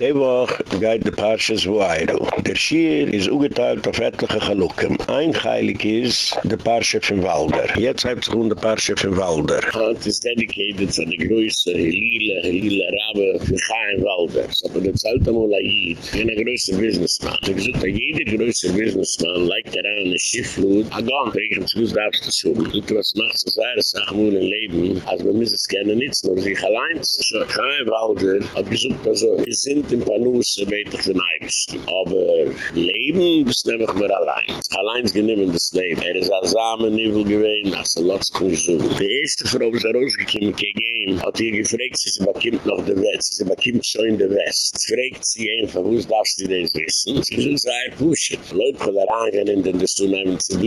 Die Woche geht der Parshas Wuayru. Der Schier ist ungeteilt auf etliche Chalukken. Ein Heilig ist der Parsha von Walder. Jetzt hat sich um der Parsha von Walder. Hand ist dedicated zu der größten Helile, Helile Rabe für Chaim Walder. So, aber das alte Molayid, ein größer Businessman. Ich gesagt, jeder größer Businessman leikt daran eine Schifflut. Agon, wegen zu Fuß darfst du suchen. Du was machst du seine Sachen wohl im Leben, als wir müssen es gerne nützen, aber sich allein. So, Chaim Walder hat gesagt, also, wir sind in Panus beter von Eibst. Aber Leben, das nehm ich mir allein. Allein ist geniemen das Leben. Er ist ein Samennivel gewesen, das ist ein Lotzkung so. Die erste Frau, die rausgekommen gegen hat ihr gefragt, sie ist bekommt noch der West. Sie bekommt schon in der West. Fragt sie einfach, wo darfst du das wissen? Sie sind so ein Pusche. Leute können da reingehen, denn das tun einem zu.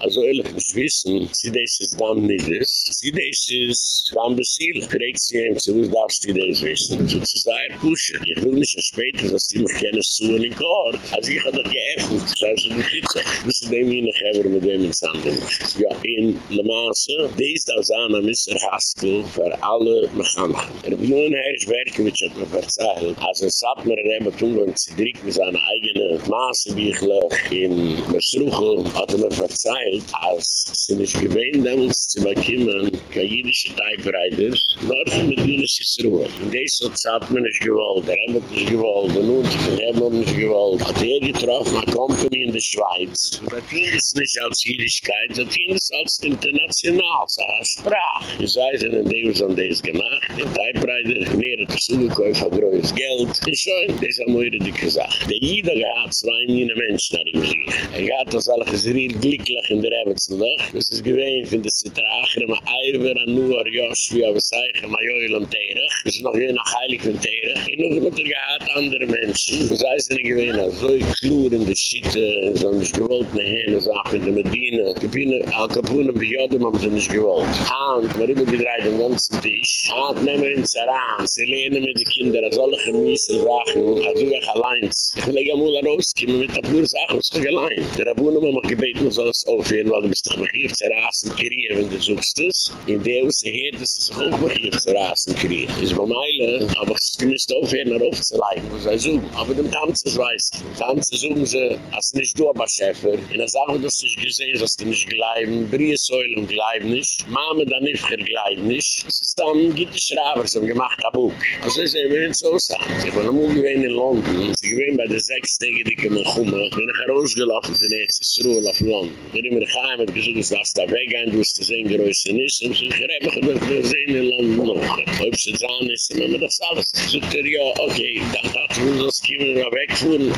Also ehrlich nicht wissen, sie das ist dann nicht das. Sie das ist dann besiegt. Fragt sie einfach, wo darfst du das wissen? Sie ist ein Pusche. Ich will nicht später, dass die kennen zu und in Kort. Also ich habe das geöffnet. Das heißt, ich bin Das ist dem hier noch ever mit dem in Sanden. Ja, in Le Mans, dies da Zana, Mr. Haskell, für alle Mechaniken. Er hat nur ein Herrsch Berkowitsch hat mir verzeiht. Als ein Satmer er eben tun, wenn sie direkt mit seiner eigenen Maßebüchle in Mesruchel hat er mir verzeiht, als sie nicht gewähnt, damals zu bekommen, kein jüdische Typewriters, nur für mit jüdisches Ruhe. In dieser Zeit man ist gewollt, er hat nicht gewollt, und nun hat man nicht gewollt. Hat er getroffen, eine Company in der Schweiz. Und das ging es nicht als Jüdischkeit, das ging es als international, als Sprache. Ich sei, sie haben die so das gemacht, den Typewriter, mehr hat das Ungekäufe größtes Geld. Und schon, das ist eine neue dicke Sache. Der Jida hat zwei Mine Menschen nach ihm sich. Er hat das alle gesehen, glücklich in der Ebbetsenlach. Das ist gewähnt, wenn das ist der ma Eiver, an Nuar, Joshua, aber Seiche, ma Joel und Terech. Das ist noch je nach Heilig von Terech. Und noch wird er gehad andere Menschen. Das heißt, er gewähnt, so ich klur in der Schitte, so ein gewollt ne Hände, so auch in der Medina. Ich bin Al Capone, bei Jodem haben sie nicht gewollt. Hand, man rüber gedreht den ganzen Tisch. Hand, nehmen wir ins Aran. Sie lehnen mit den Kindern, als alle gemiesel Sachen, als du weg allein. Ich will ja mal rauskommen mit der pure Sache, was ich allein. Der Abunum haben mich gebeten, soll es aufhören, weil du bist doch hier zerrasen, kriegen, wenn du suchst es. In der Hause her, das ist auch hier zerrasen, kriegen. Ist bei Meile, aber es müsst aufhören, aufzuleihen, was er suchen. Aber dem Tanzes weiß, Tanzes suchen sie, als nicht du aber Schäfer. In der Sache, dass du gesehen hast, du nicht gleiben, Briesäule und gleiben nicht, Mame dann nicht gleiben nicht. Es ist dann, gibt es Schrauber, so gemacht, ein Buch. Also ist er, wenn es so sagt. Ich bin am Ungewehen in London, ich bin bei der sechs Tage, die kommen nach Hause, bin ich herausgelaufen, von jetzt ist Ruhe auf London. Bin immer geheim, mit gesagt, dass das da weggehen, du hast das ein größer nicht, und ich habe nicht gesehen in London noch. Ob jetzt an ist, man das alles er, ja, okay, dann hat man das mal wegfuhren,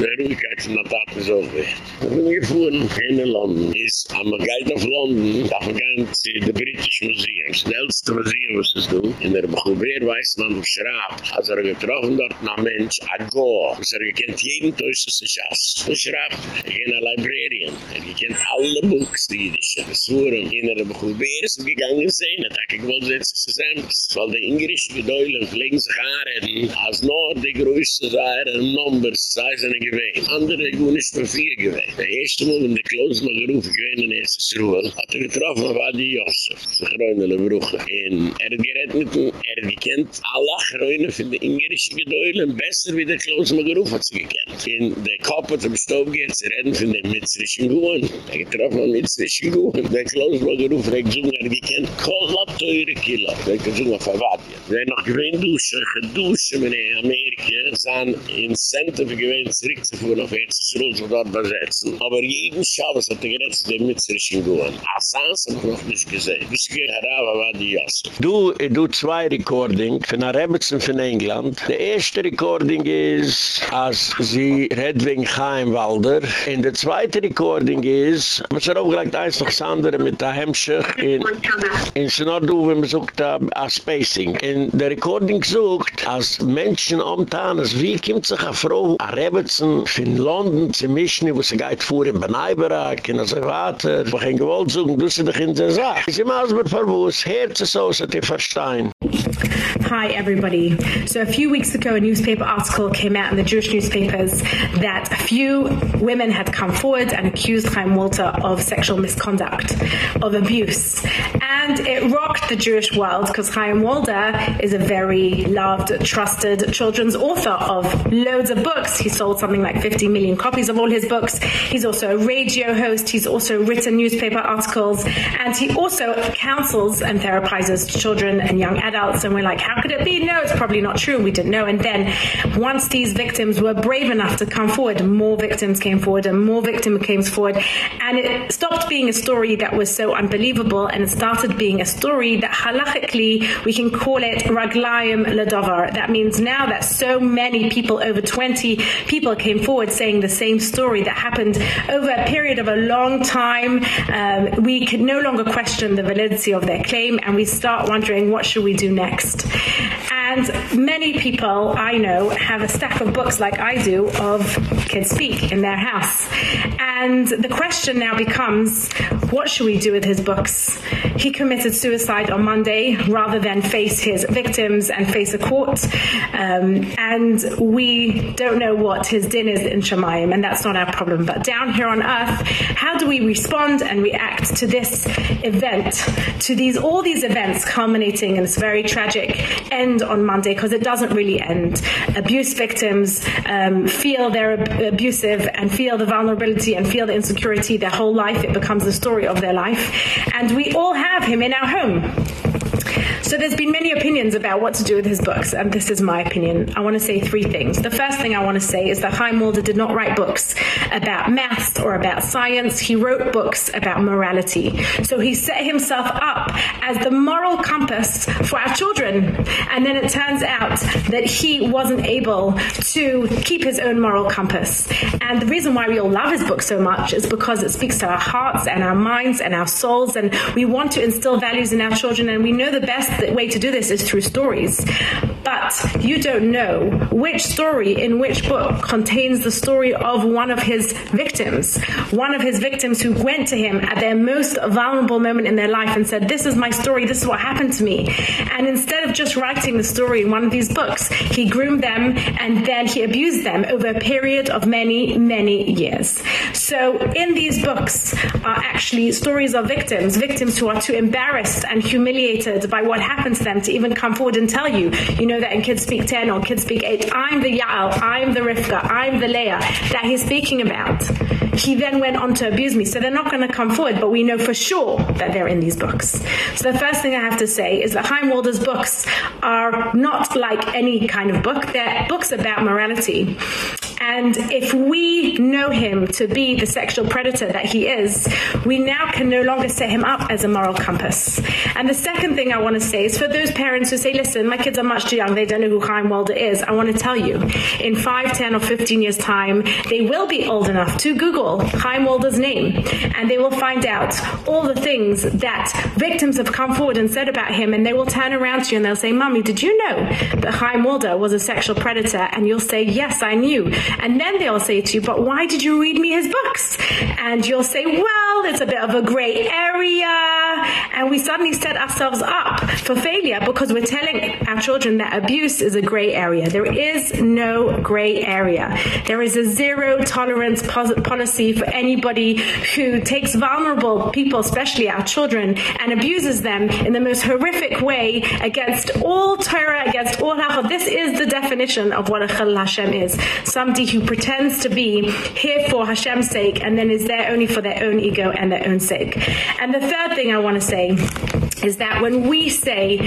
der Ruhigkeit von der Tat ist auch weg. Ich gefuhren, in London, ist am Geid auf London, da vergangen sie die Britische Museum, das älteste Museum, was es du, in der Bechubeer weiß man, schraubt, als er getroffen dort, na Mensch, a go, was er gekent jeden Teus, was er schaß. Er schraubt, er ging a Librarian, er gekent alle Books, die jüdische, es wurden, in der Bechubeer ist gegangen sehen, er hat gewollt, setz es ist ernst, weil die Ingrische Gedäulen pflegen sich anreden, als nur die größte Seite, Numbers, sei seine gewähnt. Andere gehen nicht mehr vier gewähnt. Der erste Mal, wenn die Klaus mal gerufen, gewähnt in erstes Ruhe, hat er getroffen, war die Josef, die Gräunele Brüche. Und er hat gerett mit ihm, er hat gekannt, alle Gräune von den Ingerischen Gedäulen, besser wie der Klaus mal gerufen hat sie gekannt. In der Kopf hat er bestoben geht, sie reden von den Mitzrischen Guren. Er getroffen mit Mitzrischen Guren. Der Klaus mal gerufen, er hat gesungen, er hat gekannt, kolla teure Kilo. Er hat gesungen auf Avadia. Er hat noch gewähnt duschen, geduschen in Amerika, sahen Incentive gewähnt, zurückzufuhren auf erstes Ruhe, so dort besetzen. Aber jeden Schabes hat er gerett, den Mitzrischen Guren. Asans hat noch nicht gesehen. Bis ich herauf, war die Josef. Du, du zwei Recording von der Rebetson von England. Der erste Recording ist, als sie redt wegen Chaim Walder. Und der zweite Recording ist, man hat auch gleich eins noch das andere mit der Hemmschicht in, in Sinardu, wenn man a, a Spacing. Und der Recording sucht, als Menschen umtan, als wie kommt sich eine Frau, a Rebetson von London zu mischen, wo sie geht vor in Benaibarak, in so weiter. Ich habe gewollt suchen, du sie doch in der Sache. Sie machen es mit Verwurz, Herz ist aus, hat ihr verstehen. Hi, everybody. So a few weeks ago, a newspaper article came out in the Jewish newspapers that a few women had come forward and accused Chaim Walter of sexual misconduct, of abuse. And it rocked the Jewish world because Chaim Walter is a very loved, trusted children's author of loads of books. He sold something like 50 million copies of all his books. He's also a radio host. He's also written newspaper articles. And he also counsels and therapizes children and young adults. And we're like, how could it be? No, it's probably not true. We didn't know. And then once these victims were brave enough to come forward, more victims came forward and more victims came forward. And it stopped being a story that was so unbelievable and it started being a story that halachically we can call it raglayim ledavar. That means now that so many people, over 20 people came forward saying the same story that happened over a period of a long time, um, we could no longer question the validity of their claim and we start wondering what should we do next. And many people I know have a stack of books like I do of Kids Speak in their house. And the question now becomes, what should we do with his books? He committed suicide on Monday rather than face his victims and face a court. Um, and we don't know what his din is in Shemayim, and that's not our problem. But down here on earth, how do we respond and react to this event, to these all these events culminating in this very tragic end on Monday because it doesn't really end. Abuse victims um, feel they're abusive and feel the vulnerability and feel the insecurity their whole life. It becomes the story of their life. And we all have him in our home. So there's been many opinions about what to do with his books and this is my opinion. I want to say three things. The first thing I want to say is that Chaim Walder did not write books about maths or about science. He wrote books about morality. So he set himself up as the moral compass for our children. And then it turns out that he wasn't able to keep his own moral compass. And the reason why we all love his book so much is because it speaks to our hearts and our minds and our souls and we want to instill values in our children and we know the best the way to do this is through stories. But you don't know which story in which book contains the story of one of his victims. One of his victims who went to him at their most vulnerable moment in their life and said, "This is my story. This is what happened to me." And instead of just writing the story in one of these books, he groomed them and then he abused them over a period of many, many years. So in these books are actually stories of victims, victims who are too embarrassed and humiliated by what happened to them to even come forward and tell you. You know that in Kids Speak 10 or Kids Speak 8, I'm the Yael, I'm the Rivka, I'm the Leah that he's speaking about. He then went on to abuse me. So they're not going to come forward, but we know for sure that they're in these books. So the first thing I have to say is that Chaim Walder's books are not like any kind of book. They're books about morality. And if we know him to be the sexual predator that he is, we now can no longer set him up as a moral compass. And the second thing I want to say is for those parents who say, listen, my kids are much too young, they don't know who Chaim Walder is, I want to tell you, in 5, 10 or 15 years time, they will be old enough to Google Chaim Walder's name and they will find out all the things that victims have come forward and said about him and they will turn around to you and they'll say, "Mommy, did you know that Chaim Walder was a sexual predator?" And you'll say, "Yes, I knew." And then they'll say to you, "But why did you read me his books?" And you'll say, "Well, it's a bit of a gray area." And we suddenly set ourselves up for failure because we're telling our children that abuse is a gray area. There is no gray area. There is a zero tolerance policy for anybody who takes vulnerable people, especially our children, and abuses them in the most horrific way against all Torah, against all halakha. This is the definition of what a Chal is. Somebody who pretends to be here for Hashem's sake and then is there only for their own ego and their own sake. And the third thing I want to say is that when we say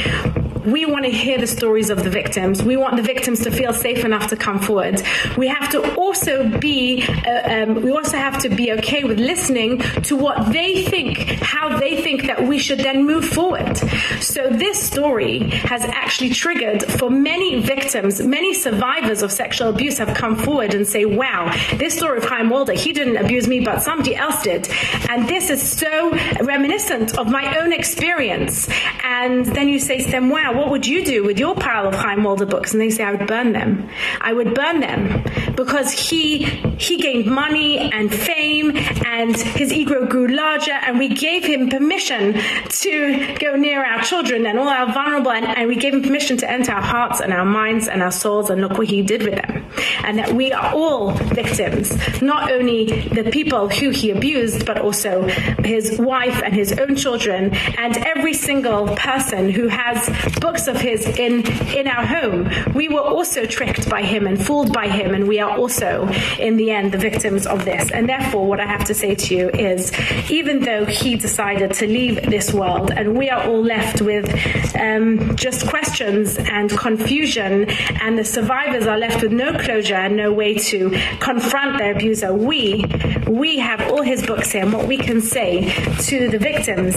we want to hear the stories of the victims. We want the victims to feel safe enough to come forward. We have to also be uh, um, we also have to be okay with listening to what they think, how they think that we should then move forward. So this story has actually triggered for many victims, many survivors of sexual abuse have come forward and say, "Wow, this story of Chaim Walder, he didn't abuse me, but somebody else did." And this is so reminiscent of my own experience. And then you say them, "Wow, what would you do with your pile of Chaim books? And they say I would burn them. I would burn them because he he gained money and fame and his ego grew larger and we gave him permission to go near our children and all our vulnerable and, and we gave him permission to enter our hearts and our minds and our souls and look what he did with them. And that we are all victims not only the people who he abused but also his wife and his own children and every single person who has books of his in in our home. We were also tricked by him and fooled by him and we are also in the end the victims of this. And therefore what i have to say to you is even though he decided to leave this world and we are all left with um, just questions and confusion and the survivors are left with no closure and no way to confront their abuser we we have all his books here and what we can say to the victims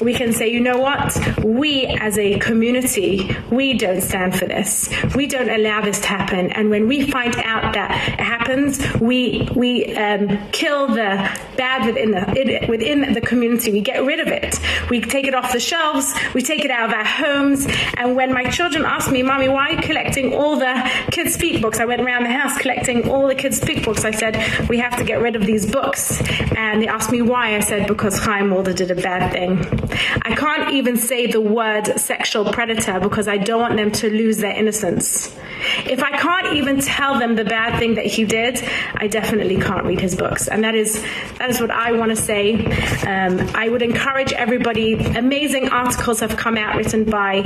we can say you know what? We as a community we don't stand for this. We don't allow this to happen. And when we find out that it happens we we um, kill the bad within the within the community. We get rid of it. We take it off the shelves. We take it out of our homes. And when my children ask me mommy why are you collecting all the kids speak books? I went around the house collecting all the kids speak books. I said we have to get rid of these books. And they asked me why. I said because Chaim Walder did a bad thing. I can't even say the word sexual predator because I don't want them to lose their innocence. If I can't even tell them the bad thing that he did, I definitely can't read his books. And that is that is what I want to say. Um, I would encourage everybody amazing articles have come out written by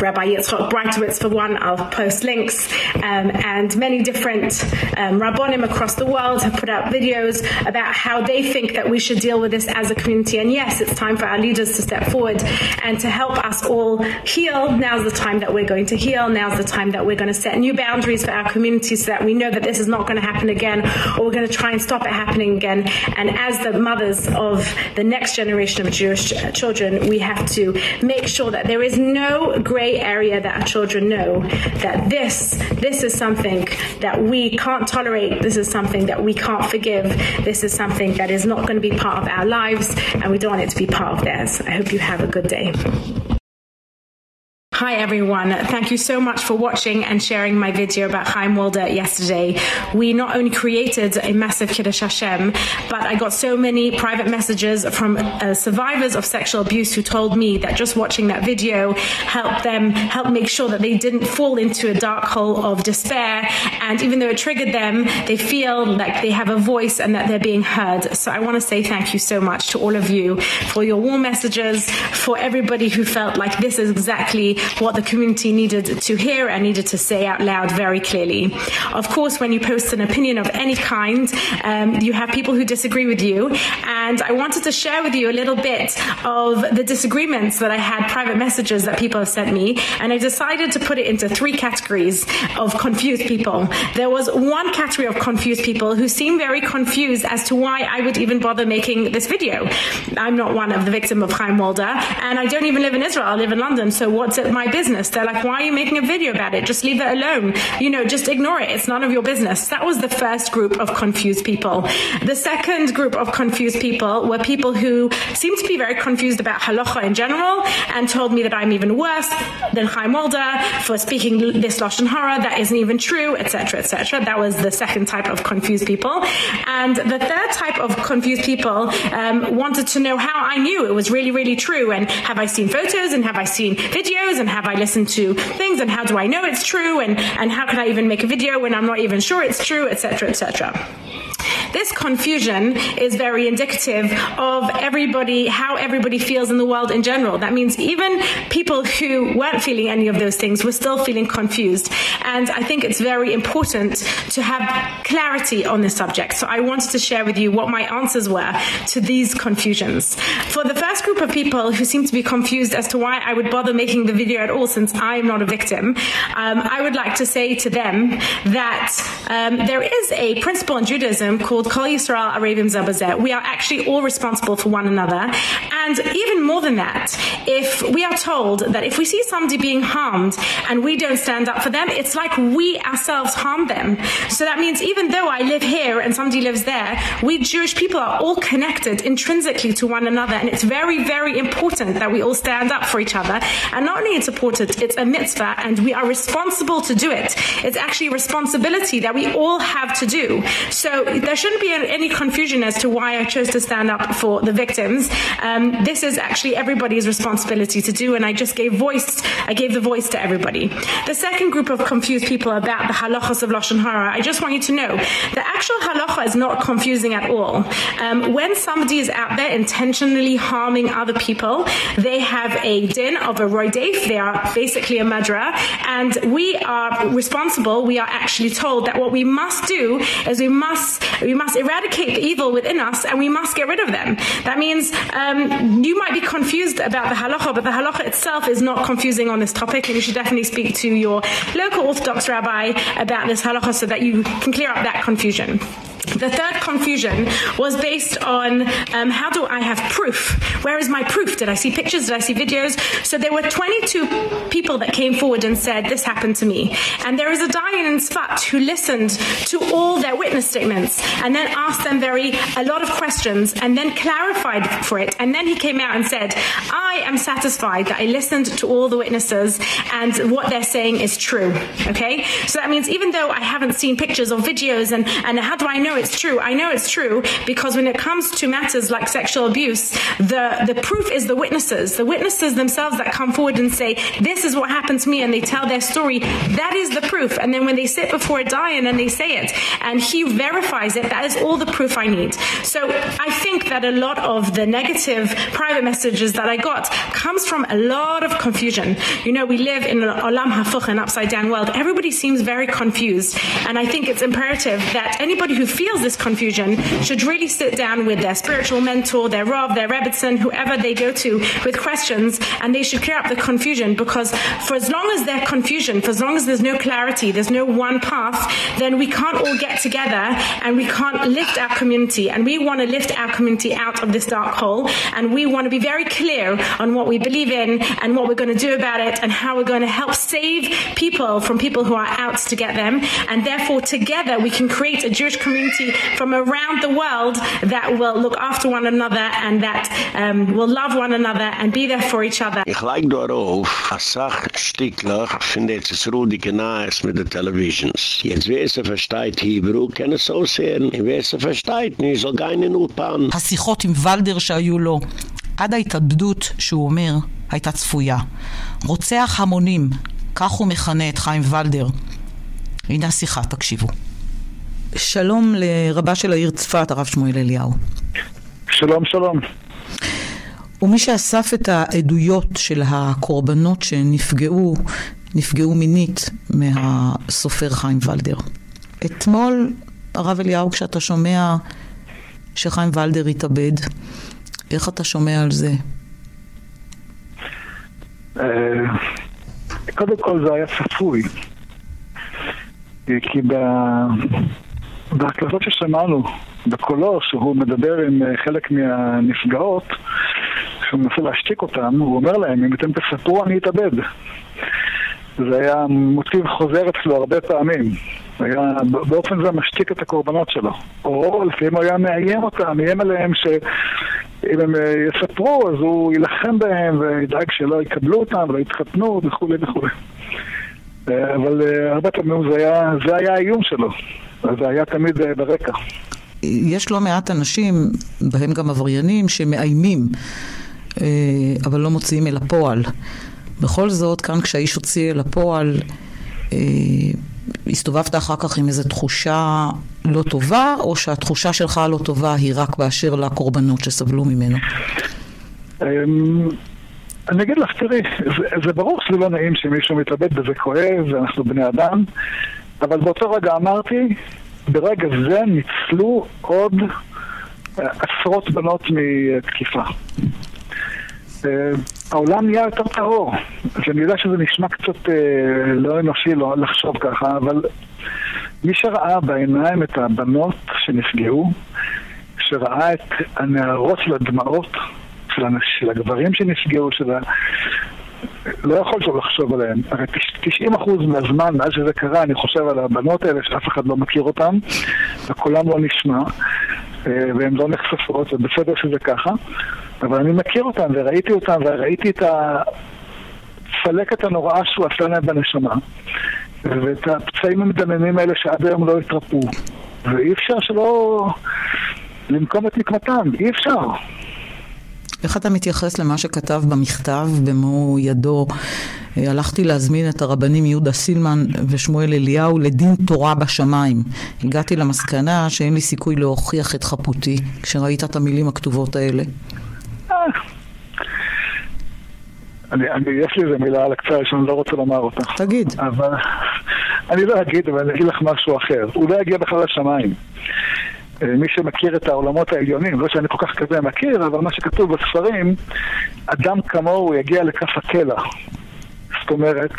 Rabbi Yitzchok Breitowitz for one I'll post links um, and many different um, rabbonim across the world have put out videos about how they think that we should deal with this as a community and yes it's time for our leaders to step forward and to help us all heal. Now's the time that we're going to heal. Now's the time that we're going to set new boundaries for our community so that we know that this is not going to happen again or we're going to try and stop it happening again. And as the mothers of the next generation of Jewish children we have to make sure that there is no gray area that our children know that this this is something that we can't tolerate. This is something that we can't forgive. This is something that is not going to be part of our lives and we don't want it to be part of theirs. I hope you have a good day Hi everyone. Thank you so much for watching and sharing my video about Chaim Walder yesterday. We not only created a massive Kiddush Hashem, but I got so many private messages from uh, survivors of sexual abuse who told me that just watching that video helped them help make sure that they didn't fall into a dark hole of despair and even though it triggered them, they feel like they have a voice and that they're being heard. So I want to say thank you so much to all of you for your warm messages, for everybody who felt like this is exactly what the community needed to hear and needed to say out loud very clearly. Of course, when you post an opinion of any kind, um, you have people who disagree with you, and I wanted to share with you a little bit of the disagreements that I had private messages that people have sent me, and I decided to put it into three categories of confused people. There was one category of confused people who seemed very confused as to why I would even bother making this video. I'm not one of the victim of Chaim Walder, and I don't even live in Israel. I live in London, so what's it my business. They're like, why are you making a video about it? Just leave it alone. You know, just ignore it. It's none of your business. That was the first group of confused people. The second group of confused people were people who seemed to be very confused about halacha in general and told me that I'm even worse than Chaim Walder for speaking this lashon hara that isn't even true, etc., etc. That was the second type of confused people. And the third type of confused people um, wanted to know how I knew it was really really true and have I seen photos and have I seen and have I listened to things and how do I know it's true and and how can I even make a video when I'm not even sure it's true etc etc this confusion is very indicative of everybody how everybody feels in the world in general. That means even people who weren't feeling any of those things were still feeling confused. And i think it's very important to have clarity on this subject. So i wanted to share with you what my answers were to these confusions. For the first group of people who seem to be confused as to why i would bother making the video at all since i am not a victim um, i would like to say to them that um, there is a principle in judaism called Kol Yisrael Arevim Zabazeh. We are actually actually all responsible for one another. And even more than that, if we are told that if we see somebody being harmed and we don't stand up for them, it's like we ourselves harm them. So that means even though I live here and somebody lives there, we Jewish people are all connected intrinsically to one another and it's very very important that we all stand up for each other. And not only it's important, it's a mitzvah and we are responsible to do it. It's actually a responsibility that we all have to do. So there shouldn't be any confusion as to why I chose to stand up for the victims. Um, this is actually everybody's responsibility to do and I just gave voice I gave the voice to everybody. The second group of confused people about the halachas of lashon hara, I just want you to know the actual halacha is not confusing at all. Um, when somebody is out there intentionally harming other people, they have a din of a roidef, they are basically a madra and we are responsible, we are actually told that what we must do is we must we must eradicate the evil within us and we must get rid of them. That means um, you might be confused about the halacha, but the halacha itself is not confusing on this topic and you should definitely speak to your local Orthodox rabbi about this halacha so that you can clear up that confusion. The third confusion was based on um, how do I have proof? Where is my proof? Did I see pictures? Did I see videos? So there were 22 people that came forward and said this happened to me. And there is a Dayan in who listened to all their witness statements and then asked them very a lot of questions and then clarified for it. And then he came out and said, "I am satisfied that I listened to all the witnesses and what they're saying is true." Okay? So that means even though I haven't seen pictures or videos and and how do I know it's true. I know it's true because when it comes to matters like sexual abuse, the the proof is the witnesses. The witnesses themselves that come forward and say, "This is what happened to me," and they tell their story. That is the proof. And then when they sit before a Dayan and they say it, and he verifies it, that is all the proof I need. So I think that a lot of the negative private messages that I got comes from a lot of confusion. You know, we live in an olam hafuch, an upside down world. Everybody seems very confused, and I think it's imperative that anybody who feels feels this confusion should really sit down with their spiritual mentor, their Rav, their Rebbitzin, whoever they go to with questions and they should clear up the confusion because for as long as there's confusion, for as long as there's no clarity, there's no one path, then we can't all get together and we can't lift our community. And we want to lift our community out of this dark hole and we want to be very clear on what we believe in and what we're going to do about it and how we're going to help save people from people who are out to get them. And therefore together we can create a Jewish community community from around the world that will look after one another and that um, will love one another and be there for each other. Ich like darauf, a sach stickler findet es Rudi Genaes mit den Televisions. Jetzt wer es versteht Hebrew, kann es so sehen. wer es versteht nicht, soll gar nicht nur pan. השיחות עם ולדר שהיו לו, עד ההתאבדות שהוא אומר, הייתה צפויה. רוצח המונים, כך הוא מכנה את חיים ולדר. הנה השיחה, תקשיבו. שלום לרבה של העיר צפת, הרב שמואל אליהו. שלום, שלום. ומי שאסף את העדויות של הקורבנות שנפגעו, נפגעו מינית מהסופר חיים ולדר. אתמול, הרב אליהו, כשאתה שומע שחיים ולדר התאבד, איך אתה שומע על זה? אה, קודם כל זה היה צפוי. כי בהקלטות ששמענו, בקולו, שהוא מדבר עם אה, חלק מהנפגעות, שהוא מנסה להשתיק אותם, הוא אומר להם, אם אתם תספרו אני אתאבד. זה היה מוטיב חוזר אצלו הרבה פעמים. היה, באופן זה משתיק את הקורבנות שלו. או לפעמים הוא היה מאיים אותם, מאיים עליהם שאם הם אה, יספרו אז הוא יילחם בהם וידאג שלא יקבלו אותם ולא יתחתנו וכולי וכולי. אה, אבל הרבה פעמים זה היה, זה היה האיום שלו. זה היה תמיד אה, ברקע. יש לא מעט אנשים, בהם גם עבריינים, שמאיימים, אה, אבל לא מוציאים אל הפועל. בכל זאת, כאן כשהאיש הוציא אל הפועל, אה, הסתובבת אחר כך עם איזו תחושה לא טובה, או שהתחושה שלך הלא טובה היא רק באשר לקורבנות שסבלו ממנו? אמ, אני אגיד לך, תראי, זה, זה ברור שזה לא נעים שמישהו מתאבד וזה כואב, ואנחנו בני אדם, אבל באותו רגע אמרתי, ברגע זה ניצלו עוד אה, עשרות בנות מתקיפה. Uh, העולם נהיה יותר טהור, ואני יודע שזה נשמע קצת uh, לא אנושי לא, לחשוב ככה, אבל מי שראה בעיניים את הבנות שנפגעו, שראה את הנערות של הדמעות, של, של הגברים שנפגעו, של. לא יכול שלא לחשוב עליהם. הרי 90% מהזמן, מאז שזה קרה, אני חושב על הבנות האלה שאף אחד לא מכיר אותן, וקולם לא נשמע, אה, והן לא נחשפות, ובסדר שזה ככה, אבל אני מכיר אותן, וראיתי אותן, וראיתי את הצלקת הנוראה שהוא עשה להם בנשמה, ואת הפצעים המדממים האלה שעד היום לא התרפאו, ואי אפשר שלא לנקום את נקמתם, אי אפשר. איך אתה מתייחס למה שכתב במכתב במו ידו? אה, הלכתי להזמין את הרבנים יהודה סילמן ושמואל אליהו לדין תורה בשמיים. הגעתי למסקנה שאין לי סיכוי להוכיח את חפותי כשראית את המילים הכתובות האלה. אה. אני, אני, יש לי איזה מילה על הקצה שאני לא רוצה לומר אותה. תגיד. אבל אני לא אגיד, אבל אני אגיד לך משהו אחר. הוא לא יגיע בכלל לשמיים. אה, מי שמכיר את העולמות העליונים, לא שאני כל כך כזה מכיר, אבל מה שכתוב בספרים, אדם כמוהו יגיע לכף הקלע. זאת אומרת,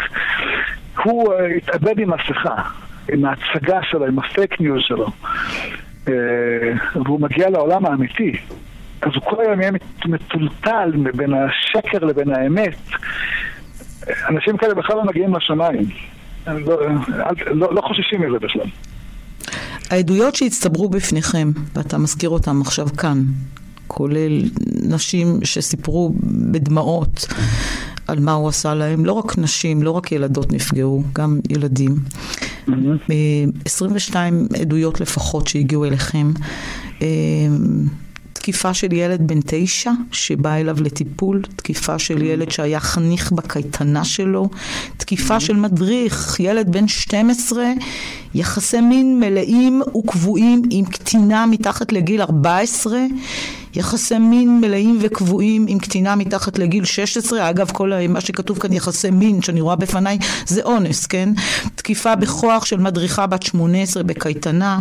הוא uh, התאבד עם מסכה, עם ההצגה שלו, עם הפייק ניוז שלו, אה, והוא מגיע לעולם האמיתי. אז הוא כל היום יהיה מטולטל בין השקר לבין האמת. אנשים כאלה בכלל לא מגיעים לשמיים. לא, לא, לא חוששים מזה בכלל. העדויות שהצטברו בפניכם, ואתה מזכיר אותם עכשיו כאן, כולל נשים שסיפרו בדמעות על מה הוא עשה להם, לא רק נשים, לא רק ילדות נפגעו, גם ילדים. Mm-hmm. 22 עדויות לפחות שהגיעו אליכם. תקיפה של ילד בן תשע שבא אליו לטיפול, תקיפה של ילד שהיה חניך בקייטנה שלו, תקיפה של מדריך, ילד בן 12, יחסי מין מלאים וקבועים עם קטינה מתחת לגיל 14, יחסי מין מלאים וקבועים עם קטינה מתחת לגיל 16, אגב כל מה שכתוב כאן יחסי מין שאני רואה בפניי זה אונס, כן? תקיפה בכוח של מדריכה בת 18 בקייטנה,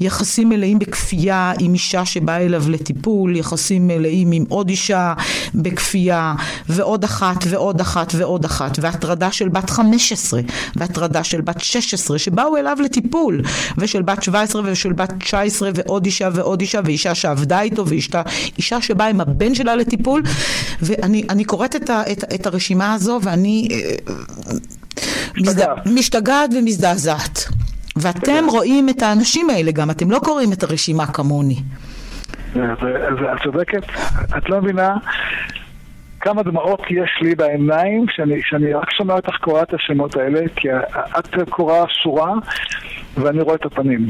יחסים מלאים בכפייה עם אישה שבאה אליו לטיפול, יחסים מלאים עם עוד אישה בכפייה, ועוד אחת ועוד אחת ועוד אחת, והטרדה של בת 15, והטרדה של בת 16 שבאו אליו לטיפול, ושל בת 17 ושל בת 19 ועוד אישה ועוד אישה, ואישה שעבדה איתו ואישה אותה אישה שבאה עם הבן שלה לטיפול, ואני קוראת את, ה, את, את הרשימה הזו ואני אה, מזד... משתגעת ומזדעזעת. ואתם רואים את האנשים האלה גם, אתם לא קוראים את הרשימה כמוני. את צודקת, את לא מבינה כמה דמעות יש לי בעיניים שאני, שאני רק שומע אותך קוראה את השמות האלה, כי את קוראה שורה ואני רואה את הפנים.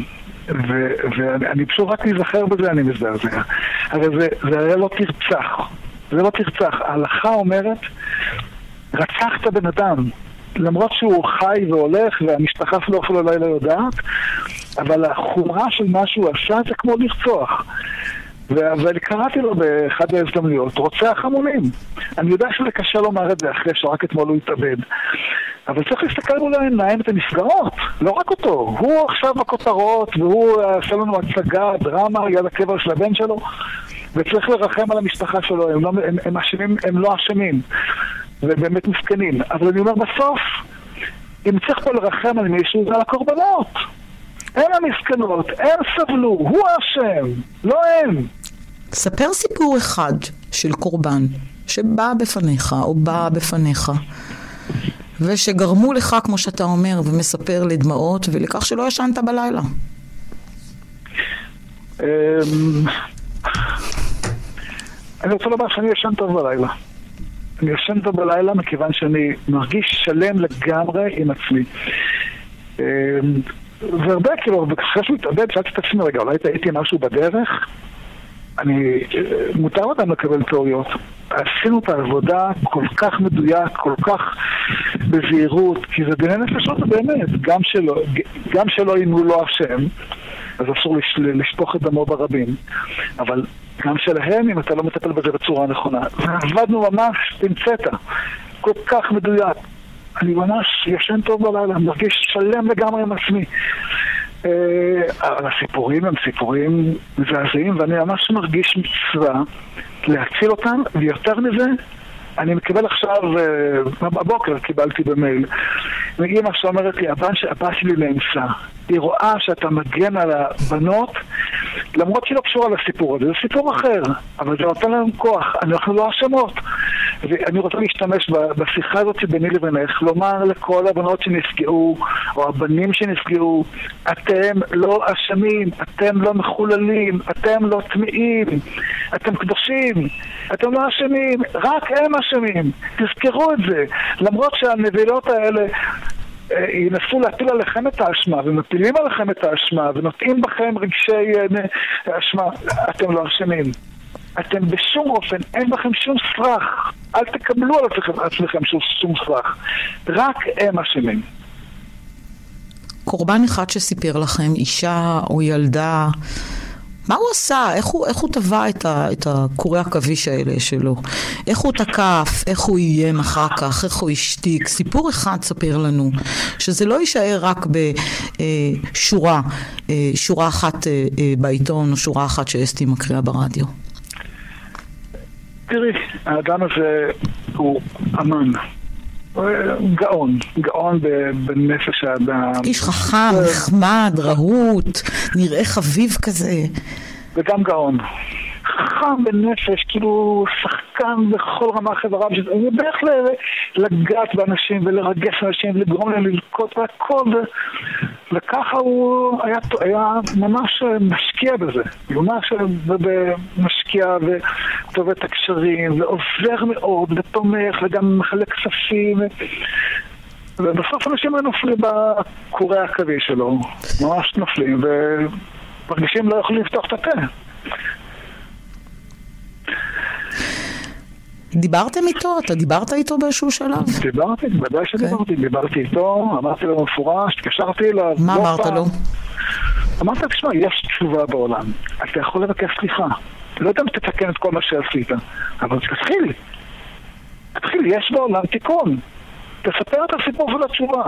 ואני פשוט רק נזכר בזה, אני מזדעזע. הרי זה, זה הרי לא תרצח. זה לא תרצח. ההלכה אומרת, רצחת בן אדם. למרות שהוא חי והולך והמשפחה שלו אפילו לא יודעת, אבל החומרה של מה שהוא עשה זה כמו לרצוח. ואני קראתי לו באחד ההזדמנויות, רוצח המונים. אני יודע שזה קשה לומר את זה אחרי שרק אתמול הוא התאבד. אבל צריך להסתכל מול העיניים את הנפגעות, לא רק אותו. הוא עכשיו בכותרות, והוא עשה לנו הצגה, דרמה, יד הקבר של הבן שלו, וצריך לרחם על המשפחה שלו, הם לא, הם, הם, אשמים, הם לא אשמים, ובאמת מסכנים. אבל אני אומר, בסוף, אם צריך פה לרחם על מישהו, זה על הקורבנות. הם המסכנות, הם סבלו, הוא האשם, לא הם. ספר סיפור אחד של קורבן שבא בפניך או באה בפניך ושגרמו לך, כמו שאתה אומר ומספר, לדמעות ולכך שלא ישנת בלילה. אמ, אני רוצה לומר שאני ישן טוב בלילה. אני ישן טוב בלילה מכיוון שאני מרגיש שלם לגמרי עם עצמי. אמ, והרבה, כאילו, אחרי שהוא התאבד, שאלתי את עצמי, רגע, אולי טעיתי משהו בדרך? אני, מותר אותם לקבל תיאוריות. עשינו את העבודה כל כך מדויק, כל כך בזהירות, כי זה דיני נפשות באמת, גם שלא, גם שלא אם הוא לא אז אסור לש, לשפוך את דמו ברבים, אבל גם שלהם אם אתה לא מטפל בזה בצורה נכונה. ועבדנו ממש פינצטה, כל כך מדויק. אני ממש ישן טוב בלילה, מרגיש שלם לגמרי עם עצמי. אה, הסיפורים הם סיפורים מזעזעים, ואני ממש מרגיש מצווה להציל אותם, ויותר מזה, אני מקבל עכשיו, אה, בבוקר קיבלתי במייל, אימא שאומרת לי, הבא שלי נאנסה. היא רואה שאתה מגן על הבנות, למרות שהיא לא קשורה לסיפור הזה, זה סיפור אחר, אבל זה נותן לנו כוח, אנחנו לא אשמות. ואני רוצה להשתמש בשיחה הזאת ביני לבינך, לומר לכל הבנות שנפגעו, או הבנים שנפגעו, אתם לא אשמים, אתם לא מחוללים, אתם לא טמאים, אתם קדושים, אתם לא אשמים, רק הם אשמים. תזכרו את זה. למרות שהנבילות האלה ינסו להטיל עליכם את האשמה, ומפילים עליכם את האשמה, ונוטעים בכם רגשי אה, אשמה, אתם לא אשמים. אתם בשום אופן, אין בכם שום סרח. אל תקבלו על עצמכם שום, שום סרח. רק הם אשמים. קורבן אחד שסיפר לכם, אישה או ילדה, מה הוא עשה? איך הוא, איך הוא טבע את, את הקורי עכביש האלה שלו? איך הוא תקף? איך הוא איים אחר כך? איך הוא השתיק? סיפור אחד ספר לנו, שזה לא יישאר רק בשורה, אה, שורה אחת אה, אה, בעיתון או שורה אחת שאסתי מקריאה ברדיו. תראי, האדם הזה הוא אמן. גאון, גאון בנפש האדם. איש חכם, נחמד, רהוט, נראה חביב כזה. וגם גאון. חכם בנפש, כאילו שחקן בכל רמה חברה, ובאיך לגעת באנשים ולרגש אנשים ולגרום להם ללקוט והכל, וככה הוא היה, היה ממש משקיע בזה, ממש משקיע וטוב את הקשרים, ועוזר מאוד, ותומך, וגם מחלק כספים. ובסוף אנשים נופלים בקורי העכבי שלו, ממש נופלים, ומרגישים לא יכולים לפתוח את הפה. דיברתם איתו? אתה דיברת איתו באיזשהו שלב? דיברתי, בוודאי שדיברתי. Okay. דיברתי איתו, אמרתי לו במפורש, התקשרתי אליו. מה לא אמרת לו? אמרתי לו, תשמע, יש תשובה בעולם. אתה יכול לבקש סליחה. לא יודע אם תתקן את כל מה שעשית, אבל תתחיל. תתחיל, יש בעולם תיקון. תספר את הסיפור של התשובה.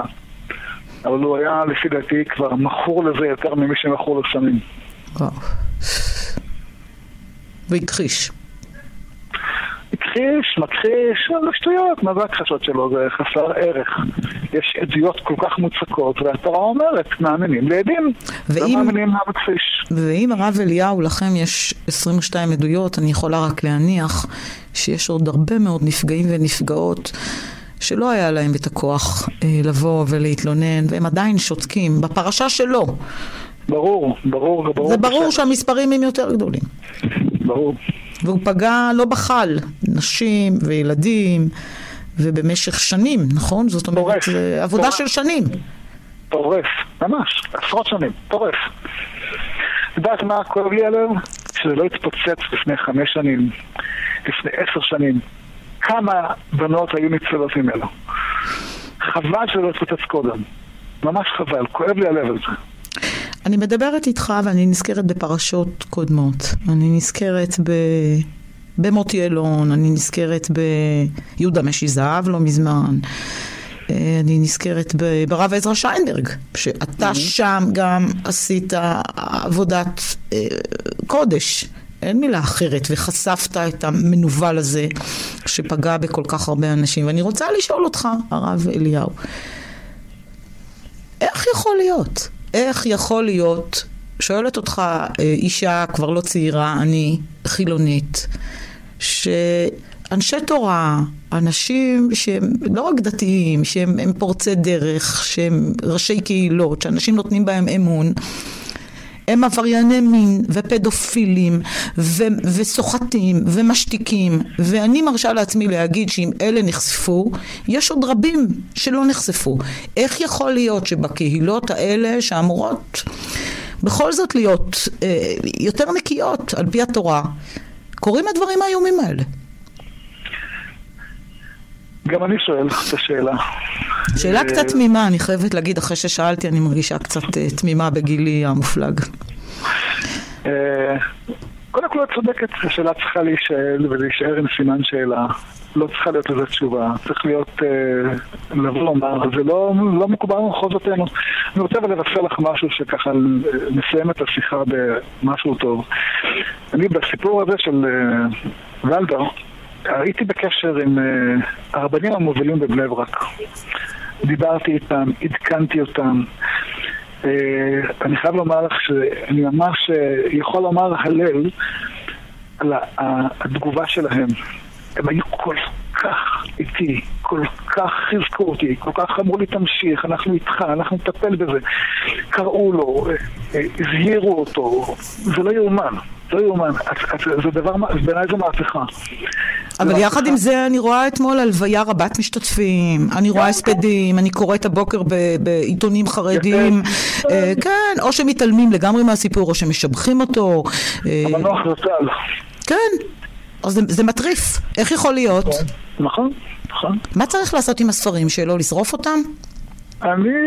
אבל הוא היה, לפי דעתי, כבר מכור לזה יותר ממי שמכור לסמים. והכחיש. מכחיש, מכחיש, זה שטויות, מה זה הכחשות שלו? זה חסר ערך. יש עדויות כל כך מוצקות, והתורה אומרת, מאמינים לעדים, לא מאמינים למכחיש. ואם הרב אליהו, לכם יש 22 עדויות, אני יכולה רק להניח שיש עוד הרבה מאוד נפגעים ונפגעות. שלא היה להם את הכוח אה, לבוא ולהתלונן, והם עדיין שותקים, בפרשה שלו. ברור, ברור, ברור. זה ברור שהמספרים הם יותר גדולים. ברור. והוא פגע לא בחל, נשים וילדים, ובמשך שנים, נכון? זאת אומרת, זו עבודה טורף. של שנים. טורף, ממש, עשרות שנים, טורף. יודעת מה כואב לי עליו? שזה לא התפוצץ לפני חמש שנים, לפני עשר שנים. כמה בנות היו ניצלות ממנו. חבל שזה לא התפוצץ קודם. ממש חבל, כואב לי הלב על זה. אני מדברת איתך ואני נזכרת בפרשות קודמות. אני נזכרת ב... במוטי אלון, אני נזכרת ביהודה משי זהב לא מזמן. אה, אני נזכרת ברב עזרא שיינברג, שאתה mm-hmm. שם גם עשית עבודת אה, קודש, אין מילה אחרת, וחשפת את המנוול הזה שפגע בכל כך הרבה אנשים. ואני רוצה לשאול אותך, הרב אליהו, איך יכול להיות איך יכול להיות, שואלת אותך אה, אישה כבר לא צעירה, אני חילונית, שאנשי תורה, אנשים שהם לא רק דתיים, שהם פורצי דרך, שהם ראשי קהילות, שאנשים נותנים בהם אמון, הם עברייני מין ופדופילים ו- וסוחטים ומשתיקים ואני מרשה לעצמי להגיד שאם אלה נחשפו יש עוד רבים שלא נחשפו. איך יכול להיות שבקהילות האלה שאמורות בכל זאת להיות אה, יותר נקיות על פי התורה קורים הדברים האיומים האלה גם אני שואל את השאלה. שאלה קצת תמימה, אני חייבת להגיד, אחרי ששאלתי אני מרגישה קצת אה, תמימה בגילי המופלג. אה, קודם כל את צודקת, השאלה צריכה להישאל ולהישאר עם סימן שאלה. לא צריכה להיות לזה תשובה, צריך להיות, אה, לבוא לומר, זה לא, לא מקובל במחוזותינו. אני רוצה אבל לבשר לך משהו שככה נסיים את השיחה במשהו טוב. אני בסיפור הזה של ולדר, הייתי בקשר עם uh, הרבנים המובילים בבני ברק. דיברתי איתם, עדכנתי אותם. אני חייב לומר לך שאני ממש יכול לומר הלל על התגובה שלהם. הם היו כל כך איתי, כל כך חיזקו אותי, כל כך אמרו לי תמשיך, אנחנו איתך, אנחנו נטפל בזה. קראו לו, הזהירו אותו, זה לא יאומן. לא יאומן, זה דבר, בעיניי זו מהפכה. אבל יחד עם זה אני רואה אתמול הלוויה רבת משתתפים, אני רואה הספדים, אני קוראת הבוקר בעיתונים חרדים, אה, כן, או שמתעלמים לגמרי מהסיפור, או שמשבחים אותו. המנוח זצ"ל. כן, אז זה מטריף, איך יכול להיות? נכון, נכון. מה צריך לעשות עם הספרים שלו, לשרוף אותם? אני,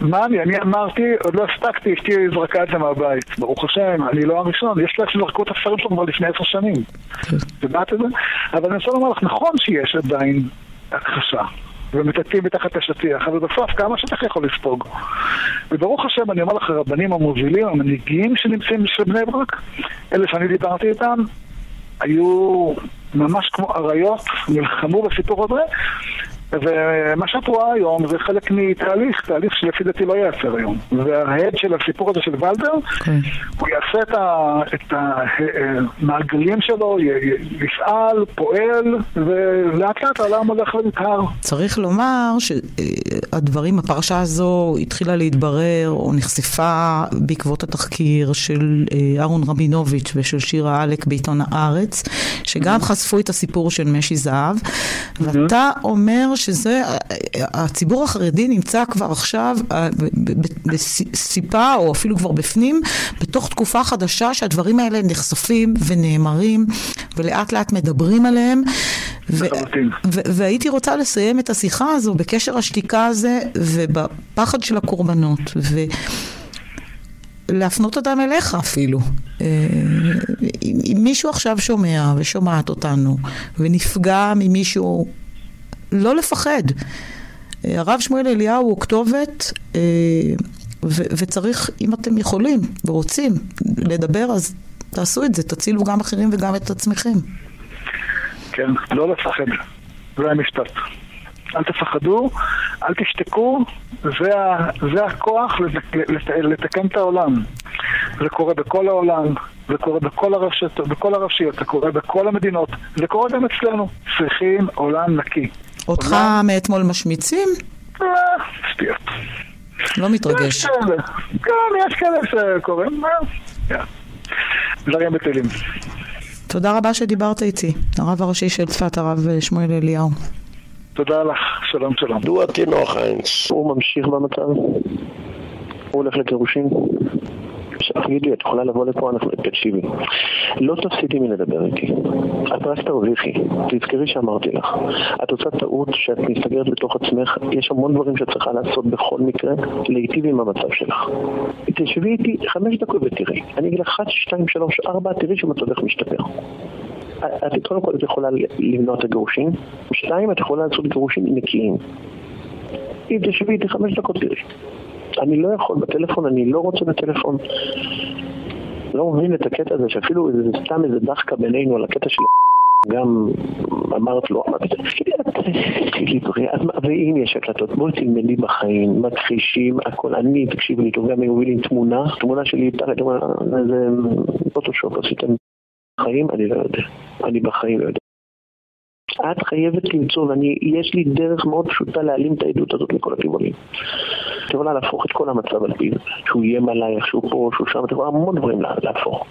מה אני, אני אמרתי, עוד לא הספקתי, אשתי זרקה את זה מהבית, ברוך השם, אני לא הראשון, יש לה שזרקו את הספרים שלו כבר לפני עשר שנים, את יודעת את זה? אבל אני רוצה לומר לך, נכון שיש עדיין הכחשה, ומטאטאים מתחת השטיח, אבל בסוף כמה שטח יכול לספוג. וברוך השם, אני אומר לך, הרבנים המובילים, המנהיגים שנמצאים של בני ברק, אלה שאני דיברתי איתם, היו ממש כמו אריות, נלחמו בסיפור הזה, ומה שאת רואה היום זה חלק מתהליך, תהליך שלפי דעתי לא ייעצר היום. וההד של הסיפור הזה של ולדר, okay. כן. הוא יעשה את המעגלים שלו, יפעל, פועל, ולאט לאט העולם הולך ונטהר. צריך לומר שהדברים, הפרשה הזו התחילה להתברר או נחשפה בעקבות התחקיר של אה, אהרון רבינוביץ' ושל שירה אלק בעיתון הארץ, שגם mm-hmm. חשפו את הסיפור של משי זהב, ואתה אומר שזה, הציבור החרדי נמצא כבר עכשיו אה, בסיפה, או אפילו כבר בפנים, בתוך תקופה חדשה שהדברים האלה נחשפים ונאמרים, ולאט לאט מדברים עליהם. והייתי רוצה לסיים את השיחה הזו בקשר השתיקה הזה, ובפחד של הקורבנות. ו... להפנות אותם אליך אפילו. אה, אם מישהו עכשיו שומע ושומעת אותנו ונפגע ממישהו לא לפחד. אה, הרב שמואל אליהו הוא כתובת, אה, וצריך, אם אתם יכולים ורוצים לדבר, אז תעשו את זה, תצילו גם אחרים וגם את עצמכם. כן, לא לפחד, זה המשפט. אל תפחדו, אל תשתקו, זה, זה הכוח לתקן את העולם. זה קורה בכל העולם, זה קורה בכל, הרשת, בכל הרשויות, זה קורה בכל המדינות, זה קורה גם אצלנו. צריכים עולם נקי. אותך מאתמול משמיצים? אה, שטויות. לא מתרגש. כן, יש כאלה שקוראים, אה, דברים בטלים. תודה רבה שדיברת איתי, הרב הראשי של צפת, הרב שמואל אליהו. תודה לך, שלום שלום. דו התינוך. הוא ממשיך במצב, הוא הולך לגירושים. תגידי, את יכולה לבוא לפה, אנחנו... תקשיבי. לא תפסידי מלדבר איתי. את רק תרוויחי. תזכרי שאמרתי לך. את עושה טעות שאת מסתגרת בתוך עצמך. יש המון דברים שאת צריכה לעשות בכל מקרה, להיטיב עם המצב שלך. תשבי איתי חמש דקות ותראי. אני אגיד לך אחת, שתיים, שלוש, ארבע, תראי שמצבך משתפר. את קודם כל את יכולה למנוע את הגירושים, שתיים, את יכולה לעשות גירושים נקיים. אם תשבי איתי חמש דקות תראי. אני לא יכול בטלפון, אני לא רוצה בטלפון. לא מבין את הקטע הזה, שאפילו זה סתם איזה דחקה בינינו על הקטע של גם אמרת לו, ואם יש הקלטות, בואי תלמדי בחיים, מכחישים, הכל, אני, תקשיבי לי, טוב, גם אם לי תמונה, תמונה שלי, איזה פוטושופ עשיתם בחיים, אני לא יודע, אני בחיים לא יודע. את חייבת למצוא, ואני, יש לי דרך מאוד פשוטה להעלים את העדות הזאת מכל הכיוונים. את יכולה להפוך את כל המצב על פיו, שהוא איים עלייך, שהוא פה, שהוא שם, את יכולה המון דברים להפוך.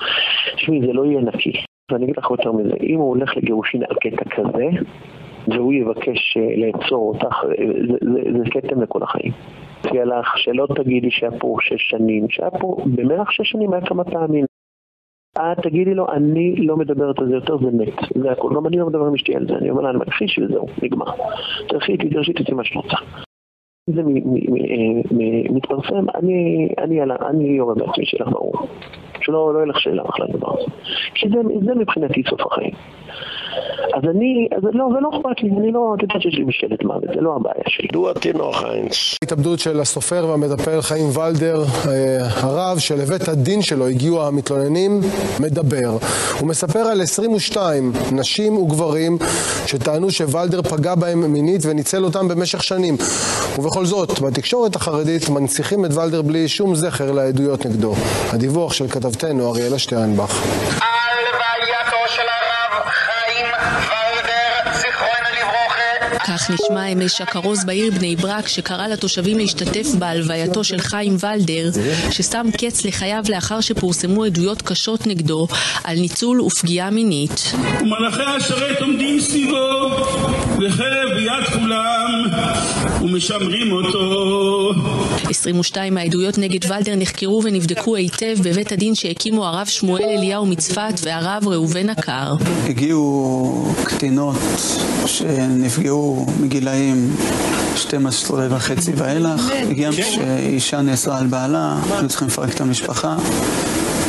תשמעי, זה לא יהיה נקי. ואני אגיד לך יותר מזה, אם הוא הולך לגירושין על קטע כזה, והוא יבקש אה, לאצור אותך, אה, זה, זה כתם לכל החיים. תהיה לך שלא תגידי שהיה פה שש שנים, שהיה פה במהלך שש שנים היה כמה פעמים. את תגידי לו, אני לא מדברת על זה יותר, זה מת. זה הכול. גם אני לא מדבר עם אשתי על זה. אני אומר לה, אני מכחיש וזהו, נגמר. תלכי תרשי איתי מה שאת. זה מתפרסם, אני יורה בעצמי שלך ברור. שלא לא יהיה לך שאלה בכלל דבר. כי זה מבחינתי סוף החיים. אז אני, אז לא, זה לא אכפת לי, אני לא, אתה יודע שיש לי משאלת מוות, זה לא הבעיה שלי. Dir noch eins. התאבדות של הסופר והמטפל חיים ולדר, אה, הרב שלבית הדין שלו הגיעו המתלוננים, מדבר. הוא מספר על 22 נשים וגברים שטענו שוולדר פגע בהם מינית וניצל אותם במשך שנים. ובכל זאת, בתקשורת החרדית מנציחים את ולדר בלי שום זכר לעדויות נגדו. הדיווח של כתבתנו אריאלה שטרנבך. כך נשמע אמש הכרוז בעיר בני ברק שקרא לתושבים להשתתף בהלווייתו של חיים ולדר ששם קץ לחייו לאחר שפורסמו עדויות קשות נגדו על ניצול ופגיעה מינית. ומלאכי השרת עומדים סביבו, וחרב ביד כולם, ומשמרים אותו. 22 העדויות נגד ולדר נחקרו ונבדקו היטב בבית הדין שהקימו הרב שמואל אליהו מצפת והרב ראובן עקר. הגיעו קטינות שנפגעו מגילאים 12 וחצי ואילך, הגיע שאישה נאסרה על בעלה, היו צריכים לפרק את המשפחה,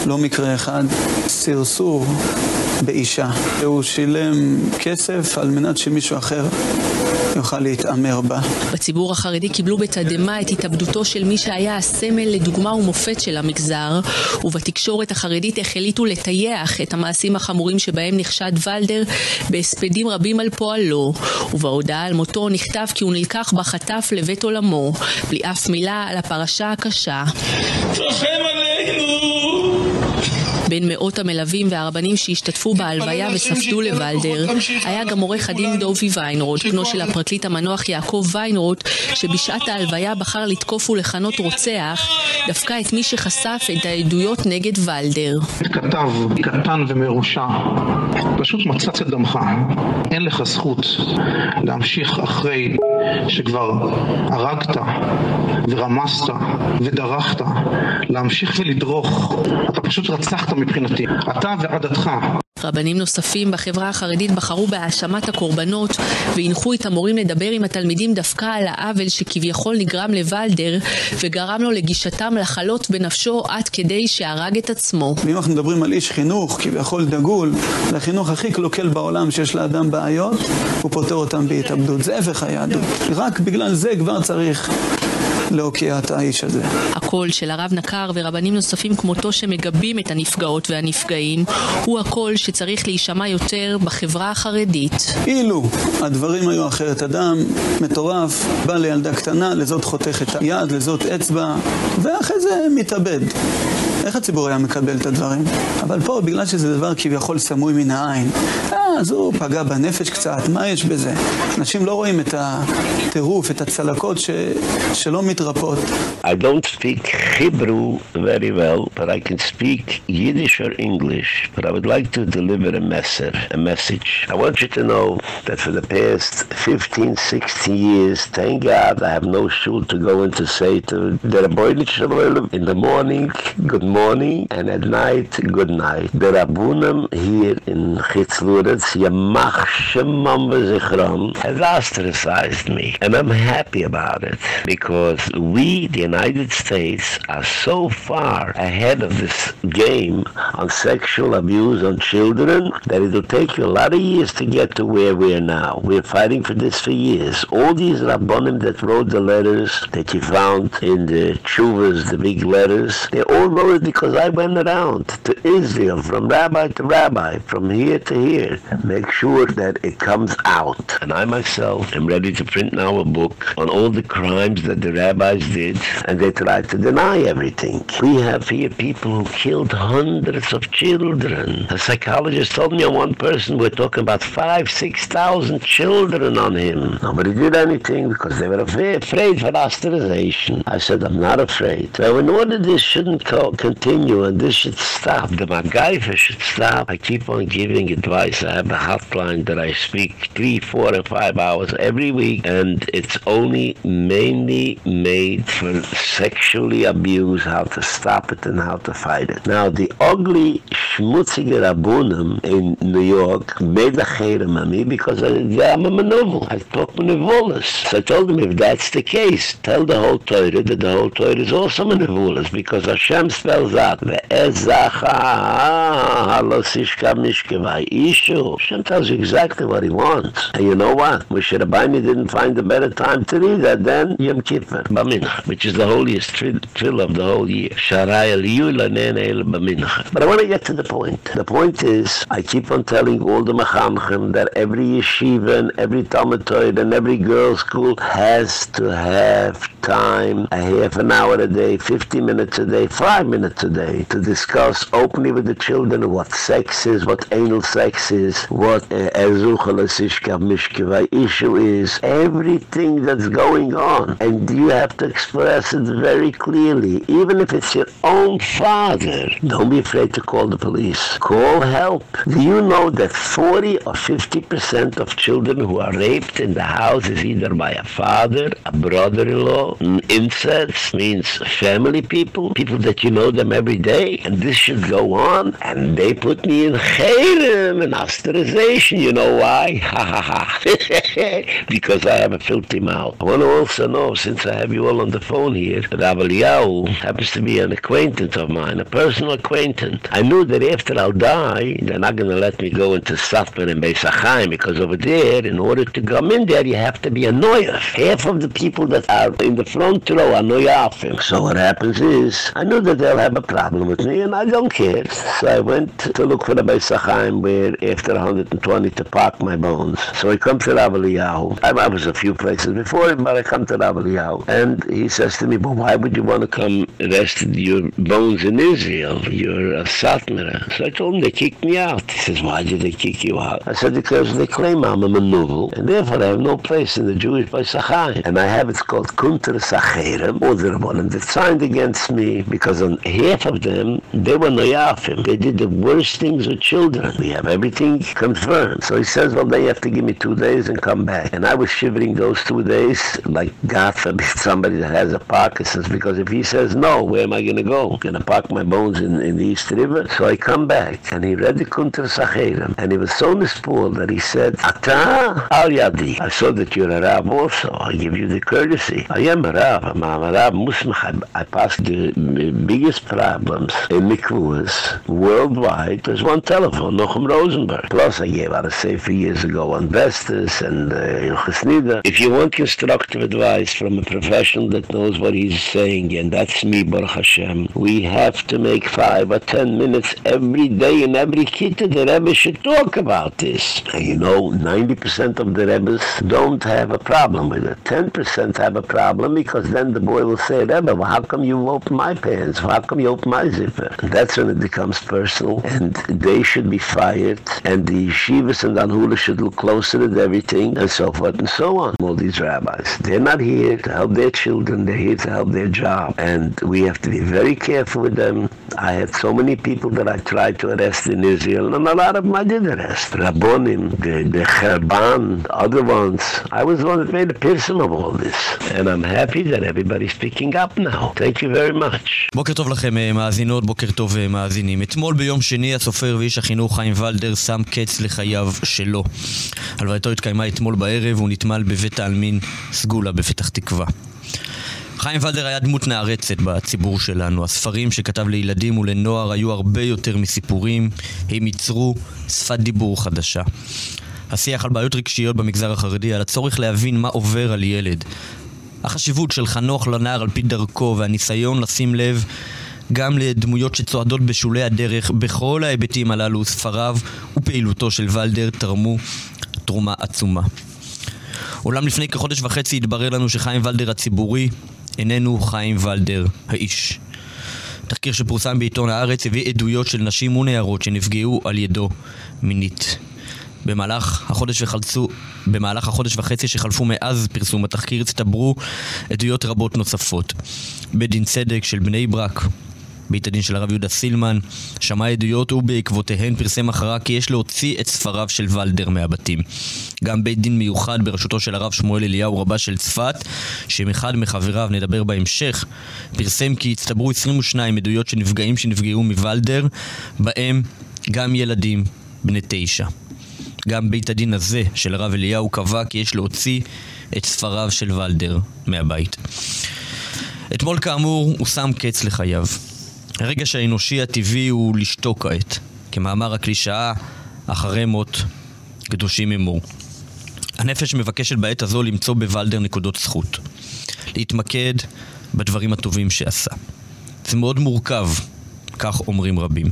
לא מקרה אחד, סרסור באישה. הוא שילם כסף על מנת שמישהו אחר יוכל להתעמר בה. בציבור החרדי קיבלו בתדהמה את התאבדותו של מי שהיה הסמל לדוגמה ומופת של המגזר, ובתקשורת החרדית החליטו לטייח את המעשים החמורים שבהם נחשד ולדר בהספדים רבים על פועלו, ובהודעה על מותו נכתב כי הוא נלקח בחטף לבית עולמו, בלי אף מילה על הפרשה הקשה. רחם עלינו! בין מאות המלווים והרבנים שהשתתפו בהלוויה וספדו לוולדר היה גם עורך הדין דובי ויינרוט, בנו של הפרקליט המנוח יעקב ויינרוט, שבשעת ההלוויה בחר לתקוף ולכנות רוצח דווקא את מי שחשף את העדויות נגד ולדר. כתב קטן ומרושע, פשוט מצץ את דמך. אין לך זכות להמשיך אחרי שכבר הרגת ורמסת ודרכת, להמשיך ולדרוך. אתה פשוט רצחת מבחינתי. אתה ועדתך. רבנים נוספים בחברה החרדית בחרו בהאשמת הקורבנות והנחו את המורים לדבר עם התלמידים דווקא על העוול שכביכול נגרם לוולדר וגרם לו לגישתם לחלות בנפשו עד כדי שהרג את עצמו. ואם אנחנו מדברים על איש חינוך כביכול דגול, זה החינוך הכי קלוקל בעולם שיש לאדם בעיות, הוא פותר אותם בהתאבדות. זה הפך היהדות. רק בגלל זה כבר צריך להוקיע את האיש הזה. הקול של הרב נקר ורבנים נוספים כמותו שמגבים את הנפגעות והנפגעים הוא הקול שצריך להישמע יותר בחברה החרדית. אילו הדברים היו אחרת, אדם מטורף בא לילדה קטנה, לזאת חותך את היד, לזאת אצבע, ואחרי זה מתאבד. איך הציבור היה מקבל את הדברים? אבל פה, בגלל שזה דבר כביכול סמוי מן העין, אז הוא פגע בנפש קצת, מה יש בזה? אנשים לא רואים את הטירוף, את הצלקות ש... שלא מתרפאות. I don't speak Hebrew very well, but I can speak Yiddish or English. But I would like to deliver a message. A message. I want you to know that for the past 15, 16 years, thank God I have no shul to go in to say to the Rabboinich Shalom in the morning, good morning, and at night, good night. The Rabbunim here in Chitzluretz, Yamach Shemam V'Zichram, has ostracized me. And I'm happy about it because we, the United States, are so far ahead of this game on sexual abuse on children that it'll take you a lot of years to get to where we are now. We're fighting for this for years. All these Rabbonim that wrote the letters that you found in the chuvas, the big letters, they all wrote it because I went around to Israel, from rabbi to rabbi, from here to here, make sure that it comes out. And I myself am ready to print now a book on all the crimes that the rabbis did, and they tried to deny everything. We have here people who killed hundreds of children. A psychologist told me on one person we're talking about five, six thousand children on him. Nobody did anything because they were afraid, afraid for ostracization. I said, I'm not afraid. So in order this shouldn't continue and this should stop, the MacGyver should stop, I keep on giving advice. I have a hotline that I speak three, four, and five hours every week, and it's only mainly made for sexually abuse, how to stop it and how to fight it. Now, the ugly schmutzige Rabunem in New York made a cherem on me because I, I'm a manovel. I talk manevolas. So I told him, if that's the case, tell the whole Torah that the whole Torah is also manevolas because Hashem spells out ve'ezacha halosishka mishkevai ishu. Hashem tells you exactly what he wants. And you know what? Moshe Rabbeinu didn't find a better time to read that than Yom Kippur, Bamincha, which is the holiest trill of the whole year. But I want to get to the point. The point is, I keep on telling all the Machamchim that every yeshiva and every Talmud and every girls' school has to have time, a half an hour a day, 50 minutes a day, 5 minutes a day, to discuss openly with the children what sex is, what anal sex is, what Ezuchalesishka Mishkeva issue is, everything that's going on. And you have to express it very clearly, even if it's your own father. Don't be afraid to call the police. Call help. Do you know that 40 or 50% of children who are raped in the house is either by a father, a brother-in-law, incest means family people, people that you know them every day, and this should go on. And they put me in cherem and You know why? Because I have a filthy mouth. I want to also know, since I have you all on the phone here, that Rav Eliyahu happens to be an acquaintance of mine, a personal acquaintance. I knew that after I'll die, they're not going to let me go into Satmar and Beis HaChaim, because over there, in order to come in there, you have to be a noyer. Half of the people that are in the front row, are know him. So what happens is, I knew that they'll have a problem with me, and I don't care. So I went to look for the Beis HaChaim where after 120 to park my bones. So I come to Rav Eliyahu. I, was a few places before him, but I come to Rav Eliyahu. And he says to me, but why would you want to come rest your bones in Israel? You're a Satmara. So I told him they kicked me out. He says, why did they kick you out? I said, because they claim I'm a manuvel, and therefore I have no place in the Jewish Beis HaChaim. And I have, it's called Kunter Sacherem, or the Rabbanim that signed against me, because on half of them, they were Noyafim. They did the worst things with children. We have everything confirmed. So he says, well, they have to give me two days and come back. And I was shivering those two days, like God forbid somebody that has a Parkinson's, because if he says no, where am I going to go? I'm going to park my bones in, in the East River? So I come back, and he read the Kunter Sacherem, and he was so mispooled that he said, Ata al Yadi. I saw that you're a Rab also. I give you the courtesy. I am a Rav, a Rav Musmach, I passed the biggest problems in Mikvahs worldwide. There's one telephone, Nochem Rosenberg. Plus, I gave out a Sefer years ago on Vestas and uh. If you want constructive advice from a professional that knows what he's saying, and that's me, Baruch Hashem, we have to make five or ten minutes every day in every kitta. The Rebbe should talk about this. And you know, 90% of the Rebbes don't have a problem with it. 10% have a problem because then the boy will say, Rebbe, well, how come you open my pants? How come you open my zipper? That's when it becomes personal, and they should be fired, and the yeshivas and anhula should look closer at everything, and so forth and so on. All these rabbis, they're not here to help their children, they're here to help their job, and we have to be very careful with them. I had so many people that I tried to arrest in Israel, and a lot of them I did arrest. Rabbonim, the, the Cherban, other ones. I was the one that made a person of all this, and I'm happy happy that everybody's picking up now. Thank you very much. בוקר טוב לכם אה, מאזינות, בוקר טוב אה, מאזינים. אתמול ביום שני הסופר ואיש החינוך חיים ולדר שם קץ לחייו שלו. הלווייתו התקיימה אתמול בערב והוא נטמל בבית העלמין סגולה בפתח תקווה. חיים ולדר היה דמות נערצת בציבור שלנו. הספרים שכתב לילדים ולנוער היו הרבה יותר מסיפורים, הם ייצרו שפת דיבור חדשה. השיח על בעיות רגשיות במגזר החרדי, על הצורך להבין מה עובר על ילד, החשיבות של חנוך לנער על פי דרכו והניסיון לשים לב גם לדמויות שצועדות בשולי הדרך בכל ההיבטים הללו, ספריו ופעילותו של ולדר תרמו תרומה עצומה. אולם לפני כחודש וחצי התברר לנו שחיים ולדר הציבורי איננו חיים ולדר האיש. תחקיר שפורסם בעיתון הארץ הביא עדויות של נשים ונערות שנפגעו על ידו מינית. במהלך החודש וחלצו, במהלך החודש וחצי שחלפו מאז פרסום התחקיר הצטברו עדויות רבות נוספות. בית דין צדק של בני ברק בית הדין של הרב יהודה סילמן שמע עדויות ובעקבותיהן פרסם אחרה כי יש להוציא את ספריו של ולדר מהבתים. גם בית דין מיוחד בראשותו של הרב שמואל אליהו רבה של צפת, שעם אחד מחבריו נדבר בהמשך, פרסם כי הצטברו 22 עדויות של נפגעים שנפגעו מוולדר, בהם גם ילדים בני תשע. גם בית הדין הזה של הרב אליהו קבע כי יש להוציא את ספריו של ולדר מהבית. אתמול כאמור הוא שם קץ לחייו. הרגש האנושי הטבעי הוא לשתוק כעת. כמאמר הקלישאה, אחרי מות קדושים אמור. הנפש מבקשת בעת הזו למצוא בוולדר נקודות זכות. להתמקד בדברים הטובים שעשה. זה מאוד מורכב, כך אומרים רבים.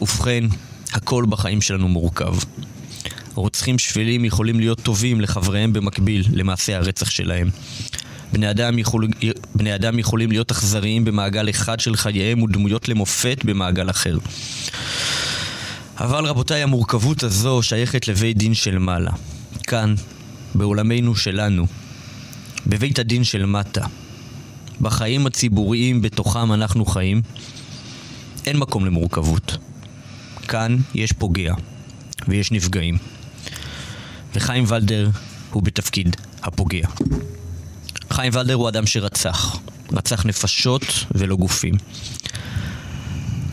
ובכן, הכל בחיים שלנו מורכב. רוצחים שפלים יכולים להיות טובים לחבריהם במקביל למעשה הרצח שלהם. בני אדם, יכול, בני אדם יכולים להיות אכזריים במעגל אחד של חייהם ודמויות למופת במעגל אחר. אבל רבותיי, המורכבות הזו שייכת לבית דין של מעלה. כאן, בעולמנו שלנו, בבית הדין של מטה, בחיים הציבוריים בתוכם אנחנו חיים, אין מקום למורכבות. כאן יש פוגע, ויש נפגעים. וחיים ולדר הוא בתפקיד הפוגע. חיים ולדר הוא אדם שרצח. רצח נפשות ולא גופים.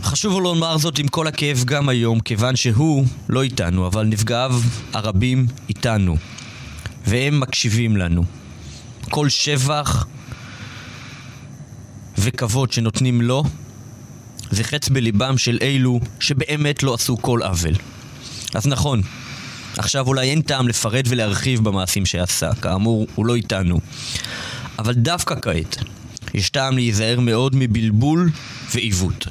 חשוב לומר זאת עם כל הכאב גם היום, כיוון שהוא לא איתנו, אבל נפגעיו הרבים איתנו. והם מקשיבים לנו. כל שבח וכבוד שנותנים לו, זה חץ בליבם של אלו שבאמת לא עשו כל עוול. אז נכון, עכשיו אולי אין טעם לפרט ולהרחיב במעשים שעשה, כאמור, הוא לא איתנו. אבל דווקא כעת, יש טעם להיזהר מאוד מבלבול ועיוות.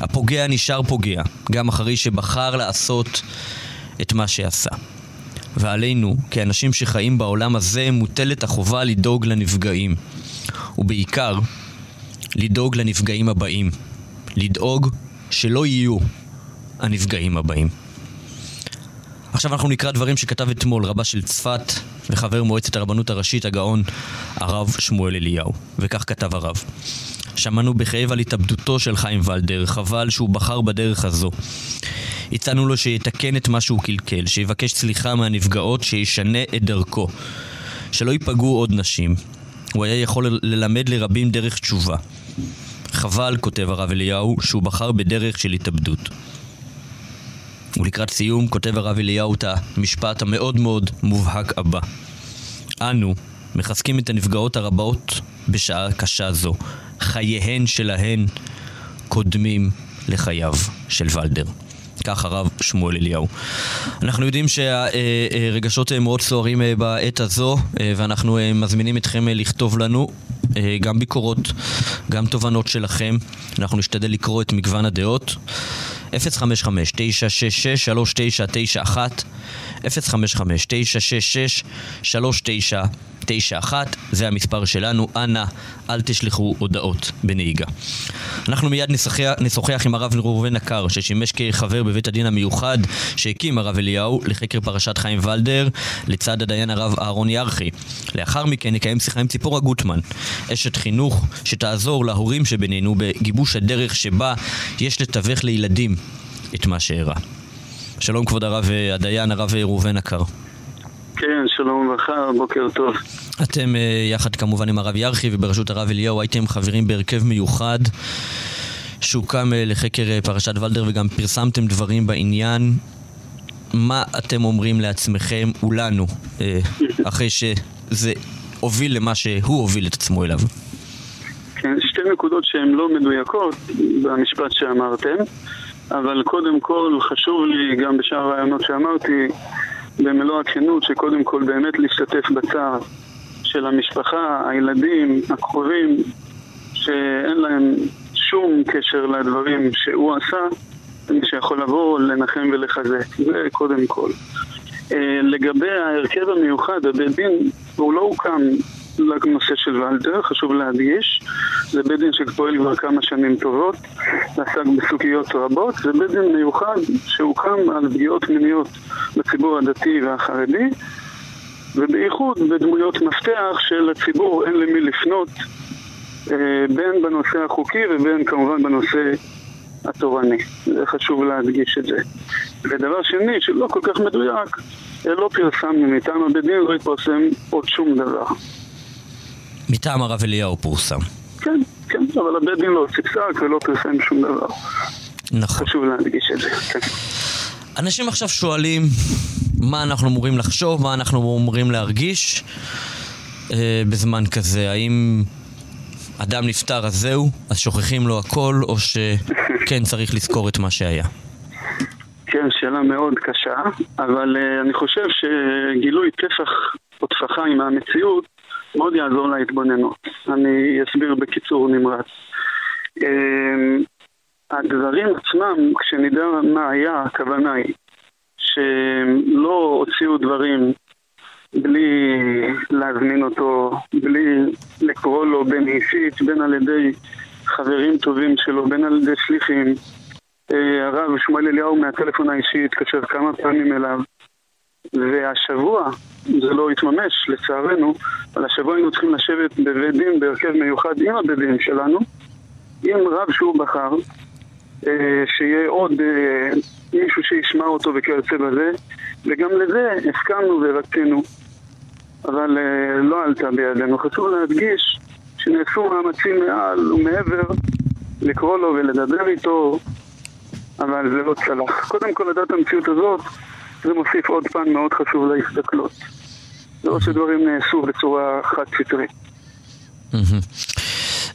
הפוגע נשאר פוגע, גם אחרי שבחר לעשות את מה שעשה. ועלינו, כאנשים שחיים בעולם הזה, מוטלת החובה לדאוג לנפגעים. ובעיקר, לדאוג לנפגעים הבאים. לדאוג שלא יהיו הנפגעים הבאים. עכשיו אנחנו נקרא דברים שכתב אתמול רבה של צפת וחבר מועצת הרבנות הראשית הגאון הרב שמואל אליהו. וכך כתב הרב: שמענו בכאב על התאבדותו של חיים ולדר, חבל שהוא בחר בדרך הזו. הצענו לו שיתקן את מה שהוא קלקל, שיבקש סליחה מהנפגעות, שישנה את דרכו. שלא ייפגעו עוד נשים. הוא היה יכול ללמד לרבים דרך תשובה. חבל, כותב הרב אליהו, שהוא בחר בדרך של התאבדות. ולקראת סיום כותב הרב אליהו את המשפט המאוד מאוד מובהק הבא: אנו מחזקים את הנפגעות הרבות בשעה קשה זו. חייהן שלהן קודמים לחייו של ולדר. כך הרב שמואל אליהו. אנחנו יודעים שהרגשות מאוד סוערים אה, בעת הזו, אה, ואנחנו אה, מזמינים אתכם לכתוב לנו גם ביקורות, גם תובנות שלכם. אנחנו נשתדל לקרוא את מגוון הדעות. 055-966-3991 055-966-3991 זה המספר שלנו, אנא אל תשלחו הודעות בנהיגה. אנחנו מיד נשוחח, נשוחח עם הרב ראובן עקר, ששימש כחבר בבית הדין המיוחד שהקים הרב אליהו לחקר פרשת חיים ולדר, לצד הדיין הרב אהרון ירחי. לאחר מכן נקיים שיחה עם ציפורה גוטמן, אשת חינוך שתעזור להורים שבינינו בגיבוש הדרך שבה יש לתווך לילדים את מה שאירע. שלום כבוד הרב הדיין, הרב ראובן עקר. כן, שלום וברכה, בוקר טוב. אתם אה, יחד כמובן עם הרב ירחי ובראשות הרב אליהו הייתם חברים בהרכב מיוחד שהוקם אה, לחקר אה, פרשת ולדר וגם פרסמתם דברים בעניין. מה אתם אומרים לעצמכם ולנו אחרי שזה הוביל למה שהוא הוביל את עצמו אליו? כן, שתי נקודות שהן לא מדויקות במשפט שאמרתם, אבל קודם כל חשוב לי, גם בשאר הרעיונות שאמרתי, במלוא הכנות, שקודם כל באמת להשתתף בצער של המשפחה, הילדים, הקרובים, שאין להם שום קשר לדברים שהוא עשה, מי שיכול לבוא, לנחם ולחזק. זה קודם כל. אה, לגבי ההרכב המיוחד, הבית דין, הוא לא הוקם לנושא של ולדר, חשוב להדגיש. זה בית דין שפועל כבר כמה שנים טובות, ועסק בסוגיות רבות. זה בית דין מיוחד שהוקם על פגיעות מיניות בציבור הדתי והחרדי, ובייחוד בדמויות מפתח שלציבור אין למי לפנות, אה, בין בנושא החוקי ובין כמובן בנושא התורני. זה חשוב להדגיש את זה. ודבר שני, שלא כל כך מדויק, לא פרסמנו מטעם הבית דין, לא התפרסם עוד שום דבר. מטעם הרב אליהו פורסם. כן, כן, אבל הבית דין לא פסק ולא פרסם שום דבר. נכון. חשוב להדגיש את זה. כן. אנשים עכשיו שואלים מה אנחנו אמורים לחשוב, מה אנחנו אמורים להרגיש אה, בזמן כזה. האם אדם נפטר אז זהו, אז שוכחים לו הכל, או שכן צריך לזכור את מה שהיה? כן, שאלה מאוד קשה, אבל uh, אני חושב שגילוי טפח או טפחיים מהמציאות מאוד יעזור להתבוננות. אני אסביר בקיצור נמרץ. Uh, הדברים עצמם, כשנדע מה היה, הכוונה היא שלא הוציאו דברים בלי להזמין אותו, בלי לקרוא לו בין אישית, בין על ידי חברים טובים שלו, בין על ידי שליחים. אה, הרב שמואל אליהו מהטלפון האישי התקשר כמה פעמים אליו והשבוע זה לא התממש לצערנו אבל השבוע היינו צריכים לשבת בבית דין בהרכב מיוחד עם הבית דין שלנו עם רב שהוא בחר אה, שיהיה עוד אה, מישהו שישמע אותו וכיוצא בזה וגם לזה הסכמנו ורצינו אבל לא עלתה בידינו חשוב להדגיש שנעשו מאמצים מעל ומעבר לקרוא לו ולדבר איתו אבל זה לא צלח. קודם כל לדעת המציאות הזאת, זה מוסיף עוד פן מאוד חשוב להסתכלות. זה לא שדברים נעשו בצורה חד סטרית.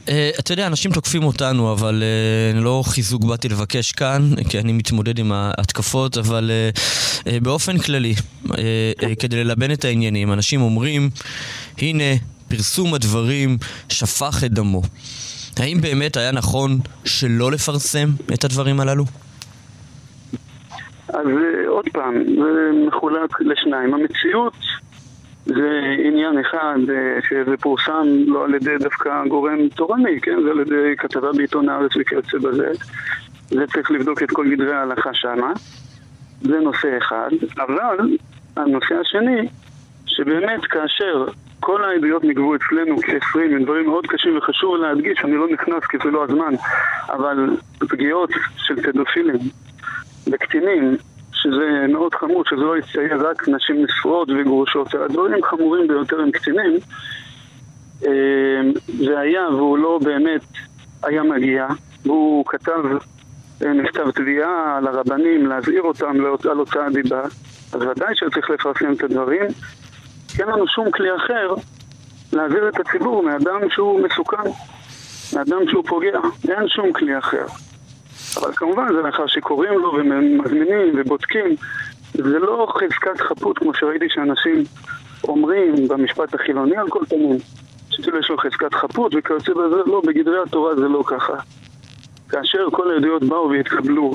Uh, אתה יודע, אנשים תוקפים אותנו, אבל uh, לא חיזוק באתי לבקש כאן, כי אני מתמודד עם ההתקפות, אבל uh, uh, באופן כללי, uh, uh, כדי ללבן את העניינים, אנשים אומרים, הנה, פרסום הדברים שפך את דמו. האם באמת היה נכון שלא לפרסם את הדברים הללו? אז אה, עוד פעם, זה מחולק לשניים. המציאות זה עניין אחד אה, שזה פורסם לא על ידי דווקא גורם תורני, כן? זה על ידי כתבה בעיתון הארץ וכיוצא בזה. זה צריך לבדוק את כל גדרי ההלכה שמה. זה נושא אחד. אבל הנושא השני, שבאמת כאשר כל העדויות נגבו אצלנו כ-20 עם דברים מאוד קשים וחשוב להדגיש, אני לא נכנס כי זה לא הזמן, אבל פגיעות של פדופילים בקטינים, שזה מאוד חמור, שזה לא יצייר רק נשים נשואות וגרושות, הדברים חמורים ביותר עם קטינים. זה היה והוא לא באמת היה מגיע, והוא כתב מכתב תביעה על הרבנים להזהיר אותם על הוצאת דיבה, אז ודאי שצריך לפרסם את הדברים. אין לנו שום כלי אחר להעביר את הציבור מאדם שהוא מסוכן, מאדם שהוא פוגע, אין שום כלי אחר. אבל כמובן זה לאחר שקוראים לו ומזמינים ובודקים. זה לא חזקת חפות כמו שראיתי שאנשים אומרים במשפט החילוני על כל פנים, שכאילו יש לו חזקת חפות וכיוצא בזה, לא, בגדרי התורה זה לא ככה. כאשר כל העדויות באו והתקבלו,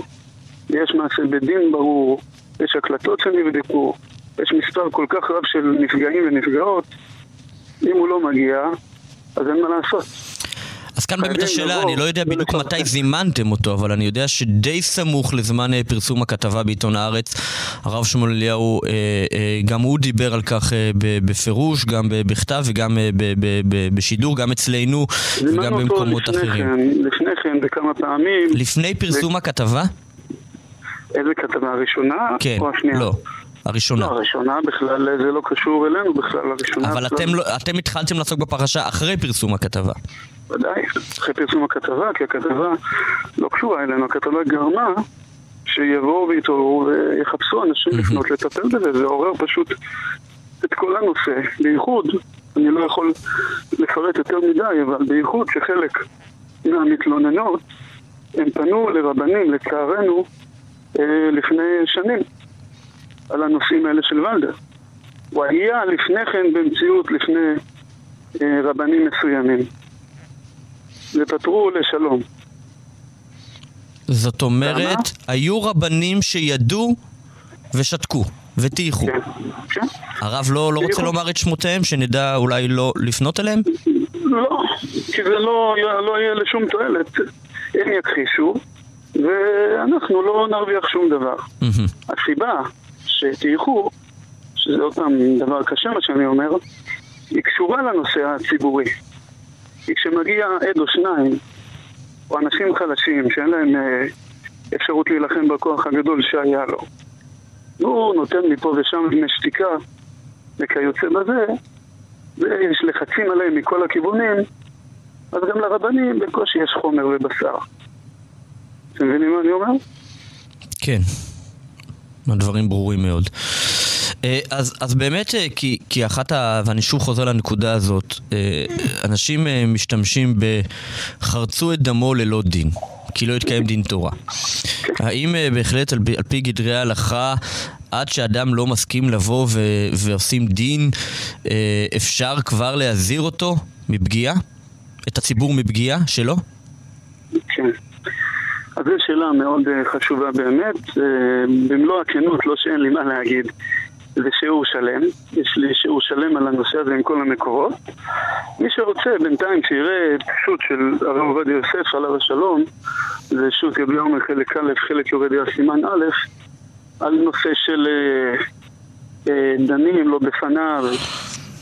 יש מעשה בדין ברור, יש הקלטות שנבדקו, יש מספר כל כך רב של נפגעים ונפגעות, אם הוא לא מגיע, אז אין מה לעשות. כאן באמת השאלה, אני לא יודע בדיוק מתי זימנתם אותו, אבל אני יודע שדי סמוך לזמן אה, פרסום הכתבה בעיתון הארץ, הרב שמואל אליהו, אה, אה, גם הוא דיבר על כך בפירוש, גם בכתב וגם בשידור, גם אצלנו וגם במקומות אחרים. לפני כן, בכמה פעמים. לפני פרסום הכתבה? איזה כתבה, הראשונה כן, או השנייה? לא. הראשונה. לא, הראשונה בכלל, זה לא קשור אלינו בכלל, הראשונה... אבל אתם, לא, אתם התחלתם לעסוק בפרשה אחרי פרסום הכתבה. ודאי, אחרי פרסום הכתבה, כי הכתבה לא קשורה אלינו, הכתבה גרמה שיבואו ויתעוררו ויחפשו אנשים לפנות לטפל בזה, זה עורר פשוט את כל הנושא, בייחוד, אני לא יכול לפרט יותר מדי, אבל בייחוד שחלק מהמתלוננות הם פנו לרבנים, לצערנו, אה, לפני שנים. על הנושאים האלה של ולדר. הוא היה לפני כן במציאות לפני אה, רבנים מסוימים. ופתרו לשלום. זאת אומרת, למה? היו רבנים שידעו ושתקו וטייחו. כן, כן. הרב לא, לא רוצה לומר את שמותיהם, שנדע אולי לא לפנות אליהם? לא, כי זה לא, לא יהיה לשום תועלת. הם יכחישו, ואנחנו לא נרוויח שום דבר. הסיבה שטייחו, שזה עוד פעם דבר קשה מה שאני אומר, היא קשורה לנושא הציבורי. כי כשמגיע עד או שניים, או אנשים חלשים שאין להם אה, אפשרות להילחם בכוח הגדול שהיה לו, והוא נותן מפה ושם דמי שתיקה וכיוצא בזה, ויש לחצים עליהם מכל הכיוונים, אז גם לרבנים בקושי יש חומר ובשר. אתם מבינים מה אני אומר? כן. הדברים ברורים מאוד. אה, אז, אז באמת, אה, כי, כי אחת ה... ואני שוב חוזר לנקודה הזאת, אה, אנשים משתמשים ב... חרצו את דמו ללא דין. כי לא התקיים דין תורה. האם בהחלט על, על פי גדרי ההלכה, עד שאדם לא מסכים לבוא ו, ועושים דין, אפשר כבר להזהיר אותו מפגיעה? את הציבור מפגיעה שלו? כן. אז זו שאלה מאוד חשובה באמת. במלוא הכנות, לא שאין לי מה להגיד. זה שיעור שלם, יש לי שיעור שלם על הנושא הזה עם כל המקורות. מי שרוצה בינתיים שיראה שו"ת של הרב עובדיה יוסף עליו השלום, זה שו"ת י"ג חלק א', חלק יורדיה סימן א', על נושא של אה, אה, דנים לא בפניו,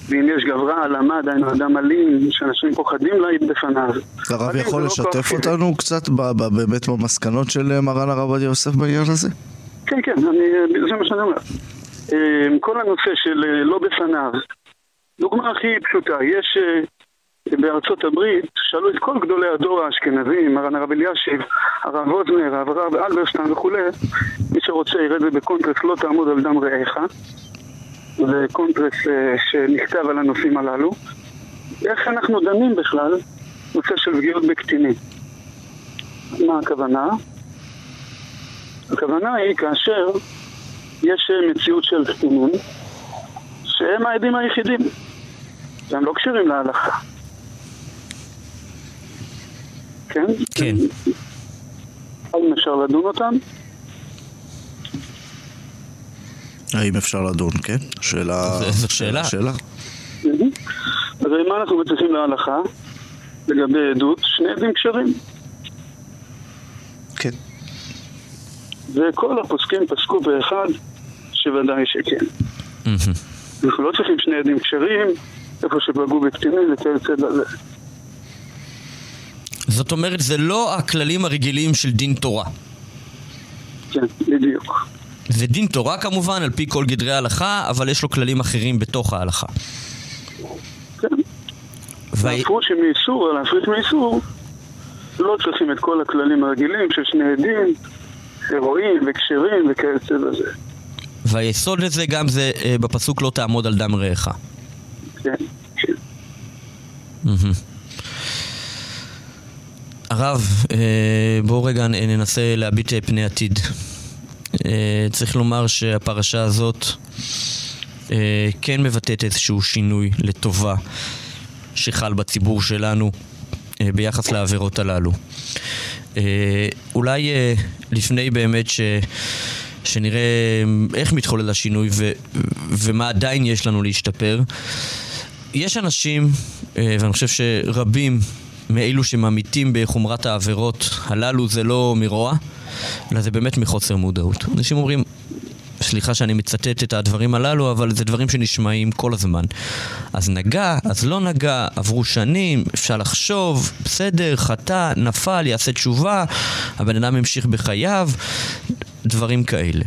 ואם יש גברה על עמד, דהיינו אדם אלים, שאנשים פוחדים להעיד בפניו. הרב יכול לא לשתף אותנו קצת באמת במסקנות של אה, מרן הרב עובדיה יוסף בעניין הזה? כן, כן, אני, זה מה שאני אומר. אמ, כל הנושא של אה, לא בפניו, דוגמה הכי פשוטה, יש אה, בארצות הברית, שאלו את כל גדולי הדור האשכנזים, מרן הרב אלישיב, הרב ווזנר, הרב אלברשטיין וכולי, מי שרוצה יראה את זה בקונטרס לא תעמוד על דם רעיך, זה קונטרס אה, שנכתב על הנושאים הללו. איך אנחנו דנים בכלל נושא של פגיעות בקטינים? מה הכוונה? הכוונה היא כאשר יש אה, מציאות של קטינים שהם העדים היחידים והם לא קשרים להלכה. כן? כן. האם אפשר לדון אותם? האם אפשר לדון, כן? שאלה... זו שאלה. שאלה. אז מה אנחנו מצליחים להלכה לגבי עדות? שני עדים קשרים. כן. וכל הפוסקים פסקו באחד שוודאי שכן. אנחנו לא צריכים שני עדים כשרים, איפה שפגעו בקטינים וכיוצא בזה. זאת אומרת, זה לא הכללים הרגילים של דין תורה. כן, בדיוק. זה דין תורה כמובן, על פי כל גדרי ההלכה, אבל יש לו כללים אחרים בתוך ההלכה. כן. והפרוש מאיסור, להפריש מאיסור, לא צריכים את כל הכללים הרגילים של שני עדים, אירועים וכשרים וכיוצא בזה. והיסוד לזה גם זה אה, בפסוק לא תעמוד על דם רעך. כן. הרב, אה, בואו רגע ננסה להביט אה, פני עתיד. צריך לומר שהפרשה הזאת כן מבטאת איזשהו שינוי לטובה שחל בציבור שלנו ביחס לעבירות הללו. אולי לפני באמת ש... שנראה איך מתחולל השינוי ו, ומה עדיין יש לנו להשתפר. יש אנשים, אה, ואני חושב שרבים מאלו שממיתים בחומרת העבירות הללו זה לא מרוע, אלא זה באמת מחוסר מודעות. אנשים אומרים, סליחה שאני מצטט את הדברים הללו, אבל זה דברים שנשמעים כל הזמן. אז נגע, אז לא נגע, עברו שנים, אפשר לחשוב, בסדר, חטא, נפל, יעשה תשובה, הבן אדם המשיך בחייו, דברים כאלה.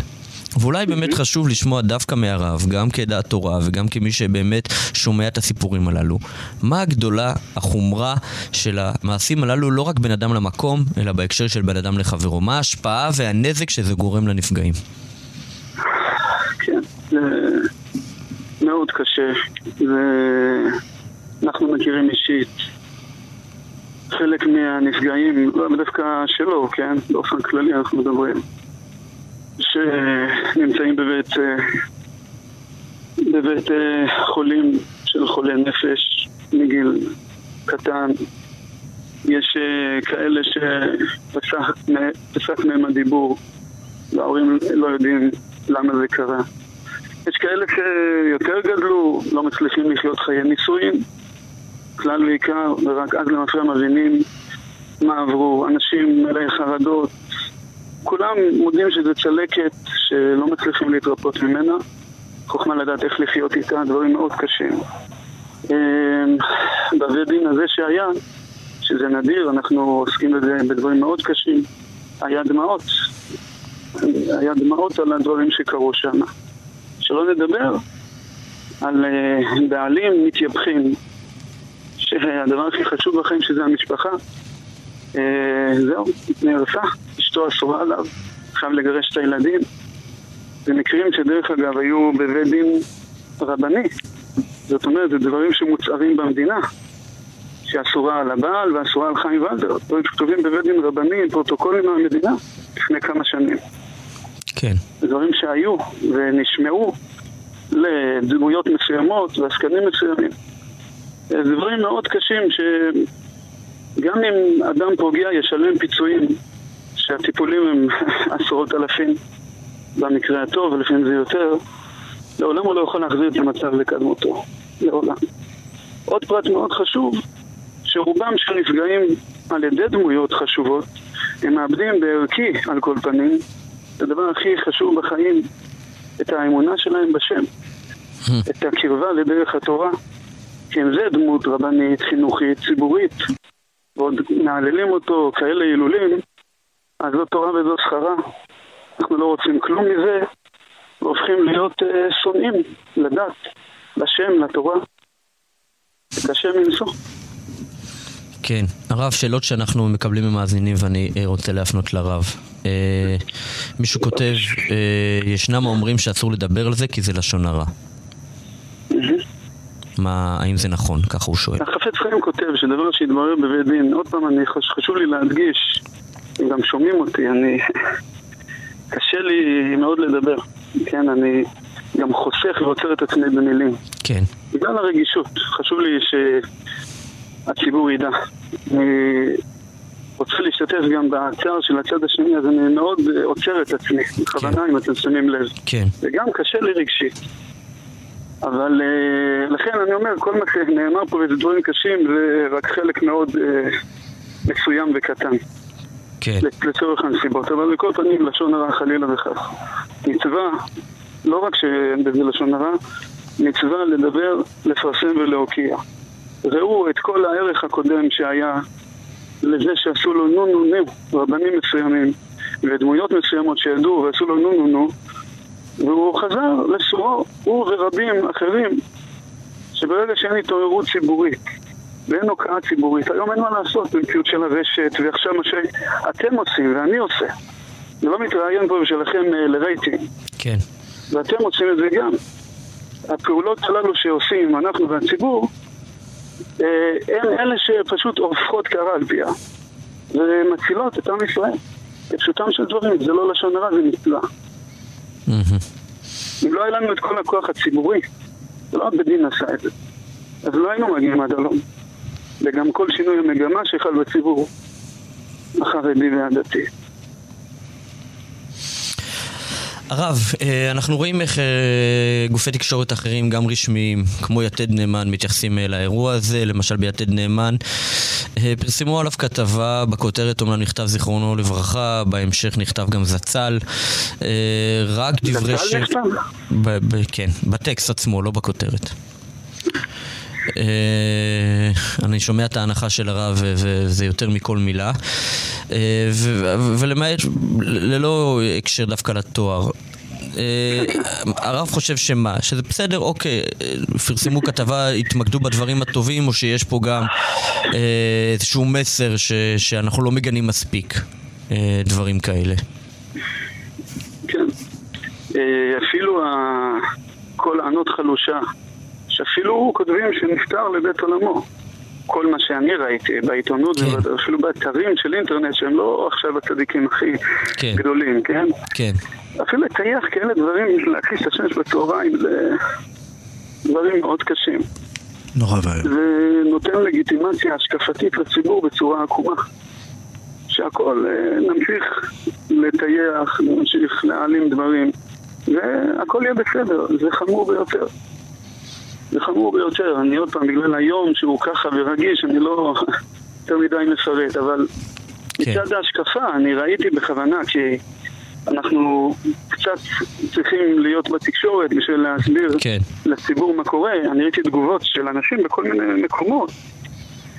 ואולי באמת חשוב לשמוע דווקא מהרב, גם כדעת תורה וגם כמי שבאמת שומע את הסיפורים הללו. מה הגדולה, החומרה של המעשים הללו, לא רק בין אדם למקום, אלא בהקשר של בין אדם לחברו? מה ההשפעה והנזק שזה גורם לנפגעים? כן, זה מאוד קשה. ואנחנו מכירים אישית חלק מהנפגעים, לא דווקא שלו, כן? באופן כללי אנחנו מדברים. שנמצאים בבית, אה, בבית אה, חולים של חולי נפש מגיל קטן. יש אה, כאלה שפסק מהם הדיבור וההורים לא יודעים למה זה קרה. יש כאלה שיותר גדלו, לא מצליחים לחיות חיי נישואין, כלל ועיקר, ורק אז למפרע מבינים מה עברו. אנשים מלאי חרדות, כולם מודים שזה צלקת שלא מצליחים להתרפות ממנה. חוכמה לדעת איך לחיות איתה, דברים מאוד קשים. אמ, בבית דין הזה שהיה, שזה נדיר, אנחנו עוסקים בזה בדברים מאוד קשים, היה דמעות. היה דמעות על הדברים שקרו שם. שלא נדבר על אה, בעלים מתייבחים, שהדבר הכי חשוב בחיים שזה המשפחה. אה, זהו, נהרסה. אשתו אשתו אסורה עליו, חייב לגרש את הילדים. זה מקרים שדרך אגב היו בבית דין רבני. זאת אומרת, זה דברים שמוצהרים במדינה. שאסורה על הבעל ואסורה על חיים ולדר. דברים שכתובים בבית דין רבני פרוטוקולים מהמדינה לפני כמה שנים. כן. דברים שהיו ונשמעו לדמויות מסוימות ועסקנים מסוימים. דברים מאוד קשים שגם אם אדם פוגע ישלם פיצויים שהטיפולים הם עשרות אלפים במקרה הטוב ולפעמים זה יותר, לעולם הוא לא יכול להחזיר את המצב לקדמותו. לעולם. עוד פרט מאוד חשוב, שרובם של נפגעים על ידי דמויות חשובות, הם מאבדים בערכי על כל פנים, הדבר הכי חשוב בחיים, את האמונה שלהם בשם, את הקרבה לדרך התורה, כי אם זה דמות רבנית, חינוכית, ציבורית, ועוד מהללים אותו כאלה הילולים, אז זו תורה וזו שכרה. אנחנו לא רוצים כלום מזה, והופכים להיות אה, שונאים לדת, לשם, לתורה. זה קשה מנשוא. כן. הרב, שאלות שאנחנו מקבלים ממאזינים ואני אה, רוצה להפנות לרב. אה, מישהו כותב, ישנם האומרים שאסור לדבר על זה כי זה לשון הרע. מה, האם זה נכון? ככה הוא שואל. החפץ חיים כותב שדבר שהתברר בבית דין, עוד פעם, חשוב לי להדגיש, גם שומעים אותי, אני... קשה לי מאוד לדבר, כן, אני גם חוסך ועוצר את עצמי במילים. כן. בגלל הרגישות, חשוב לי שהציבור ידע. אני רוצה להשתתף גם בצער של הצד השני, אז אני מאוד עוצר את עצמי, בכוונה, כן. אם אתם שמים לב. כן. וגם קשה לי רגשית. אבל uh, לכן אני אומר, כל מה שנאמר פה וזה דברים קשים זה רק חלק מאוד uh, מסוים וקטן. כן. לצורך הנסיבות, אבל בכל פנים לשון הרע חלילה וכך. מצווה, לא רק שאין בזה לשון הרע, מצווה לדבר, לפרסם ולהוקיע. ראו את כל הערך הקודם שהיה לזה שעשו לו נו נו נו, רבנים מסוימים ודמויות מסוימות שידעו ועשו לו נו נו נו והוא חזר לסורו, הוא ורבים אחרים שברגע שאין התעוררות ציבורית ואין הוקעה ציבורית, היום אין מה לעשות במציאות של הרשת ועכשיו מה שאתם עושים ואני עושה. זה לא מתראיין פה בשבילכם אה, לרייטינג. כן. ואתם עושים את זה גם. הפעולות הללו שעושים אנחנו והציבור אה, הן אלה שפשוט הופכות קרה על פיה ומצילות את עם ישראל. כפשוטם של דברים, זה לא לשון הרע, זה נפלא. אם לא היה לנו את כל הכוח הציבורי, זה לא בית דין עשה את זה, אז לא היינו מגיעים עד הלום. וגם כל שינוי המגמה שחל בציבור החרדי והדתי. הרב, אה, אנחנו רואים איך אה, גופי תקשורת אחרים, גם רשמיים, כמו יתד נאמן, מתייחסים אה, לאירוע הזה. למשל ביתד נאמן פרסמו עליו כתבה, בכותרת אומנם נכתב זיכרונו לברכה, בהמשך נכתב גם זצ"ל. רק דברי ש... זצ"ל נכתב? כן, בטקסט עצמו, לא בכותרת. אני שומע את ההנחה של הרב וזה יותר מכל מילה ולמעט, ללא הקשר דווקא לתואר הרב חושב שמה? שזה בסדר, אוקיי, פרסמו כתבה, התמקדו בדברים הטובים או שיש פה גם איזשהו מסר שאנחנו לא מגנים מספיק דברים כאלה? כן, אפילו כל ענות חלושה שאפילו כותבים שנפטר לבית עולמו. כל מה שאני ראיתי בעיתונות, כן. ואפילו באתרים של אינטרנט, שהם לא עכשיו הצדיקים הכי כן. גדולים, כן? כן. אפילו לטייח כאלה דברים, להכניס את השמש בצהריים, זה דברים מאוד קשים. נורא ואיום. זה נותן לגיטימציה השקפתית לציבור בצורה עקומה. שהכל אה, נמשיך לטייח, נמשיך להעלים דברים, והכל יהיה בסדר, זה חמור ביותר. זה חמור ביותר, אני עוד פעם, בגלל היום שהוא ככה ורגיש, אני לא יותר מדי מפרט, אבל כן. מצד ההשקפה, אני ראיתי בכוונה, כי אנחנו קצת צריכים להיות בתקשורת בשביל להסביר כן. לציבור מה קורה, אני ראיתי תגובות של אנשים בכל מיני מקומות.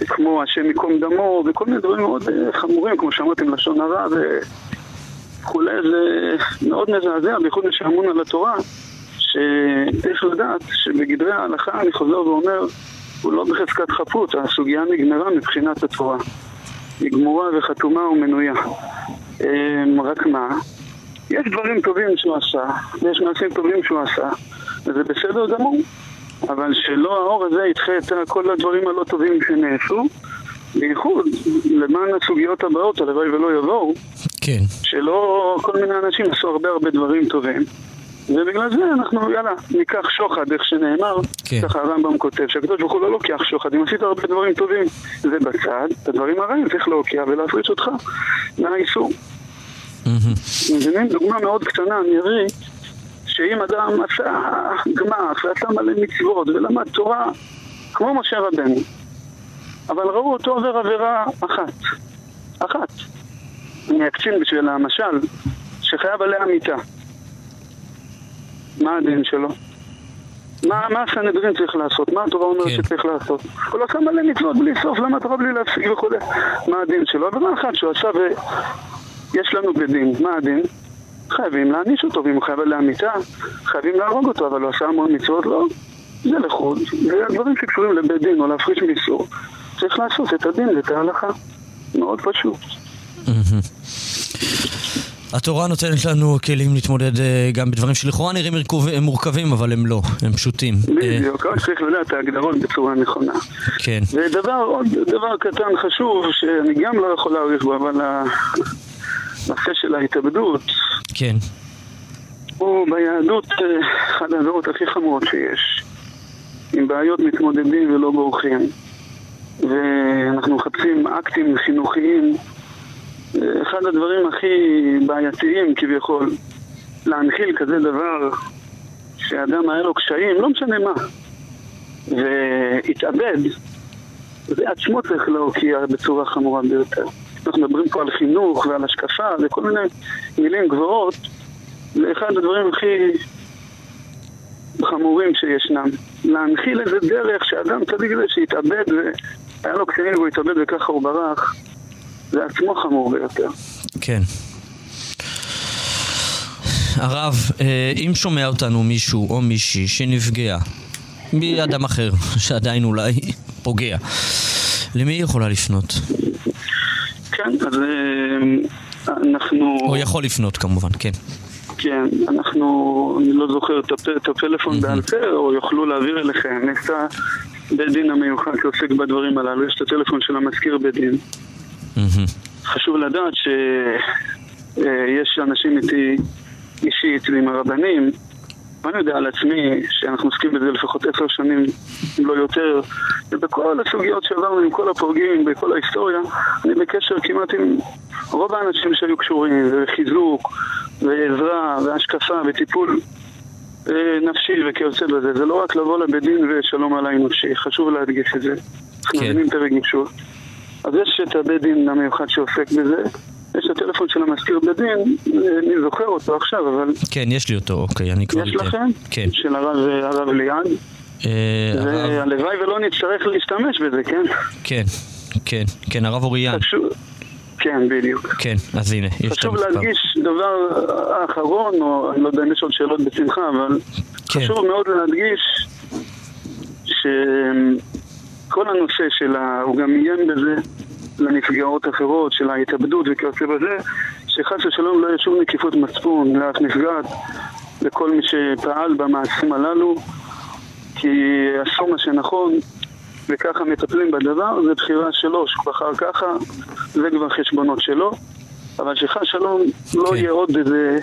כמו השם ייקום דמו, וכל מיני דברים מאוד אה, חמורים, כמו שאמרתם, לשון הרע וכולי, זה מאוד מזעזע, בייחוד מי שאמון על התורה, שצריך לדעת שבגדרי ההלכה, אני חוזר ואומר, הוא לא בחזקת חפות, הסוגיה נגמרה מבחינת התורה. היא גמורה וחתומה ומנויה. אמ, רק מה, יש דברים טובים שהוא עשה, יש מעשים טובים שהוא עשה, וזה בסדר גמור, אבל שלא האור הזה ידחה את כל הדברים הלא טובים שנעשו, בייחוד למען הסוגיות הבאות, הלוואי ולא יבואו, כן. שלא כל מיני אנשים עשו הרבה הרבה דברים טובים. ובגלל זה אנחנו, יאללה, ניקח שוחד, איך שנאמר, כן. ככה הרמב"ם כותב, שהקדוש ברוך הוא לא לוקח שוחד, אם עשית הרבה דברים טובים, זה בצד, את הדברים הרעים צריך להוקיע ולהפריש אותך מהאיסור. מבינים? דוגמה מאוד קטנה, אני אביא, שאם אדם עשה גמח ועשה מלא מצוות ולמד תורה כמו משה רבנו, אבל ראו אותו עובר עבירה אחת, אחת. אני אקצין בשביל המשל, שחייב עליה מיתה. מה הדין שלו? מה, מה הסנהדרין צריך לעשות? מה התורה אומרת כן. שצריך לעשות? הוא עשה מלא מצוות בלי סוף, למה התורה בלי להפסיק וכו'. מה הדין שלו? עבירה אחת שהוא עשה ויש לנו בדין. מה הדין? חייבים להעניש אותו, ואם הוא חייב עליה מיתה, חייבים להרוג אותו, אבל הוא עשה המון מצוות, לא. זה לחוד, זה הדברים שקשורים לבית דין או להפריש מאיסור. צריך לעשות את הדין ואת ההלכה. מאוד פשוט. התורה נותנת לנו כלים להתמודד אה, גם בדברים שלכאורה נראים מורכב- מורכבים, אבל הם לא, הם פשוטים. בדיוק, רק צריך לדעת את ההגדרות בצורה נכונה. כן. ודבר, עוד דבר קטן חשוב, שאני גם לא יכול להאריך בו, אבל הנושא של ההתאבדות, כן. הוא ביהדות אה, אחת העבירות הכי חמורות שיש. עם בעיות מתמודדים ולא בורחים. ואנחנו מחפשים אקטים חינוכיים. אחד הדברים הכי בעייתיים כביכול, להנחיל כזה דבר שאדם היה לו קשיים, לא משנה מה, והתאבד, זה עצמו צריך להוקיע בצורה חמורה ביותר. אנחנו מדברים פה על חינוך ועל השקפה וכל מיני מילים גבוהות, זה אחד הדברים הכי חמורים שישנם. להנחיל איזה דרך שאדם צדיק זה שהתאבד והיה לו קשיים והוא התאבד וככה הוא ברח, זה עצמו חמור ביותר. כן. הרב, אה, אם שומע אותנו מישהו או מישהי שנפגע מאדם אחר, שעדיין אולי פוגע, למי היא יכולה לפנות? כן, אז אה, אנחנו... או יכול לפנות כמובן, כן. כן, אנחנו, אני לא זוכר את הפ- את הפלאפון בעל פה, או יוכלו להעביר אליכם. את הבית דין המיוחד שעוסק בדברים הללו, יש את הטלפון של המזכיר בית דין. חשוב לדעת שיש אנשים איתי אישית ועם הרבנים, ואני יודע על עצמי שאנחנו עוסקים בזה לפחות עשר שנים, אם לא יותר, ובכל הסוגיות שעברנו עם כל הפורגים, בכל ההיסטוריה, אני בקשר כמעט עם רוב האנשים שהיו קשורים, וחיזוק, ועזרה, והשקפה, וטיפול אה, נפשי וכיוצא בזה. זה לא רק לבוא לבית דין ושלום עליי נפשי, חשוב להדגיש את זה. אנחנו כן. מבינים את הרגישות. אז יש את הבית דין המיוחד שעוסק בזה, יש את הטלפון של המזכיר בית דין, אני זוכר אותו עכשיו, אבל כן, יש לי אותו, אוקיי, אני כבר... יש. לכם? כן. של הרב, ליעד. אה, והלוואי ולא נצטרך להשתמש בזה, כן? כן, כן, כן, הרב אוריאן. כן, בדיוק. כן, אז הנה, יש את חשוב המספר. להדגיש דבר אחרון, או אני לא יודע אם יש עוד שאלות בשמחה, אבל כן. חשוב מאוד להדגיש שכל הנושא של ה... הוא גם עיין בזה לנפגעות אחרות, של ההתאבדות וכיוצא בזה, שחס ושלום לא יהיה שום נקיפות מצפון לאף נפגעת, לכל מי שפעל במעשים הללו, כי עשו מה שנכון, וככה מטפלים בדבר, זה בחירה שלו, שהוא בחר ככה, זה כבר חשבונות שלו, אבל שחס שלום לא יהיה עוד איזה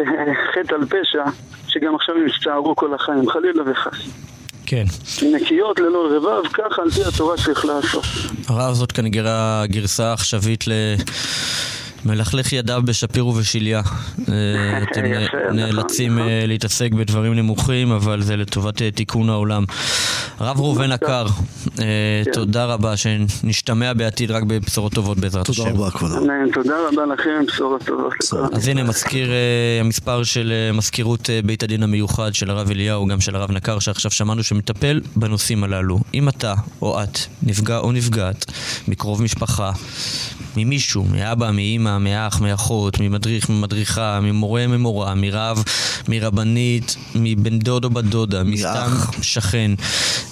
אה, חטא על פשע, שגם עכשיו הם יצטערו כל החיים, חלילה וחס. כן. נקיות ללא רבב, ככה על פי התורה צריך לעשות. הרב זאת כנראה גרסה עכשווית ל... מלכלך ידיו בשפיר ובשליה. אה, אתם נאלצים אה, להתעסק בדברים נמוכים, אבל זה לטובת אה, תיקון העולם. הרב ראובן עקר, אה, כן. תודה רבה, שנשתמע בעתיד רק בבשורות טובות בעזרת השם. תודה רבה, כבודו. תודה רבה לכם, בשורות טובות. אז הנה מזכיר, המספר של מזכירות בית הדין המיוחד של הרב אליהו, גם של הרב נקר, שעכשיו שמענו שמטפל בנושאים הללו. אם אתה או את נפגע או נפגעת מקרוב משפחה, ממישהו, מאבא, מאימא, מאח, מאחות, ממדריך, ממדריכה, ממורה, ממורה, מרב, מרבנית, מבן דוד או בת דודה, מסתם שכן,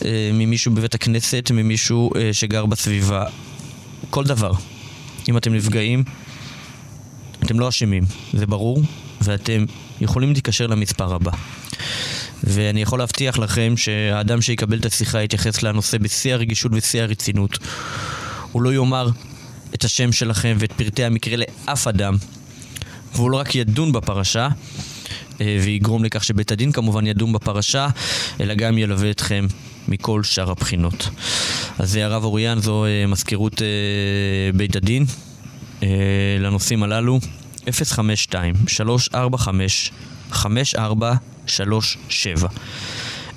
אה, ממישהו בבית הכנסת, ממישהו אה, שגר בסביבה, כל דבר. אם אתם נפגעים, אתם לא אשמים, זה ברור, ואתם יכולים להתקשר למספר הבא. ואני יכול להבטיח לכם שהאדם שיקבל את השיחה יתייחס לנושא בשיא הרגישות ושיא הרצינות. הוא לא יאמר את השם שלכם ואת פרטי המקרה לאף אדם, והוא לא רק ידון בפרשה, אה, ויגרום לכך שבית הדין כמובן ידון בפרשה, אלא גם ילווה אתכם מכל שאר הבחינות. אז הרב אוריאן זו אה, מזכירות אה, בית הדין לנושאים הללו 052 345 5437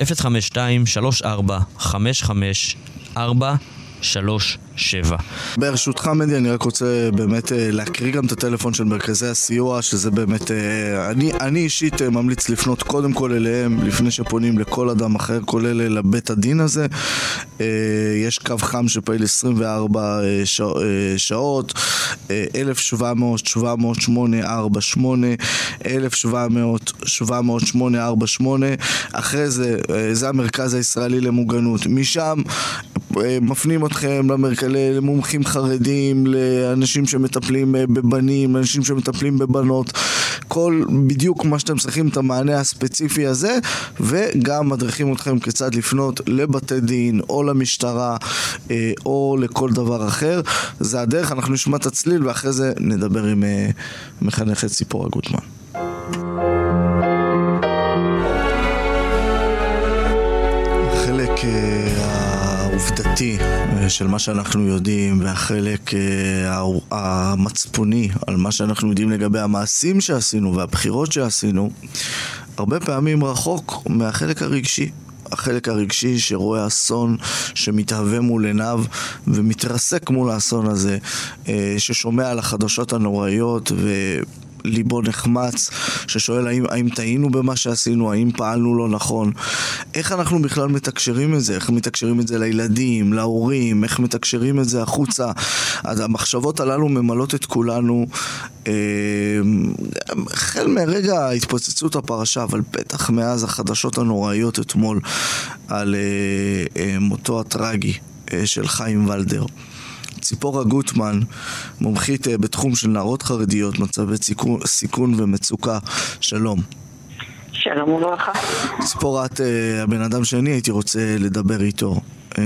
052 345 5437 שבע. ברשותך מדי, אני רק רוצה באמת אה, להקריא גם את הטלפון של מרכזי הסיוע, שזה באמת... אה, אני, אני אישית אה, ממליץ לפנות קודם כל אליהם, לפני שפונים לכל אדם אחר, כולל לבית הדין הזה. יש קו חם שפעיל 24 שעות, 1700 700 848 1700 700 848 אחרי זה, זה המרכז הישראלי למוגנות. משם מפנים אתכם למרכז... למומחים חרדים, לאנשים שמטפלים אה, בבנים, לאנשים שמטפלים בבנות, כל בדיוק מה שאתם צריכים את המענה הספציפי הזה, וגם מדריכים אתכם כיצד לפנות לבתי דין או למשטרה אה, או לכל דבר אחר. זה הדרך, אנחנו נשמע את הצליל ואחרי זה נדבר עם אה, מחנכת ציפורה גוטמן. חלק העובדתי אה, של מה שאנחנו יודעים והחלק אה, המצפוני על מה שאנחנו יודעים לגבי המעשים שעשינו והבחירות שעשינו הרבה פעמים רחוק מהחלק הרגשי. החלק הרגשי שרואה אסון שמתהווה מול עיניו ומתרסק מול האסון הזה, אה, ששומע על החדשות הנוראיות ו... ליבו נחמץ, ששואל האם, האם טעינו במה שעשינו, האם פעלנו לא נכון. איך אנחנו בכלל מתקשרים את זה? איך מתקשרים את זה לילדים, להורים, איך מתקשרים את זה החוצה? אז המחשבות הללו ממלאות את כולנו אה, החל מרגע התפוצצות הפרשה, אבל בטח מאז החדשות הנוראיות אתמול על אה, אה, מותו הטרגי של חיים ולדר. ציפורה גוטמן, מומחית אה, בתחום של נערות חרדיות, מצבי סיכון, סיכון ומצוקה. שלום. שלום וברכה. ציפורה, את אה, הבן אדם שאני הייתי רוצה לדבר איתו. אה,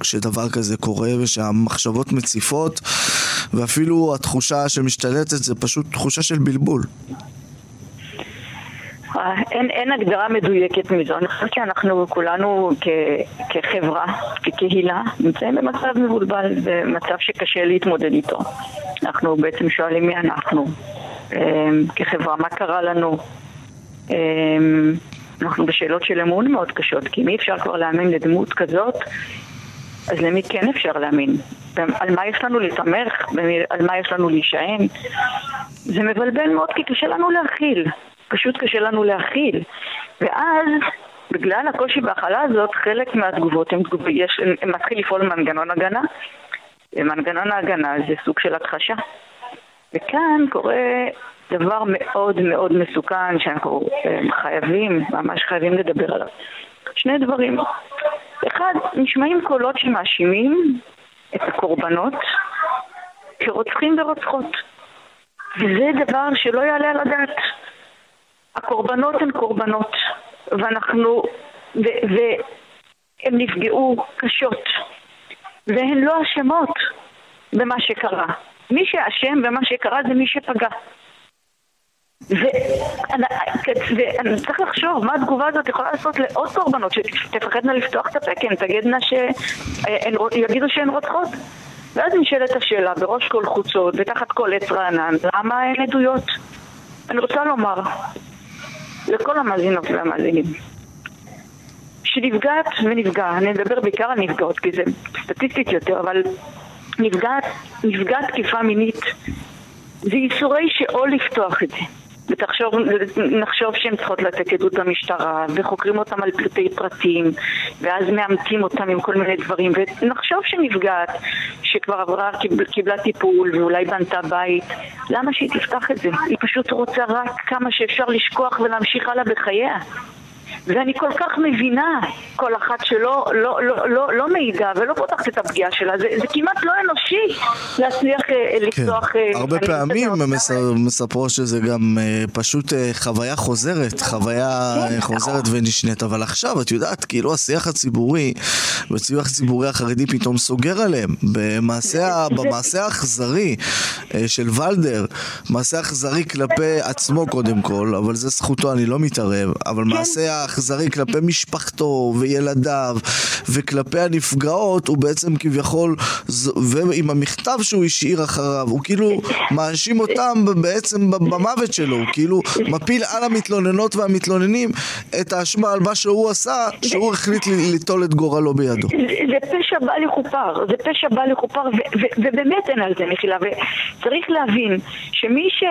כשדבר כזה קורה ושהמחשבות מציפות ואפילו התחושה שמשתלטת זה פשוט תחושה של בלבול. אין, אין הגדרה מדויקת מזו. אני חושבת שאנחנו כולנו כ, כחברה, כקהילה, נמצאים במצב מבולבל, במצב שקשה להתמודד איתו. אנחנו בעצם שואלים מי אנחנו אמ, כחברה, מה קרה לנו. אמ, אנחנו בשאלות של אמון מאוד קשות, כי אם אי אפשר כבר להאמין לדמות כזאת, אז למי כן אפשר להאמין? על מה יש לנו להתעמך? על מה יש לנו להישען? זה מבלבל מאוד כי קשה לנו להכיל. פשוט קשה לנו להכיל. ואז, בגלל הקושי בהכלה הזאת, חלק מהתגובות הם, יש, הם, מתחיל לפעול מנגנון הגנה. מנגנון ההגנה זה סוג של הכחשה. וכאן קורה דבר מאוד מאוד מסוכן שאנחנו אה, חייבים, ממש חייבים לדבר עליו. שני דברים. אחד, נשמעים קולות שמאשימים את הקורבנות כרוצחים ורוצחות. וזה דבר שלא יעלה על הדעת. הקורבנות הן קורבנות, ואנחנו, והם נפגעו קשות, והן לא אשמות במה שקרה. מי שאשם במה שקרה זה מי שפגע. ואני צריך לחשוב מה התגובה הזאת יכולה לעשות לעוד קורבנות שתפחדנה לפתוח את הפה, כן, תגדנה שיגידו שהן רוצחות. ואז נשאלת השאלה בראש כל חוצות ותחת כל עץ רענן, למה אין עדויות? אני רוצה לומר, לכל המאזינות והמאזינים. שנפגעת ונפגע, אני מדבר בעיקר על נפגעות כי זה סטטיסטית יותר, אבל נפגעת, נפגעת תקיפה מינית זה ייסורי שאול לפתוח את זה. ונחשוב שהן צריכות לתת עדות במשטרה, וחוקרים אותם על פרטי פרטים, ואז מאמתים אותם עם כל מיני דברים, ונחשוב שנפגעת, שכבר עברה, קיבל, קיבלה טיפול, ואולי בנתה בית, למה שהיא תפתח את זה? היא פשוט רוצה רק כמה שאפשר לשכוח ולהמשיך הלאה בחייה. ואני כל כך מבינה כל אחת שלא לא, לא, לא, לא מעידה ולא פותחת את הפגיעה שלה, זה, זה כמעט לא אנושי להצליח אה, לפתוח... כן. הרבה פעמים מסתכלת- מס- מספרות שזה גם אה, פשוט אה, חוויה חוזרת, חוויה כן. חוזרת ונשנית, אבל עכשיו את יודעת, כאילו השיח הציבורי, בשיח הציבורי החרדי פתאום סוגר עליהם, במעשה, האכזרי אה, של ולדר, מעשה אכזרי כלפי עצמו קודם כל, אבל זה זכותו, אני לא מתערב, אבל מעשה האכזרי כלפי משפחתו וילדיו וכלפי הנפגעות, הוא בעצם כביכול, ועם המכתב שהוא השאיר אחריו, הוא כאילו מאשים אותם בעצם במוות שלו, הוא כאילו מפיל על המתלוננות והמתלוננים את האשמה על מה שהוא עשה, שהוא החליט ליטול את גורלו בידו. זה פשע בל יכופר, זה פשע בל יכופר, ובאמת אין על זה מחילה, וצריך להבין שמי ש...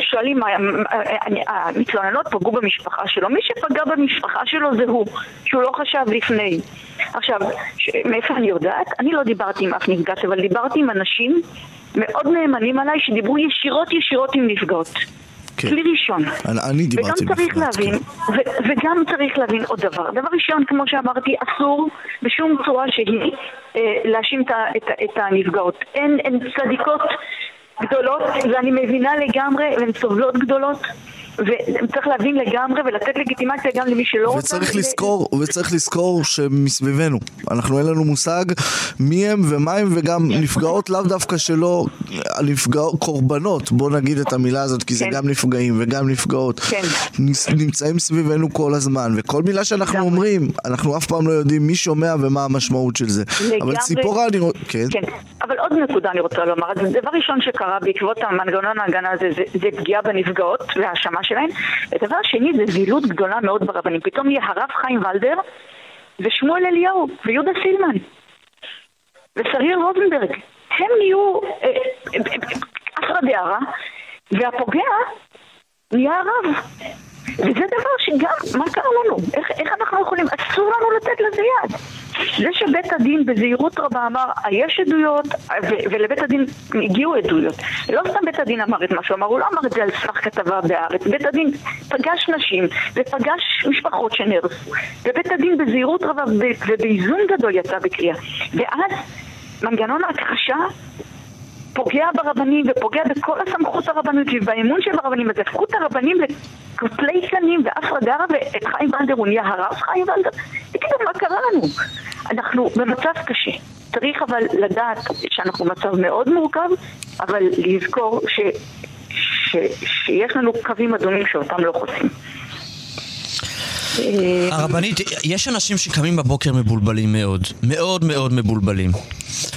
שואלים, המתלוננות פגעו במשפחה שלו, מי שפגע במשפחה שלו זה הוא, שהוא לא חשב לפני. עכשיו, ש- מאיפה אני יודעת? אני לא דיברתי עם אף נפגעת, אבל דיברתי עם אנשים מאוד נאמנים עליי שדיברו ישירות ישירות עם נפגעות. כן. כלי ראשון. אני, אני דיברתי וגם צריך בפרט, להבין, ו- וגם צריך להבין עוד דבר. דבר ראשון, כמו שאמרתי, אסור בשום צורה שהיא אה, להאשים את, את, את הנפגעות. אין, הן צדיקות גדולות, ואני מבינה לגמרי, והן סובלות גדולות, וצריך להבין לגמרי ולתת לגיטימציה גם למי שלא רוצה. וצריך לזכור, וצריך לזכור שמסביבנו, אנחנו אין לנו מושג מי הם ומה הם וגם נפגעות לאו דווקא שלא, הנפגעות, קורבנות, בוא נגיד את המילה הזאת כי זה גם נפגעים וגם נפגעות, נס- נמצאים סביבנו כל הזמן וכל מילה שאנחנו אומרים, אנחנו אף פעם לא יודעים מי שומע ומה המשמעות של זה. אבל לגמרי. ציפורה אני רוצה, כן, כן, אבל עוד נקודה אני רוצה לומר, דבר ראשון שקרה בעקבות המנגנון ההגנה הזה זה, זה פגיעה בנפגעות והאשמה שלהן, ודבר שני זה זילות גדולה מאוד ברבנים, פתאום יהיה הרב חיים ולדר ושמואל אליהו ויהודה סילמן ושריר רוזנברג, הם נהיו אה, אה, אה, אחרא דערא והפוגע נהיה הרב וזה דבר שגם, מה קרה לנו? איך, איך אנחנו יכולים? אסור לנו לתת לזה יד. זה שבית הדין בזהירות רבה אמר, יש עדויות, ולבית הדין הגיעו עדויות. לא סתם בית הדין אמר את מה שהוא אמר, הוא לא אמר את זה על סמך כתבה בהארץ. בית הדין פגש נשים ופגש משפחות שנהרסו. ובית הדין בזהירות רבה ובאיזון גדול יצא בקריאה. ואז מנגנון ההכחשה פוגע ברבנים ופוגע בכל הסמכות הרבנית ובאמון של הרבנים, אז הפכו את הרבנים לכותלי קנים ואף דרה ואת חיים ולדר הוא נהיה הרב חיים ולדר. תגידו, מה קרה לנו? אנחנו במצב קשה. צריך אבל לדעת שאנחנו במצב מאוד מורכב, אבל לזכור ש, ש, שיש לנו קווים אדומים שאותם לא חוצים. הרבנית, יש אנשים שקמים בבוקר מבולבלים מאוד, מאוד מאוד מבולבלים.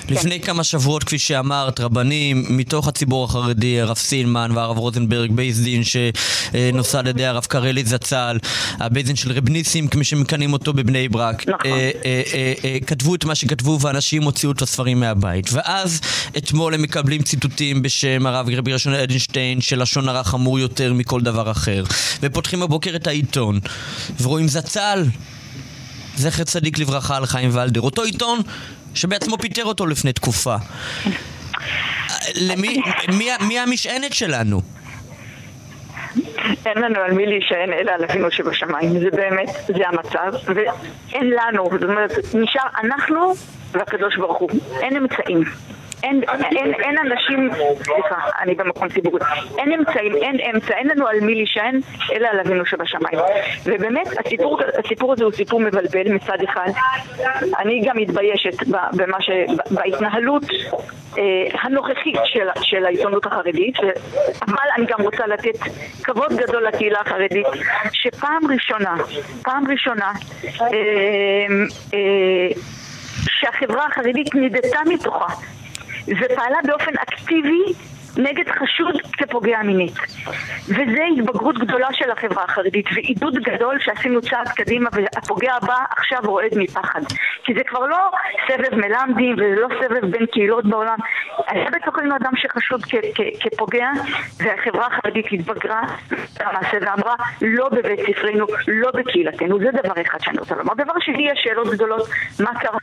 לפני כמה שבועות, כפי שאמרת, רבנים מתוך הציבור החרדי, הרב סילמן והרב רוזנברג, בייס דין שנוסד על ידי הרב קרליץ זצ"ל, הבייס דין של רב ניסים, כמי שמכנים אותו בבני ברק, אה, אה, אה, אה, כתבו את מה שכתבו ואנשים הוציאו את הספרים מהבית. ואז אתמול הם מקבלים ציטוטים בשם הרב רבי ראשון אדלשטיין של לשון הרע חמור יותר מכל דבר אחר. ופותחים בבוקר את העיתון, ורואים זצ"ל, זכר צדיק לברכה על חיים ולדר. אותו עיתון שבעצמו פיטר אותו לפני תקופה. למי, מי, מי המשענת שלנו? אין לנו על מי להישען אלא על אבינו שבשמיים, זה באמת, זה המצב, ואין לנו, זאת אומרת, נשאר אנחנו והקדוש ברוך הוא, אין אמצעים. אין, אין, אין אנשים, סליחה, אני במקום ציבורי, אין אמצעים, אין אמצע, אין לנו על מי להישען, אלא על אבינו שבשמיים. ובאמת, הסיפור, הסיפור הזה הוא סיפור מבלבל מצד אחד. אני גם מתביישת במה ש... בהתנהלות אה, הנוכחית של, של העיתונות החרדית, אבל אני גם רוצה לתת כבוד גדול לקהילה החרדית, שפעם ראשונה, פעם ראשונה, אה, אה, שהחברה החרדית נידתה מתוכה ופעלה באופן אקטיבי נגד חשוד כפוגע מינית. וזה התבגרות גדולה של החברה החרדית ועידוד גדול שעשינו צעד קדימה והפוגע הבא עכשיו רועד מפחד. כי זה כבר לא סבב מלמדים וזה לא סבב בין קהילות בעולם. היה בתוכנו אדם שחשוד כפוגע והחברה החרדית התבגרה למעשה ואמרה לא בבית ספרנו, לא בקהילתנו. זה דבר אחד שאני רוצה לומר. דבר שני, יש שאלות גדולות, מה קרה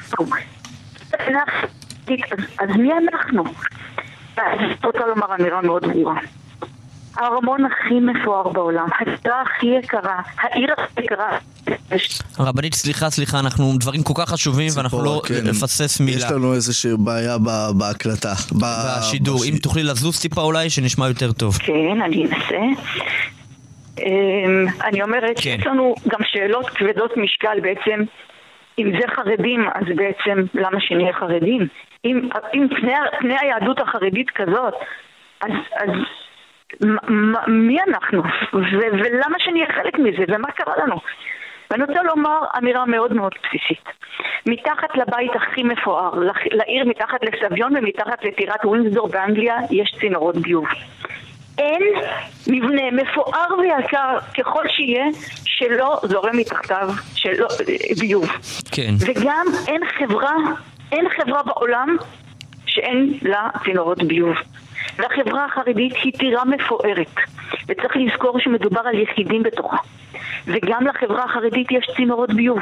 לנו? אז, אז מי אנחנו? אני רוצה לומר אמירה מאוד ברורה. הארמון הכי מפואר בעולם, הסדרה הכי יקרה, העיר הכי יקרה. רבנית, סליחה, סליחה, אנחנו דברים כל כך חשובים ואנחנו לא כן. נפסס מילה. יש לנו איזושהי בעיה ב- בהקלטה. ב- בשידור. אם תוכלי לזוז טיפה אולי, שנשמע יותר טוב. כן, אני אנסה. אמ, אני אומרת כן. שיש לנו גם שאלות כבדות משקל בעצם, אם זה חרדים, אז בעצם למה שנהיה חרדים? אם, אם פני, פני היהדות החרדית כזאת, אז, אז מ- מ- מי אנחנו? ו- ולמה שנהיה חלק מזה? ומה קרה לנו? ואני רוצה לומר אמירה מאוד מאוד בסיסית. מתחת לבית הכי מפואר, לעיר מתחת לסביון ומתחת לטירת ווינסדור באנגליה, יש צינורות ביוב. אין מבנה מפואר ויקר ככל שיהיה שלא זורם מתחתיו שלא, ביוב. כן. וגם אין חברה, אין חברה בעולם שאין לה צינורות ביוב. והחברה החרדית היא טירה מפוארת, וצריך לזכור שמדובר על יחידים בתוכה. וגם לחברה החרדית יש צינורות ביוב.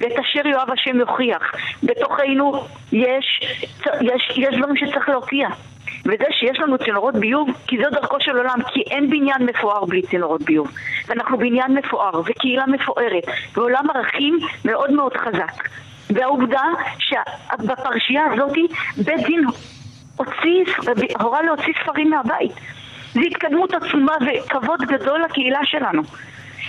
ואת אשר יאהב השם יוכיח. בתוכנו יש, יש, יש דברים שצריך להוקיע. וזה שיש לנו צינורות ביוב, כי זו דרכו של עולם, כי אין בניין מפואר בלי צינורות ביוב. ואנחנו בניין מפואר, וקהילה מפוארת, ועולם ערכים מאוד מאוד חזק. והעובדה שבפרשייה הזאת בית דין הוציא, הורה להוציא ספרים מהבית. זו התקדמות עצומה וכבוד גדול לקהילה שלנו.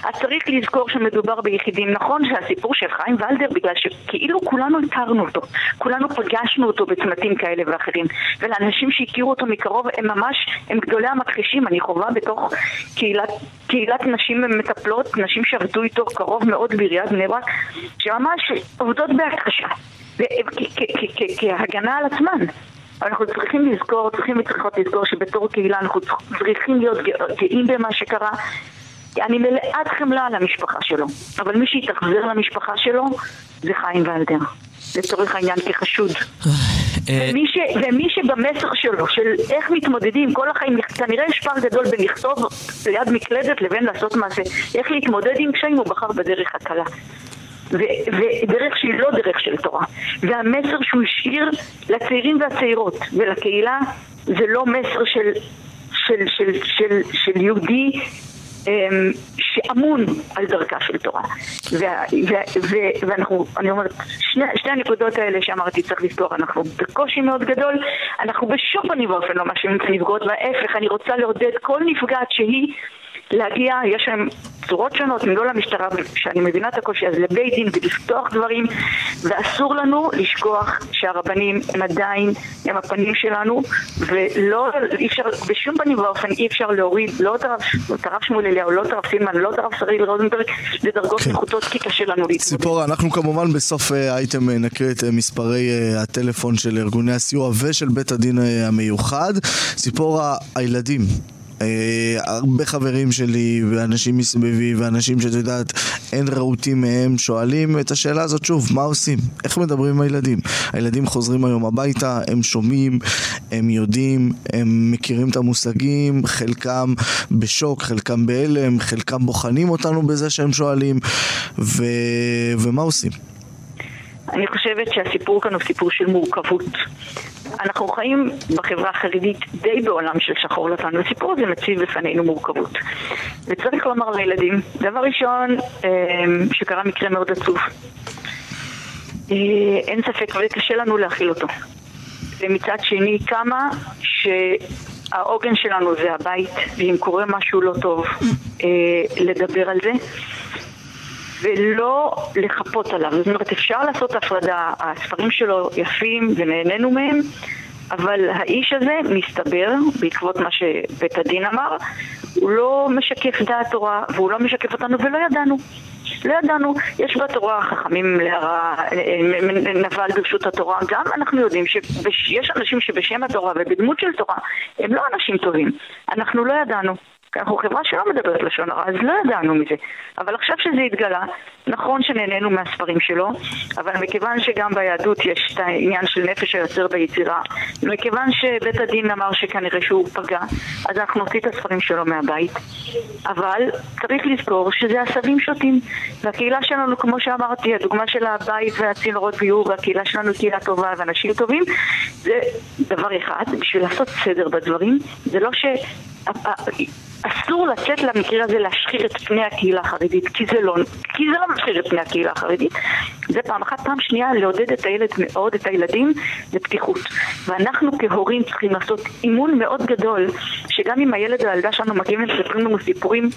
אז צריך לזכור שמדובר ביחידים. נכון שהסיפור של חיים ולדר, בגלל שכאילו כולנו הכרנו אותו, כולנו פגשנו אותו בצמתים כאלה ואחרים, ולאנשים שהכירו אותו מקרוב הם ממש, הם גדולי המכחישים. אני חווה בתוך קהילת, קהילת נשים מטפלות, נשים שעבדו איתו קרוב מאוד בעיריית בני ברק, שממש עובדות בהכחשה, כהגנה על עצמן. אנחנו צריכים לזכור, צריכים וצריכות לזכור שבתור קהילה אנחנו צריכים להיות גאים במה שקרה. אני מלאת חמלה על המשפחה שלו, אבל מי שהתאכזר למשפחה שלו זה חיים ולדר, לצורך העניין כחשוד. ומי, ש, ומי שבמסר שלו, של איך מתמודדים כל החיים, כנראה יש פער גדול בין לכתוב ליד מקלדת לבין לעשות מעשה. איך להתמודד עם קשיים, הוא בחר בדרך הקלה. ו- ודרך שהיא לא דרך של תורה. והמסר שהוא השאיר לצעירים והצעירות ולקהילה זה לא מסר של, של, של, של, של יהודי שאמון על דרכה של תורה. ואנחנו, אני אומרת, שני, שני הנקודות האלה שאמרתי צריך לזכור, אנחנו בקושי מאוד גדול, אנחנו בשום פנים ואופן לא מאשימים את הנפגעות, וההפך, אני רוצה לעודד כל נפגעת שהיא להגיע, יש להם צורות שונות, אם לא למשטרה, שאני מבינה את הקושי, אז לבית דין ולפתוח דברים, ואסור לנו לשכוח שהרבנים הם עדיין, הם הפנים שלנו, ולא, אי אפשר, בשום פנים ואופן אי אפשר להוריד, לא את הרב, שמואל אליהו, לא את הרב סילמן, לא את הרב שריל רוזנברג, לדרגות נחותות, כי קשה לנו להתמודד. ציפורה, אנחנו כמובן בסוף אה, האייטם אה, נקריא את אה, מספרי הטלפון של ארגוני הסיוע ושל בית הדין המיוחד. ציפורה, הילדים. אה, הרבה חברים שלי ואנשים מסביבי ואנשים שאת יודעת אין רהוטים מהם שואלים את השאלה הזאת שוב, מה עושים? איך מדברים עם הילדים? הילדים חוזרים היום הביתה, הם שומעים, הם יודעים, הם מכירים את המושגים, חלקם בשוק, חלקם בהלם, חלקם בוחנים אותנו בזה שהם שואלים ו... ומה עושים? אני חושבת שהסיפור כאן הוא סיפור של מורכבות. אנחנו חיים בחברה החרדית די בעולם של שחור לבן, והסיפור הזה מציב בפנינו מורכבות. וצריך לומר לילדים, דבר ראשון, אה, שקרה מקרה מאוד עצוב. אה, אין ספק, וקשה לנו להכיל אותו. ומצד שני, כמה שהעוגן שלנו זה הבית, ואם קורה משהו לא טוב, אה, לדבר על זה. ולא לחפות עליו. זאת אומרת, אפשר לעשות הפרדה, הספרים שלו יפים ונהנינו מהם, אבל האיש הזה, מסתבר, בעקבות מה שבית הדין אמר, הוא לא משקף דעת תורה, והוא לא משקף אותנו, ולא ידענו. לא ידענו, יש בתורה חכמים להרע, נבל ברשות התורה, גם אנחנו יודעים שיש אנשים שבשם התורה ובדמות של תורה הם לא אנשים טובים, אנחנו לא ידענו. כי אנחנו חברה שלא מדברת לשון הרע, אז לא ידענו מזה. אבל עכשיו שזה התגלה, נכון שנהנינו מהספרים שלו, אבל מכיוון שגם ביהדות יש את העניין של נפש היוצר ביצירה, מכיוון שבית הדין אמר שכנראה שהוא פגע, אז אנחנו נוציא את הספרים שלו מהבית. אבל צריך לזכור שזה עשבים שוטים. והקהילה שלנו, כמו שאמרתי, הדוגמה של הבית והצינורות ביור, והקהילה שלנו קהילה טובה ואנשים טובים, זה דבר אחד, בשביל לעשות סדר בדברים, זה לא ש... אסור לצאת למקרה הזה להשחיר את פני הקהילה החרדית, כי זה לא, כי זה לא משחיר את פני הקהילה החרדית. זה פעם אחת. פעם שנייה, לעודד את הילד מאוד, את הילדים, לפתיחות. ואנחנו כהורים צריכים לעשות אימון מאוד גדול, שגם אם הילד או הילדה שלנו מגיעים ומספרים לנו סיפורים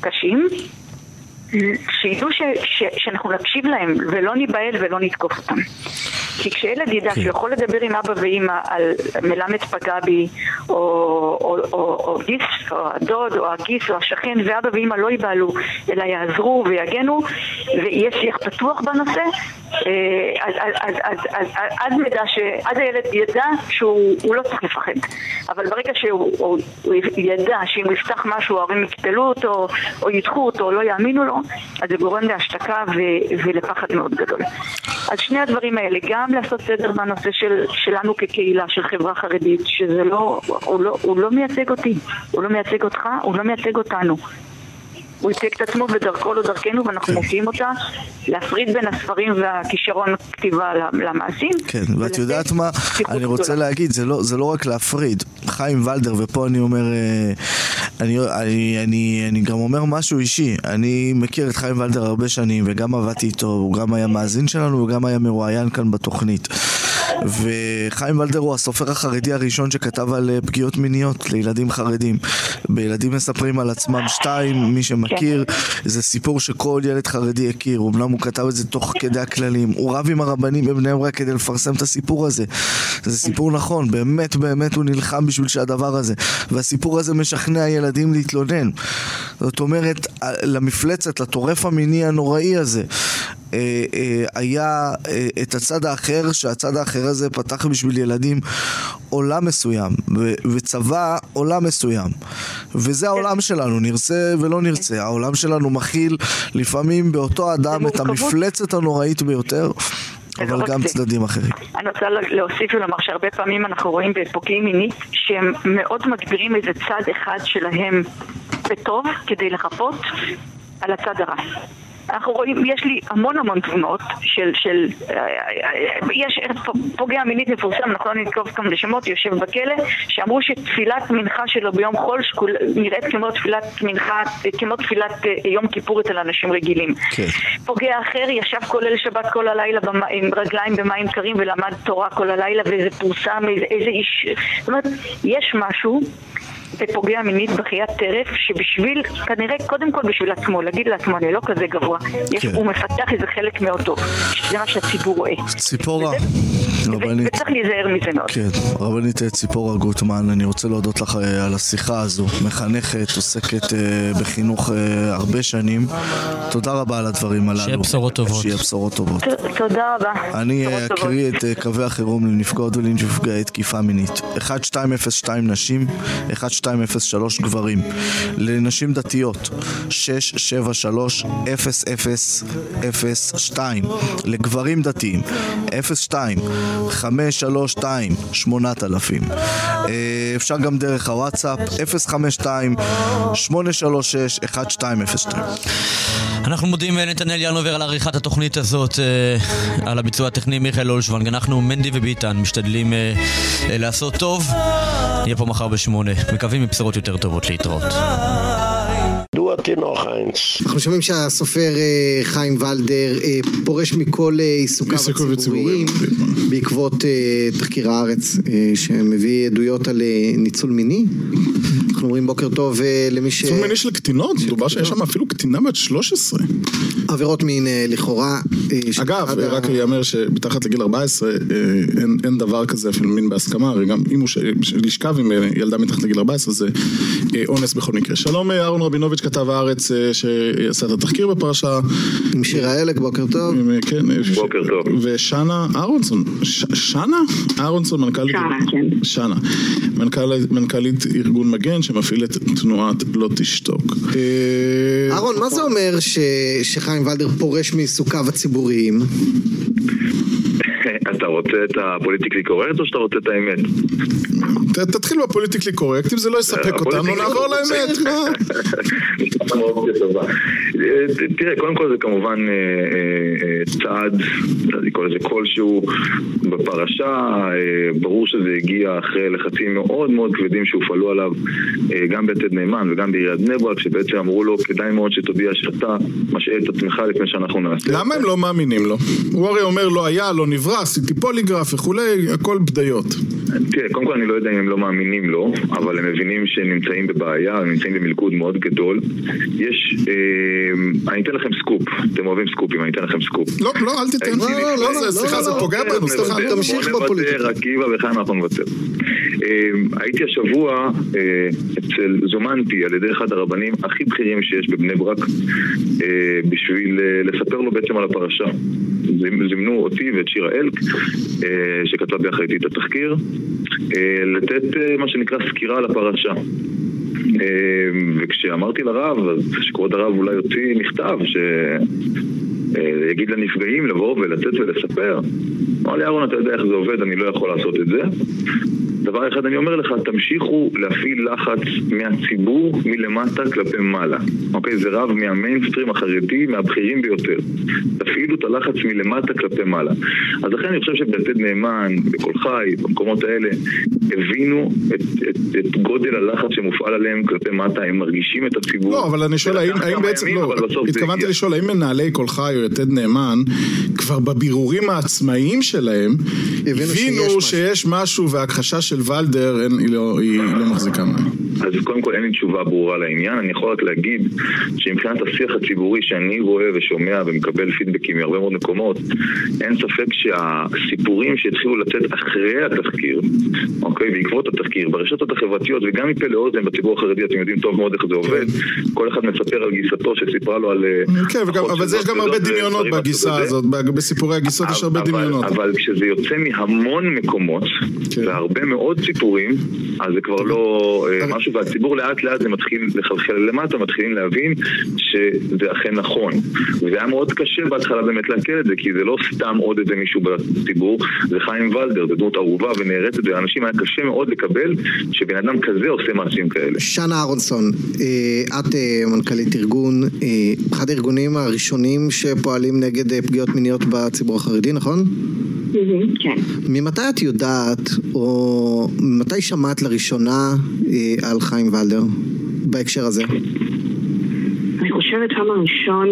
קשים, שידעו ש, ש, שאנחנו נקשיב להם ולא ניבהל ולא נתקוף אותם. כי כשילד ידע כן. שהוא יכול לדבר עם אבא ואימא על מלמד פגע בי, או, או, או, או גיס, או הדוד, או הגיס, או השכן, ואבא ואימא לא ייבהלו, אלא יעזרו ויגנו, ויהיה שיח פתוח בנושא, אה. אז הילד ידע שהוא לא צריך לפחד. אבל ברגע שהוא הוא, הוא ידע שאם הוא יפתח משהו, ההורים יקטלו אותו, או ידחו אותו, או לא יאמינו לו, אז זה גורם להשתקה ולפחד מאוד גדול. אז שני הדברים האלה, גם לעשות סדר בנושא של, שלנו כקהילה, של חברה חרדית, שזה לא, הוא לא, הוא לא מייצג אותי, הוא לא מייצג אותך, הוא לא מייצג אותנו. הוא ייצג את עצמו ודרכו לא דרכנו ואנחנו מוקיעים אותה להפריד בין הספרים והכישרון כתיבה למעשים. כן, ואת יודעת מה? אני רוצה להגיד, זה לא, זה לא רק להפריד. חיים ולדר, ופה אני אומר, אה, אני, אני, אני, אני גם אומר משהו אישי. אני מכיר את חיים ולדר הרבה שנים וגם עבדתי איתו, הוא גם היה מאזין שלנו וגם היה מרואיין כאן בתוכנית. וחיים ולדר הוא הסופר החרדי הראשון שכתב על אה, פגיעות מיניות לילדים חרדים. בילדים מספרים על עצמם שתיים, מי שמכיר, כן. זה סיפור שכל ילד חרדי הכיר, אמנם הוא כתב את זה תוך כדי הכללים. הוא רב עם הרבנים בבני ברק כדי לפרסם את הסיפור הזה. זה סיפור נכון, באמת באמת הוא נלחם בשביל שהדבר הזה. והסיפור הזה משכנע ילדים להתלונן. זאת אומרת, למפלצת, לטורף המיני הנוראי הזה. אה, אה, היה אה, את הצד האחר, שהצד האחר הזה פתח בשביל ילדים עולם מסוים, וצבא עולם מסוים. וזה העולם שלנו, נרצה ולא נרצה. העולם שלנו מכיל לפעמים באותו אדם את המפלצת הנוראית ביותר. אבל גם צדדים אחרים. אני רוצה להוסיף ולומר שהרבה פעמים אנחנו רואים בפוגעים מינית שהם מאוד מגבירים איזה צד אחד שלהם בטוב כדי לחפות על הצד הרע. אנחנו רואים, יש לי המון המון תמונות של, של אה, אה, יש פוגע מינית מפורסם, אנחנו לא נתקוף כאן לשמות, יושב בכלא, שאמרו שתפילת מנחה שלו ביום חול שכול, נראית כמו תפילת מנחה, כמו תפילת אה, יום כיפור אצל אנשים רגילים. כן. פוגע אחר ישב כולל שבת כל הלילה עם רגליים במים קרים ולמד תורה כל הלילה וזה פורסם איזה, איזה איש, זאת אומרת, יש משהו ופוגע מינית בחיית טרף, שבשביל, כנראה קודם כל בשביל עצמו, להגיד לעצמו אני לא כזה גבוה, יש, כן. הוא מפתח איזה חלק מאוד טוב, שזה מה שהציבור רואה. ציפורה, רבנית. וצריך להיזהר מזה מאוד. כן, רבנית ציפורה גוטמן, אני רוצה להודות לך אה, על השיחה הזו, מחנכת, עוסקת uh, בחינוך הרבה שנים. תודה רבה על הדברים הללו. שיהיה בשורות טובות. שיהיה בשורות טובות. תודה רבה. אני אקריא את קווי החירום לנפגעות ולנפגעי תקיפה מינית. 1202 נשים, 1202 0203 גברים. לנשים דתיות 673-0002 לגברים דתיים 02 532 8000 אפשר גם דרך הוואטסאפ 052 836 1202 אנחנו מודים לנתנאל ינובר על עריכת התוכנית הזאת, אה, על הביצוע הטכני מיכאל אולשוונג. אנחנו, מנדי וביטן, משתדלים אה, אה, לעשות טוב. נהיה פה מחר בשמונה. מקווים מבשורות יותר טובות להתראות. אנחנו שומעים שהסופר חיים ולדר פורש מכל עיסוקיו הציבוריים בעקבות תחקיר הארץ שמביא עדויות על ניצול מיני. אנחנו אומרים בוקר טוב למי ש... ניצול מיני של קטינות, דובר שיש שם אפילו קטינה בת 13. עבירות מין לכאורה. אגב, רק ייאמר שמתחת לגיל 14 אין דבר כזה אפילו מין בהסכמה, וגם אם הוא לשכב עם ילדה מתחת לגיל 14 זה אונס בכל מקרה. שלום אהרון רבינוביץ' כתב הארץ שעשה את התחקיר בפרשה. עם שירה אלק, בוקר טוב. כן. בוקר טוב. ושנה אהרונסון, שנה? אהרונסון מנכ"לית... שנה, כן. מנכ"לית ארגון מגן שמפעיל את תנועת לא תשתוק. אהרון, מה זה אומר שחיים ולדר פורש מעיסוקיו הציבוריים? אתה רוצה את ה politically correct או שאתה רוצה את האמת? תתחיל ב politically correct, אם זה לא יספק אותנו, נעבור לאמת. תראה, קודם כל זה כמובן אה, אה, צעד, אני קורא לזה כלשהו בפרשה, ברור שזה הגיע אחרי לחצים מאוד מאוד כבדים שהופעלו עליו גם ביתד נאמן וגם בעיריית בני ברק, שבעצם אמרו לו, כדאי מאוד שתודיע שאתה משעה את עצמך לפני שאנחנו נעשה. למה הם לא מאמינים לו? הוא הרי אומר לא היה, לא נברא, עשיתי פוליגרף וכולי, הכל בדיות. תראה, קודם כל אני לא יודע אם הם לא מאמינים לו, אבל הם מבינים שהם נמצאים בבעיה, הם נמצאים במלכוד מאוד גדול. יש, אה, אני אתן לכם סקופ, אתם אוהבים סקופים, אני אתן לכם סקופ. לא, לא, אל תיתן, לא, לא, לא, לא, סליחה, זה פוגע בנו, סליחה. תמשיך בפוליטיקה. בוא נוותר, עקיבא וכאן אנחנו נוותר. הייתי השבוע אצל, זומנתי על ידי אחד הרבנים הכי בכירים שיש בבני ברק, בשביל לספר לו בעצם על הפרשה. זימנו אותי ואת שירה אלק, שכתבה ביחד איתי את התחקיר, לתת מה שנקרא סקירה על הפרשה. וכשאמרתי לרב, אז שכבוד הרב אולי יוציא מכתב שיגיד לנפגעים לבוא ולצאת ולספר. אמר לי אהרון, אתה יודע איך זה עובד, אני לא יכול לעשות את זה. דבר אחד אני אומר לך, תמשיכו להפעיל לחץ מהציבור מלמטה כלפי מעלה. אוקיי? זה רב מהמיינסטרים החרדי, מהבכירים ביותר. תפעילו את הלחץ מלמטה כלפי מעלה. אז לכן אני חושב שבתד נאמן, בכל חי, במקומות האלה, הבינו את, את, את גודל הלחץ שמופעל עליהם כלפי מטה, הם מרגישים את הציבור. לא, אבל אני שואל, האם, האם בעצם, ימים, לא, התכוונתי לשאול, האם מנהלי כל חי או יתד נאמן, כבר בבירורים העצמאיים שלהם, הבינו שיש משהו והכחשה של ולדר, אין, היא, לא, היא לא מחזיקה מהם. אז קודם כל אין לי תשובה ברורה לעניין, אני יכול רק להגיד שמבחינת השיח הציבורי שאני רואה ושומע ומקבל פידבקים מהרבה מאוד מקומות, אין ספק שהסיפורים שהתחילו לצאת אחרי התחקיר, אוקיי, בעקבות התחקיר, ברשתות החברתיות וגם מפה לאוזן בציבור החרדי, אתם יודעים טוב מאוד איך זה עובד, כל אחד מספר על גיסתו שסיפרה לו על... כן, וגם, אבל יש גם הרבה דמיונות בגיסה הזאת, בסיפורי הגיסות יש הרבה דמיונות. אבל כשזה יוצא מהמון מקומות, והרבה מאוד סיפורים, אז זה כבר לא משהו, והציבור לאט לאט זה מתחיל לחלחל למטה, מתחילים להבין שזה אכן נכון. וזה היה מאוד קשה בהתחלה באמת להקל את זה, כי זה לא סתם עוד איזה מישהו בציבור, זה חיים ולדר, זה דמות אהובה ונערצת, ולאנשים היה קשה מאוד לקבל שבן אדם כזה עושה מעשים כאלה. שנה אהרונסון, את מנכ"לית ארגון, אחד הארגונים הראשונים שפועלים נגד פגיעות מיניות בציבור החרדי, נכון? כן. ממתי את יודעת, או מתי שמעת לראשונה על חיים ולדר בהקשר הזה? חושבת פעם הראשון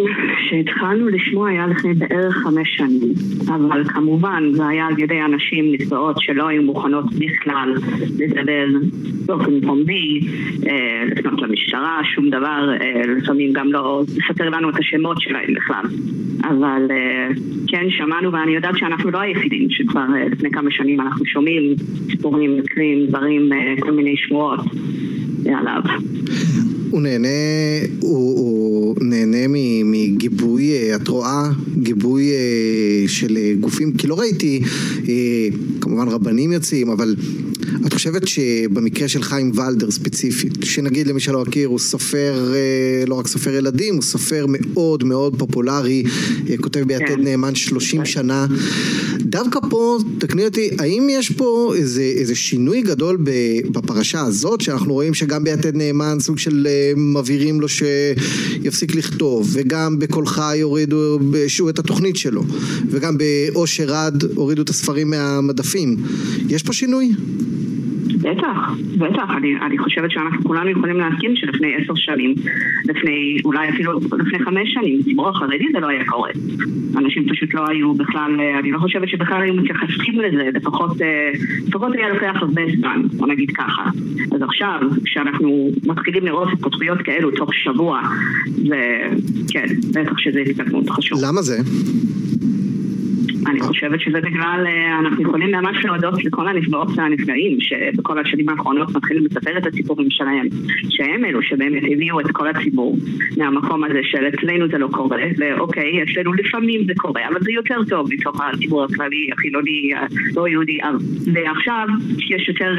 שהתחלנו לשמוע היה לפני בערך חמש שנים. אבל כמובן זה היה על ידי אנשים נפגעות שלא היו מוכנות בכלל לדבר באופן פומבי, לפנות למשטרה, שום דבר, לפעמים גם לא לספר לנו את השמות שלהם בכלל. אבל כן שמענו ואני יודעת שאנחנו לא היחידים שכבר לפני כמה שנים אנחנו שומעים סיפורים, מקרים, דברים, כל מיני שמועות עליו. הוא נהנה, הוא, הוא נהנה מגיבוי, את רואה, גיבוי של גופים, כי לא ראיתי כמובן רבנים יוצאים, אבל את חושבת שבמקרה של חיים ולדר ספציפית, שנגיד למי שלא הכיר, הוא סופר, לא רק סופר ילדים, הוא סופר מאוד מאוד פופולרי, כותב ביתד נאמן 30 שנה, דווקא פה, תקני אותי, האם יש פה איזה, איזה שינוי גדול בפרשה הזאת, שאנחנו רואים שגם ביתד נאמן סוג של מבהירים לו שיפסיק לכתוב, וגם בכל חי הורידו שוב את התוכנית שלו, וגם באושר רד הורידו את הספרים מהמדפים. יש פה שינוי? בטח, בטח, אני, אני חושבת שאנחנו כולנו יכולים להסכים שלפני עשר שנים, לפני, אולי אפילו לפני חמש שנים, בציבור החרדי זה לא היה קורה. אנשים פשוט לא היו בכלל, אני לא חושבת שבכלל היו מתייחסים לזה, לפחות, לפחות היה לוקח הרבה זמן, בוא נגיד ככה. אז עכשיו, כשאנחנו מתחילים לראות התפתחויות כאלו תוך שבוע, וכן, בטח שזה התקדמות חשוב. למה זה? אני חושבת שזה בגלל, אנחנו יכולים ממש להודות לכל הנפגעות והנפגעים שבכל השנים האחרונות מתחילים לספר את הסיפורים שלהם שהם אלו שבאמת הביאו את כל הציבור מהמקום הזה של אצלנו זה לא קורה ואוקיי, אצלנו לפעמים זה קורה אבל זה יותר טוב מתוך הציבור הכללי, החילוני, לא יהודי ועכשיו יש יותר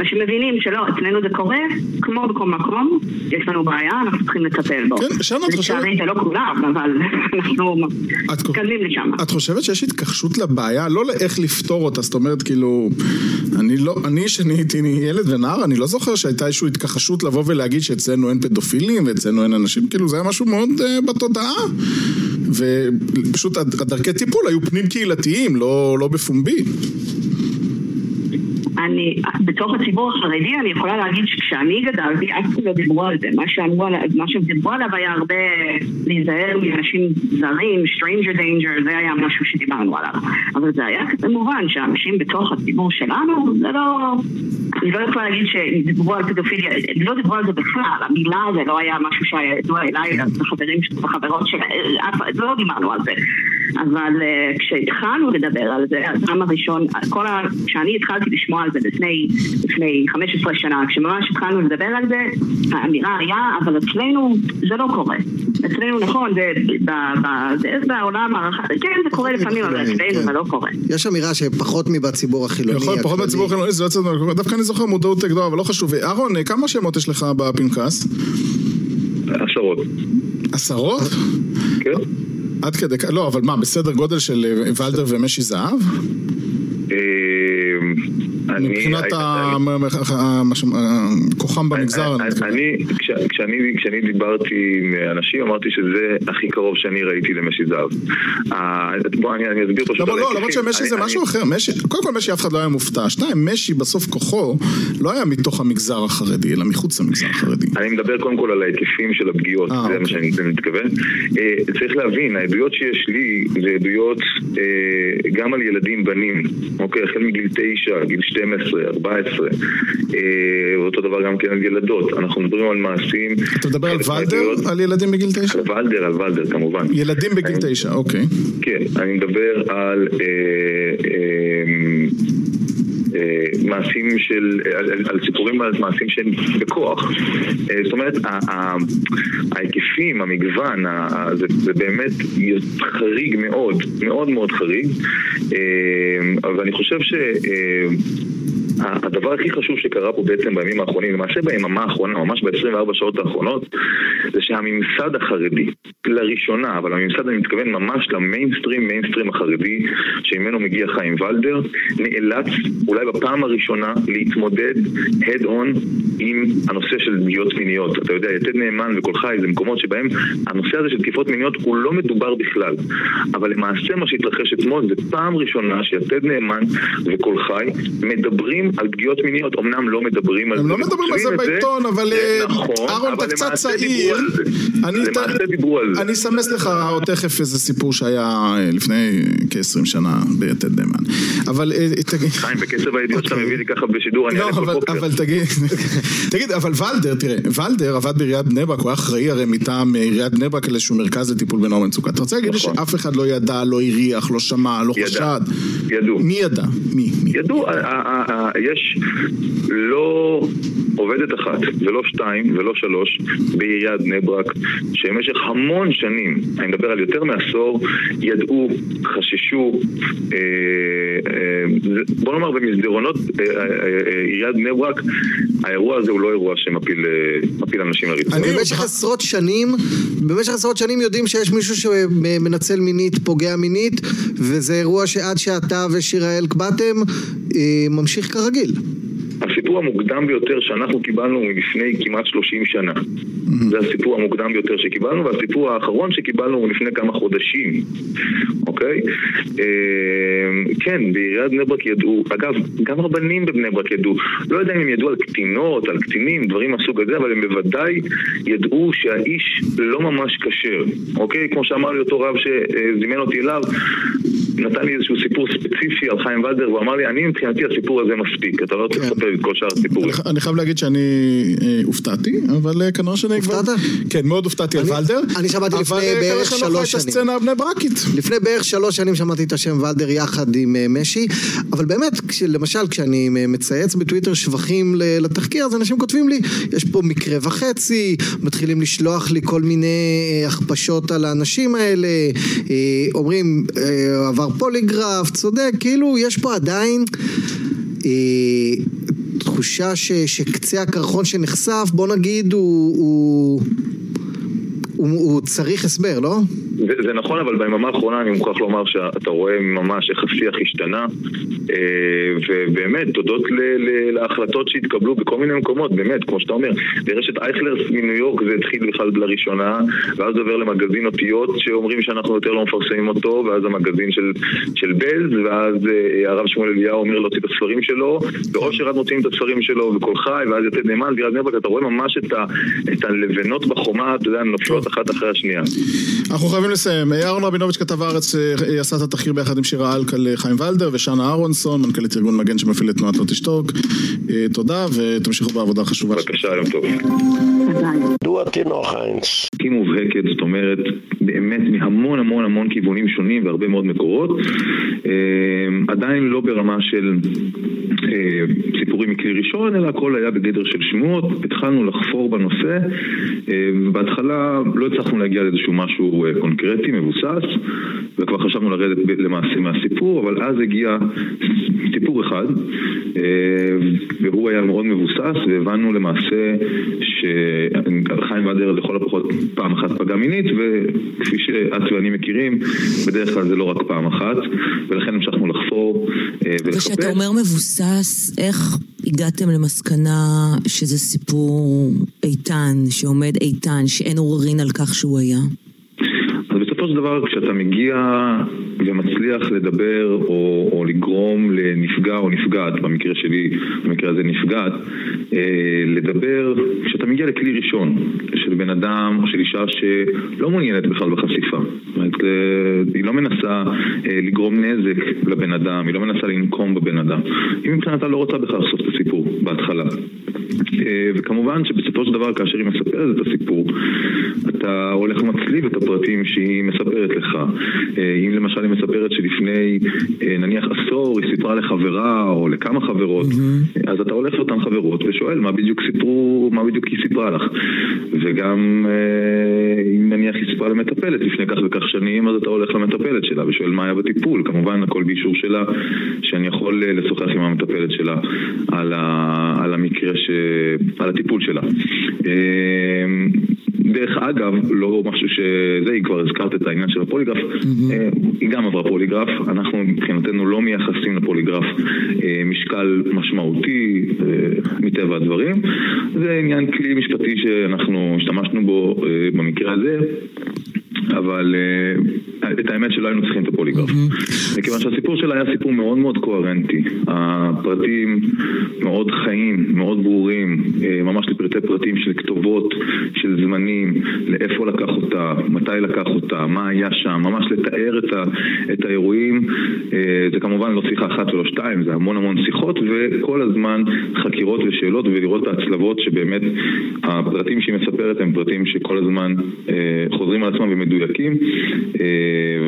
אנשים מבינים שלא, אצלנו זה קורה כמו בכל מקום, יש לנו בעיה, אנחנו צריכים לטפל בו. כן, שנה את חושבת... לצערי זה לא כולם, אבל אנחנו מתקדמים לשם. את חושבת חושבת שיש התכחשות לבעיה, לא לאיך לפתור אותה, זאת אומרת, כאילו, אני לא, אני, שאני הייתי ילד ונער, אני לא זוכר שהייתה איזושהי התכחשות לבוא ולהגיד שאצלנו אין פדופילים ואצלנו אין אנשים, כאילו, זה היה משהו מאוד uh, בתודעה. ופשוט הדרכי טיפול היו פנים קהילתיים, לא, לא בפומבי. אני, בתוך הציבור החרדי אני יכולה להגיד שכשאני גדלתי אף אחד לא דיברו על זה, מה, שאמרו, מה שהם דיברו עליו היה הרבה להיזהר מאנשים זרים, stranger danger, זה היה משהו שדיברנו עליו, אבל זה היה כזה מובן שאנשים בתוך הציבור שלנו, זה לא, אני לא יכולה להגיד שדיברו על פדופיליה, לא דיברו על זה בכלל, המילה הזה לא היה משהו שהיה ידוע אליי, החברים וחברות של, לא דיברנו על זה, אבל uh, כשהתחלנו לדבר על זה, הזעם הראשון. כשאני התחלתי לשמוע על זה לפני, לפני 15 שנה, כשממש התחלנו לדבר על זה, האמירה היה, אבל אצלנו זה לא קורה. אצלנו נכון, זה, זה בעולם הרחב, כן זה קורה לפעמים, אבל אצלנו זה לא קורה. יש אמירה שפחות מבציבור החילוני. יכול, פחות מבציבור החילוני, זה לא דווקא אני זוכר מודעות גדולה, אבל לא חשוב. אהרון, כמה שמות יש לך בפנקס? עשרות. עשרות? כן. עד כדי, לא, אבל מה, בסדר גודל של ולדר ומשי זהב? מבחינת כוחם במגזר. כשאני דיברתי עם אנשים אמרתי שזה הכי קרוב שאני ראיתי למשי זהב. בוא אני אסביר פשוט. לא, למרות שמשי זה משהו אחר. קודם כל משי אף אחד לא היה מופתע. שתיים, משי בסוף כוחו לא היה מתוך המגזר החרדי, אלא מחוץ למגזר החרדי. אני מדבר קודם כל על ההיקפים של הפגיעות, זה מה שאני מתכוון. צריך להבין, העדויות שיש לי זה עדויות גם על ילדים בנים, אוקיי? החל מגיל 9, גיל 12, 14, ואותו דבר גם כן על ילדות. אנחנו מדברים על מעשים... אתה מדבר על ולדר? על ילדים בגיל 9? על ולדר, על ולדר כמובן. ילדים בגיל 9, אוקיי. כן, אני מדבר על... מעשים של, על, על סיפורים על מעשים שהם בכוח. זאת אומרת, ההיקפים, המגוון, זה, זה באמת חריג מאוד, מאוד מאוד חריג. אבל אני חושב ש... הדבר הכי חשוב שקרה פה בעצם בימים האחרונים, למעשה ביממה האחרונה, ממש ב-24 שעות האחרונות, זה שהממסד החרדי, לראשונה, אבל הממסד אני מתכוון ממש למיינסטרים, מיינסטרים החרדי, שממנו מגיע חיים ולדר, נאלץ אולי בפעם הראשונה להתמודד on עם הנושא של פגיעות מיניות. אתה יודע, יתד נאמן וכל חי זה מקומות שבהם הנושא הזה של תקיפות מיניות הוא לא מדובר בכלל. אבל למעשה מה שהתרחש אתמול זה פעם ראשונה שיתד נאמן וכל חי מדברים על פגיעות מיניות, אמנם לא מדברים על זה. הם לא מדברים על זה בעיתון, אבל נכון, אהרון, אתה קצת צעיר. למעשה דיברו על זה. אני אסמס לך תכף איזה סיפור שהיה לפני כ-20 שנה ביתד נאמן. אבל תגיד... חיים, בקצב הידיעות שאתה מביא לי ככה בשידור, אני אעלה כל בוקר. אבל תגיד, תגיד, אבל ולדר, תראה, ולדר עבד בעיריית בני ברק, הוא היה אחראי הרי מטעם עיריית בני ברק לאיזשהו מרכז לטיפול בנוער מצוקה. אתה רוצה להגיד לי שאף אחד לא ידע, לא הריח, לא שמע, לא חשד? ידעו. מי ידע? מי? ידעו, יש לא עובדת אחת, ולא שתיים, ולא שלוש, בעיריית בני ברק, שבמשך המון שנים, אני מדבר על יותר מעשור, ידעו, חששו, אה, אה, בוא נאמר במסדרונות עיריית בני ברק, האירוע הזה הוא לא אירוע שמפיל אנשים לרצפה. במשך עשרות שנים, במשך עשרות שנים יודעים שיש מישהו שמנצל מינית, פוגע מינית, וזה אירוע שעד שאתה ושיראל באתם, ממשיך כרגיל. כרגיל. הסיפור המוקדם ביותר שאנחנו קיבלנו מלפני כמעט 30 שנה. זה הסיפור המוקדם ביותר שקיבלנו, והסיפור האחרון שקיבלנו הוא לפני כמה חודשים, אוקיי? כן, בעיריית בני ברק ידעו, אגב, גם רבנים בבני ברק ידעו, לא יודע אם הם ידעו על קטינות, על קטינים, דברים מהסוג הזה, אבל הם בוודאי ידעו שהאיש לא ממש כשר, אוקיי? כמו שאמר לי אותו רב שזימן אותי אליו, נתן לי איזשהו סיפור ספציפי על חיים ולדר, והוא אמר לי, אני מבחינתי הסיפור הזה מספיק, אתה לא צריך לספר את כל שאר הסיפורים. אני חייב להגיד שאני הופתעתי, אבל כנראה שאני כבר... הופתעת? כן, מאוד הופתעתי על ולדר. אני שמעתי לפני בערך שלוש שנים. אבל כנראה שנוכל את הסצנה הבני ברקית. לפני בערך שלוש שנים שמעתי את השם ולדר יחד עם משי, אבל באמת, למשל, כשאני מצייץ בטוויטר שבחים לתחקיר, אז אנשים כותבים לי, יש פה מקרה וחצי, מתחילים לשלוח לי כל מיני הכפשות על האנשים האלה, אומרים, עבר פוליגרף, צודק, כאילו, יש פה עדיין... תחושה ש, שקצה הקרחון שנחשף, בוא נגיד, הוא, הוא, הוא, הוא צריך הסבר, לא? זה, זה נכון, אבל ביממה האחרונה אני מוכרח לומר שאתה רואה ממש איך השיח השתנה, אה, ובאמת, ל, להחלטות שהתקבלו בכל מיני מקומות, באמת, כמו שאתה אומר, לרשת אייכלר מניו יורק זה התחיל בכלל לראשונה, ואז עובר למגזין אותיות שאומרים שאנחנו יותר לא מפרסמים אותו, ואז המגזין של, של בלז, ואז אה, הרב שמואל אליהו אומר להוציא את הספרים שלו, ואושר עד מוציאים את הספרים שלו, וכל חי, ואז יתד נאמן, ואז נאמן, אתה רואה ממש את, ה, את הלבנות בחומה, אתה יודע, נופלות אחת אחרי השנייה. אנחנו חייבים לסיים. אהרון רבינוביץ' כתב הארץ אה, עשה את התחקיר ביחד עם שירה אלק על אה, חיים ולדר ושנה אהרונסון, מנכ"לית ארגון מגן שמפעיל את תנועת לא תשתוק. אה, תודה ותמשיכו בעבודה החשובה. בבקשה, יום טוב. דו התינוך היינס. היא מובהקת, זאת אומרת, באמת מהמון המון המון כיוונים שונים והרבה מאוד מקורות. עדיין לא ברמה של סיפורים מכלי ראשון, אלא הכל היה בגדר של שמועות. התחלנו לחפור בנושא, ובהתחלה לא הצלחנו להגיע לאיזשהו משהו קונקרטי, מבוסס, וכבר חשבנו לרדת למעשה מהסיפור, אבל אז הגיע סיפור אחד, והוא היה מאוד מבוסס, והבנו למעשה שחיים ואדר לכל הפחות פעם אחת פגע מינית, וכפי שאת ואני מכירים, בדרך כלל זה לא רק פעם אחת, ולכן המשכנו לחפור ולחפש. וכשאתה אומר מבוסס, איך הגעתם למסקנה שזה סיפור איתן, שעומד איתן, שאין עוררין על כך שהוא היה? של דבר כשאתה מגיע ומצליח לדבר או, או לגרום לנפגע או נפגעת, במקרה שלי, במקרה הזה נפגעת, אה, לדבר, כשאתה מגיע לכלי ראשון של בן אדם או של אישה שלא מעוניינת בכלל בחשיפה, זאת אומרת, אה, היא לא מנסה אה, לגרום נזק לבן אדם, היא לא מנסה לנקום בבן אדם, היא מבחינתה לא רוצה בכלל לחשוף את הסיפור בהתחלה. אה, וכמובן שבסופו של דבר כאשר היא מספרת את הסיפור, אתה הולך ומצליב את הפרטים שהיא מספרת לך. אה, אם למשל היא מספרת שלפני אה, נניח עשור היא סיפרה לחברה או לכמה חברות, mm-hmm. אז אתה הולך לאותן חברות ושואל מה בדיוק סיפרו, מה בדיוק היא סיפרה לך. וגם אם נניח היא סיפרה למטפלת לפני כך וכך שנים, אז אתה הולך למטפלת שלה ושואל מה היה בטיפול. כמובן הכל באישור שלה, שאני יכול לשוחח עם המטפלת שלה על, ה, על המקרה ש... על הטיפול שלה. דרך אגב, לא משהו שזה, היא כבר הזכרת את העניין של הפוליגרף, mm-hmm. היא גם עברה פוליגרף, אנחנו מבחינתנו לא מייחסים לפוליגרף משקל משמעותי מטבע הדברים, זה עניין כלי משפטי שאנחנו השתמשנו בו במקרה הזה. אבל את האמת שלא היינו צריכים את הפוליגרף. מכיוון שהסיפור שלה היה סיפור מאוד מאוד קוהרנטי. הפרטים מאוד חיים, מאוד ברורים, ממש לפרטי פרטים של כתובות, של זמנים, לאיפה לקח אותה, מתי לקח אותה, מה היה שם, ממש לתאר את, ה, את האירועים. זה כמובן לא שיחה אחת ולא שתיים, זה המון המון שיחות, וכל הזמן חקירות ושאלות ולראות את ההצלבות שבאמת הפרטים שהיא מספרת הם פרטים שכל הזמן חוזרים על עצמם ומדויקים.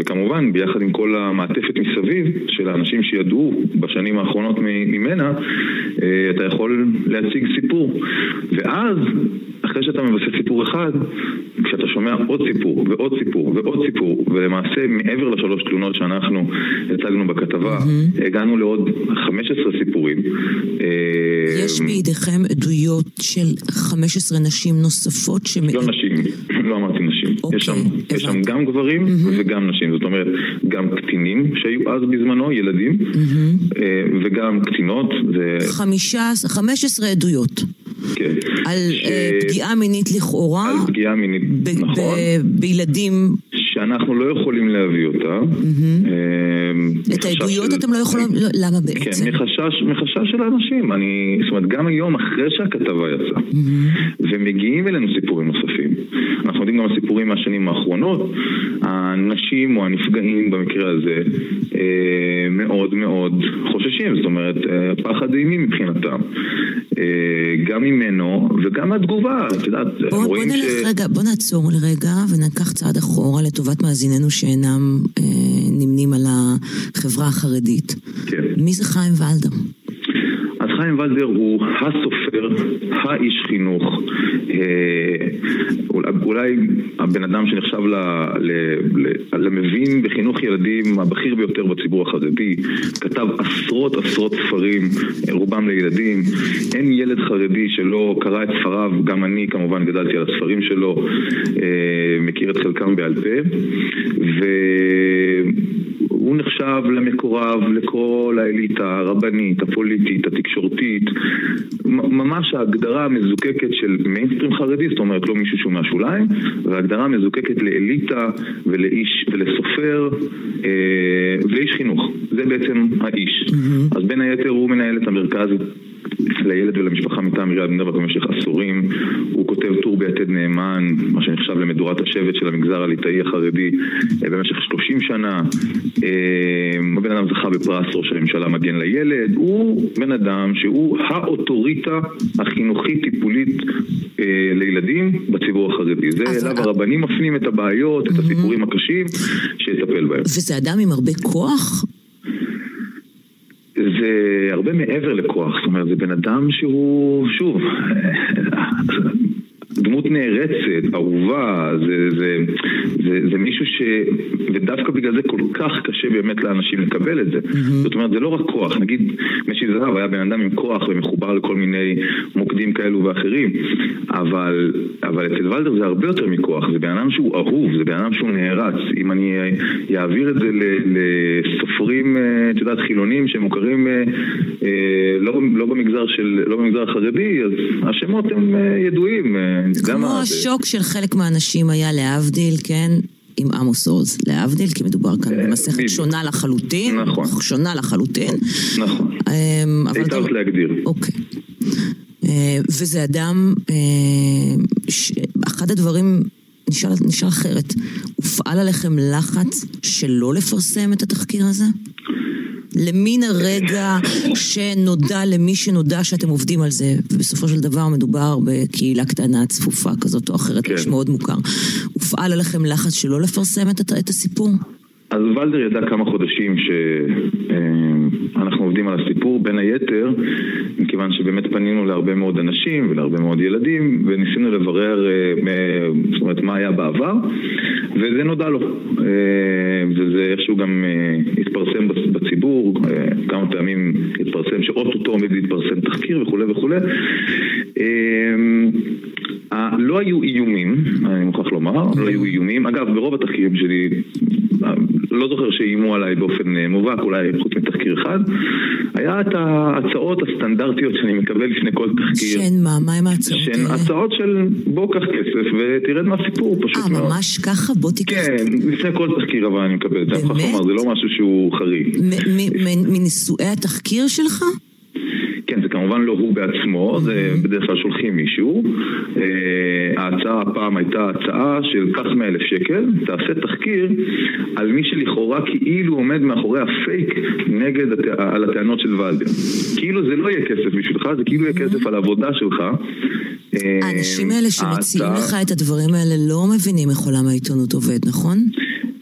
וכמובן, ביחד עם כל המעטפת מסביב של האנשים שידעו בשנים האחרונות ממנה, אתה יכול להציג סיפור. ואז, אחרי שאתה מבסס סיפור אחד, כשאתה שומע עוד סיפור ועוד סיפור ועוד סיפור, ולמעשה מעבר לשלוש תלונות שאנחנו הצגנו בכתבה, mm-hmm. הגענו לעוד 15 סיפורים. יש בידיכם עדויות של 15 נשים נוספות ש... לא נשים, לא אמרתי נשים. יש, שם, יש שם גם גברים mm-hmm. וגם נשים, זאת אומרת, גם קטינים שהיו אז בזמנו, ילדים, mm-hmm. וגם קטינות. ו... 15, 15 עדויות. כן. על ש... פגיעה מינית לכאורה. על פגיעה מינית, ב- נכון. ב- בילדים. שאנחנו לא יכולים להביא אותה. Mm-hmm. את העדויות אתם לא יכולים, לא, למה בעצם? כן, מחשש, של האנשים. אני, זאת אומרת, גם היום אחרי שהכתבה יצאה. ומגיעים אלינו סיפורים נוספים. אנחנו יודעים גם על סיפורים מהשנים האחרונות, הנשים או הנפגעים במקרה הזה אה, מאוד מאוד חוששים, זאת אומרת, פחד אימי מבחינתם. אה, גם ממנו וגם מהתגובה, את יודעת, נלך ש... בוא נעצור לרגע ונקח צעד אחורה לטובת מאזיננו שאינם אה, נמנים על החברה החרדית. כן. מי זה חיים ולדר? חיים ולדר הוא הסופר, האיש חינוך, אה, אולי הבן אדם שנחשב למבין בחינוך ילדים הבכיר ביותר בציבור החרדי, כתב עשרות עשרות ספרים, רובם לילדים, אין ילד חרדי שלא קרא את ספריו, גם אני כמובן גדלתי על הספרים שלו, אה, מכיר את חלקם בעל פה, ו... הוא נחשב למקורב לכל האליטה הרבנית, הפוליטית, התקשורתית, ממש ההגדרה המזוקקת של מיינסטרים חרדי, זאת אומרת לא מישהו שהוא מהשוליים, וההגדרה המזוקקת לאליטה ולאיש ולסופר אה, ולאיש חינוך, זה בעצם האיש. Mm-hmm. אז בין היתר הוא מנהל את המרכז לילד ולמשפחה מטעם עיריית בני ברק במשך עשורים. הוא כותב טור ביתד נאמן, מה שנחשב למדורת השבט של המגזר הליטאי החרדי אה, במשך 30 שנה. אה, הבן אדם זכה בפרס ראש הממשלה מגן לילד. הוא בן אדם שהוא האוטוריטה החינוכית-טיפולית אה, לילדים בציבור החרדי. זה אליו הרבנים מפנים את הבעיות, את הסיפורים הקשים, שיטפל בהם. וזה אדם עם הרבה כוח? זה הרבה מעבר לכוח, זאת אומרת, זה בן אדם שהוא, שוב, דמות נערצת, אהובה, זה, זה, זה, זה מישהו ש... ודווקא בגלל זה כל כך קשה באמת לאנשים לקבל את זה. Mm-hmm. זאת אומרת, זה לא רק כוח, נגיד משי זהב היה בן אדם עם כוח ומחובר לכל מיני מוקדים כאלו ואחרים, אבל, אבל אצל ולדר זה הרבה יותר מכוח, זה בן אדם שהוא אהוב, זה בן אדם שהוא נערץ. אם אני אעביר את זה לסופרים, אה, את יודעת, חילונים שמוכרים אה, אה, לא, לא, במגזר של, לא במגזר החרדי, אז השמות הם ידועים. כמו השוק של חלק מהאנשים היה להבדיל, כן? עם עמוס עוז, להבדיל, כי מדובר כאן אה, במסכת שונה לחלוטין. נכון. שונה לחלוטין. נכון. אמ, היטבת להגדיר. אוקיי. אה, וזה אדם, אה, אחד הדברים, נשאל, נשאל אחרת, הופעל עליכם לחץ שלא לפרסם את התחקיר הזה? למין הרגע שנודע למי שנודע שאתם עובדים על זה, ובסופו של דבר מדובר בקהילה קטנה, צפופה כזאת או אחרת, כן. איש מאוד מוכר. הופעל עליכם לחץ שלא לפרסם את, את הסיפור? אז ולדר ידע כמה חודשים שאנחנו עובדים על הסיפור, בין היתר, מכיוון שבאמת פנינו להרבה מאוד אנשים ולהרבה מאוד ילדים, וניסינו לברר אה, זאת אומרת, מה היה בעבר, וזה נודע לו. אה, וזה איכשהו גם אה, התפרסם בציבור, כמה פעמים התפרסם שאו-טו-טו עומד להתפרסם תחקיר וכולי וכולי. לא היו איומים, אני מוכרח לומר, לא היו איומים. אגב, ברוב התחקירים שלי לא זוכר שאיימו עליי באופן אה, מובהק, אולי חוץ מתחקיר אחד. היה את ההצעות הסטנדרטיות שאני מקבל לפני כל תחקיר. שהן מה? מה עם ההצעות האלה? שהן הצעות של בוא קח כסף ותרד מהסיפור, פשוט מאוד. אה, ממש ככה? בוא תיקח... כן, לפני כל תחקיר אבל אני מקבל את זה. באמת? זה לא משהו שהוא חריג. מנישואי התחקיר שלך? כן, זה כמובן לא הוא בעצמו, זה בדרך כלל שולחים מישהו. אה, ההצעה הפעם הייתה הצעה של קח 100 אלף שקל, תעשה תחקיר על מי שלכאורה כאילו עומד מאחורי הפייק נגד, על הטענות של ולדר. כאילו זה לא יהיה כסף בשבילך, זה כאילו יהיה כסף על העבודה שלך. אה, האנשים האלה שמציעים לך את הדברים האלה לא מבינים איך עולם העיתונות עובד, נכון?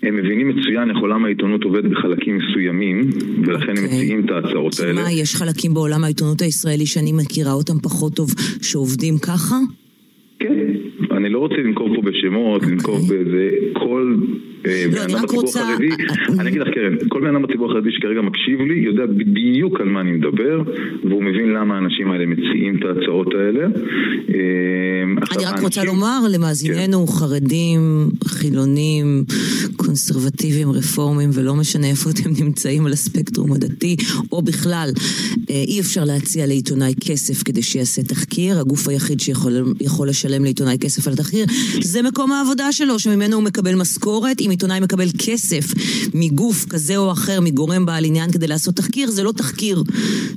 הם מבינים מצוין איך עולם העיתונות עובד בחלקים מסוימים, ולכן okay. הם אוקיי. מציעים את ההצעות האלה. מה, יש חלקים בעולם העיתונות הישראלי שאני מכירה אותם פחות טוב, שעובדים ככה? כן, אני לא רוצה לנקוב פה בשמות, okay. לנקוב אוקיי. באיזה, כל אה, אני רק רוצה... החרדי, אה, אני אגיד לך קרן, כל בן אדם בציבור החרדי שכרגע מקשיב לי, יודע בדיוק על מה אני מדבר, והוא מבין למה האנשים האלה מציעים את ההצעות האלה. אה, אני רק רוצה לומר למאזיננו, כן. חרדים, חילונים, קונסרבטיביים, רפורמים, ולא משנה איפה אתם נמצאים על הספקטרום הדתי, או בכלל, אי אפשר להציע לעיתונאי כסף כדי שיעשה תחקיר, הגוף היחיד שיכול לשלם לעיתונאי כסף על התחקיר, זה מקום העבודה שלו, שממנו הוא מקבל משכורת. אם עיתונאי מקבל כסף מגוף כזה או אחר, מגורם בעל עניין כדי לעשות תחקיר, זה לא תחקיר.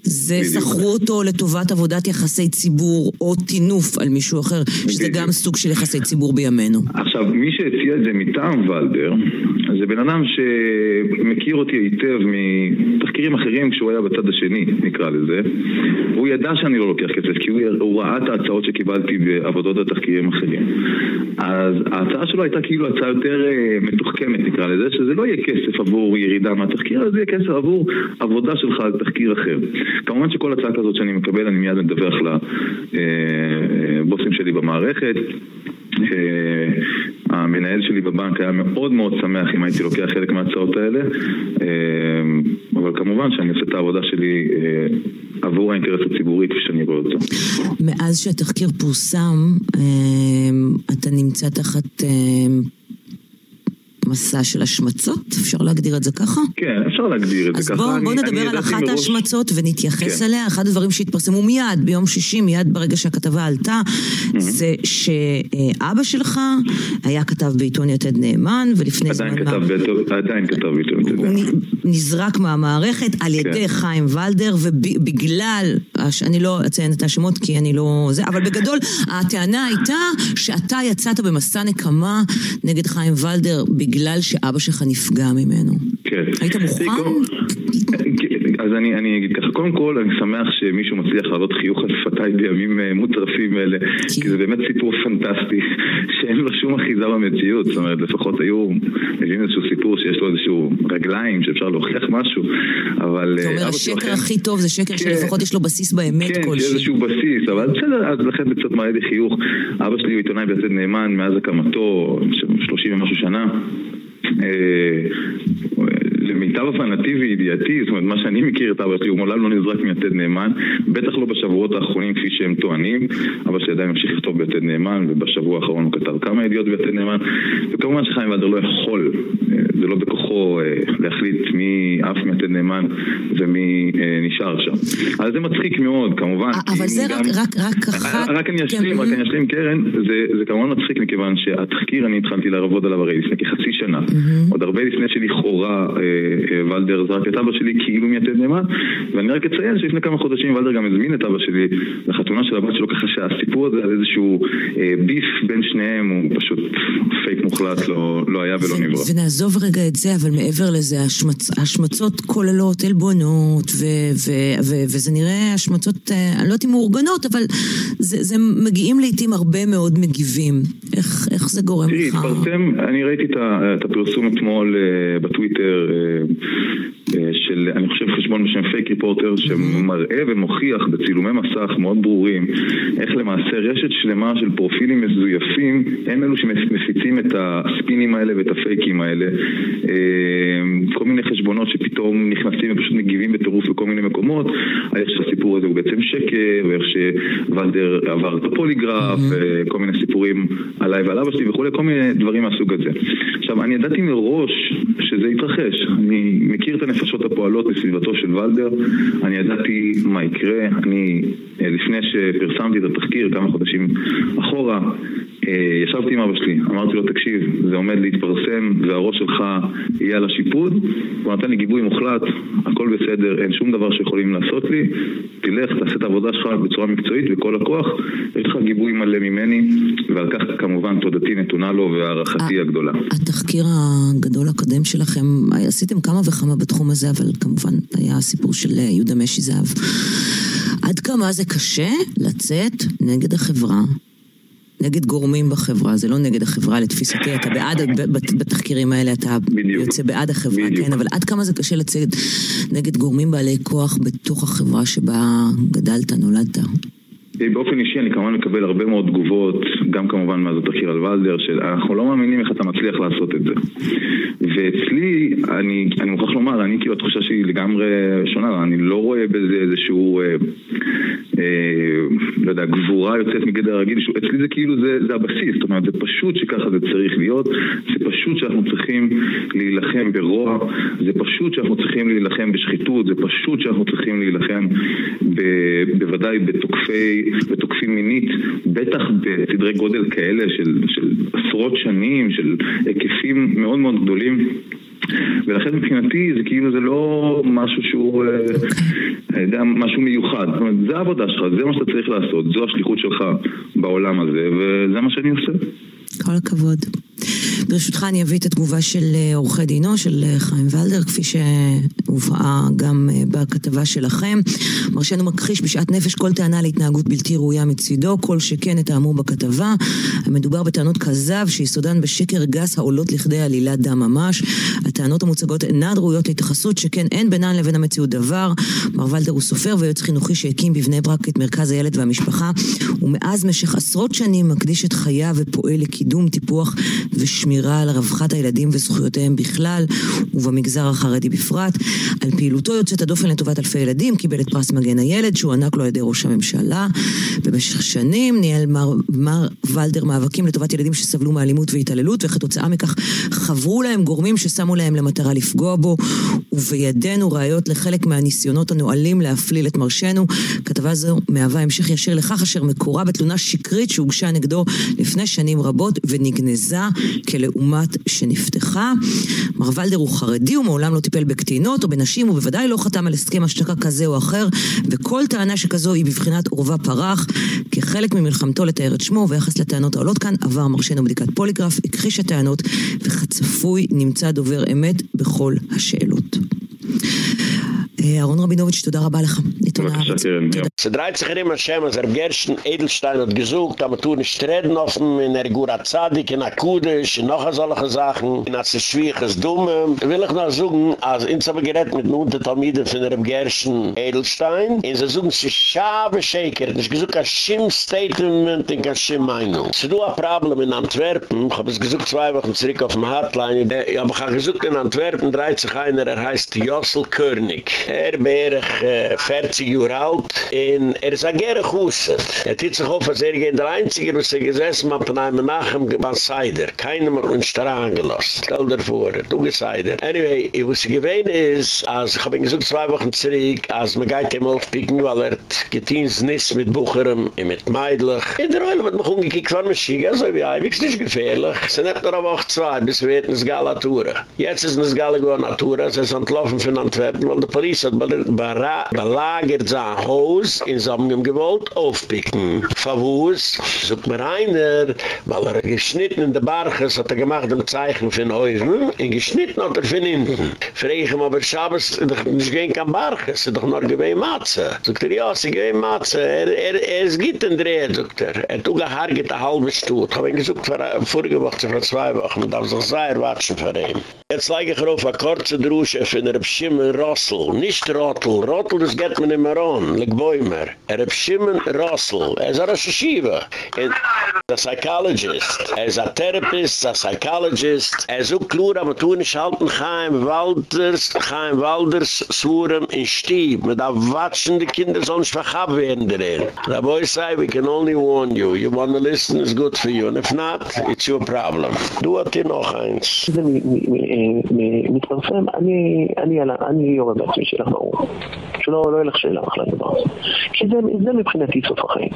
זה שכרו אותו לטובת עבודת יחסי ציבור או טינוף על מישהו אחר, שזה גם סוג של יחסי ציבור בימינו. עכשיו, מי שהציע את זה מטעם ולדר, זה בן אדם שמכיר אותי היטב מתחקירים אחרים כשהוא היה בצד השני, נקרא לזה. הוא ידע שאני לא לוקח כסף, כי הוא, הוא ראה את ההצעות שקיבלתי בעבודות התחקירים אחרים. אז ההצעה שלו הייתה כאילו הצעה יותר אה, מתוחכמת נקרא לזה, שזה לא יהיה כסף עבור ירידה מהתחקיר, אלא זה יהיה כסף עבור עבודה שלך על תחקיר אחר. כמובן שכל הצעה כזאת שאני מקבל, אני מיד מדווח לבוסים שלי במערכת. המנהל שלי בבנק היה מאוד מאוד שמח אם הייתי לוקח חלק מההצעות האלה אבל כמובן שאני עושה את העבודה שלי עבור האינטרס הציבורי כפי שאני רואה אותו. מאז שהתחקיר פורסם, אתה נמצא תחת מסע של השמצות? אפשר להגדיר את זה ככה? כן, אפשר להגדיר את זה ככה. אז בואו נדבר על אחת ההשמצות ונתייחס כן. אליה. אחד הדברים שהתפרסמו מיד, ביום שישי, מיד ברגע שהכתבה עלתה, mm-hmm. זה שאבא שלך היה כתב בעיתון יתד נאמן, ולפני זמן... עדיין כתב בעיתון, עדיין כתב בעיתון יתד נאמן. נזרק מהמערכת על ידי כן. חיים ולדר, ובגלל, אני לא אציין את השמות כי אני לא... זה, אבל בגדול, הטענה הייתה שאתה יצאת במסע נקמה נגד חיים ולדר בגלל שאבא שלך נפגע ממנו. כן. היית מוכן? אז אני, אני אגיד ככה, קודם כל אני שמח שמישהו מצליח להעלות חיוך על שפתיי בימים אה, מוטרפים אלה, כי זה באמת סיפור פנטסטי, שאין לו שום אחיזה במציאות, זאת אומרת לפחות היו מביאים איזשהו סיפור שיש לו איזשהו רגליים שאפשר להוכיח משהו, אבל... אתה אומר השקר הכי טוב זה שקר כן, שלפחות יש לו בסיס באמת כן, כלשהי. כן, איזשהו בסיס, אבל בסדר, אז לכן זה קצת מעלה לי חיוך. אבא שלי הוא עיתונאי ביתד נאמן מאז הקמתו, 30 ומשהו שנה. למיטב הבנתי וידיעתי, זאת אומרת, מה שאני מכיר את אבא שלי, הוא מעולם לא נזרק מיתד נאמן, בטח לא בשבועות האחרונים כפי שהם טוענים, אבא שלי עדיין ממשיך לכתוב ביתד נאמן, ובשבוע האחרון הוא כתב כמה ידיעות ביתד נאמן, וכמובן שחיים ולדר לא יכול, זה לא בכוחו להחליט מי עף מיתד נאמן ומי נשאר שם. אז זה מצחיק מאוד, כמובן. אבל זה רק, רק, רק אחת... רק אני אשלים, רק אני אשלים, קרן, זה כמובן מצחיק מכיוון שהתחקיר אני התחלתי לעבוד עליו הרי לפני כחצי שנה, עוד הרבה לפני שלכאורה ולדר זרק את אבא שלי כאילו מיתד נאמן ואני רק אציין שלפני כמה חודשים ולדר גם הזמין את אבא שלי לחתונה של הבת שלו ככה שהסיפור הזה על איזשהו ביף בין שניהם הוא פשוט פייק מוחלט לא, לא היה ולא נברא. ונעזוב רגע את זה אבל מעבר לזה השמצות כוללות עלבונות וזה נראה השמצות אני לא יודעת אם מאורגנות אבל זה מגיעים לעיתים הרבה מאוד מגיבים איך זה גורם לך? תראי, התפרסם, אני ראיתי את הפרסום אתמול בטוויטר של, אני חושב, חשבון בשם פייק ריפורטר שמראה ומוכיח בצילומי מסך מאוד ברורים איך למעשה רשת שלמה של פרופילים מזויפים הם אלו שמפיצים את הספינים האלה ואת הפייקים האלה. כל מיני חשבונות שפתאום נכנסים ופשוט מגיבים בטירוף בכל מיני מקומות איך שהסיפור הזה הוא בעצם שקר ואיך שוולדר עבר את הפוליגרף וכל מיני סיפורים עליי ועל אבא שלי וכולי, כל מיני דברים מהסוג הזה. עכשיו, אני ידעתי מראש שזה יתרחש. אני מכיר את הנפשות הפועלות בסביבתו של ולדר, אני ידעתי מה יקרה, אני לפני שפרסמתי את התחקיר כמה חודשים אחורה ישבתי עם אבא שלי, אמרתי לו תקשיב, זה עומד להתפרסם והראש שלך יהיה על השיפוד. הוא נתן לי גיבוי מוחלט, הכל בסדר, אין שום דבר שיכולים לעשות לי. תלך, תעשה את העבודה שלך בצורה מקצועית וכל הכוח, יש לך גיבוי מלא ממני ועל כך כמובן תודתי נתונה לו והערכתי הגדולה. התחקיר הגדול הקודם שלכם, עשיתם כמה וכמה בתחום הזה, אבל כמובן היה הסיפור של יהודה משי זהב. עד כמה זה קשה לצאת נגד החברה נגד גורמים בחברה, זה לא נגד החברה לתפיסתי, אתה בעד, בתחקירים האלה אתה בדיוק, יוצא בעד החברה, בדיוק. כן, אבל עד כמה זה קשה לצאת נגד גורמים בעלי כוח בתוך החברה שבה גדלת, נולדת? באופן אישי אני כמובן מקבל הרבה מאוד תגובות, גם כמובן מאז התחקיר על ולדר, שאנחנו לא מאמינים איך אתה מצליח לעשות את זה. ואצלי, אני, אני מוכרח לומר, אני כאילו התחושה שלי לגמרי שונה, אני לא רואה בזה איזשהו, אה, אה, לא יודע, גבורה יוצאת מגדר הרגיל, אצלי זה כאילו, זה, זה הבסיס, זאת אומרת, זה פשוט שככה זה צריך להיות, זה פשוט שאנחנו צריכים להילחם ברוע, זה פשוט שאנחנו צריכים להילחם בשחיתות, זה פשוט שאנחנו צריכים להילחם ב, בוודאי בתוקפי... ותוקפים מינית, בטח בסדרי גודל כאלה של, של עשרות שנים, של היקפים מאוד מאוד גדולים. ולכן מבחינתי זה כאילו זה לא משהו שהוא, אני יודע, משהו מיוחד. זאת אומרת, זה העבודה שלך, זה מה שאתה צריך לעשות, זו השליחות שלך בעולם הזה, וזה מה שאני עושה. כל הכבוד. ברשותך אני אביא את התגובה של עורכי דינו, של חיים ולדר, כפי שהוא הובאה גם אה, בכתבה שלכם. מרשנו מכחיש בשאט נפש כל טענה להתנהגות בלתי ראויה מצידו, כל שכן את האמור בכתבה. מדובר בטענות כזב שיסודן בשקר גס העולות לכדי עלילת דם ממש. הטענות המוצגות אינן ראויות להתייחסות, שכן אין בינן לבין המציאות דבר. מר ולדר הוא סופר ויועץ חינוכי שהקים בבני ברק את מרכז הילד והמשפחה, ומאז משך עשרות שנים מקדיש את חייו ופועל לקידום, טיפוח ושמירה על רווחת הילדים וזכויותיהם בכלל, ובמגזר החרדי בפרט. על פעילותו יוצאת הדופן לטובת אלפי ילדים, קיבל את פרס מגן הילד, שהוענק לו על ידי ראש הממשלה. במשך שנים ניהל מר, מר ולדר מאבקים לטובת ילדים שסבלו מאלימות והתעללות, וכתוצאה מכך חברו להם גורמים ששמו להם למטרה לפגוע בו, ובידינו ראיות לחלק מהניסיונות הנואלים להפליל את מרשנו. כתבה זו מהווה המשך ישיר לכך אשר מקורה בתלונה שקרית שהוגשה נגדו לפני שנים רבות ונגנזה כלעומת שנפתחה. מר ולדר הוא חרדי, הוא מעולם לא טיפל בקטינות או בנשים, הוא בוודאי לא חתם על הסכם השתקה כזה או אחר, וכל טענה שכזו היא בבחינת עורבא פרח. כחלק ממלחמתו לתאר את שמו ויחס לטענות העולות כאן, עבר מרשנו בדיקת פוליגרף, הכחיש הטענות, וכצפוי נמצא דובר אמת בכל השאלות. אהרון רבינוביץ', תודה רבה לך. Se dreht sich immer Shem, als er Gershon Edelstein hat gesucht, aber tun nicht reden offen, in er Gura Zadig, in Akudisch, in noch solche Sachen, in als es schwierig ist dumme. Will ich noch suchen, als ins aber gerät mit nun der Talmide von er Gershon Edelstein, in sie suchen sich Schabe das ist gesucht als Shim Statement, in als Shim Meinung. Se du ein Problem in Antwerpen, ich hab es gesucht zwei Wochen zurück auf dem Hardline, ich hab gesucht in Antwerpen, dreht sich einer, er heißt Jossel Körnig. Er berg uh, 40 Jura alt in er is a gerne goeset. Het er is zich op als er geen de einzige was er gesessen maar van een nachem van Seider. Keinem hat uns da angelost. Stel daarvoor, er het ungezeider. Anyway, ich wusste gewähne is, als ich hab ihn gesucht zwei Wochen zurück, als man geht ihm aufpicken, weil er getiens nis mit Bucherem und mit Meidlich. In der Weile hat mich umgekickt von Maschig, also wie ein, wie ist nicht gefährlich. Sie nehmt noch eine Woche zwei, bis wir hätten es gala Tura. Jetzt ist es gala Tura, sie ist entlaufen von Antwerpen, weil die Polizei hat belagert sein Haus in einem gewollt aufpicken. Verwus, sucht mir einer, weil er geschnitten in der Barches hat er gemacht ein Zeichen von Euren, in geschnitten hat er von hinten. Frage ihm aber, Schabes, ich gehe kein Barches, doch noch gewähnt Matze. Sogt er, ja, sie gewähnt Matze, er, er, er ist gitt in Dreh, sogt er. Er hat auch gehargert ein halbes Stut. Hab ihn gesucht vor, vorige Woche, vor zwei Wochen, und darf sich sehr watschen für ihn. Jetzt lege ich auf eine kurze Drusche von der Pschimmel Rossel, nicht Rottel. Rottel, das geht man immer an, like Bäumer. Er hat Pschimmel Rossel. Er ist ein Rosh Hashiva. Er ist ein Psychologist. Er ist ein Therapist, ein Psychologist. Er ist auch klar, aber tun nicht halten, Chaim Walders, Chaim Walders, Swurem in Stieb. Mit der Watschen, die Kinder sollen nicht verhaben werden darin. The boy say, we can only warn you. You want to listen, it's good for you. And if not, it's your problem. Du hat hier noch eins. מתפרסם, אני, אני, אני יורה בעצמי שלך ברור. שלא לא ילך שאלה בכלל דבר הזה. כי זה, זה מבחינתי סוף החיים.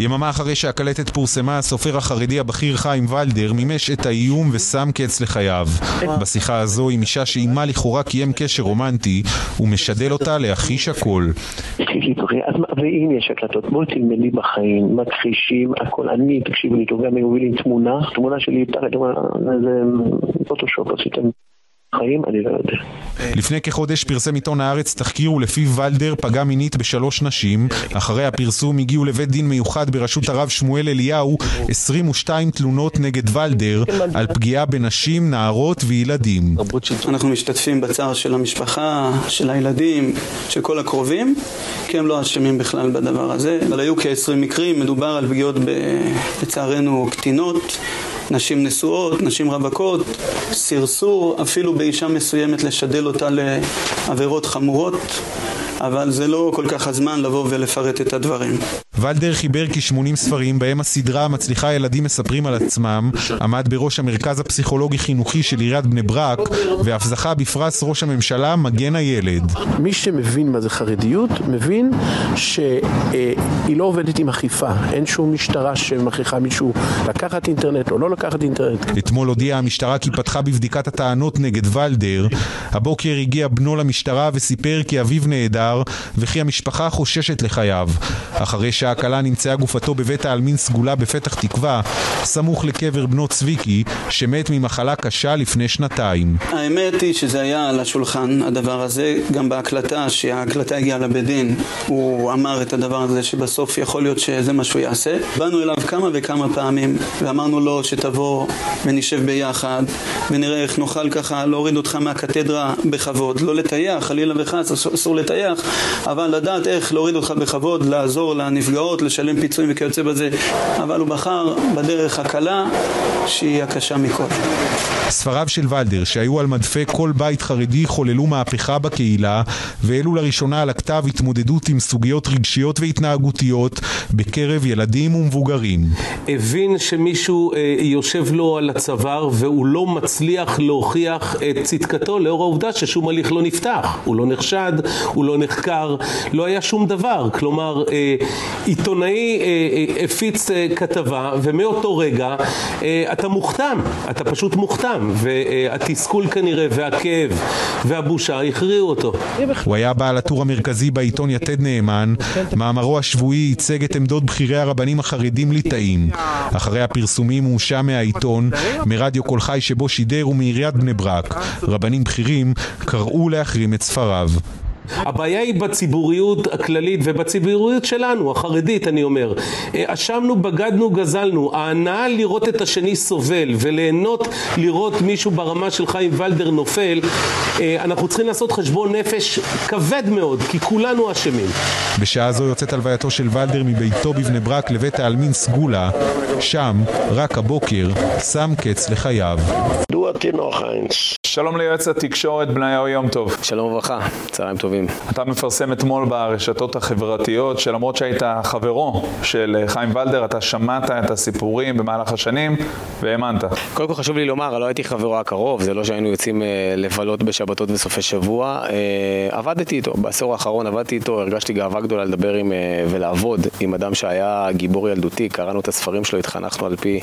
יממה אחרי שהקלטת פורסמה, הסופר החרדי הבכיר חיים ולדר מימש את האיום ושם קץ לחייו. בשיחה הזו עם אישה שאימה לכאורה קיים קשר רומנטי, הוא משדל אותה להכחיש הכל. ואם יש הקלטות, בואי תלמדי בחיים, מכחישים, הכל. אני, תקשיבי לי, טוב, גם אם לי תמונה, תמונה שלי, זה פוטושופ, עשיתם חיים, אני לא יודע. לפני כחודש פרסם עיתון הארץ תחקיר ולפיו ולדר פגע מינית בשלוש נשים. אחרי הפרסום הגיעו לבית דין מיוחד בראשות הרב שמואל אליהו 22 תלונות נגד ולדר על פגיעה בנשים, נערות וילדים. אנחנו משתתפים בצער של המשפחה, של הילדים, של כל הקרובים, כי הם לא אשמים בכלל בדבר הזה. אבל היו כ-20 מקרים, מדובר על פגיעות בצערנו קטינות. נשים נשואות, נשים רווקות, סרסור, אפילו באישה מסוימת לשדל אותה לעבירות חמורות. אבל זה לא כל כך הזמן לבוא ולפרט את הדברים. ולדר חיבר כ-80 ספרים בהם הסדרה המצליחה ילדים מספרים על עצמם, עמד בראש המרכז הפסיכולוגי-חינוכי של עיריית בני ברק, ואף זכה בפרס ראש הממשלה מגן הילד. מי שמבין מה זה חרדיות, מבין שהיא לא עובדת עם אכיפה. אין שום משטרה שמכריחה מישהו לקחת אינטרנט או לא לקחת אינטרנט. אתמול הודיעה המשטרה כי פתחה בבדיקת הטענות נגד ולדר. הבוקר הגיע בנו למשטרה וסיפר כי אביו נעדר וכי המשפחה חוששת לחייו. אחרי שעה קלה נמצאה גופתו בבית העלמין סגולה בפתח תקווה, סמוך לקבר בנו צביקי, שמת ממחלה קשה לפני שנתיים. האמת היא שזה היה על השולחן, הדבר הזה, גם בהקלטה, שההקלטה הגיעה לבית דין, הוא אמר את הדבר הזה שבסוף יכול להיות שזה מה שהוא יעשה. באנו אליו כמה וכמה פעמים, ואמרנו לו שתבוא ונשב ביחד, ונראה איך נוכל ככה להוריד אותך מהקתדרה בכבוד, לא לטייח, חלילה וחס, אסור לטייח, אבל לדעת איך להוריד אותך בכבוד, לעזור לנפגעות, לשלם פיצויים וכיוצא בזה, אבל הוא בחר בדרך הקלה שהיא הקשה מכל. ספריו של ולדר, שהיו על מדפי כל בית חרדי, חוללו מהפכה בקהילה, והעלו לראשונה על הכתב התמודדות עם סוגיות רגשיות והתנהגותיות בקרב ילדים ומבוגרים. הבין שמישהו אה, יושב לו על הצוואר והוא לא מצליח להוכיח את צדקתו לאור העובדה ששום הליך לא נפתח. הוא לא נחשד, הוא לא נחקר, לא היה שום דבר. כלומר, אה, עיתונאי אה, אה, הפיץ כתבה ומאותו רגע אתה מוכתם, אתה פשוט מוכתם, והתסכול כנראה והכאב והבושה הכריעו אותו. הוא היה בעל הטור המרכזי בעיתון יתד נאמן, מאמרו השבועי ייצג את עמדות בכירי הרבנים החרדים ליטאים. אחרי הפרסומים הושע מהעיתון, מרדיו קול חי שבו שידר ומעיריית בני ברק. רבנים בכירים קראו להחרים את ספריו. הבעיה היא בציבוריות הכללית ובציבוריות שלנו, החרדית אני אומר. אשמנו, בגדנו, גזלנו. ההנאה לראות את השני סובל וליהנות לראות מישהו ברמה של חיים ולדר נופל, אנחנו צריכים לעשות חשבון נפש כבד מאוד, כי כולנו אשמים. בשעה זו יוצאת הלווייתו של ולדר מביתו בבני ברק לבית העלמין סגולה. שם, רק הבוקר, שם קץ לחייו. דו התינוך. שלום ליועץ התקשורת בניהו יום טוב. שלום וברכה, צהריים טובים. אתה מפרסם אתמול ברשתות החברתיות שלמרות שהיית חברו של חיים ולדר, אתה שמעת את הסיפורים במהלך השנים והאמנת. קודם כל חשוב לי לומר, לא הייתי חברו הקרוב, זה לא שהיינו יוצאים לבלות בשבתות וסופי שבוע. עבדתי איתו, בעשור האחרון עבדתי איתו, הרגשתי גאווה גדולה לדבר עם, ולעבוד עם אדם שהיה גיבור ילדותי, קראנו את הספרים שלו, התחנכנו על פי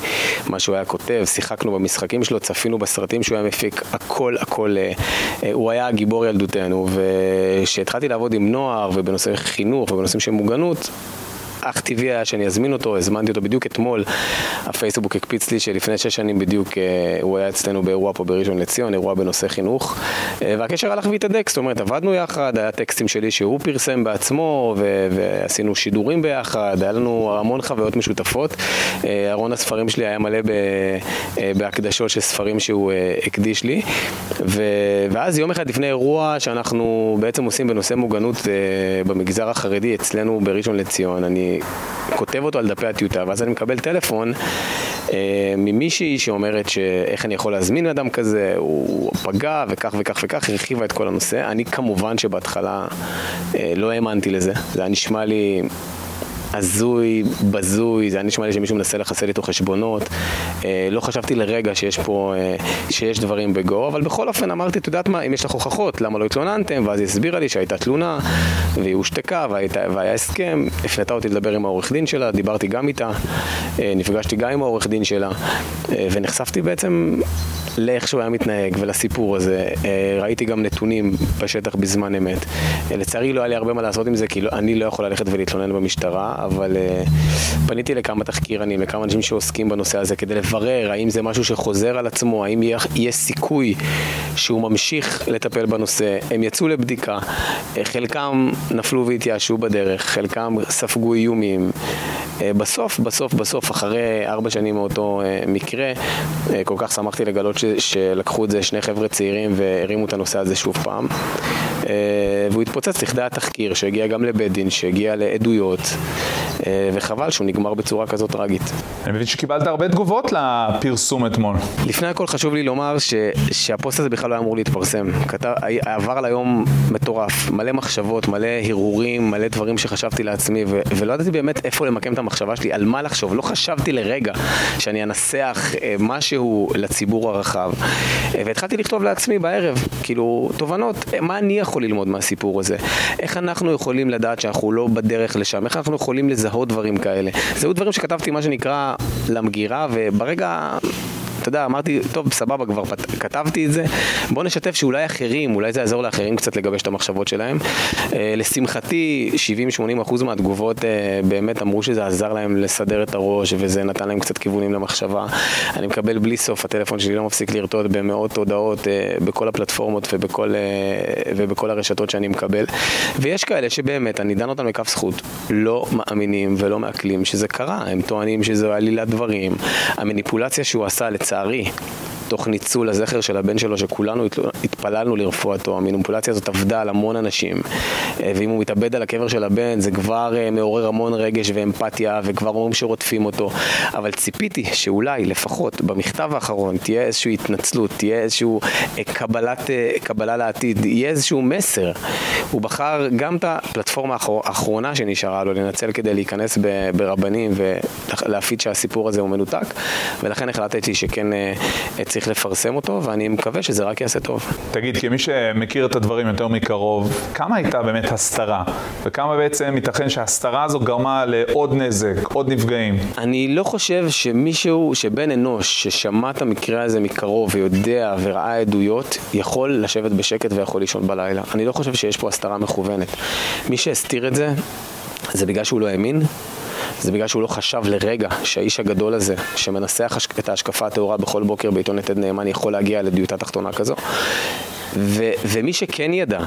מה שהוא היה כותב, שיחקנו במשחקים שלו, צפינו בסרטים שהוא היה מפיק, הכל הכל, הוא היה גיבור ילדותנו, וכשהתחלתי לעבוד עם נוער ובנושא חינוך ובנושאים של מוגנות, אך טבעי היה שאני אזמין אותו, הזמנתי אותו בדיוק אתמול, הפייסבוק הקפיץ לי שלפני שש שנים בדיוק הוא היה אצלנו באירוע פה בראשון לציון, אירוע בנושא חינוך, והקשר הלך והתהדק, זאת אומרת עבדנו יחד, היה טקסטים שלי שהוא פרסם בעצמו, ועשינו שידורים ביחד, היה לנו המון חוויות משותפות, ארון הספרים שלי היה מלא בהקדשות של ספרים שהוא הקדיש לי, ואז יום אחד לפני אירוע שאנחנו בעצם עושים בנושא מוגנות במגזר החרדי אצלנו בראשון לציון, אני כותב אותו על דפי הטיוטה, ואז אני מקבל טלפון אה, ממישהי שאומרת שאיך אני יכול להזמין אדם כזה, הוא פגע וכך וכך וכך, הרחיבה את כל הנושא. אני כמובן שבהתחלה אה, לא האמנתי לזה, זה היה נשמע לי... הזוי, בזוי, זה היה נשמע לי שמישהו מנסה לחסל איתו חשבונות. אה, לא חשבתי לרגע שיש פה, אה, שיש דברים בגו, אבל בכל אופן אמרתי, את יודעת מה, אם יש לך הוכחות, למה לא התלוננתם? ואז היא הסבירה לי שהייתה תלונה, והיא הושתקה, והיה הסכם, הפנתה אותי לדבר עם העורך דין שלה, דיברתי גם איתה, אה, נפגשתי גם עם העורך דין שלה, ונחשפתי בעצם לאיך שהוא היה מתנהג ולסיפור הזה. ראיתי גם נתונים בשטח בזמן אמת. לצערי לא היה לי הרבה מה לעשות עם זה, כי לא, אני לא יכול ללכת ולהתלונן במשטרה, אבל uh, פניתי לכמה תחקירנים, לכמה אנשים שעוסקים בנושא הזה כדי לברר האם זה משהו שחוזר על עצמו, האם יהיה, יהיה סיכוי שהוא ממשיך לטפל בנושא. הם יצאו לבדיקה, חלקם נפלו והתייאשו בדרך, חלקם ספגו איומים. Uh, בסוף, בסוף, בסוף, אחרי ארבע שנים מאותו מקרה, כל כך שמחתי לגלות ש, שלקחו את זה שני חבר'ה צעירים והרימו את הנושא הזה שוב פעם. Uh, והוא התפוצץ לכדי התחקיר שהגיע גם לבית דין, שהגיע לעדויות. וחבל שהוא נגמר בצורה כזאת טרגית. אני מבין שקיבלת הרבה תגובות לפרסום אתמול. לפני הכל חשוב לי לומר ש, שהפוסט הזה בכלל לא היה אמור להתפרסם. כתב, עבר על היום מטורף, מלא מחשבות, מלא הרהורים, מלא דברים שחשבתי לעצמי, ו, ולא ידעתי באמת איפה למקם את המחשבה שלי, על מה לחשוב. לא חשבתי לרגע שאני אנסח משהו לציבור הרחב. והתחלתי לכתוב לעצמי בערב, כאילו, תובנות, מה אני יכול ללמוד מהסיפור הזה? איך אנחנו יכולים לדעת שאנחנו לא בדרך לשם? איך אנחנו יכולים לזהות דברים כאלה. זהו דברים שכתבתי מה שנקרא למגירה וברגע אתה יודע, אמרתי, טוב, סבבה, כבר כתבתי את זה, בוא נשתף שאולי אחרים, אולי זה יעזור לאחרים קצת לגבש את המחשבות שלהם. אה, לשמחתי, 70-80 אחוז מהתגובות אה, באמת אמרו שזה עזר להם לסדר את הראש, וזה נתן להם קצת כיוונים למחשבה. אני מקבל בלי סוף, הטלפון שלי לא מפסיק לרטוט במאות הודעות בכל הפלטפורמות ובכל, ובכל הרשתות שאני מקבל. ויש כאלה שבאמת, אני דן אותם לכף זכות, לא מאמינים ולא מעכלים שזה קרה, הם טוענים שזו עלילת דברים. המניפולציה שהוא עשה, לצערי, תוך ניצול הזכר של הבן שלו, שכולנו התפללנו לרפואתו. המניפולציה הזאת עבדה על המון אנשים. אה, ואם הוא מתאבד על הקבר של הבן, זה כבר אה, מעורר המון רגש ואמפתיה, וכבר אומרים שרודפים אותו. אבל ציפיתי שאולי, לפחות, במכתב האחרון, תהיה איזושהי התנצלות, תהיה איזושהי אה, קבלת, קבלה לעתיד, יהיה איזשהו מסר. הוא בחר גם את הפלטפורמה האחרונה שנשארה לו לנצל כדי להיכנס ברבנים ולהפיץ שהסיפור הזה הוא מנותק, ולכן החלטתי שכן צריך צריך לפרסם אותו, ואני מקווה שזה רק יעשה טוב. תגיד, כמי שמכיר את הדברים יותר מקרוב, כמה הייתה באמת הסתרה? וכמה בעצם ייתכן שההסתרה הזו גרמה לעוד נזק, עוד נפגעים? אני לא חושב שמישהו, שבן אנוש, ששמע את המקרה הזה מקרוב ויודע וראה עדויות, יכול לשבת בשקט ויכול לישון בלילה. אני לא חושב שיש פה הסתרה מכוונת. מי שהסתיר את זה, זה בגלל שהוא לא האמין, זה בגלל שהוא לא חשב לרגע שהאיש הגדול הזה, שמנסח את ההשקפה הטהורה בכל בוקר בעיתון יתד נאמן, יכול להגיע לדיוטה תחתונה כזו. ו- ומי שכן ידע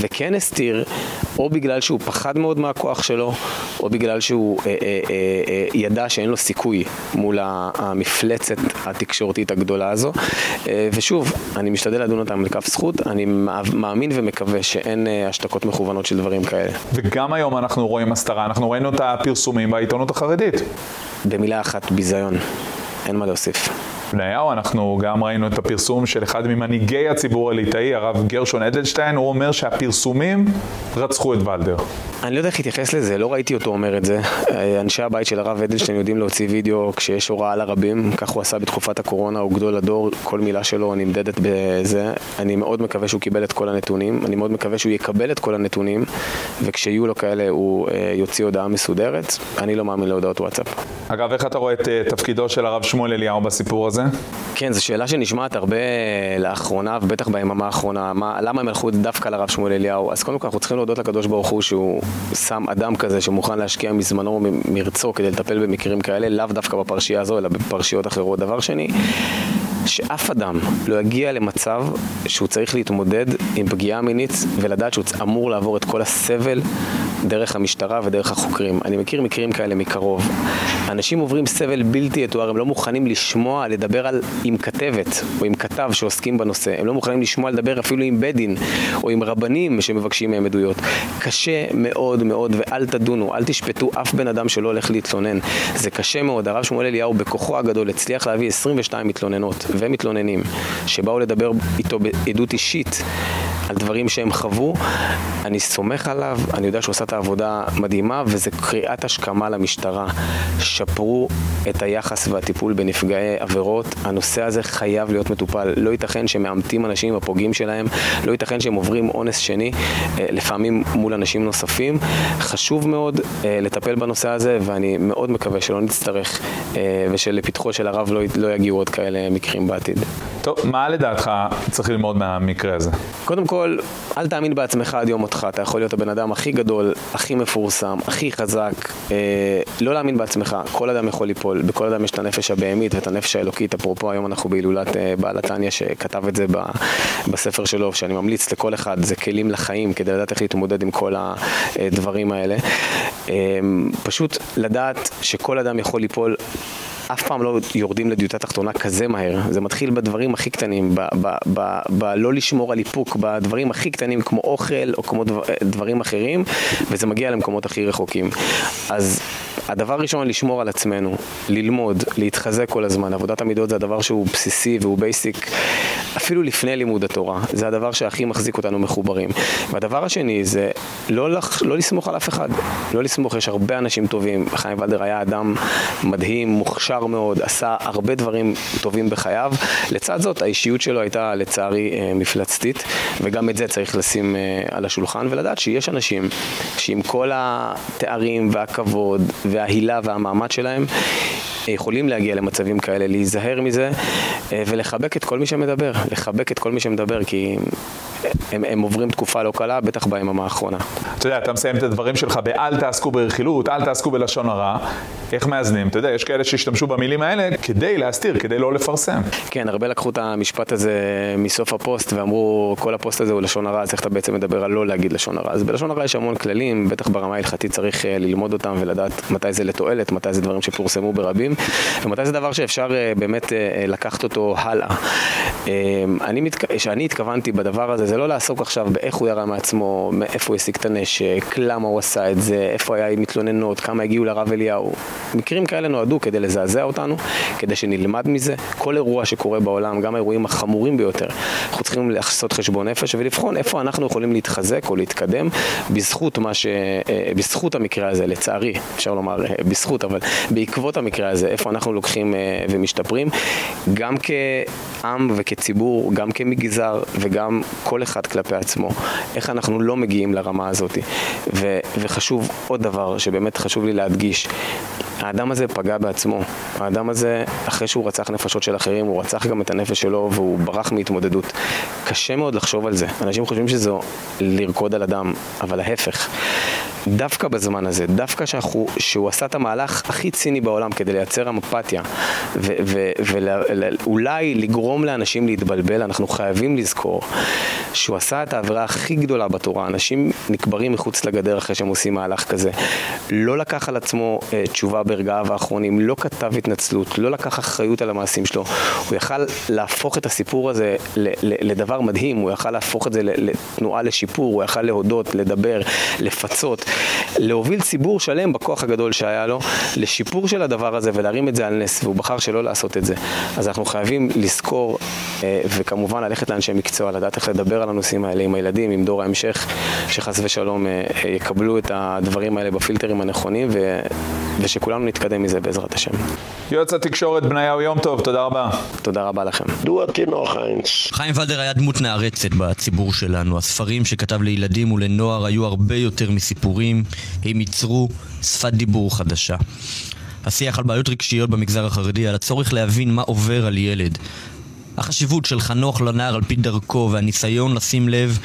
וכן הסתיר, או בגלל שהוא פחד מאוד מהכוח שלו, או בגלל שהוא אה, אה, אה, אה, ידע שאין לו סיכוי מול המפלצת התקשורתית הגדולה הזו. אה, ושוב, אני משתדל לדון אותם לכף זכות, אני מאמין ומקווה שאין אה, השתקות מכוונות של דברים כאלה. וגם היום אנחנו רואים הסתרה, אנחנו ראינו את הפרסומים בעיתונות החרדית. במילה אחת, ביזיון. אין מה להוסיף. בניהו, אנחנו גם ראינו את הפרסום של אחד ממנהיגי הציבור הליטאי, הרב גרשון אדלשטיין, הוא אומר שהפרסומים רצחו את ולדר. אני לא יודע איך להתייחס לזה, לא ראיתי אותו אומר את זה. אנשי הבית של הרב אדלשטיין יודעים להוציא וידאו כשיש הוראה לרבים, כך הוא עשה בתקופת הקורונה, הוא גדול הדור, כל מילה שלו נמדדת בזה. אני מאוד מקווה שהוא קיבל את כל הנתונים, אני מאוד מקווה שהוא יקבל את כל הנתונים, וכשיהיו לו כאלה הוא אה, יוציא הודעה מסודרת. אני לא מאמין להודעות וואטסאפ. אגב, איך אתה רואה את אה, תפקידו של הרב שמואל אליהו בסיפור הזה? כן, זו שאלה שנשמעת הרבה לאחרונה, ובטח ביממה האחרונה. מה, למה הם הלכו דווקא לרב שמואל אליהו? אז קודם כל אנחנו צריכים להודות לקדוש ברוך הוא שהוא שם אדם כזה שמוכן להשקיע מזמנו ומרצו כדי לטפל במקרים כאלה, לאו דווקא בפרשייה הזו, אלא בפרשיות אחרות. דבר שני, שאף אדם לא יגיע למצב שהוא צריך להתמודד עם פגיעה מינית ולדעת שהוא אמור לעבור את כל הסבל דרך המשטרה ודרך החוקרים. אני מכיר מקרים כאלה מקרוב. אנשים עוברים סבל בלתי יתואר, הם לא מוכנים לשמוע, לדבר על, עם כתבת או עם כתב שעוסקים בנושא. הם לא מוכנים לשמוע, לדבר אפילו עם בית דין או עם רבנים שמבקשים מהם עדויות. קשה מאוד מאוד, ואל תדונו, אל תשפטו אף בן אדם שלא הולך להתלונן. זה קשה מאוד. הרב שמואל אליהו בכוחו הגדול הצליח להביא 22 מתלוננות ומתלוננים שבאו לדבר איתו בעדות אישית על דברים שהם חוו. אני סומך עליו, אני יודע שהוא עושה את העבודה מדהימה, וזה קריאת השכמה למשטרה. שפרו את היחס והטיפול בנפגעי עבירות. הנושא הזה חייב להיות מטופל. לא ייתכן שמאמתים אנשים הפוגעים שלהם, לא ייתכן שהם עוברים אונס שני, אה, לפעמים מול אנשים נוספים. חשוב מאוד אה, לטפל בנושא הזה, ואני מאוד מקווה שלא נצטרך אה, ושלפתחו של הרב לא, לא יגיעו עוד כאלה מקרים בעתיד. טוב, מה לדעתך צריך ללמוד מהמקרה הזה? קודם כל, אל תאמין בעצמך עד יום מותך. אתה יכול להיות הבן אדם הכי גדול, הכי מפורסם, הכי חזק. אה, לא להאמין בעצמך. כל אדם יכול ליפול. בכל אדם יש את הנפש הבהמית ואת הנפש האלוקית. אפרופו, היום אנחנו בהילולת אה, בעל התניא שכתב את זה ב, בספר שלו, שאני ממליץ לכל אחד, זה כלים לחיים כדי לדעת איך להתמודד עם כל הדברים האלה. אה, פשוט לדעת שכל אדם יכול ליפול אף פעם לא יורדים לדיוטה תחתונה כזה מהר. זה מתחיל בדברים הכי קטנים, בלא לשמור על איפוק, בדברים הכי קטנים כמו אוכל או כמו דבר, דברים אחרים, וזה מגיע למקומות הכי רחוקים. אז הדבר הראשון, לשמור על עצמנו, ללמוד, להתחזק כל הזמן. עבודת המידות זה הדבר שהוא בסיסי והוא basic אפילו לפני לימוד התורה. זה הדבר שהכי מחזיק אותנו מחוברים. והדבר השני זה לא, לח, לא לסמוך על אף אחד. לא לסמוך, יש הרבה אנשים טובים. חיים ולדר היה אדם מדהים, מוכשר מאוד, עשה הרבה דברים טובים בחייו. לצד זאת, האישיות שלו הייתה לצערי אה, מפלצתית, וגם את זה צריך לשים אה, על השולחן ולדעת שיש אנשים שעם כל התארים והכבוד וההילה והמעמד שלהם, יכולים להגיע למצבים כאלה, להיזהר מזה אה, ולחבק את כל מי שמדבר, לחבק את כל מי שמדבר, כי הם, הם עוברים תקופה לא קלה, בטח ביממה האחרונה. אתה יודע, אתה מסיים את הדברים שלך ב"אל תעסקו ברכילות", "אל תעסקו בלשון הרע", איך מאזנים? אתה יודע, יש כאלה שהשתמשו במילים האלה כדי להסתיר, כדי לא לפרסם. כן, הרבה לקחו את המשפט הזה מסוף הפוסט ואמרו, כל הפוסט הזה הוא לשון הרע, אז איך אתה בעצם מדבר על לא להגיד לשון הרע? אז בלשון הרע יש המון כללים, בטח ברמה ההלכתית צריך אה, ללמוד אותם ולדעת מתי זה לתועלת, מתי זה דברים שפורסמו ברבים, ומתי זה דבר שאפשר אה, באמת אה, לקחת אותו הלאה. אני, שאני התכוונתי בדבר הזה, זה לא לעסוק עכשיו באיך הוא ירה מעצמו, מאיפה הוא השיג את הנשק, למה הוא עשה את זה, איפה היה מתלוננות, כמה הגיעו לרב אליהו. מקרים כאלה נועדו כדי לזעזע אותנו, כדי שנלמד מזה. כל אירוע שקורה בעולם, גם האירועים החמורים ביותר, אנחנו צריכים לעשות חשבון נפש ולבחון איפה אנחנו יכולים להתחזק או להתקדם בזכות ש... אה, בזכות המקרה הזה, לצערי, אפשר לומר אה, בזכות, אבל בעקבות המקרה הזה, איפה אנחנו לוקחים אה, ומשתפרים, גם כעם וכציבור, גם כמגזר וגם כל אחד כלפי עצמו, איך אנחנו לא מגיעים לרמה הזאת. וחשוב עוד דבר שבאמת חשוב לי להדגיש, האדם הזה פגע בעצמו. האדם הזה, אחרי שהוא רצח נפשות של אחרים, הוא רצח גם את הנפש שלו והוא ברח מהתמודדות. קשה מאוד לחשוב על זה. אנשים חושבים שזו לרקוד על אדם, אבל ההפך. דווקא בזמן הזה, דווקא שאנחנו, שהוא עשה את המהלך הכי ציני בעולם כדי לייצר אמפתיה ואולי לגרום לאנשים להתבלבל, אנחנו חייבים לזכור שהוא עשה את העבירה הכי גדולה בתורה. אנשים נקברים מחוץ לגדר אחרי שהם עושים מהלך כזה. לא לקח על עצמו uh, תשובה ברגעיו האחרונים, לא כתב התנצלות, לא לקח אחריות על המעשים שלו. הוא יכל להפוך את הסיפור הזה לדבר מדהים, הוא יכל להפוך את זה לתנועה לשיפור, הוא יכל להודות, לדבר, לפצות. להוביל ציבור שלם בכוח הגדול שהיה לו לשיפור של הדבר הזה ולהרים את זה על נס, והוא בחר שלא לעשות את זה. אז אנחנו חייבים לזכור אה, וכמובן ללכת לאנשי מקצוע, לדעת איך לדבר על הנושאים האלה עם הילדים, עם דור ההמשך, שחס ושלום אה, אה, יקבלו את הדברים האלה בפילטרים הנכונים. ושכולנו נתקדם מזה בעזרת השם. יועץ התקשורת בניהו יום טוב, תודה רבה. תודה רבה לכם. דו התינוך היינס. חיים ולדר היה דמות נערצת בציבור שלנו. הספרים שכתב לילדים ולנוער היו הרבה יותר מסיפורים, הם ייצרו שפת דיבור חדשה. השיח על בעיות רגשיות במגזר החרדי, על הצורך להבין מה עובר על ילד. החשיבות של חנוך לנער על פי דרכו והניסיון לשים לב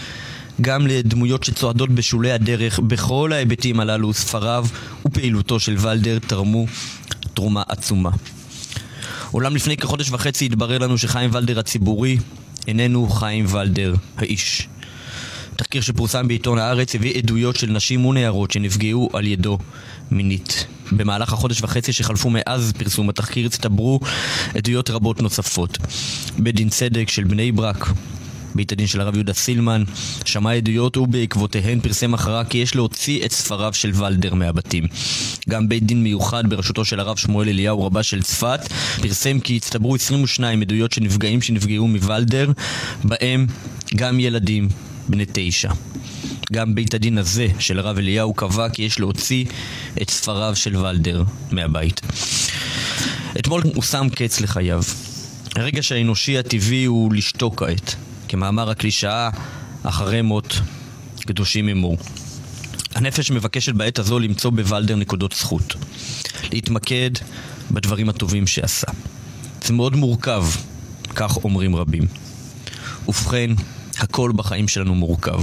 גם לדמויות שצועדות בשולי הדרך בכל ההיבטים הללו, ספריו ופעילותו של ולדר תרמו תרומה עצומה. אולם לפני כחודש וחצי התברר לנו שחיים ולדר הציבורי איננו חיים ולדר האיש. תחקיר שפורסם בעיתון הארץ הביא עדויות של נשים ונערות שנפגעו על ידו מינית. במהלך החודש וחצי שחלפו מאז פרסום התחקיר הצטברו עדויות רבות נוספות. בית דין צדק של בני ברק בית הדין של הרב יהודה סילמן שמע עדויות ובעקבותיהן פרסם הכרעה כי יש להוציא את ספריו של ולדר מהבתים. גם בית דין מיוחד בראשותו של הרב שמואל אליהו רבה של צפת פרסם כי הצטברו 22 עדויות של נפגעים שנפגעו מוולדר, בהם גם ילדים בני תשע. גם בית הדין הזה של הרב אליהו קבע כי יש להוציא את ספריו של ולדר מהבית. אתמול הוא שם קץ לחייו. הרגש האנושי הטבעי הוא לשתוק כעת. כמאמר הקלישאה, אחרי מות קדושים אמור. הנפש מבקשת בעת הזו למצוא בוולדר נקודות זכות. להתמקד בדברים הטובים שעשה. זה מאוד מורכב, כך אומרים רבים. ובכן, הכל בחיים שלנו מורכב.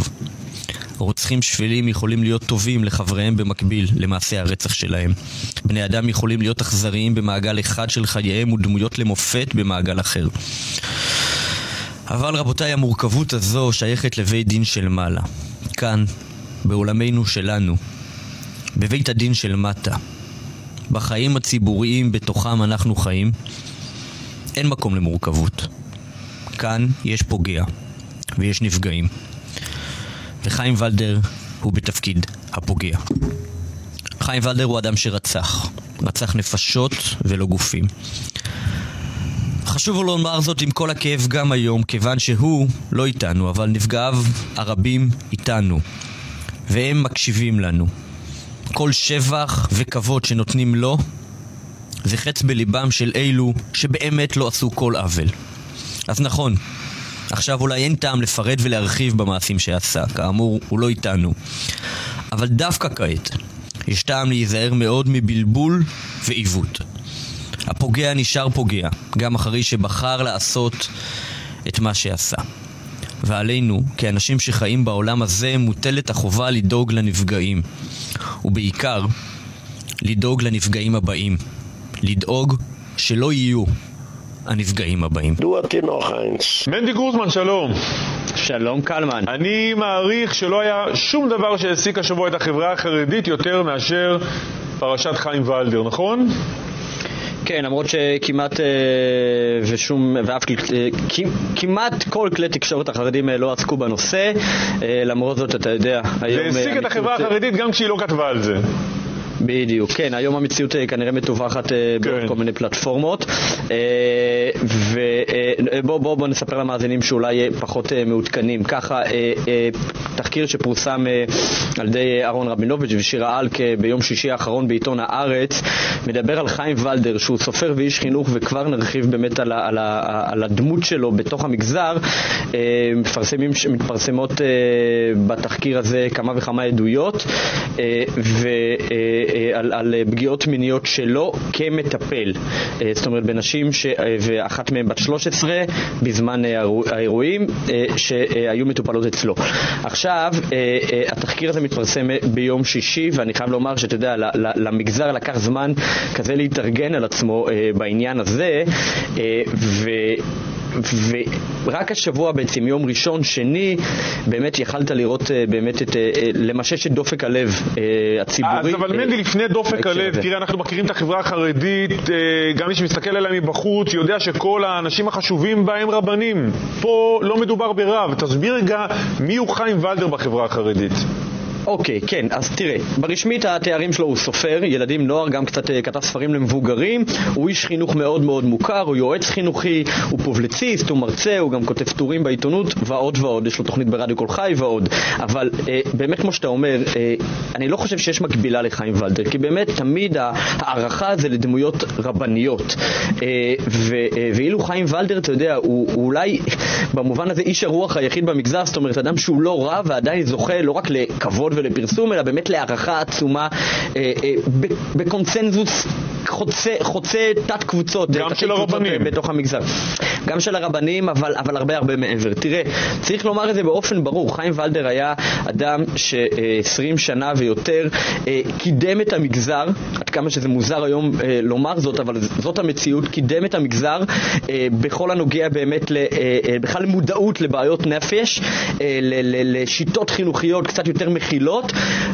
רוצחים שפלים יכולים להיות טובים לחבריהם במקביל למעשה הרצח שלהם. בני אדם יכולים להיות אכזריים במעגל אחד של חייהם ודמויות למופת במעגל אחר. אבל רבותיי, המורכבות הזו שייכת לבית דין של מעלה. כאן, בעולמנו שלנו, בבית הדין של מטה, בחיים הציבוריים בתוכם אנחנו חיים, אין מקום למורכבות. כאן יש פוגע, ויש נפגעים. וחיים ולדר הוא בתפקיד הפוגע. חיים ולדר הוא אדם שרצח. רצח נפשות ולא גופים. חשוב לומר זאת עם כל הכאב גם היום, כיוון שהוא לא איתנו, אבל נפגעיו הרבים איתנו. והם מקשיבים לנו. כל שבח וכבוד שנותנים לו, זה חץ בליבם של אלו שבאמת לא עשו כל עוול. אז נכון, עכשיו אולי אין טעם לפרט ולהרחיב במעשים שעשה, כאמור, הוא לא איתנו. אבל דווקא כעת, יש טעם להיזהר מאוד מבלבול ועיוות. הפוגע נשאר פוגע, גם אחרי שבחר לעשות את מה שעשה. ועלינו, כאנשים שחיים בעולם הזה, מוטלת החובה לדאוג לנפגעים. ובעיקר, לדאוג לנפגעים הבאים. לדאוג שלא יהיו הנפגעים הבאים. דו התינוך איינס. מנדי גרוזמן, שלום. שלום קלמן. אני מעריך שלא היה שום דבר שהעסיק השבוע את החברה החרדית יותר מאשר פרשת חיים ולדר, נכון? כן, למרות שכמעט אה, ושום, ואף אה, כמעט כל כלי תקשורת החרדים אה, לא עסקו בנושא, למרות זאת אתה יודע, היום... זה העסיק את החברה החרדית גם כשהיא לא כתבה על זה. בדיוק, כן, היום המציאות כנראה מטווחת כן. בכל מיני פלטפורמות. ובואו בוא, בוא נספר למאזינים שאולי פחות מעודכנים. ככה, תחקיר שפורסם על ידי אהרון רבינוביץ' ושירה אלק ביום שישי האחרון בעיתון הארץ, מדבר על חיים ולדר, שהוא סופר ואיש חינוך, וכבר נרחיב באמת על, הדמות שלו בתוך המגזר. מפרסמים, מתפרסמות בתחקיר הזה כמה וכמה עדויות, ועל על פגיעות מיניות שלו כמטפל. זאת אומרת, בנשים, ש... ואחת מהן בת 13, בזמן האירועים, שהיו מטופלות אצלו. עכשיו, התחקיר הזה מתפרסם ביום שישי, ואני חייב לומר שאתה יודע, למגזר לקח זמן כזה להתארגן על עצמו בעניין הזה, ו... ורק השבוע בעצם, יום ראשון, שני, באמת יכלת לראות באמת את, למשש את דופק הלב הציבורי. אז אבל מנדי, לפני דופק הלב, תראה, אנחנו מכירים את החברה החרדית, גם מי שמסתכל עליה מבחוץ יודע שכל האנשים החשובים בה הם רבנים. פה לא מדובר ברב. תסביר רגע מי הוא חיים ולדר בחברה החרדית. אוקיי, okay, כן, אז תראה, ברשמית התארים שלו הוא סופר, ילדים נוער, גם קצת כתב ספרים למבוגרים, הוא איש חינוך מאוד מאוד מוכר, הוא יועץ חינוכי, הוא פובלציסט, הוא מרצה, הוא גם כותב טורים בעיתונות, ועוד ועוד, יש לו תוכנית ברדיו קול חי ועוד. אבל אה, באמת, כמו שאתה אומר, אה, אני לא חושב שיש מקבילה לחיים ולדר, כי באמת תמיד הערכה זה לדמויות רבניות. אה, ו, אה, ואילו חיים ולדר, אתה יודע, הוא, הוא אולי במובן הזה איש הרוח היחיד במגזר, זאת אומרת, אדם שהוא לא רע ועדיין זוכה לא רק לכבוד ולפרסום, אלא באמת להערכה עצומה אה, אה, בקונצנזוס חוצה, חוצה תת קבוצות. גם של הרבנים. בתוך המגזר. גם של הרבנים, אבל, אבל הרבה הרבה מעבר. תראה, צריך לומר את זה באופן ברור, חיים ולדר היה אדם ש-20 שנה ויותר אה, קידם את המגזר, עד כמה שזה מוזר היום אה, לומר זאת, אבל זאת המציאות, קידם את המגזר אה, בכל הנוגע באמת בכלל למודעות לבעיות נפש, לשיטות חינוכיות קצת יותר מכילות,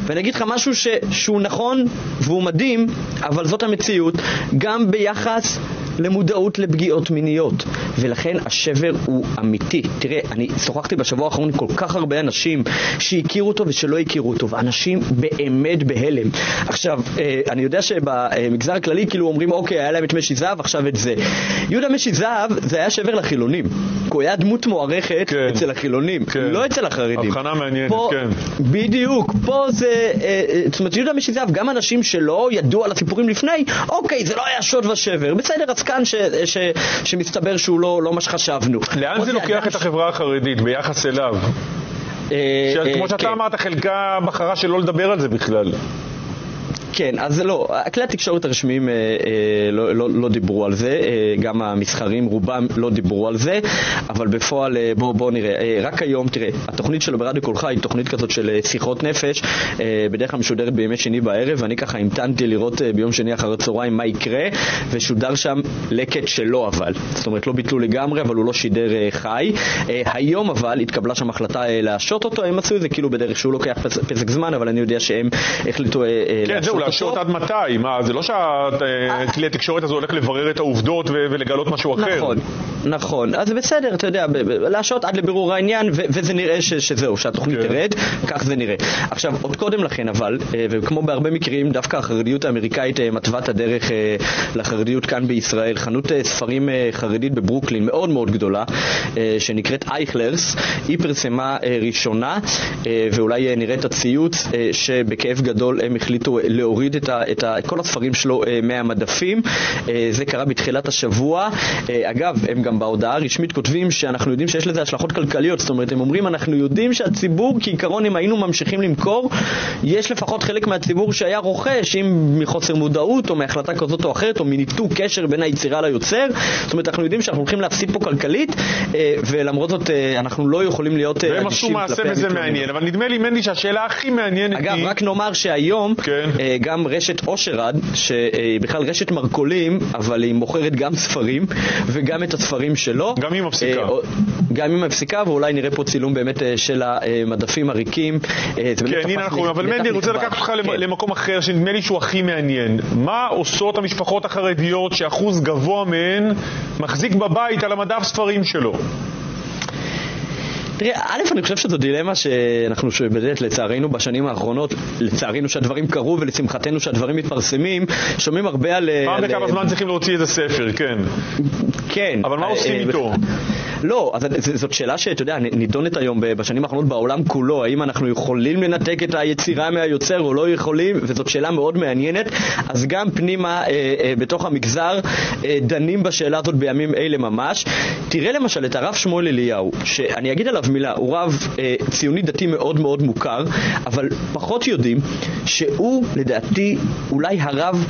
ואני אגיד לך משהו ש, שהוא נכון והוא מדהים, אבל זאת המציאות, גם ביחס למודעות לפגיעות מיניות, ולכן השבר הוא אמיתי. תראה, אני שוחחתי בשבוע האחרון עם כל כך הרבה אנשים שהכירו אותו ושלא הכירו אותו, ואנשים באמת בהלם. עכשיו, אני יודע שבמגזר הכללי כאילו אומרים, אוקיי, היה להם את משי זהב, עכשיו את זה. יהודה משי זהב זה היה שבר לחילונים. הוא היה דמות מוערכת כן, אצל החילונים, כן. לא אצל החרדים. הבחנה מעניינת, פה, כן. בדיוק, פה זה, זאת אומרת, יהודה משי זהב, גם אנשים שלא ידעו על הסיפורים לפני, אוקיי, זה לא היה שוד ושבר. בסדר, אז כאן ש, ש, שמסתבר שהוא לא, לא מה שחשבנו. לאן זה לוקח את החברה החרדית ביחס אליו? כמו שאתה אמרת, חלקה בחרה שלא לדבר על זה בכלל. כן, אז לא, כלי התקשורת הרשמיים אה, אה, לא, לא, לא דיברו על זה, אה, גם המסחרים רובם לא דיברו על זה, אבל בפועל, אה, בואו בוא נראה, אה, רק היום, תראה, התוכנית שלו ברדיו קולך היא תוכנית כזאת של אה, שיחות נפש, אה, בדרך כלל משודרת בימי שני בערב, ואני ככה המתנתי לראות אה, ביום שני אחר הצהריים מה יקרה, ושודר שם לקט שלו אבל, זאת אומרת לא ביטלו לגמרי, אבל הוא לא שידר אה, חי. אה, היום אבל התקבלה שם החלטה אה, להשעות אותו, הם עשו את זה כאילו בדרך שהוא לוקח פס, פסק זמן, אבל אני יודע שהם החליטו אה, כן, להשעות אותו. להשעות עד מתי? מה, זה לא שהכלי התקשורת הזה הולך לברר את העובדות ולגלות משהו אחר. נכון, נכון. אז בסדר, אתה יודע, להשעות עד לבירור העניין, וזה נראה שזהו, שהתוכנית כן. תרד, כך זה נראה. עכשיו, עוד קודם לכן אבל, וכמו בהרבה מקרים, דווקא החרדיות האמריקאית מתווה את הדרך לחרדיות כאן בישראל. חנות ספרים חרדית בברוקלין, מאוד מאוד גדולה, שנקראת אייכלרס, היא פרסמה ראשונה, ואולי נראה את הציוץ, שבכאב גדול הם החליטו להוריד להוריד את, ה, את, ה, את כל הספרים שלו אה, מהמדפים. אה, זה קרה בתחילת השבוע. אה, אגב, הם גם בהודעה הרשמית כותבים שאנחנו יודעים שיש לזה השלכות כלכליות, זאת אומרת, הם אומרים אנחנו יודעים שהציבור, כעיקרון אם היינו ממשיכים למכור, יש לפחות חלק מהציבור שהיה רוכש, אם מחוסר מודעות או מהחלטה כזאת או אחרת, או מניתוק קשר בין היצירה ליוצר. זאת אומרת, אנחנו יודעים שאנחנו הולכים להפסיד פה כלכלית, אה, ולמרות זאת אה, אנחנו לא יכולים להיות אה, אדישים כלפי המתלוננים. והם עשו מעשה וזה מעניין, אבל נדמה לי, מנדי, שהשאלה הכי מעניינת אגב, היא... אגב, רק נאמר שהיום כן. גם רשת אושרד, שהיא בכלל רשת מרכולים, אבל היא מוכרת גם ספרים, וגם את הספרים שלו. גם היא מפסיקה. גם היא מפסיקה, ואולי נראה פה צילום באמת של המדפים הריקים. כן, הנה אנחנו, אבל מנדי, רוצה לקחת אותך כן. למקום אחר, שנדמה לי שהוא הכי מעניין. מה עושות המשפחות החרדיות שאחוז גבוה מהן מחזיק בבית על המדף ספרים שלו? תראה, א', אני חושב שזו דילמה שאנחנו באמת, לצערנו, בשנים האחרונות, לצערנו שהדברים קרו ולשמחתנו שהדברים מתפרסמים, שומעים הרבה על... פעם בכמה זמן צריכים להוציא איזה ספר, כן. כן. אבל מה עושים אה, איתו? לא, אז זאת שאלה שאתה יודע, נידונת היום בשנים האחרונות בעולם כולו, האם אנחנו יכולים לנתק את היצירה מהיוצר או לא יכולים, וזאת שאלה מאוד מעניינת. אז גם פנימה, אה, אה, בתוך המגזר, אה, דנים בשאלה הזאת בימים אלה ממש. תראה למשל את הרב שמואל אליהו, שאני אגיד עליו מילה, הוא רב ציוני דתי מאוד מאוד מוכר, אבל פחות יודעים שהוא, לדעתי, אולי הרב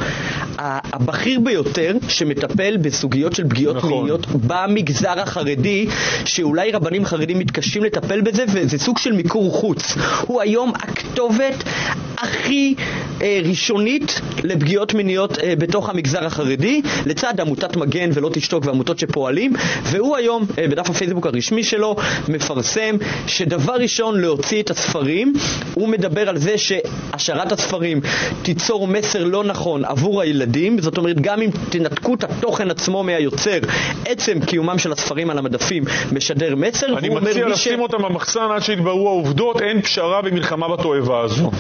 הבכיר ביותר שמטפל בסוגיות של פגיעות נכון. מיניות במגזר החרדי, שאולי רבנים חרדים מתקשים לטפל בזה, וזה סוג של מיקור חוץ. הוא היום הכתובת הכי אה, ראשונית לפגיעות מיניות אה, בתוך המגזר החרדי, לצד עמותת מגן ולא תשתוק ועמותות שפועלים, והוא היום אה, בדף הפייסבוק הרשמי שלו מפרסם שדבר ראשון להוציא את הספרים, הוא מדבר על זה שהשארת הספרים תיצור מסר לא נכון עבור הילדים, זאת אומרת גם אם תנתקו את התוכן עצמו מהיוצר, עצם קיומם של הספרים על המדפים משדר מסר, אני מציע לשים ש... אותם במחסן עד שיתבררו העובדות, אין פשרה במלחמה בתועבה הזו.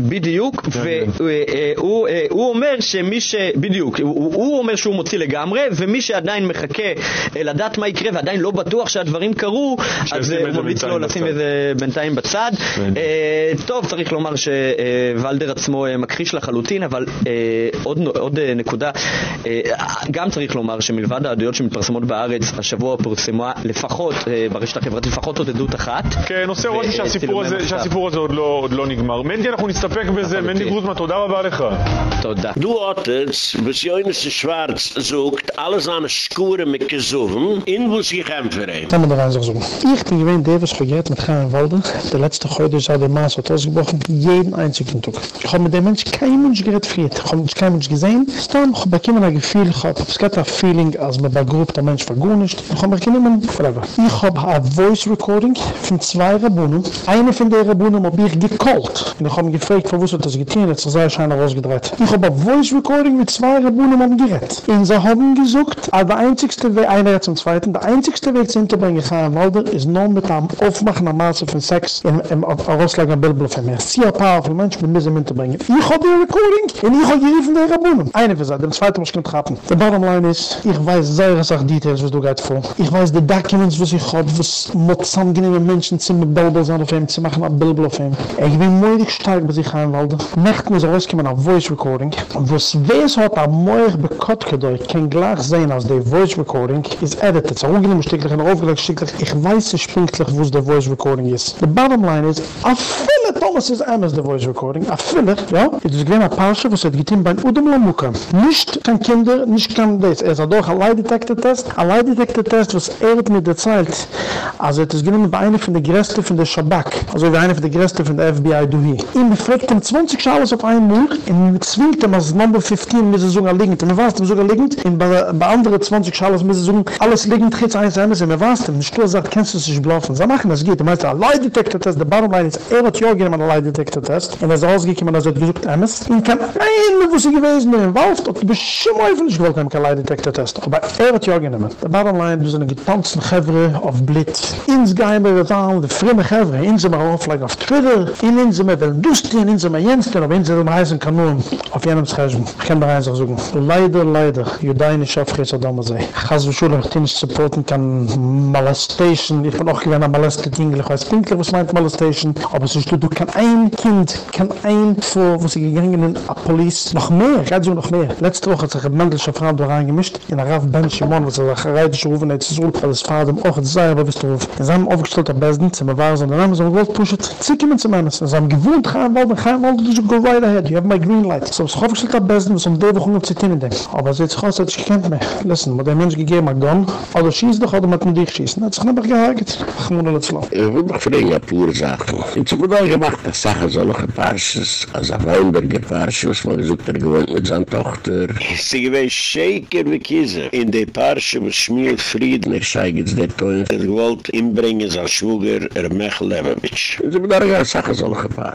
בדיוק, והוא אה, אה, אומר שמי ש... בדיוק, הוא אומר שהוא מוציא לגמרי, ומי שעדיין מחכה אה, לדעת מה יקרה ועדיין לא בטוח שהדברים קרו, אז ממליץ לו לשים את זה בינתיים בצד. כן. טוב, צריך לומר שוולדר עצמו מכחיש לחלוטין, אבל עוד נקודה, גם צריך לומר שמלבד העדויות שמתפרסמות בארץ, השבוע פורסמה לפחות, ברשת החברתית, לפחות עוד עדות אחת. כן, עושה רושם שהסיפור הזה עוד לא נגמר. מנדי, אנחנו נסתפק נסתפק בזה. מנדי גרוזמן, תודה רבה לך. תודה. Du hattest, was Joines Schwarz sucht, alles an Skure mit Gesuven, in wo sie kämpfen. Kann man da rein sagen. Ich bin gewähnt, Davis vergeht mit Chaim Walden. Der letzte heute sah der Maas hat ausgebrochen, jeden einzigen Tag. Ich habe mit dem Mensch kein Mensch gerät friert. Ich habe kein Mensch gesehen. Dann habe ich immer ein Gefühl gehabt. Es gibt ein Feeling, als man bei Gruppe der Mensch vergunnischt. Ich habe mir forever. Ich habe ein Voice Recording von zwei Rabunen. Eine von der Rabunen habe ich gekallt. Und ich habe gefragt, von wo hat das getan, jetzt sei schein rausgedreht. Ich habe Voice Recording mit zwei Rabunen am Gerät. Und sie haben gesagt, aber der einzigste Weg, einer jetzt zum Zweiten, der einzigste Weg zu hinterbringen, Chaim Walder, ist nur mit einem Aufmachen am Maße von Sex im, im, auf Rosslager Bildbluff von mir. Sie ein Menschen, mit mir sie hinterbringen. Ich habe die Recording und ich habe geriefen die Rabunen. Eine für sie, der zweite muss ich nicht raten. Der bottom line ist, ich weiß sehr, sehr Details, was du gehst vor. Ich weiß die Documents, was ich habe, was mit zusammengenehmen Menschen sind mit Bildbluff auf ihm, zu machen ein Bildbluff von ihm. Ich bin moeilijk stark, was ich Chaim Walder. Nacht muss rauskommen auf Voice Recording. Was weiß hat am Moir bekott gedeutet, kein gleich sehen als der Voice Recording, ist edited. So ungenehm stücklich und aufgelegt stücklich. Ich weiß es spinklich, wo es der Voice Recording ist. The bottom line is, a fille Thomas is Amos the Voice Recording. A fille, ja? Es ist gewinn a Parche, was hat getein bei Udom Lamuka. Nicht kein Kinder, nicht kein Des. Er ist doch ein Lie Detector Test. A Lie Detector Test, was er hat mir erzählt. Also es ist gewinn bei einer von der Gräste von der Shabak. Also wie einer von der Gräste von der FBI, du hier. Ihm befragt ihm 20 Schales auf einen Mur und zwingt ihm als Number 15 mit der Sogar liegend. Und er war es dem Sogar liegend und bei, anderen 20 Schales mit der Sogar alles liegend, tritt eins ein, und er war es dem. Und Stur sagt, kennst du sich bluffen? Sie machen das geht. Er meint, ein Lie Detector Test, der bottom line ist, er hat ja gegeben an Lie Detector Test. Und er ist rausgekommen, er hat gesagt, Amos. Und kein ein, wo sie gewesen in und du bist schon mal nicht gewollt, kein Lie Detector Test. Aber er hat ja gegeben. Der bottom line, du sind ein getanzten Gevre auf Blit. Ins all, die frimme Gevre, in sie mal auf Twitter, in sie mal Dustin, in sie mal Jensten, aber in sie mal heißen Kanon, auf jenem Schäschm. Ich kann da eins auch sagen. Leider, leider, Schafri ist auch damals sei. Ich habe so schule, ich nicht supporten kann Molestation, ich bin auch gewähnt an Molested English, ich weiß pinklich, was meint Molestation, aber es ist du, kann ein Kind, kein ein Frau, wo sie gegangen in a Police, noch mehr, gerade so noch mehr. Letzte Woche hat sich ein Mendelscher Frau da reingemischt, in der Raff Ben Shimon, wo sie sich reidisch rufen, sie so, weil das Vater dem Ocht sei, aber wisst du, sie haben aufgestellt am besten, sie waren so, dann haben sie gewollt, pushet, zieke mit sie sie haben gewohnt, wollen, gaan wollen, du go right ahead, you have my green light. So, es ist aufgestellt am besten, was um die Woche noch zu tun, aber sie hat sich aus, hat sich gekannt mehr. Listen, wo der Mensch gegeben hat, gun, oder schießt doch, oder mit dem dich schießen, hat sich nicht mehr gehakt. Ich muss noch nicht Ich will noch fragen, ja, pure Sachen. Ich habe da gemacht, dass Sachen so noch ein paar Schuss, als ein Weinberger paar Schuss, wo ich er gewohnt mit seiner Tochter. Sie gewinnt Shaker wie Kiese. In der paar Schuss, Schmiel Frieden, er sei jetzt der Teufel, er gewollt inbringen, sein Schwuger, er Mechel Lebevich. Ich habe da gemacht, dass Sachen so noch ein paar.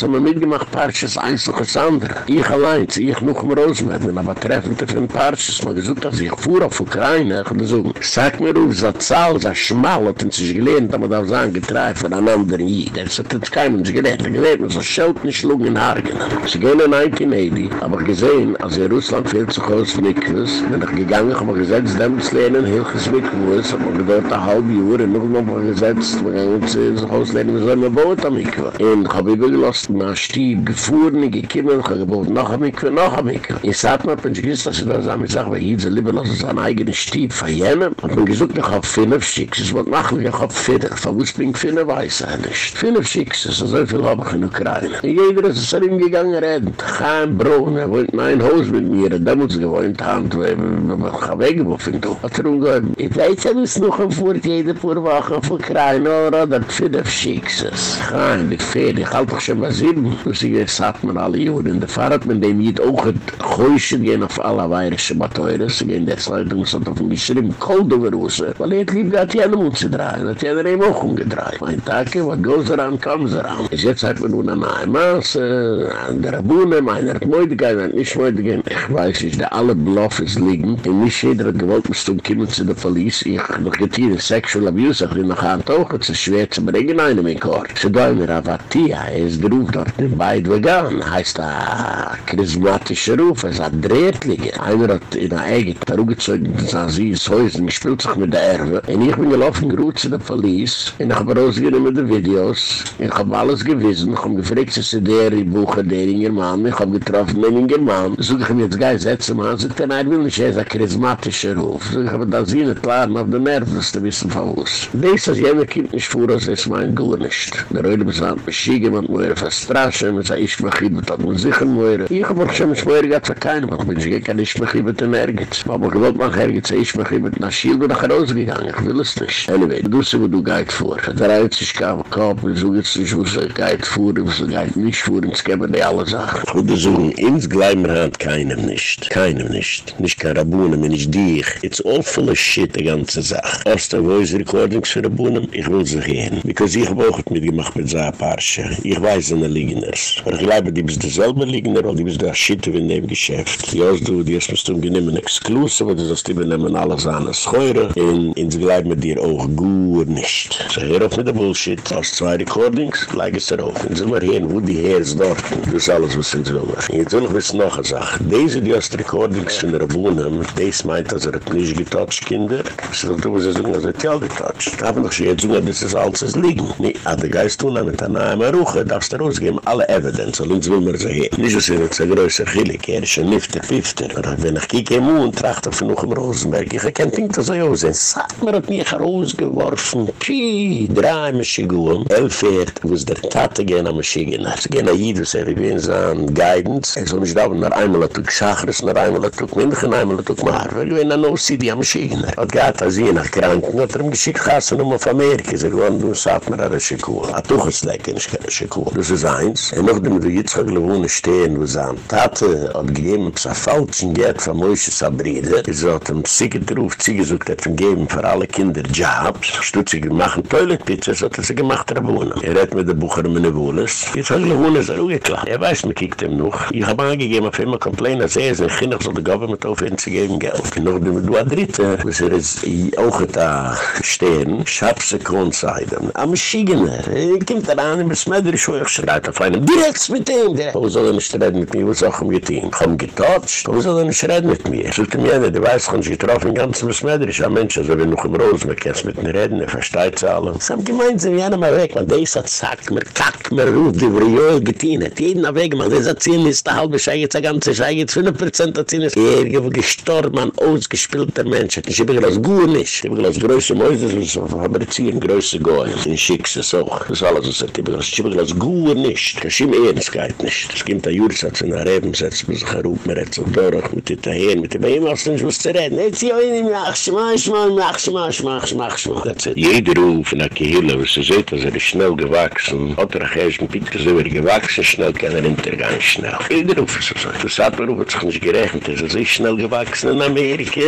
Jetzt haben wir mitgemacht Parches eins noch als andere. Ich allein, ich noch im Rosenmädel, aber treffen wir von Parches. Man gesagt, dass ich fuhr auf Ukraine, ich habe gesagt, sag mir auf, so zahl, so schmal, hat uns sich gelehnt, aber da haben sie angetreift von einem anderen Jid. Das hat uns keinem sich gelehrt, er gelehrt, man so schelten, schlug in Hagen. Sie gehen in 1980, aber gesehen, als in Russland viel zu groß von Ikwes, bin ich gegangen, habe gesetzt, damit zu lernen, hier mit wo es, habe man gedacht, eine halbe Uhr, und noch mal gesetzt, wir gehen uns äh, zu Haus lernen, wir sollen wir bauen, damit ich war. Und habe ich begonnen, mit meinem Stieb gekimmel gekommen, gebaut noch ein Mikve, noch ein Mikve. In Satma hat man gewusst, dass sie da sagen, ich sage, weil hier sind lieber, lassen sie einen eigenen Stieb verjähnen. Und man gesucht ich auf fünf Schicks, es wird machen, ich habe vier, verwusst bin ich fünf, weiß ich nicht. Fünf Schicks, also so viel habe ich in Ukraine. Jeder ist es ihm gegangen, reden. Chaim Braun, er wollte mein Haus mit mir, da muss gewohnt haben, wenn er, er man weggeworfen hat. Hat er umgehoben. Ich weiß ja, dass noch ein Furt jede paar Wochen von Ukraine, oder? Das fünf Schicks. Chaim, ich fähre, ich doch schon was sieben, sie gesagt, man alle Juden, der Fahrt mit dem Jid auch ein Geuschen gehen auf alle weirische Mateure, sie gehen der Zeitung, es hat auf dem geschrieben, Kold over Russe, weil er hat lieb, hat ja nun zu drehen, hat ja ihm auch umgedreht. Mein Tag, what goes around, comes around. Es jetzt hat man nun eine neue Maße, an der Rabune, meiner hat Möde gehen, hat nicht Möde gehen. Ich weiß nicht, da alle Bluffes liegen, und nicht jeder hat gewollt, muss zum Kimmen zu der Police, ich hab noch getieren, Sexual Abuse, ich will noch an Tauch, es ist schwer zu bringen, einem in Kort. So da haben wir Avatia, er ist der Ruf dort, in Beid vegan, heißt a charismatischer Ruf, es hat Drehtlige. Einer hat in der Ege, da rugezogen, das an sie ist Häusen, ich spielt sich mit der Erwe, und ich bin gelaufen, geruht zu der Police, und ich hab rausgehen mit den Videos, ich hab alles gewissen, ich hab gefragt, dass sie der, die Bucher, der in ihr Mann, ich hab getroffen, den in ihr Mann, so ich hab jetzt geil, setzen, man, so ich will nicht, er ist ein charismatischer Ruf, so ich hab da sie nicht klar, auf den Nerven, das zu wissen von uns. Das, als jener Kind nicht fuhr, das ist mein Gut nicht. Der Röde besandt, mich schiege, man muss er verstraschen, man sagt, ich mach das muss sicher muss Ich hab schon, ich muss er, für keinen, man muss ich kann nicht mach mit Ergiz. Aber ich wollte mal Ergiz, ich mach mit Schild, und ich rausgegangen, ich will es nicht. Anyway, du wo du gehit vor. Der reizt sich kam, Kopf, wir suchen jetzt wo sie gehit vor, wo sie gehit nicht vor, und es geben die alle Sachen. Und du suchen, ins Gleimerhand, keinem nicht. Keinem nicht. Nicht kein Rabunem, nicht dich. It's all full of shit, die ganze Sache. Erste Voice Recordings für Rabunem, ich will sie gehen. Because ich hab auch mitgemacht mit seiner Parche. Ich weiß, sind die Liegeners. Aber ich glaube, die bist derselbe Liegener, oder die bist der Shit in dem Geschäft. Die hast du, die hast du genommen exklusiv, oder das die benehmen alles an das Scheure, und ins Gleib mit dir auch gut nicht. So, hör auf mit der Bullshit. Aus zwei Recordings, leg es darauf. Und sind wir hier, wo die Heers dort. Das ist alles, was sind so. Jetzt will ich wissen noch eine Sache. Diese, die hast Recordings von der Wohnen, das meint, dass er hat nicht getotcht, Kinder. So, du musst ja sagen, dass er ja getotcht. Aber noch, jetzt sagen, das ist alles, liegen. Nee, aber der Geist tun, mit einer neuen Ruche, darfst du rausgeben, alle Evidence, und uns will man so hin. Nicht, dass er jetzt ein größer Chilik, er ist ein Nifter, Fifter. Aber wenn ich kieke im Mund, trachte von noch im Rosenberg, ich kann nicht so aussehen. Sag mir, hat mich rausgeworfen. Pii, drei Maschiguren. Elfert, wo es der Tate gehen am Maschigen. Es gehen a Jidus, er gewinnt sein Guidance. Er soll nicht da, wenn er einmal hat, Schachres, er einmal hat, Minden, einmal hat, Mar. Er gewinnt an OCD am Maschigen. Er hat gehad, als je nach Kranken, hat er ihm geschickt, Gassen um auf Amerika. Er gewinnt, du sagst mir, er ist Schikur. Er hat doch ein Schikur. Das ist eins. Er noch dem, wie jetzt gewohne stehen, wo sein Tate hat gegeben, es ein Falschen geht, von Moishe Sabride. Er hat ihm Siegert ruf, Ziegesucht hat ihm gegeben, für alle Kinder Jobs. Stutzig machen Toilet Pizza, so hat er sie gemacht, er wohnen. Er hat mit der Bucher Bucher in meine Wohles. Jetzt habe ich gewohnt, es ist auch geklappt. Er weiß, man kiegt ihm noch. Ich habe angegeben, auf immer Complain, als er ist, ein Kind soll der Government auf ihn zu geben Geld. Und noch du a dritte, was er ist auch da stehen, schabse Kronzeiten. Am Schiegener, er kommt da an, im Smeder, ich schweig, schreit auf einen, direkt mit ihm. Wo soll er nicht reden mit mir, was auch ihm getein? Ich habe getotcht, wo soll er nicht reden mit mir? Sollte mir einer, der weiß, kann sich getroffen, ganz im Smeder, ich habe Menschen, also wenn noch im Rosen, man kann es mit mir reden, er versteht es alle. Sie haben gemeinsam, ja, mal weg, weil der ist hat zack, mir kack, mir ruf, die wo getein hat. Jeden auf weg, man, das hat zehn, ist der halbe Schei, jetzt der ganze jetzt 5% hat zehn, ist er gestorben, man ausgespielter Mensch. Ich habe gesagt, gut nicht. Ich habe gesagt, größte Mäuse, das ist fabrizieren, größte Gäu. In Schickses auch. Das ist alles, was ich habe gesagt. Ich habe gesagt, gut nicht. Das ist ihm Ehrenskeit nicht. Es gibt ein Jursatz in der Reben, setzt man sich herum, man redet so durch, mit den Tahen, mit den Behem, hast du nicht was zu reden. Jetzt hier hin, mach, schmach, schmach, mach, schmach, schmach, schmach, schmach. Jeder Ruf in der Kehille, was er sieht, dass er ist schnell gewachsen, hat er auch erst mit Pitkes über gewachsen, schnell kann er hintergang schnell. Jeder Ruf ist so. Das hat man Ruf hat sich nicht gerechnet, er ist so schnell gewachsen in Amerika.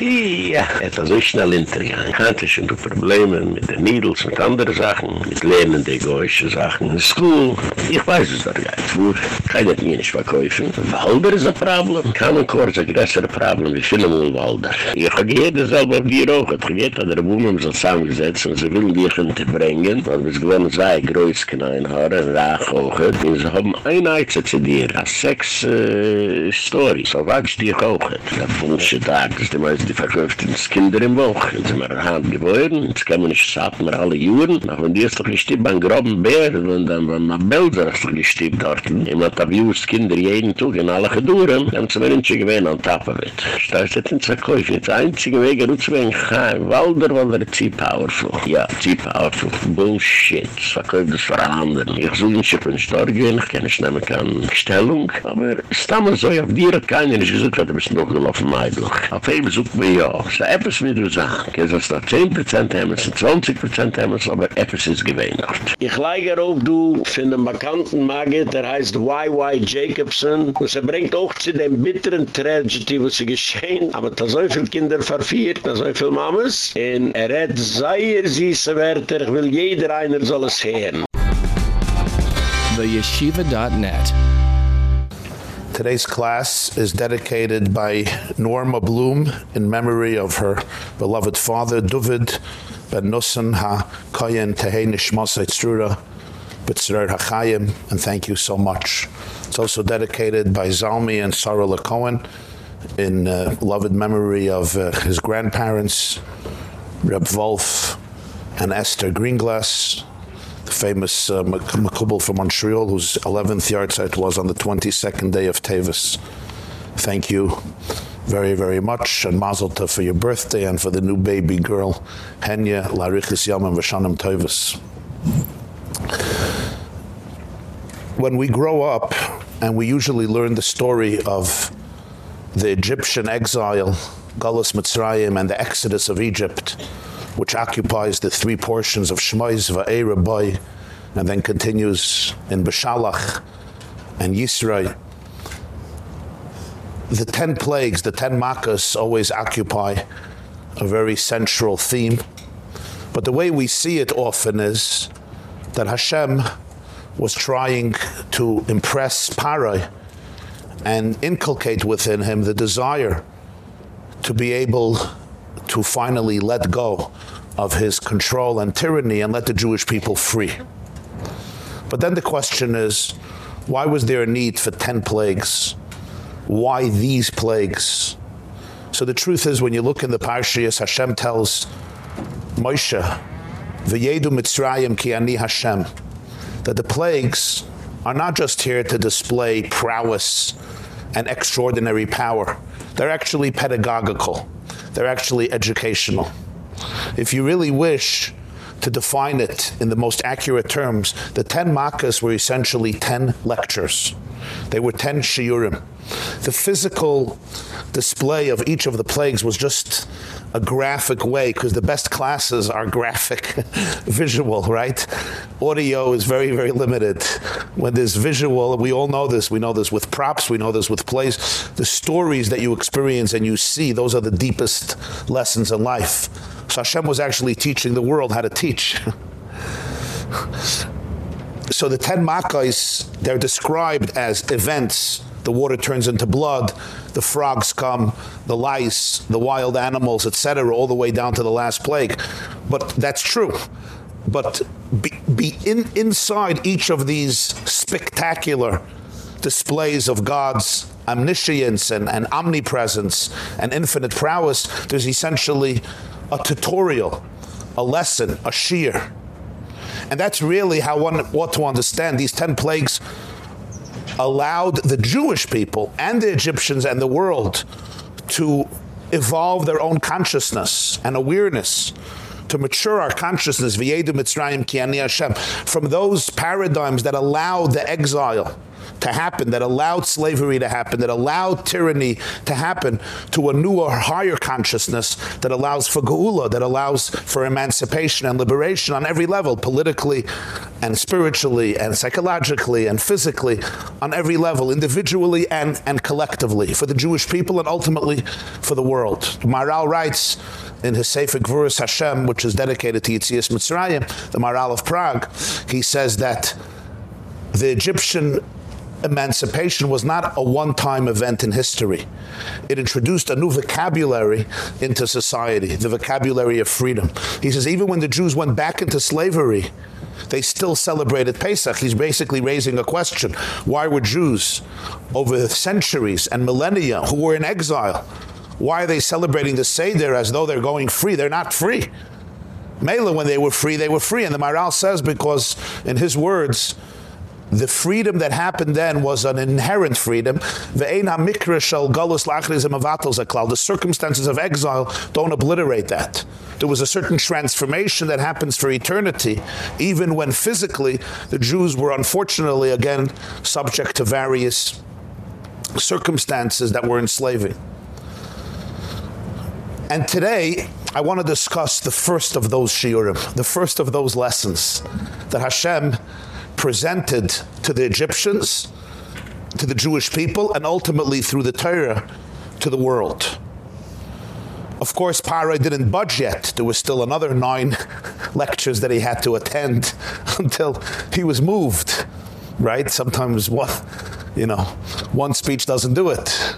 Ja, er hat er so schnell hintergang. Hat er schon Probleme mit den Needles, mit anderen Sachen, mit lernende, goische Sachen in der Schule. Ich weiß es da geht. Wo kann ich das mir nicht verkaufen? Walder ist ein Problem. Kann ein Kurs ein größeres Problem wie viele Mal Walder. Ich habe jeder selber auf die Roche. Ich habe jeder, der Wohnung so zusammengesetzt und sie will dich hinterbringen, weil wir es gewonnen sei, größken ein Haar, ein Rach auch. Und sie haben ein Eize zu dir, als sechs äh. So wachst dich auch. Das Bullshit, das ist die meiste verkauft ins Kinder im Woch. Jetzt sind wir in Hand geboren, jetzt kann man nicht sagen, wir alle Juren. Aber wenn die ist doch gestippt beim groben Bär, war man Bilder ist doch gestippt dort. Immer hat abused Kinder jeden Tag in alle Geduren, dann sind wir nicht gewähnt an Tappewit. Das ist jetzt ein Verkäufe. Jetzt einzige Wege, du zu wein Chaim, Walder, weil er zieh powerful. Ja, zieh powerful. Bullshit. Das verkauft das für anderen. Ich suche nicht, ich bin dort gewesen, ich kann nicht nehmen keine Stellung. Aber es ist damals so, auf dir hat keiner nicht gesagt, du bist noch gelaufen, Meidlich. Auf jeden sucht mir ja. So etwas mit dir sagen. Es ist noch 10% Emerson, 20% Emerson, aber etwas ist gewähnt. Ich leige auf du von einem bekannten Magit, der heißt Y.Y. Jacobson. Und sie bringt auch zu dem bitteren Tragedy, was sie geschehen. Aber da so viele Kinder verfeiert, da so viele Mamas. Und er hat sehr süße Wörter, ich will jeder einer soll es hören. TheYeshiva.net Today's class is dedicated by Norma Bloom in memory of her beloved father, David ben Nussan ha-Koyen Tehei Nishmasa Itzrura B'Tzrer HaChayim, and thank you so much. It's also dedicated by Zalmi and Sarah LeCohen in uh, loved memory of uh, his grandparents, Reb Wolf and Esther Greenglass, the famous uh, Makubal from Montreal, whose 11th yard site was on the 22nd day of Tavis. Thank you very, very much, and Mazel Tov for your birthday and for the new baby girl, Henya Larichis Yom and Vashanim. When we grow up, and we usually learn the story of the Egyptian exile, Galus Mitzrayim, and the exodus of Egypt, which occupies the three portions of Shmois, Va'era, Boy, and then continues in Beshalach and Yisrael. The 10 plagues, the 10 makas always occupy a very central theme. But the way we see it often is that Hashem was trying to impress Parai and inculcate within him the desire to be able to finally let go of his control and tyranny and let the Jewish people free. But then the question is why was there a need for 10 plagues? Why these plagues? So the truth is when you look in the Parshiyas Hashem tells Moshe V'yedu Mitzrayim ki ani Hashem that the plagues are not just here to display prowess and extraordinary power. They're actually pedagogical. They're actually educational. If you really wish to define it in the most accurate terms, the 10 makas were essentially 10 lectures. They were 10 shiurim. The physical display of each of the plagues was just a graphic way because the best classes are graphic visual right? Audio is very very limited. When there's visual we all know this. We know this with props. We know this with plays. The stories that you experience and you see those are the deepest lessons in life. So Hashem was actually teaching the world how to teach. So the 10 Makkos, they're described as events. The water turns into blood, the frogs come, the lice, the wild animals, etc., all the way down to the last plague. But that's true. But be, be in, inside each of these spectacular displays of God's omniscience and, and omnipresence and infinite prowess, there's essentially a tutorial, a lesson, a sheer. And that's really how one ought to understand these 10 plagues allowed the Jewish people and the Egyptians and the world to evolve their own consciousness and awareness to mature our consciousness mitzrayim ki Hashem from those paradigms that allowed the exile to happen that allowed slavery to happen that allowed tyranny to happen to a newer higher consciousness that allows for geula that allows for emancipation and liberation on every level politically and spiritually and psychologically and physically on every level individually and and collectively for the Jewish people and ultimately for the world Maral writes in his Sefer Gvuras Hashem which is dedicated to Yitzias Mitzrayim the Maral of Prague he says that the Egyptian emancipation was not a one-time event in history. It introduced a new vocabulary into society, the vocabulary of freedom. He says even when the Jews went back into slavery, they still celebrated Pesach. He's basically raising a question. Why were Jews over centuries and millennia who were in exile, why are they celebrating the Seder as though they're going free? They're not free. Mela, when they were free, they were free. And the Maharal says, because in his words, the freedom that happened then was an inherent freedom. The circumstances of exile don't obliterate that. There was a certain transformation that happens for eternity even when physically the Jews were unfortunately again subject to various circumstances that were enslaving. And today I want to discuss the first of those shiurim the first of those lessons that Hashem presented to the Egyptians, to the Jewish people, and ultimately through the Torah to the world. Of course, Paro didn't budge yet. There was still another nine lectures that he had to attend until he was moved, right? Sometimes one, you know, one speech doesn't do it.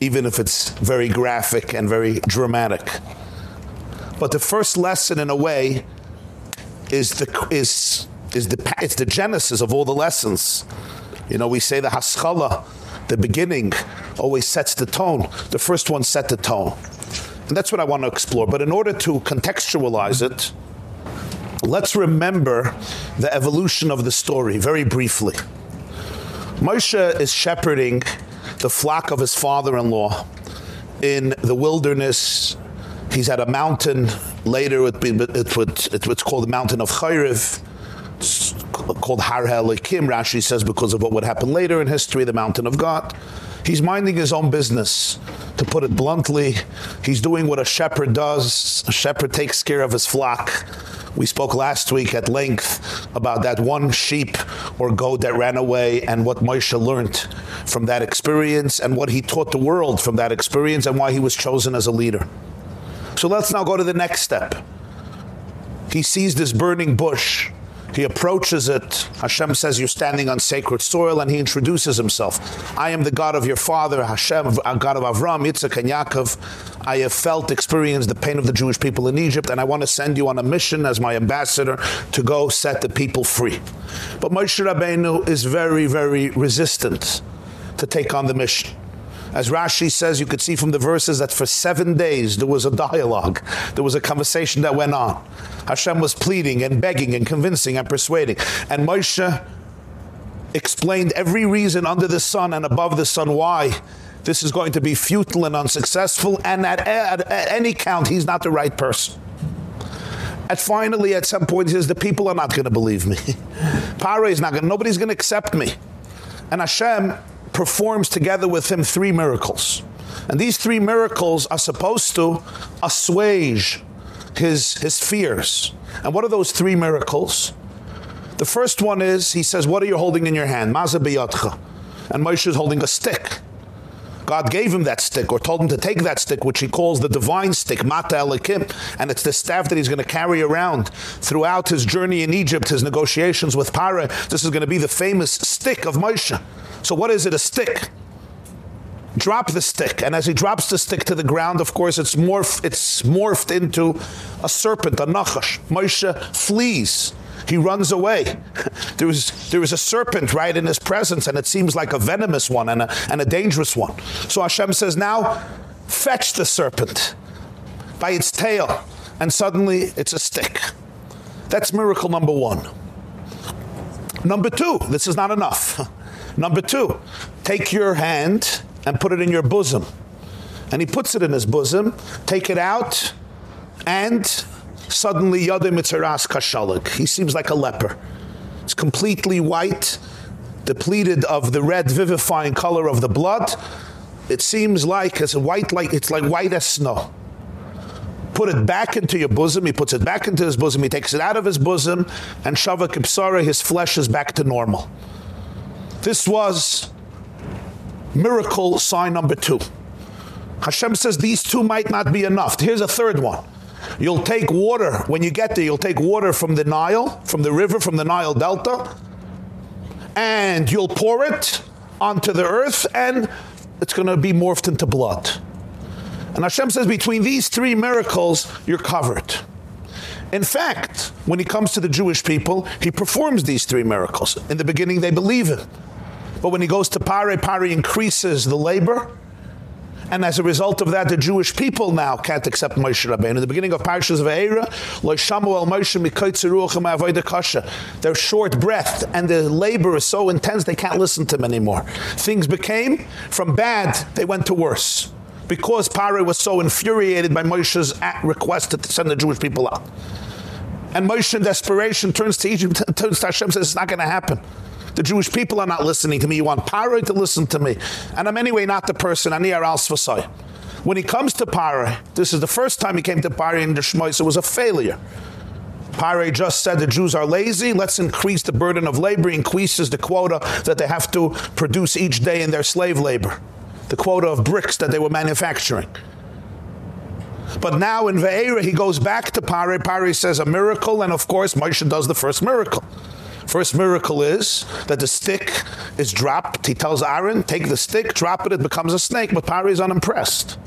Even if it's very graphic and very dramatic. But the first lesson in a way is the is is the it's the genesis of all the lessons. You know, we say the haskala, the beginning always sets the tone. The first one set the tone. And that's what I want to explore, but in order to contextualize it, let's remember the evolution of the story very briefly. Moshe is shepherding the flock of his father-in-law in the wilderness he's at a mountain later it be it would it was called the mountain of Chayrev called Har Helikim Rashi says because of what would happen later in history the mountain of God. He's minding his own business. To put it bluntly he's doing what a shepherd does. A shepherd takes care of his flock. We spoke last week at length about that one sheep or goat that ran away and what Moshe learned from that experience and what he taught the world from that experience and why he was chosen as a leader so let's now go to the next step. He sees this burning bush. He approaches it. Hashem says you're standing on sacred soil and he introduces himself. I am the God of your father, Hashem, God of Avram, Yitzhak and Yaakov. I have felt experienced the pain of the Jewish people in Egypt and I want to send you on a mission as my ambassador to go set the people free. But Moshe Rabbeinu is very very resistant to take on the mission. As Rashi says, you could see from the verses that for 7 days there was a dialogue. There was a conversation that went on. Hashem was pleading and begging and convincing and persuading. And Moshe explained every reason under the sun and above the sun why this is going to be futile and unsuccessful and at, at, at any count he's not the right person. At finally at some point he says the people are not going to believe me. Pare is not going nobody's going to accept me. And Hashem performs together with him three miracles. And these three miracles are supposed to assuage his his fears. And what are those three miracles? The first one is he says, "What are you holding in your hand?" Maza biyatcha. And Moshe is holding a stick. God gave him that stick or told him to take that stick which he calls the divine stick, Mata Elikim, and it's the staff that he's going to carry around throughout his journey in Egypt, his negotiations with Paro. This is going to be the famous stick of Moshe. So what is it a stick? drop the stick and as he drops the stick to the ground of course it's morphed it's morphed into a serpent a nachash Moshe flees he runs away. There was there was a serpent right in his presence and it seems like a venomous one and a and a dangerous one. So Hashem says now fetch the serpent by its tail and suddenly it's a stick. That's miracle number 1 number 2 this is not enough. Number 2 take your hand and put it in your bosom. And he puts it in his bosom, take it out, and suddenly Yadim Mitzaras Kashalig. He seems like a leper. It's completely white, depleted of the red vivifying color of the blood. It seems like it's white like it's like white as snow. Put it back into your bosom. He puts it back into his bosom. He takes it out of his bosom and Shava Kipsara, his flesh is back to normal. This was miracle sign number 2. Hashem says these two might not be enough. Here's a third one. You'll take water when you get there, you'll take water from the Nile, from the river, from the Nile Delta, and you'll pour it onto the earth and it's going to be morphed into blood. And Hashem says between these three miracles you're covered. In fact, when he comes to the Jewish people, he performs these three miracles. In the beginning they believe it. But when he goes to Pare, Pare increases the labor. And as a result of that, the Jewish people now can't accept Moshe Rabbeinu. In the beginning of Parshas Ve'era, Lo shamu el Moshe mikoitze ruachem avodah kasha. They're short breathed, and the labor is so intense they can't listen to him anymore. Things became, from bad, they went to worse. Because Pare was so infuriated by Moshe's request to send the Jewish people out. And Moshe in desperation turns to Egypt, turns to Hashem, says, it's not going to happen. The Jewish people are not listening to me. You want Paro to listen to me. And I'm anyway not the person, Ani al Sfasai. When he comes to Paro, this is the first time he came to Paro in the Shmois, it was a failure. Pare just said the Jews are lazy, let's increase the burden of labor, increases the quota that they have to produce each day in their slave labor. The quota of bricks that they were manufacturing. But now in Ve'era he goes back to Pare, Pare says a miracle and of course Moshe does the first miracle. First miracle is that the stick is dropped. He tells Aaron, take the stick, drop it, it becomes a snake. But Pari is unimpressed.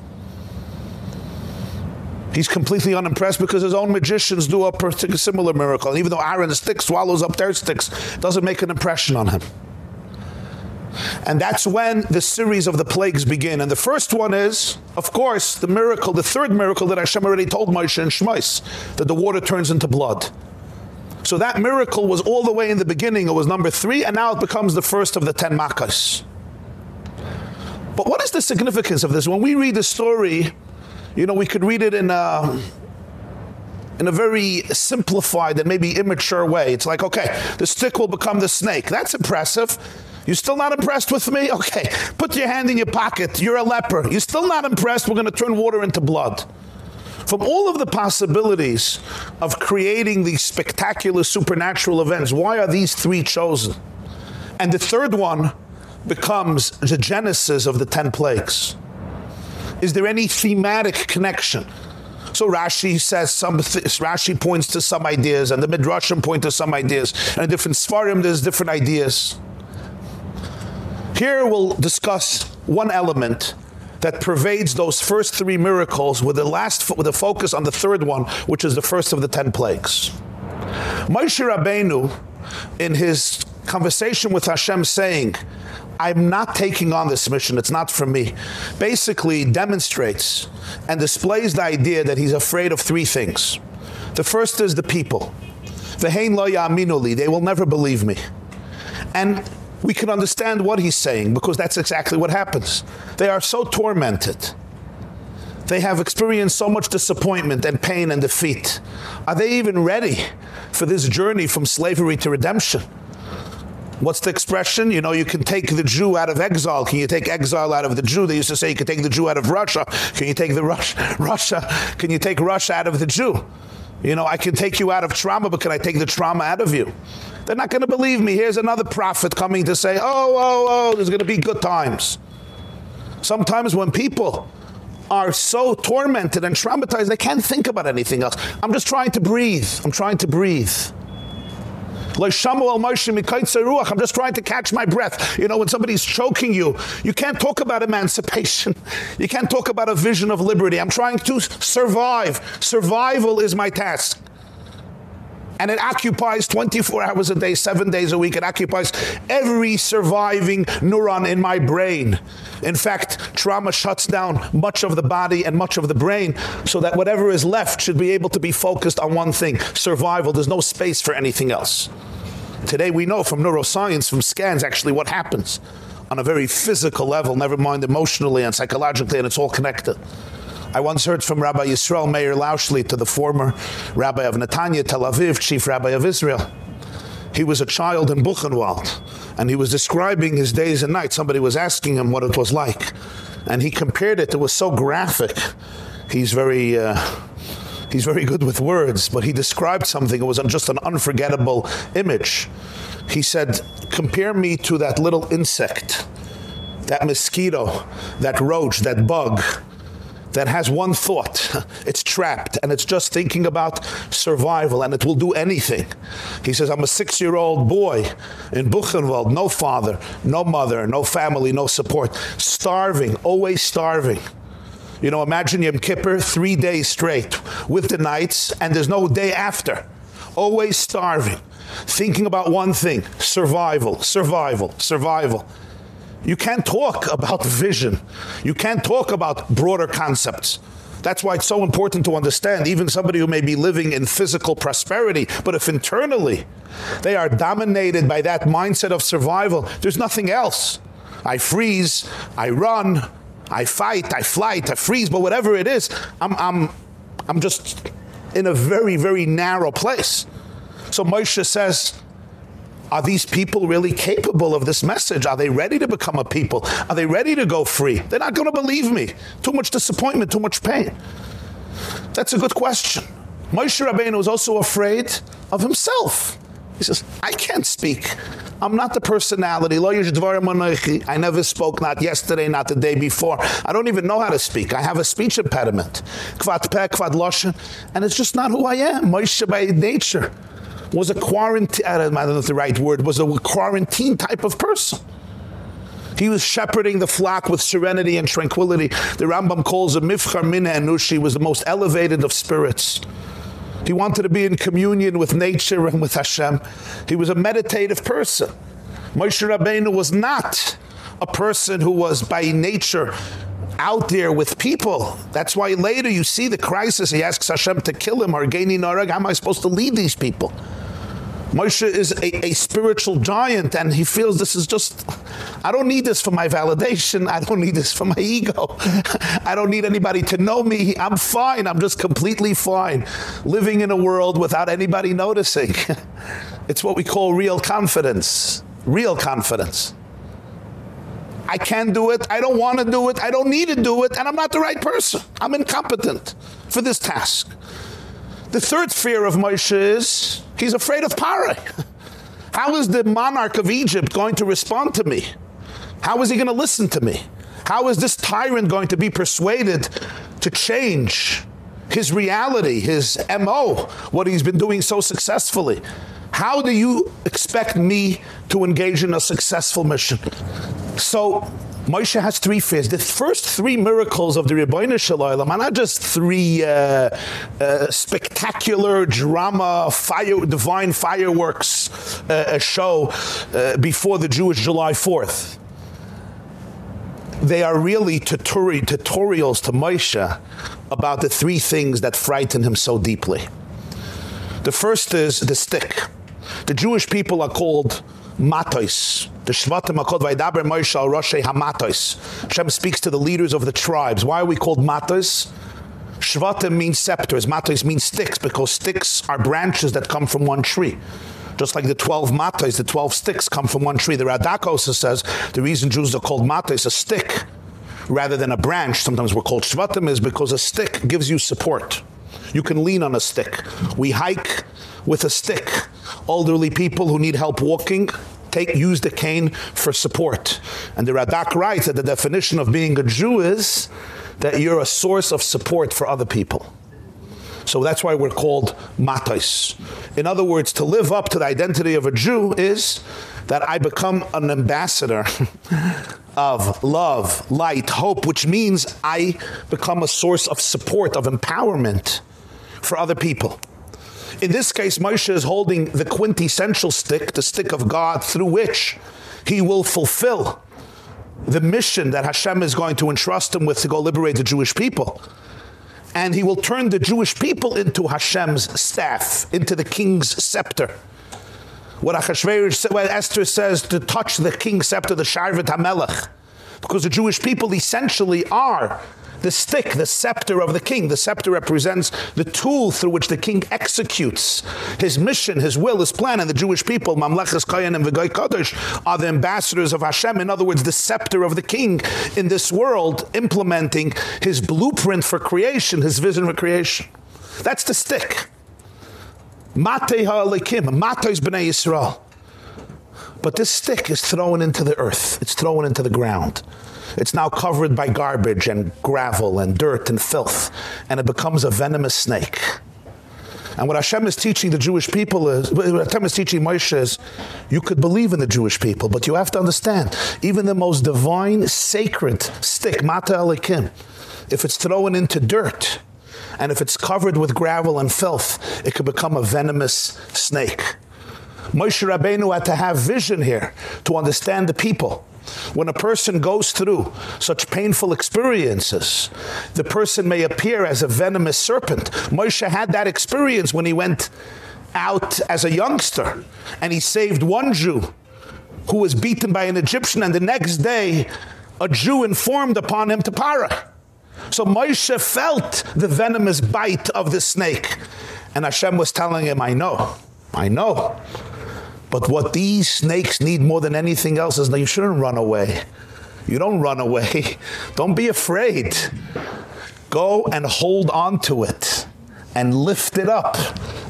He's completely unimpressed because his own magicians do a particular similar miracle. And even though Aaron's stick swallows up their sticks, doesn't make an impression on him. And that's when the series of the plagues begin. And the first one is, of course, the miracle, the third miracle that Hashem already told Moshe and Shmais, that the water turns into blood. So that miracle was all the way in the beginning. It was number 3 and now it becomes the first of the 10 makkahs. But what is the significance of this? When we read the story, you know, we could read it in a in a very simplified and maybe immature way. It's like, okay, the stick will become the snake. That's impressive. You still not impressed with me? Okay, put your hand in your pocket. You're a leper. You're still not impressed? We're going to turn water into blood from all of the possibilities of creating these spectacular supernatural events why are these three chosen? And the third one becomes the genesis of the 10 plagues. Is there any thematic connection? So Rashi says some Rashi points to some ideas and the Midrashim point to some ideas and different Sfarim there's different ideas. Here we'll discuss one element that pervades those first three miracles with the last with a focus on the third one which is the first of the 10 plagues. Moshe Rabbeinu in his conversation with Hashem saying I'm not taking on this mission it's not for me basically demonstrates and displays the idea that he's afraid of three things. The first is the people. They will never believe me. And we can understand what he's saying because that's exactly what happens. They are so tormented. They have experienced so much disappointment and pain and defeat. Are they even ready for this journey from slavery to redemption? What's the expression? You know, you can take the Jew out of exile. Can you take exile out of the Jew? They used to say you can take the Jew out of Russia. Can you take the Russia Russia? Can you take Russia out of the Jew? You know, I can take you out of trauma, but can I take the trauma out of you? They're not going to believe me. Here's another prophet coming to say, "Oh, oh, oh, there's going to be good times." Sometimes when people are so tormented and traumatized they can't think about anything else. I'm just trying to breathe. I'm trying to breathe. I'm just trying to catch my breath. You know, when somebody's choking you, you can't talk about emancipation. You can't talk about a vision of liberty. I'm trying to survive. Survival is my task and it occupies 24 hours a day, 7 days a week. It occupies every surviving neuron in my brain. In fact, trauma shuts down much of the body and much of the brain so that whatever is left should be able to be focused on one thing, survival. There's no space for anything else. Today we know from neuroscience, from scans actually what happens on a very physical level, never mind emotionally and psychologically and it's all connected. I once heard from Rabbi Yisrael Meir Lauschli to the former rabbi of Netanya, Tel Aviv, chief rabbi of Israel. He was a child in Buchenwald and he was describing his days and nights. Somebody was asking him what it was like and he compared it. It was so graphic. He's very uh, he's very good with words, but he described something. It was just an unforgettable image. He said, "Compare me to that little insect, that mosquito, that roach, that bug that has one thought. It's trapped and it's just thinking about survival and it will do anything. He says, I'm a 6-year-old boy in Buchenwald, no father, no mother, no family, no support, starving, always starving. You know, imagine Yom Kippur 3 days straight with the nights and there's no day after. Always starving, thinking about one thing, survival, survival, survival. You can't talk about vision. You can't talk about broader concepts. That's why it's so important to understand even somebody who may be living in physical prosperity, but if internally they are dominated by that mindset of survival, there's nothing else. I freeze, I run, I fight, I flight, I freeze, but whatever it is, I'm I'm I'm just in a very very narrow place. So Moshe says are these people really capable of this message? Are they ready to become a people? Are they ready to go free? They're not going to believe me. Too much disappointment, too much pain. That's a good question. Moshe Rabbeinu was also afraid of himself. He says, I can't speak. I'm not the personality. I never spoke, not yesterday, not the day before. I don't even know how to speak. I have a speech impediment. And it's just not who I am. Moshe by nature was a quarantine I don't know if the right word was a quarantine type of person. He was shepherding the flock with serenity and tranquility. The Rambam calls a mifchar mina enushi was the most elevated of spirits. He wanted to be in communion with nature and with Hashem. He was a meditative person. Moshe Rabbeinu was not a person who was by nature out there with people. That's why later you see the crisis. He asks Hashem to kill him. Argeni Narag, how am I supposed to lead these people? Moshe is a, a spiritual giant and he feels this is just I don't need this for my validation. I don't need this for my ego. I don't need anybody to know me. I'm fine. I'm just completely fine living in a world without anybody noticing. it's what we call real confidence. Real confidence. I can't do it. I don't want to do it. I don't need to do it and I'm not the right person. I'm incompetent for this task. The third fear of Moshe is he's afraid of Pare. How is the monarch of Egypt going to respond to me? How is he going to listen to me? How is this tyrant going to be persuaded to change his reality, his MO, what he's been doing so successfully? How do you expect me to engage in a successful mission? So Moshe has three fears. The first three miracles of the Rebbeinu Shalom are not just three uh, uh, spectacular drama, fire, divine fireworks uh, show uh, before the Jewish July 4th. They are really tutori tutorials to Moshe about the three things that frighten him so deeply. The first is the stick. The Jewish people are called matos. The shvatim are called vaydaber moshe al roshei hamatos. Hashem speaks to the leaders of the tribes. Why are we called matos? Shvatim means scepters. Matos means sticks because sticks are branches that come from one tree. Just like the 12 matos the 12 sticks come from one tree. The Radak also says the reason Jews are called matos a stick rather than a branch sometimes we're called shvatim is because a stick gives you support. You can lean on a stick. We hike with a stick elderly people who need help walking take use the cane for support. And the Radak writes that the definition of being a Jew is that you're a source of support for other people. So that's why we're called matais. In other words, to live up to the identity of a Jew is that I become an ambassador of love, light, hope, which means I become a source of support, of empowerment for other people. In this case, Moshe is holding the quintessential stick, the stick of God through which he will fulfill the mission that Hashem is going to entrust him with to go liberate the Jewish people. And he will turn the Jewish people into Hashem's staff, into the king's scepter. What what Esther says to touch the king's scepter, the Sharvet HaMelech. Because the Jewish people essentially are the stick, the scepter of the king. The scepter represents the tool through which the king executes his mission, his will, his plan. And the Jewish people, Mamlechas Kayan and V'goy Kodesh, are the ambassadors of Hashem. In other words, the scepter of the king in this world, implementing his blueprint for creation, his vision for creation. That's the stick. Matei ha'alekim, Matei is B'nai Yisrael. But this stick is thrown into the earth. It's thrown into the ground. It's now covered by garbage and gravel and dirt and filth and it becomes a venomous snake. And what Hashem is teaching the Jewish people is what Hashem is teaching Moshe is you could believe in the Jewish people but you have to understand even the most divine sacred stick mata alikim if it's thrown into dirt and if it's covered with gravel and filth it could become a venomous snake. Moshe Rabbeinu had to have vision here to understand the people when a person goes through such painful experiences, the person may appear as a venomous serpent. Moshe had that experience when he went out as a youngster and he saved one Jew who was beaten by an Egyptian and the next day a Jew informed upon him to para. So Moshe felt the venomous bite of the snake and Hashem was telling him, I know, I know. But what these snakes need more than anything else is that you shouldn't run away. You don't run away. Don't be afraid. Go and hold on to it and lift it up.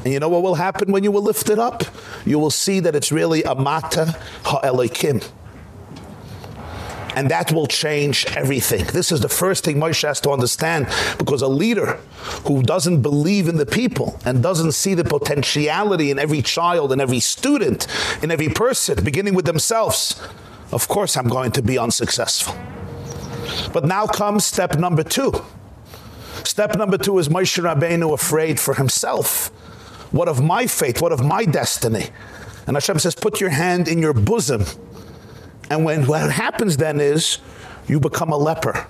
And you know what will happen when you will lift it up? You will see that it's really a mata ha'elikim and that will change everything. This is the first thing Moshe has to understand because a leader who doesn't believe in the people and doesn't see the potentiality in every child and every student, in every person, beginning with themselves, of course I'm going to be unsuccessful. But now comes step number 2. Step number 2 is Moshe Rabbeinu afraid for himself. What of my fate? What of my destiny? And Hashem says, put your hand in your bosom and when what happens then is you become a leper.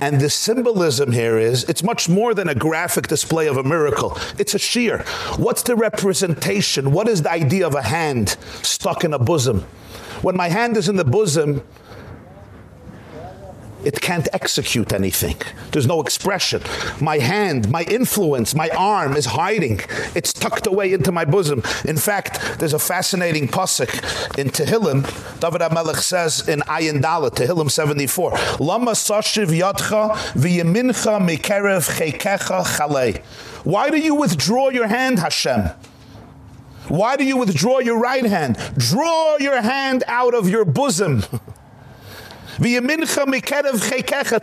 And the symbolism here is it's much more than a graphic display of a miracle. It's a sheer. What's the representation? What is the idea of a hand stuck in a bosom? When my hand is in the bosom, it can't execute anything. There's no expression. My hand, my influence, my arm is hiding. It's tucked away into my bosom. In fact, there's a fascinating pasuk in Tehillim. David HaMelech says in Ayin Dalet, Tehillim 74, Lama sashiv yadcha v'yemincha mikerev chekecha chalei. Why do you withdraw your hand, Hashem? Why do you withdraw your right hand? Draw your hand out of your bosom.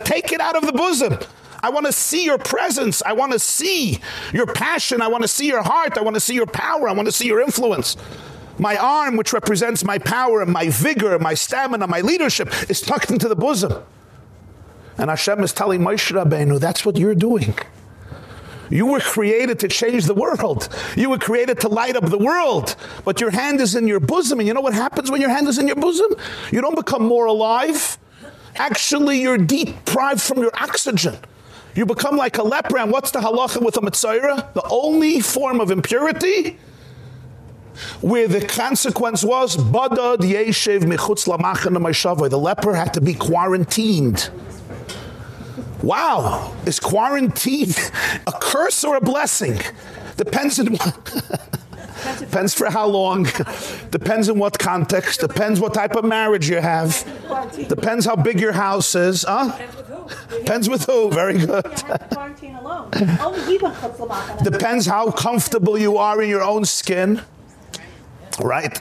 Take it out of the bosom. I want to see your presence. I want to see your passion. I want to see your heart. I want to see your power. I want to see your influence. My arm, which represents my power and my vigor, my stamina, my leadership, is tucked into the bosom. And Hashem is telling Moshe Rabbeinu, that's what you're doing. You were created to change the world. You were created to light up the world. But your hand is in your bosom. And you know what happens when your hand is in your bosom? You don't become more alive. Actually, you're deprived from your oxygen. You become like a leper. And what's the halacha with a mitzayra? The only form of impurity where the consequence was badad yeshev michutz lamachan The leper had to be quarantined Wow, is quarantine a curse or a blessing? Depends on Depends for how long. Depends in what context. Depends what type of marriage you have. Depends how big your house is. Huh? Depends with who. Very good. Depends how comfortable you are in your own skin. Right?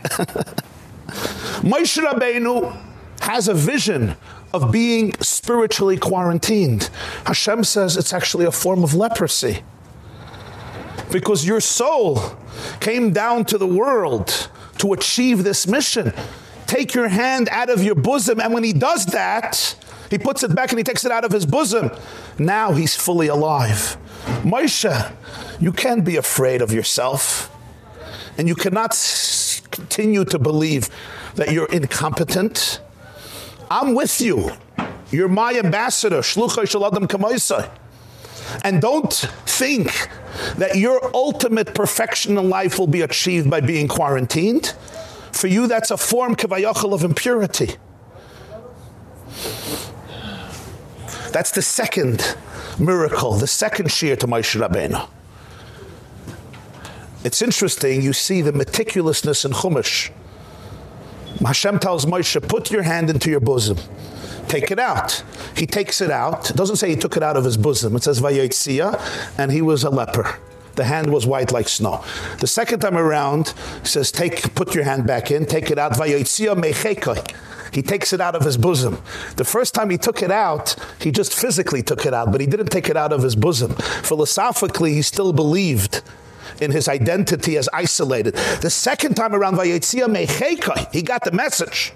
Moshe Rabbeinu has a vision of being spiritually quarantined. Hashem says it's actually a form of leprosy. Because your soul came down to the world to achieve this mission. Take your hand out of your bosom and when he does that, he puts it back and he takes it out of his bosom. Now he's fully alive. Moshe, you can't be afraid of yourself. And you cannot continue to believe that you're incompetent. I'm with you. You're my ambassador, shaladam kamaisai. And don't think that your ultimate perfection in life will be achieved by being quarantined. For you that's a form kavayachal of impurity. That's the second miracle, the second shear to Moshe Rabbeinu. It's interesting, you see the meticulousness in Chumash. Hashem tells Moshe, put your hand into your bosom. Take it out. He takes it out. It doesn't say he took it out of his bosom. It says Vayotzia, and he was a leper. The hand was white like snow. The second time around, he says, take, put your hand back in, take it out. Vayotzia mechekoi. He takes it out of his bosom. The first time he took it out, he just physically took it out, but he didn't take it out of his bosom. Philosophically, he still believed in his identity as isolated. The second time around Vayetzia Mecheka, he got the message.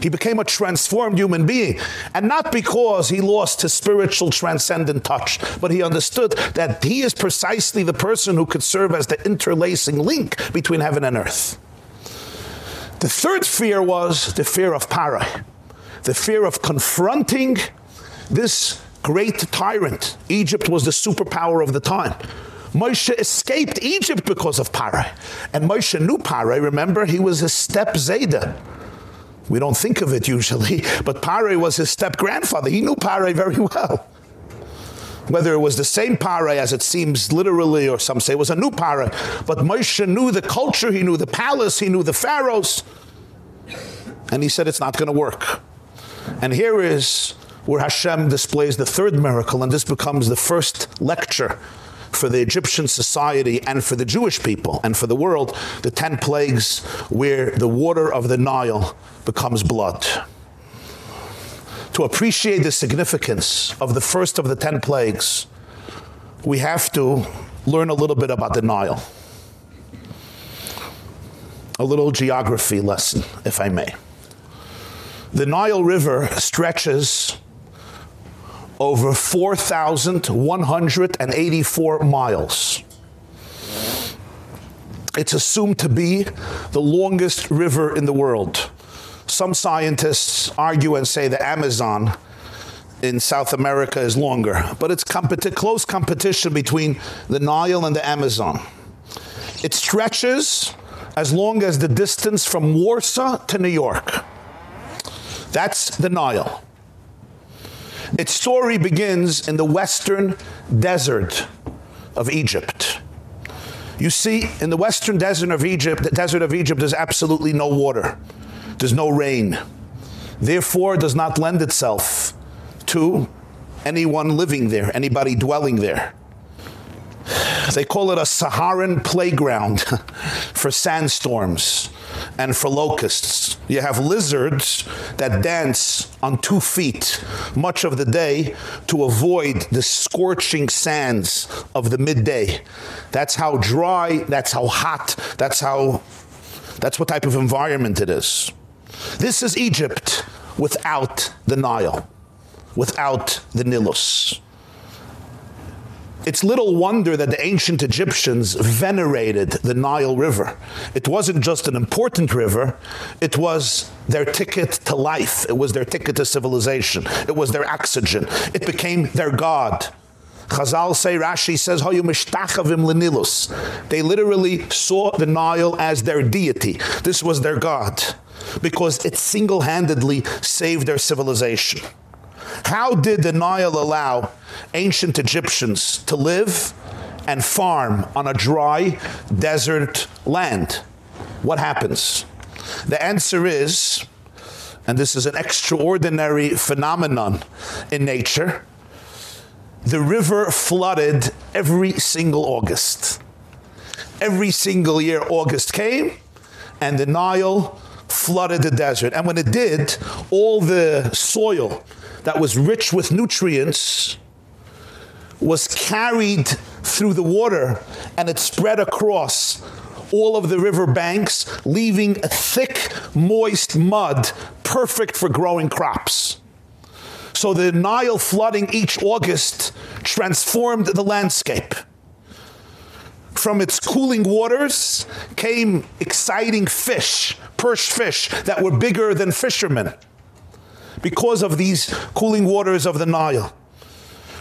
He became a transformed human being. And not because he lost his spiritual transcendent touch, but he understood that he is precisely the person who could serve as the interlacing link between heaven and earth. The third fear was the fear of Parai. The fear of confronting this great tyrant. Egypt was the superpower of the time. Moshe escaped Egypt because of Parai. And Moshe knew Parai, remember, he was his step Zayda. We don't think of it usually, but Pare was his step grandfather. He knew Pare very well. Whether it was the same Pare as it seems literally or some say it was a new Pare, but Moshe knew the culture, he knew the palace, he knew the pharaohs. And he said it's not going to work. And here is where Hashem displays the third miracle and this becomes the first lecture for the Egyptian society and for the Jewish people and for the world the 10 plagues where the water of the Nile becomes blood. To appreciate the significance of the first of the 10 plagues we have to learn a little bit about the Nile. A little geography lesson if I may. The Nile River stretches over 4,184 miles. It's assumed to be the longest river in the world. Some scientists argue and say the Amazon in South America is longer, but it's competi close competition between the Nile and the Amazon. It stretches as long as the distance from Warsaw to New York. That's the Nile. Its story begins in the western desert of Egypt. You see, in the western desert of Egypt, the desert of Egypt there's absolutely no water. There's no rain. Therefore does not lend itself to anyone living there, anybody dwelling there. They call it a Saharan playground for sandstorms and for locusts. You have lizards that dance on two feet much of the day to avoid the scorching sands of the midday. That's how dry, that's how hot, that's how that's what type of environment it is. This is Egypt without the Nile, without the Nilus. It's little wonder that the ancient Egyptians venerated the Nile River. It wasn't just an important river, it was their ticket to life. It was their ticket to civilization. It was their oxygen. It became their god. Chazal say Rashi says hayu mishtachavim lenilus. They literally saw the Nile as their deity. This was their god because it single-handedly saved their civilization. How did the Nile allow ancient Egyptians to live and farm on a dry desert land? What happens? The answer is and this is an extraordinary phenomenon in nature. The river flooded every single August. Every single year August came and the Nile flooded the desert. And when it did, all the soil that was rich with nutrients was carried through the water and it spread across all of the river banks, leaving a thick, moist mud perfect for growing crops. So the Nile flooding each August transformed the landscape. From its cooling waters came exciting fish, perch fish that were bigger than fishermen because of these cooling waters of the Nile.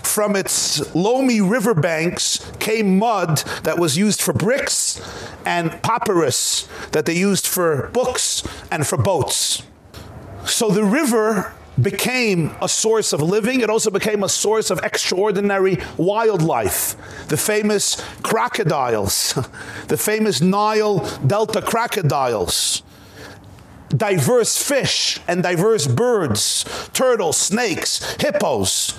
From its loamy riverbanks came mud that was used for bricks and papyrus that they used for books and for boats. So the river became a source of living. It also became a source of extraordinary wildlife. The famous crocodiles the famous Nile delta crocodiles diverse fish and diverse birds turtles snakes hippos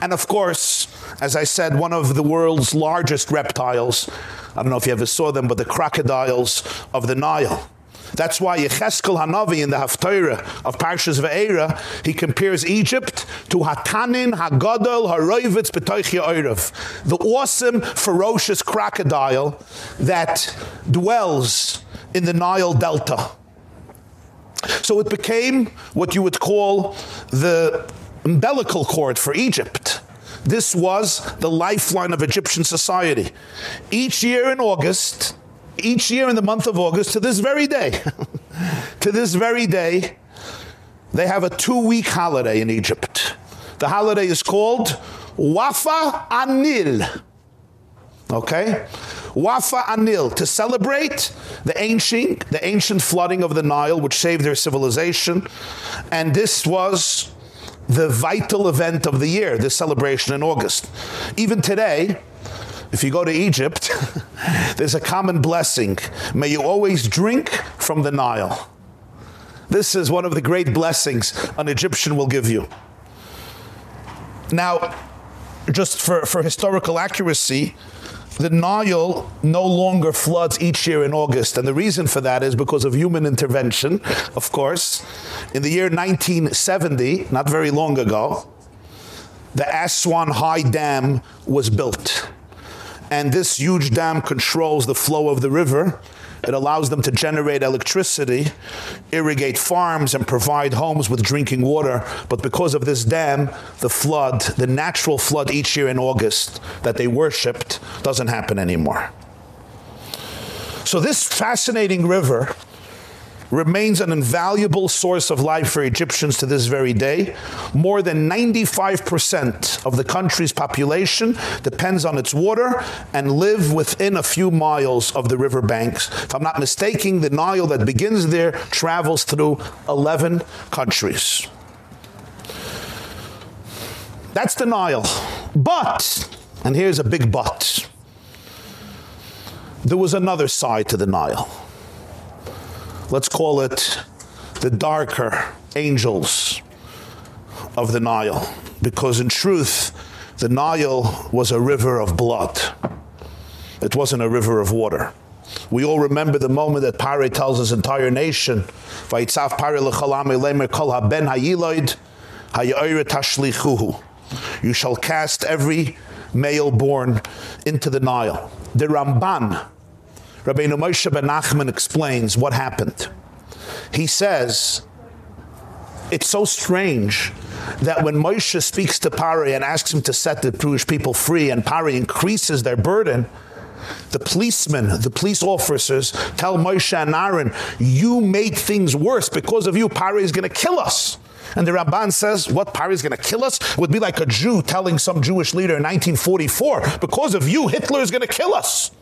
and of course, as I said, one of the world's largest reptiles. I don't know if you ever saw them, but the crocodiles of the Nile. That's why Yecheskel Hanavi in the Haftarah of Parshas Ve'era, he compares Egypt to Hatanin Hagadol Haroivitz B'toichia Oirav, the awesome, ferocious crocodile that dwells in the Nile Delta. So it became what you would call the umbilical cord for Egypt. This was the lifeline of Egyptian society. Each year in August, each year in the month of August to this very day, to this very day, they have a 2-week holiday in Egypt. The holiday is called Wafa Anil. Okay? Wafa Anil to celebrate the ancient the ancient flooding of the Nile which saved their civilization and this was the vital event of the year, this celebration in August. Even today, if you go to Egypt, there's a common blessing. May you always drink from the Nile. This is one of the great blessings an Egyptian will give you. Now, just for, for historical accuracy, the Nile no longer floods each year in August. And the reason for that is because of human intervention of course. In the year 1970 not very long ago the Aswan High Dam was built. And this huge dam controls the flow of the river it allows them to generate electricity, irrigate farms and provide homes with drinking water. But because of this dam, the flood, the natural flood each year in August that they worshipped doesn't happen anymore. So this fascinating river remains an invaluable source of life for Egyptians to this very day. More than 95% of the country's population depends on its water and live within a few miles of the river banks. If I'm not mistaken, the Nile that begins there travels through 11 countries. That's the Nile. But and here's a big but. There was another side to the Nile let's call it the darker angels of the Nile because in truth the Nile was a river of blood. It wasn't a river of water. We all remember the moment that Pare tells his entire nation lemer kol hayiloid tashlichuhu. You shall cast every male born into the Nile. The Ramban Rabbeinu Moshe ben Nachman explains what happened. He says, it's so strange that when Moshe speaks to Pari and asks him to set the Jewish people free and Pari increases their burden, the policemen, the police officers tell Moshe and Aaron, you make things worse because of you Pari is going to kill us. And the Ramban says, what Pari is going to kill us? Would be like a Jew telling some Jewish leader in 1944, because of you Hitler is going to kill us.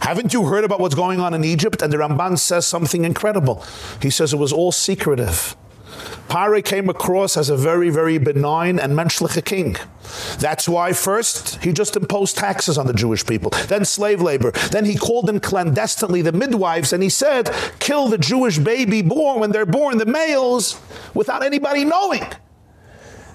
Haven't you heard about what's going on in Egypt? And the Ramban says something incredible. He says it was all secretive. Pare came across as a very, very benign and menschliche king. That's why first he just imposed taxes on the Jewish people, then slave labor. Then he called in clandestinely the midwives and he said, kill the Jewish baby born when they're born, the males, without anybody knowing.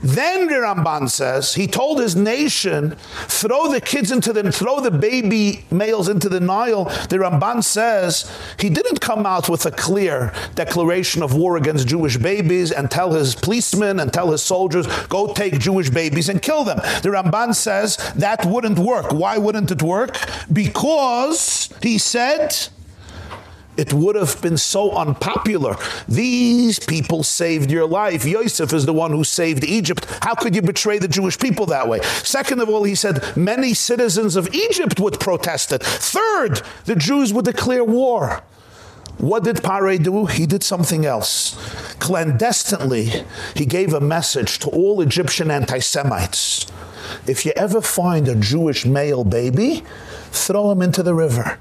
Then the Ramban says he told his nation throw the kids into the throw the baby males into the Nile. The Ramban says he didn't come out with a clear declaration of war against Jewish babies and tell his policemen and tell his soldiers go take Jewish babies and kill them. The Ramban says that wouldn't work. Why wouldn't it work? Because he said it would have been so unpopular. These people saved your life. Yosef is the one who saved Egypt. How could you betray the Jewish people that way? Second of all, he said many citizens of Egypt would protest it. Third, the Jews would declare war. What did Pare do? He did something else. Clandestinely, he gave a message to all Egyptian anti-Semites. If you ever find a Jewish male baby, throw him into the river.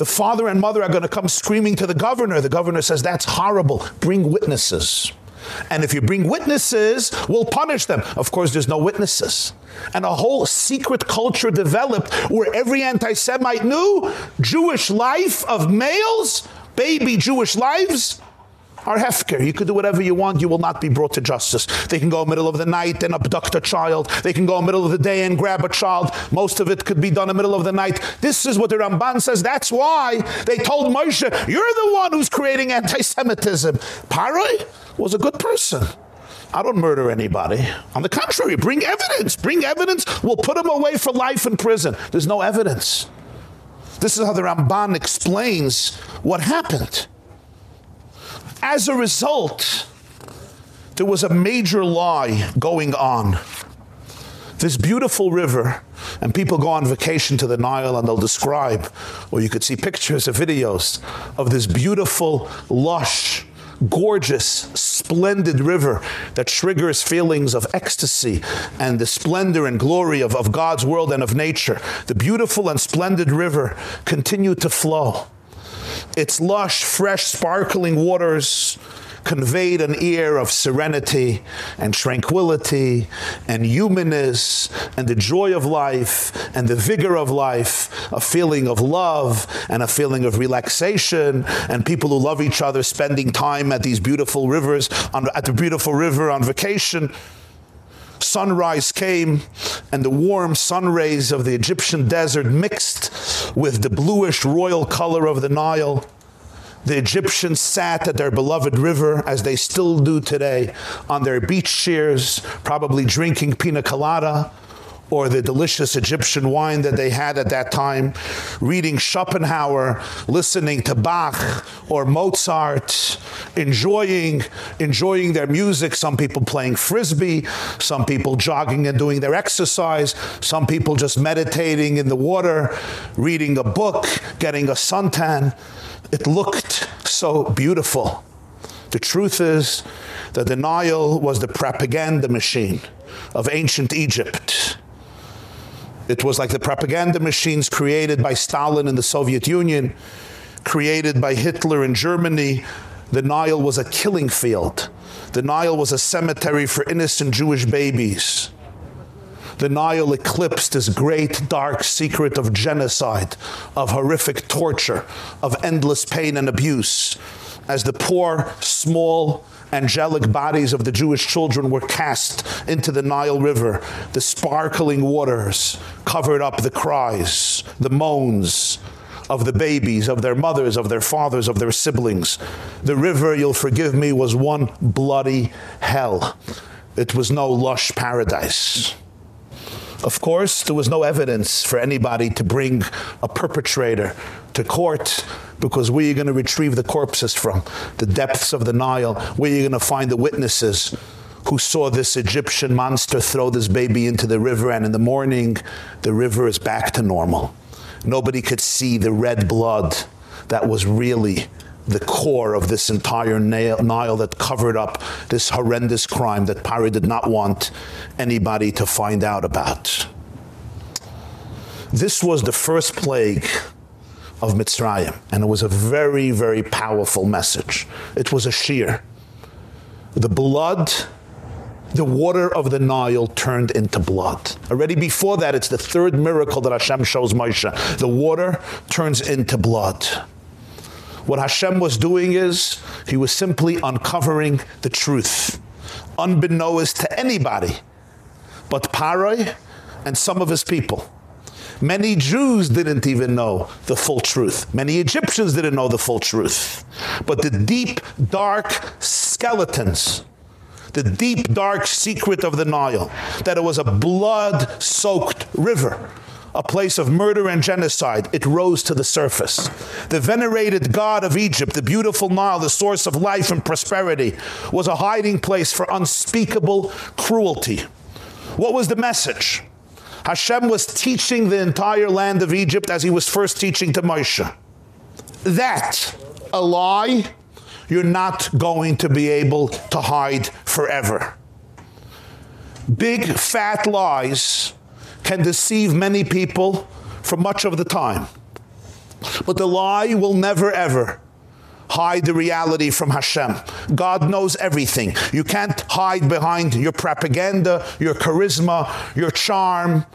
The father and mother are going to come screaming to the governor. The governor says, that's horrible. Bring witnesses. And if you bring witnesses, we'll punish them. Of course, there's no witnesses. And a whole secret culture developed where every anti-Semite knew Jewish life of males, baby Jewish lives, are hefker. You could do whatever you want, you will not be brought to justice. They can go middle of the night and abduct a child. They can go middle of the day and grab a child. Most of it could be done in the middle of the night. This is what the Ramban says. That's why they told Moshe, you're the one who's creating anti-Semitism. Paroi was a good person. I don't murder anybody. On the contrary, bring evidence. Bring evidence. We'll put him away for life in prison. There's no evidence. This is how the Ramban explains what happened. As a result, there was a major lie going on. This beautiful river, and people go on vacation to the Nile and they'll describe, or you could see pictures or videos of this beautiful, lush, gorgeous, splendid river that triggers feelings of ecstasy and the splendor and glory of, of God's world and of nature. The beautiful and splendid river continued to flow. Its lush, fresh, sparkling waters conveyed an air of serenity and tranquility and humanness and the joy of life and the vigor of life, a feeling of love and a feeling of relaxation and people who love each other spending time at these beautiful rivers on at the beautiful river on vacation sunrise came and the warm sun rays of the Egyptian desert mixed with the bluish royal color of the Nile. The Egyptians sat at their beloved river as they still do today on their beach chairs probably drinking pina colada or the delicious Egyptian wine that they had at that time, reading Schopenhauer, listening to Bach or Mozart, enjoying enjoying their music, some people playing frisbee, some people jogging and doing their exercise, some people just meditating in the water, reading a book, getting a suntan. It looked so beautiful. The truth is that the Nile was the propaganda machine of ancient Egypt. It was like the propaganda machines created by Stalin in the Soviet Union, created by Hitler in Germany. The Nile was a killing field. The Nile was a cemetery for innocent Jewish babies. The Nile eclipsed this great dark secret of genocide, of horrific torture, of endless pain and abuse as the poor small angelic bodies of the Jewish children were cast into the Nile River. The sparkling waters covered up the cries, the moans of the babies, of their mothers, of their fathers, of their siblings. The river, you'll forgive me, was one bloody hell. It was no lush paradise. Of course, there was no evidence for anybody to bring a perpetrator to court because where are you going to retrieve the corpses from? The depths of the Nile. Where are you going to find the witnesses who saw this Egyptian monster throw this baby into the river and in the morning the river is back to normal. Nobody could see the red blood that was really the core of this entire Nile that covered up this horrendous crime that Pari did not want anybody to find out about. This was the first plague of Mitzrayim and it was a very very powerful message. It was a shear. The blood the water of the Nile turned into blood. Already before that it's the third miracle that Hashem shows Moshe. The water turns into blood. What Hashem was doing is he was simply uncovering the truth unbeknownst to anybody but Paroi and some of his people. Many Jews didn't even know the full truth. Many Egyptians didn't know the full truth. But the deep dark skeletons the deep dark secret of the Nile that it was a blood soaked river a place of murder and genocide it rose to the surface. The venerated god of Egypt the beautiful Nile the source of life and prosperity was a hiding place for unspeakable cruelty. What was the message? Hashem was teaching the entire land of Egypt as he was first teaching to Moshe. That a lie you're not going to be able to hide forever. Big fat lies can deceive many people for much of the time. But the lie will never ever hide the reality from Hashem. God knows everything. You can't hide behind your propaganda, your charisma, your charm,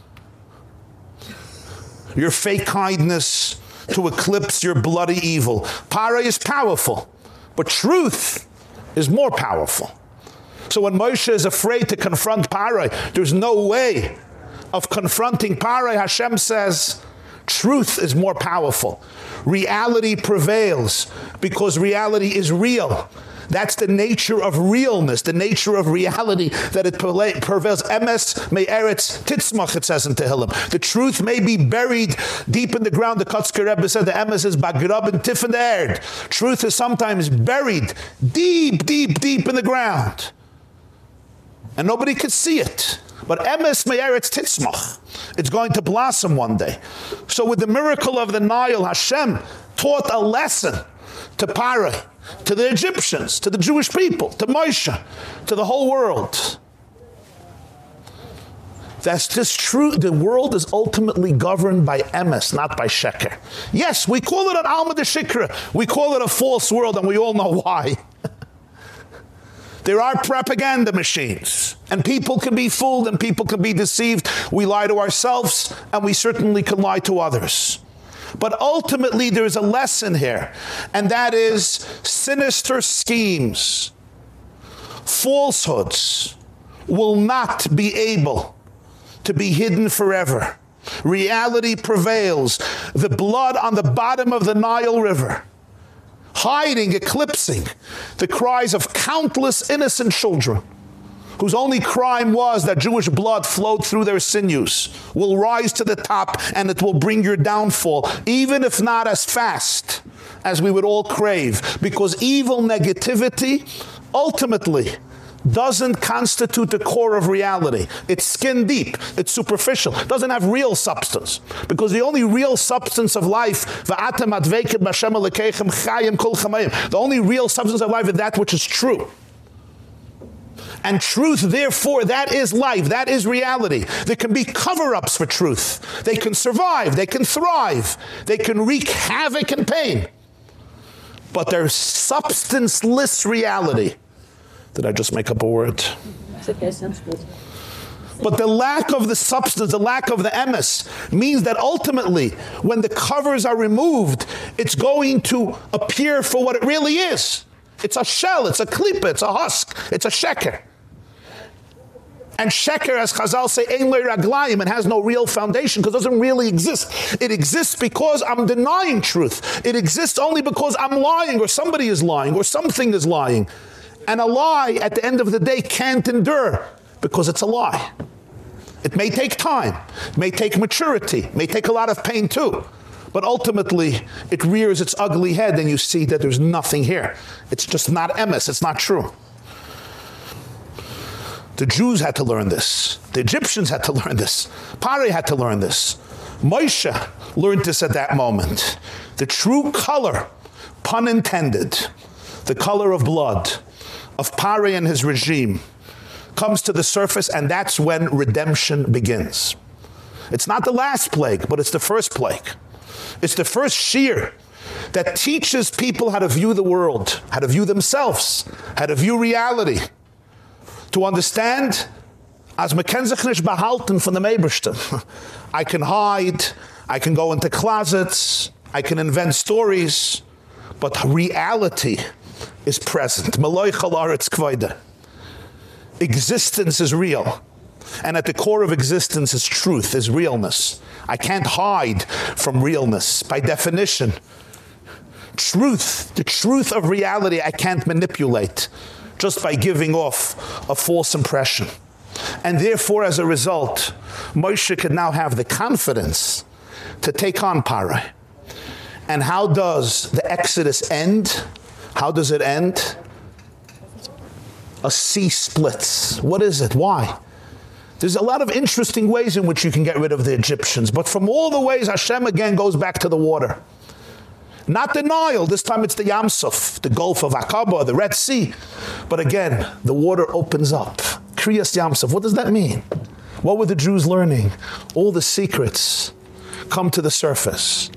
your fake kindness to eclipse your bloody evil. Para is powerful. But truth is more powerful. So when Moshe is afraid to confront Parai, there's no way of confronting Parai. Hashem says, truth is more powerful. Reality prevails because reality is real. That's the nature of realness, the nature of reality that it prevails. Emes may eretz titzmach, it says in Tehillim. The truth may be buried deep in the ground. The Kotzker Rebbe said the emes is bagrab and tiffen erd. Truth is sometimes buried deep, deep, deep in the ground. And nobody could see it. But emes may eretz titzmach. It's going to blossom one day. So with the miracle of the Nile, Hashem taught a lesson to Parah to the Egyptians, to the Jewish people, to Moshe, to the whole world. That's just true. The world is ultimately governed by emes, not by sheker. Yes, we call it an alma de shikra. We call it a false world, and we all know why. there are propaganda machines, and people can be fooled and people can be deceived. We lie to ourselves, and we certainly can lie to others. But ultimately there is a lesson here, and that is sinister schemes, falsehoods will not be able to be hidden forever. Reality prevails. The blood on the bottom of the Nile River hiding, eclipsing the cries of countless innocent children whose only crime was that Jewish blood flowed through their sinews will rise to the top and it will bring your downfall even if not as fast as we would all crave because evil negativity ultimately doesn't constitute the core of reality. It's skin deep, it's superficial, it doesn't have real substance. Because the only real substance of life, the only real substance of life is that which is true. And truth, therefore, that is life, that is reality. There can be cover-ups for truth. They can survive, they can thrive, they can wreak havoc and pain. But there's substanceless reality. Did I just make up a word? But the lack of the substance, the lack of the emes means that ultimately when the covers are removed, it's going to appear for what it really is. It's a shell, it's a klipa, it's a husk, it's a sheker. And sheker, as Chazal say, ein le raglayim, it has no real foundation because it doesn't really exist. It exists because I'm denying truth. It exists only because I'm lying or somebody is lying or something is lying. And a lie, at the end of the day, can't endure because it's a lie. It may take time, it may take maturity, it may take a lot of pain too. But ultimately, it rears its ugly head and you see that there's nothing here. It's just not emes, it's not true. The Jews had to learn this. The Egyptians had to learn this. Pari had to learn this. Moshe learned this at that moment. The true color, pun intended, the color of blood of Pari and his regime comes to the surface and that's when redemption begins. It's not the last plague, but it's the first plague. It's the first shear that teaches people how to view the world, how to view themselves, how to view reality to understand as sich nicht behalten von dem Ebersten. I can hide, I can go into closets, I can invent stories, but reality is present. Maloi chalaretz kvaida. existence is real. And at the core of existence is truth, is realness. I can't hide from realness by definition. Truth, the truth of reality I can't manipulate just by giving off a false impression. And therefore as a result, Moshe could now have the confidence to take on Parai. And how does the exodus end? How does it end? A sea splits. What is it? Why? There's a lot of interesting ways in which you can get rid of the Egyptians, but from all the ways Hashem again goes back to the water. Not the Nile, this time it's the Yam Suf, the Gulf of Aqaba, the Red Sea. But again, the water opens up. Kriyas Yam Suf. what does that mean? What were the Jews learning? All the secrets come to the surface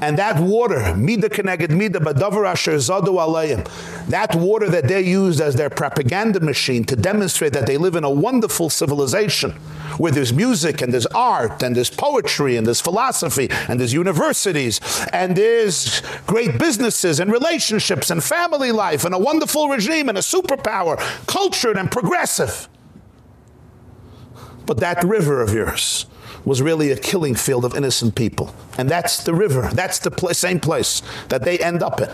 and that water mida keneged mida badavar asher zadu alayim that water that they used as their propaganda machine to demonstrate that they live in a wonderful civilization where there's music and there's art and there's poetry and there's philosophy and there's universities and there's great businesses and relationships and family life and a wonderful regime and a superpower cultured and progressive. But that river of yours was really a killing field of innocent people. And that's the river. That's the pl same place that they end up in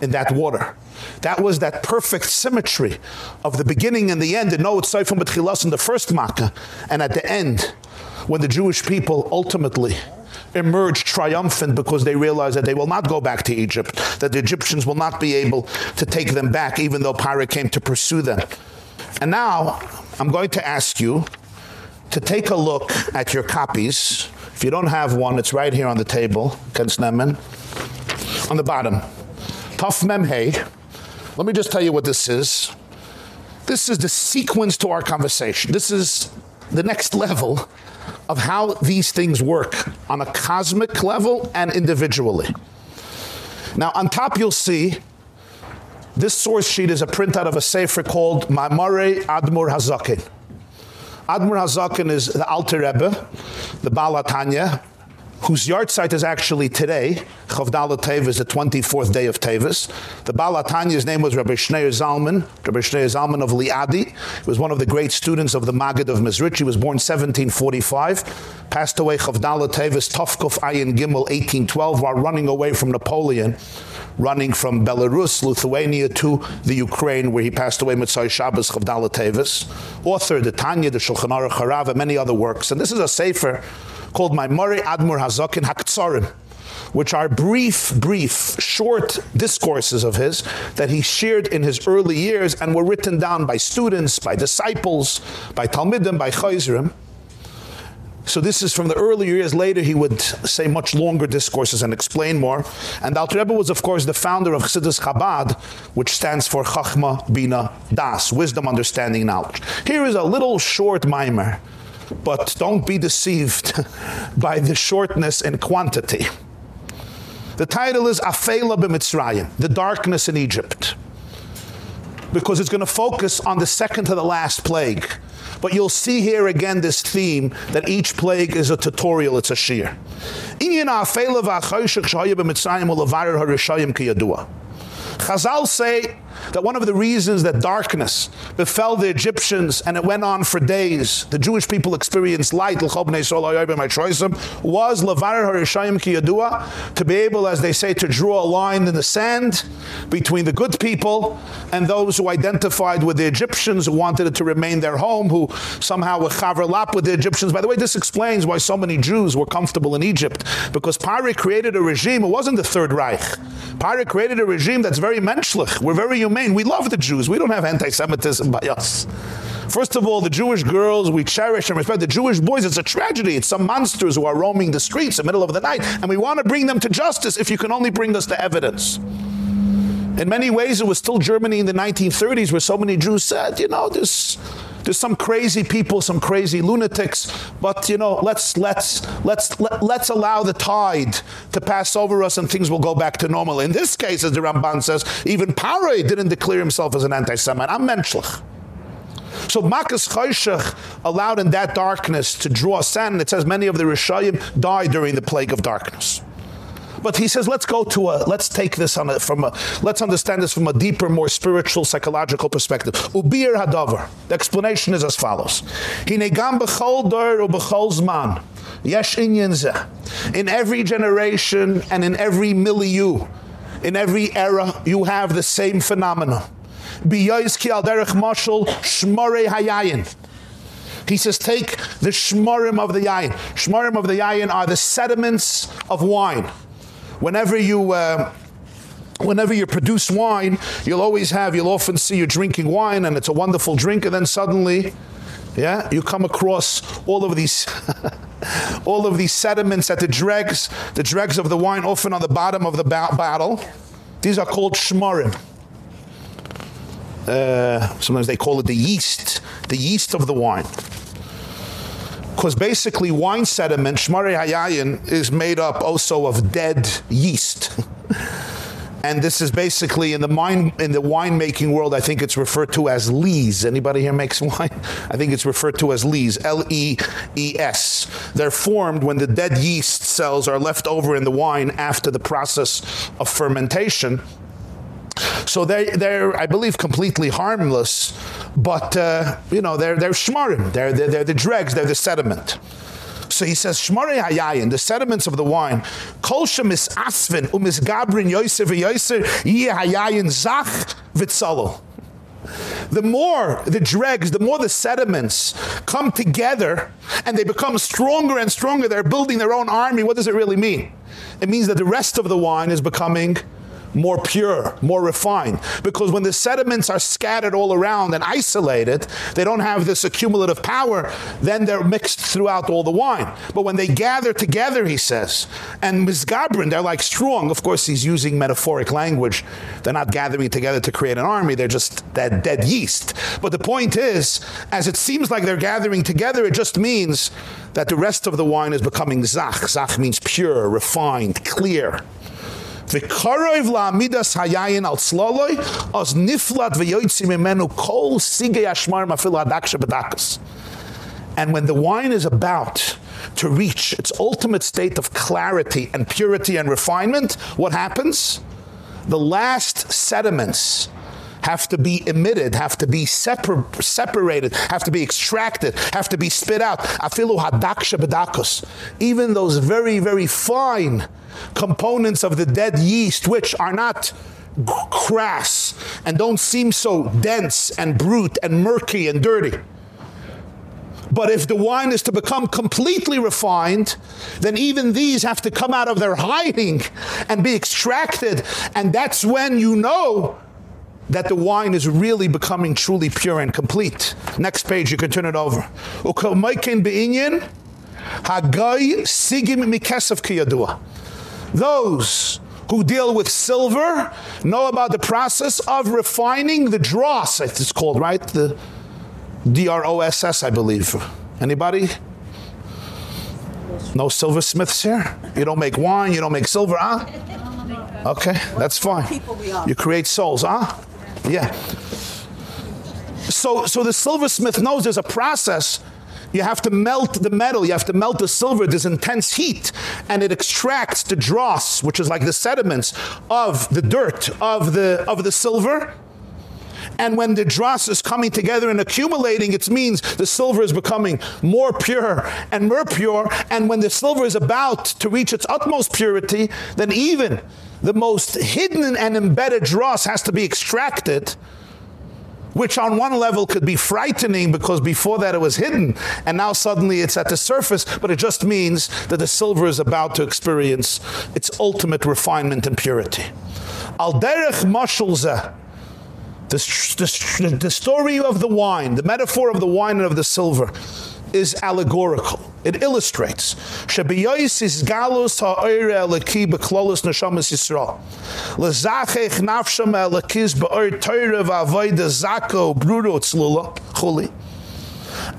in that water. That was that perfect symmetry of the beginning and the end. And no, it's from Betchilas in the first Makkah. And at the end, when the Jewish people ultimately emerge triumphant because they realize that they will not go back to Egypt, that the Egyptians will not be able to take them back even though Pyrrha came to pursue them. And now I'm going to ask you to take a look at your copies. If you don't have one, it's right here on the table, Ken Sneman. On the bottom. Taf Mem Hey. Let me just tell you what this is. This is the sequence to our conversation. This is the next level of how these things work on a cosmic level and individually. Now, on top you'll see this source sheet is a printout of a sefer called Ma'amorei Admor Hazakin. Admor Hazakin is the Alter Rebbe, the Baal Whose yahrzeit is actually today. Chavdala Tev is the 24th day of Tevis. The Baal HaTanya's name was Rabbi Shneur Zalman, Rabbi Shneur Zalman of Liadi. He was one of the great students of the Maggid of Mezritch. He was born 1745, passed away Chavdala Tevis, Tovkov Ayin Gimel 1812 while running away from Napoleon running from Belarus, Lithuania to the Ukraine where he passed away Mitzvah Shabbos Chavdala Tevis. Author the Tanya, the Shulchan Aruch Harav, and many other works. And this is a sefer called Maimari Admor Hazakin Haktsarim which are brief brief short discourses of his that he shared in his early years and were written down by students by disciples by talmidim by chayzrim so this is from the earlier years. Later he would say much longer discourses and explain more. And Alter Rebbe was of course the founder of Chassidus Chabad, which stands for Chachma Bina Das, wisdom, understanding, knowledge. Here is a little short mimer, but don't be deceived by the shortness and quantity. The title is Afela b'Mitzrayim, the darkness in Egypt. Because it's going to focus on the second to the last plague but you'll see here again this theme that each plague is a tutorial, it's a shear. Chazal say that one of the reasons that darkness befell the Egyptians and it went on for days, the Jewish people experienced light, was to be able, as they say, to draw a line in the sand between the good people and those who identified with the Egyptians, who wanted it to remain their home, who somehow were chaverlap with the Egyptians. By the way, this explains why so many Jews were comfortable in Egypt, because Pari created a regime, it wasn't the Third Reich. Pari created a regime that's very menschlich. We're very humane. We love the Jews. We don't have anti-Semitism by us. First of all, the Jewish girls, we cherish and respect the Jewish boys. It's a tragedy. It's some monsters who are roaming the streets in the middle of the night, and we want to bring them to justice if you can only bring us the evidence. In many ways, it was still Germany in the 1930s where so many Jews said, you know, this there's some crazy people, some crazy lunatics, but you know, let's let's let's let, us let us allow the tide to pass over us and things will go back to normal. In this case as the Ramban says, even Paray didn't declare himself as an anti-Semite. I'm menschlich. So Makas Chayshach allowed in that darkness to draw sand. It says many of the Rishayim died during the plague of darkness. But he says, let's go to a, let's take this on a, from a, let's understand this from a deeper, more spiritual, psychological perspective. Ubir hadavar. The explanation is as follows. B'chol dor u b'chol zman. Yesh In every generation and in every milieu, in every era, you have the same phenomena. Biyois ki al derech mashal shmore hayayin. He says, take the shmorim of the yayin. Shmorim of the yayin are the sediments of wine. Whenever you... Uh, whenever you produce wine you'll always have you'll often see you drinking wine and it's a wonderful drink and then suddenly yeah you come across all of these all of these sediments at the dregs the dregs of the wine often on the bottom of the bottle. These are called shmarim. Uh, sometimes they call it the yeast the yeast of the wine because basically wine sediment, shmari hayayin, is made up also of dead yeast. and this is basically in the wine in the winemaking world I think it's referred to as lees. Anybody here makes wine? I think it's referred to as lees L E E S. They're formed when the dead yeast cells are left over in the wine after the process of fermentation so they they're I believe completely harmless but uh, you know they're they're shmarim they're, they're they're the dregs they're the sediment. So he says shmari hayayin the sediments of the wine kol shemis asvin umis gabrin yosef yoser ye hayayin zach vitzalo the more the dregs the more the sediments come together and they become stronger and stronger they're building their own army what does it really mean? It means that the rest of the wine is becoming more pure, more refined. Because when the sediments are scattered all around and isolated, they don't have this accumulative power, then they're mixed throughout all the wine. But when they gather together, he says, and misgabrin, they're like strong. Of course, he's using metaphoric language. They're not gathering together to create an army, they're just dead, dead yeast. But the point is, as it seems like they're gathering together, it just means that the rest of the wine is becoming zach. Zach means pure, refined, clear. וקורב לעמידס היין על צלולוי, אז נפלט ויוצא ממנו כל סיגי השמר אפילו הדק שבדקס. And when the wine is about to reach its ultimate state of clarity and purity and refinement, what happens? The last sediments have to be emitted, have to be separ separated, have to be extracted, have to be spit out. Afilu hadaksha bedakos. Even those very very fine components of the dead yeast which are not crass and don't seem so dense and brute and murky and dirty. But if the wine is to become completely refined, then even these have to come out of their hiding and be extracted. And that's when you know that the wine is really becoming truly pure and complete. Next page, you can turn it over. Hagai sigim mikesef kiyadua. Those who deal with silver know about the process of refining the dross it's called right? The D R O S S I believe. Anybody? No silversmiths here? You don't make wine you don't make silver huh? Okay that's fine. You create souls huh yeah. So so the silversmith knows there's a process. You have to melt the metal, you have to melt the silver, there's intense heat and it extracts the dross, which is like the sediments of the dirt of the of the silver. And when the dross is coming together and accumulating, it means the silver is becoming more pure and more pure. And when the silver is about to reach its utmost purity, then even the most hidden and embedded dross has to be extracted which on one level could be frightening because before that it was hidden and now suddenly it's at the surface but it just means that the silver is about to experience its ultimate refinement and purity al derech mashalza the, the, the story of the wine the metaphor of the wine and of the silver is allegorical. It illustrates Shabiyois is galus ha'oire elaki beklolos neshamas Yisrael. Lezachech nafsham elakis ba'or teire v'avoida zako bruro tzlula chuli.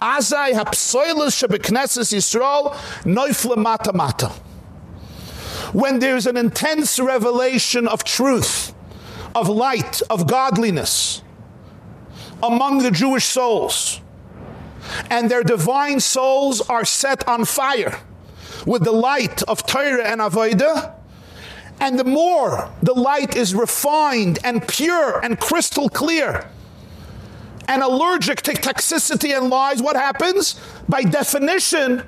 Azai hapsoilas shabekneses Yisrael noifle mata mata. When there's an intense revelation of truth, of light, of godliness among the Jewish souls, and their divine souls are set on fire with the light of Torah and Avodah, And the more the light is refined and pure and crystal clear and allergic to toxicity and lies, what happens? By definition,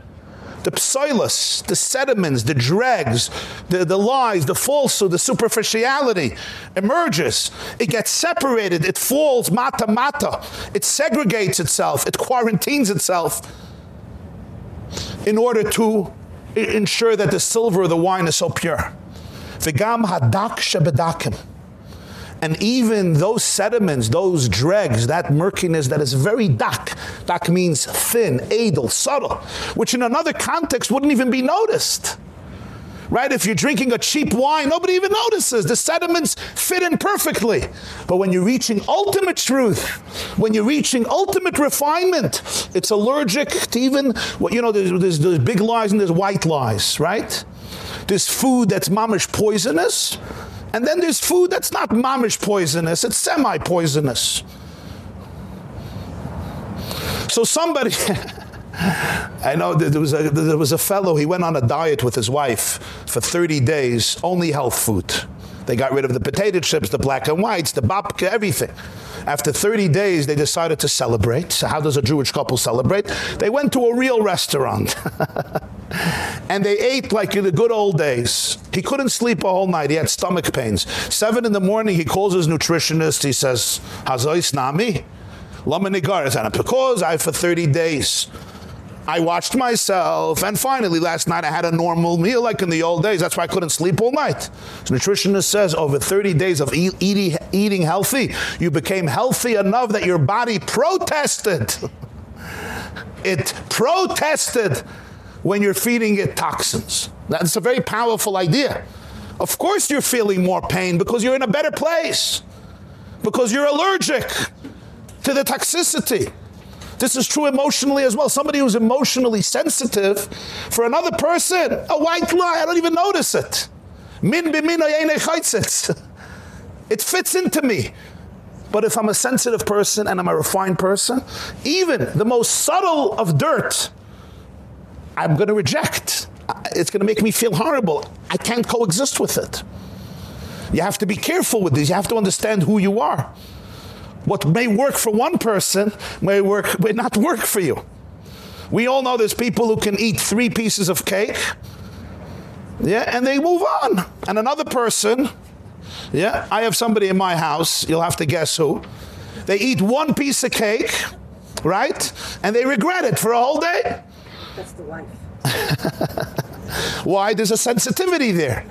the psilus, the sediments, the dregs, the, the lies, the falsehood, the superficiality emerges. It gets separated, it falls mata mata, it segregates itself, it quarantines itself in order to ensure that the silver of the wine is so pure. V'gam hadak shebedakim. And even those sediments, those dregs, that murkiness that is very dak. Dak means thin, edel, subtle, which in another context wouldn't even be noticed. Right? If you're drinking a cheap wine, nobody even notices. The sediments fit in perfectly. But when you're reaching ultimate truth, when you're reaching ultimate refinement, it's allergic to even what you know there's, there's, there's big lies and there's white lies, right? There's food that's mamish poisonous, and then there's food that's not mamish poisonous, it's semi-poisonous. So somebody I know there was a there was a fellow he went on a diet with his wife for 30 days, only health food. They got rid of the potato chips, the black and whites, the babka, everything. After 30 days they decided to celebrate. So how does a Jewish couple celebrate? They went to a real restaurant. and they ate like in the good old days. He couldn't sleep all night. He had stomach pains. 7 in the morning he calls his nutritionist. He says, "Hazois nami?" Lama nigaris and because I for 30 days I watched myself and finally last night I had a normal meal like in the old days that's why I couldn't sleep all night. So nutritionist says over 30 days of eat, eating eating healthy you became healthy enough that your body protested. it protested when you're feeding it toxins. That's a very powerful idea. Of course you're feeling more pain because you're in a better place. Because you're allergic to the toxicity. This is true emotionally as well. Somebody who's emotionally sensitive for another person, a white lie, I don't even notice it. Min It fits into me. But if I'm a sensitive person and I'm a refined person, even the most subtle of dirt, I'm going to reject. It's going to make me feel horrible. I can't coexist with it. You have to be careful with this. You have to understand who you are what may work for one person may work may not work for you. We all know there's people who can eat 3 pieces of cake. Yeah, and they move on. And another person, yeah, I have somebody in my house, you'll have to guess who. They eat one piece of cake, right? And they regret it for a whole day. That's the wife. Why? There's a sensitivity there.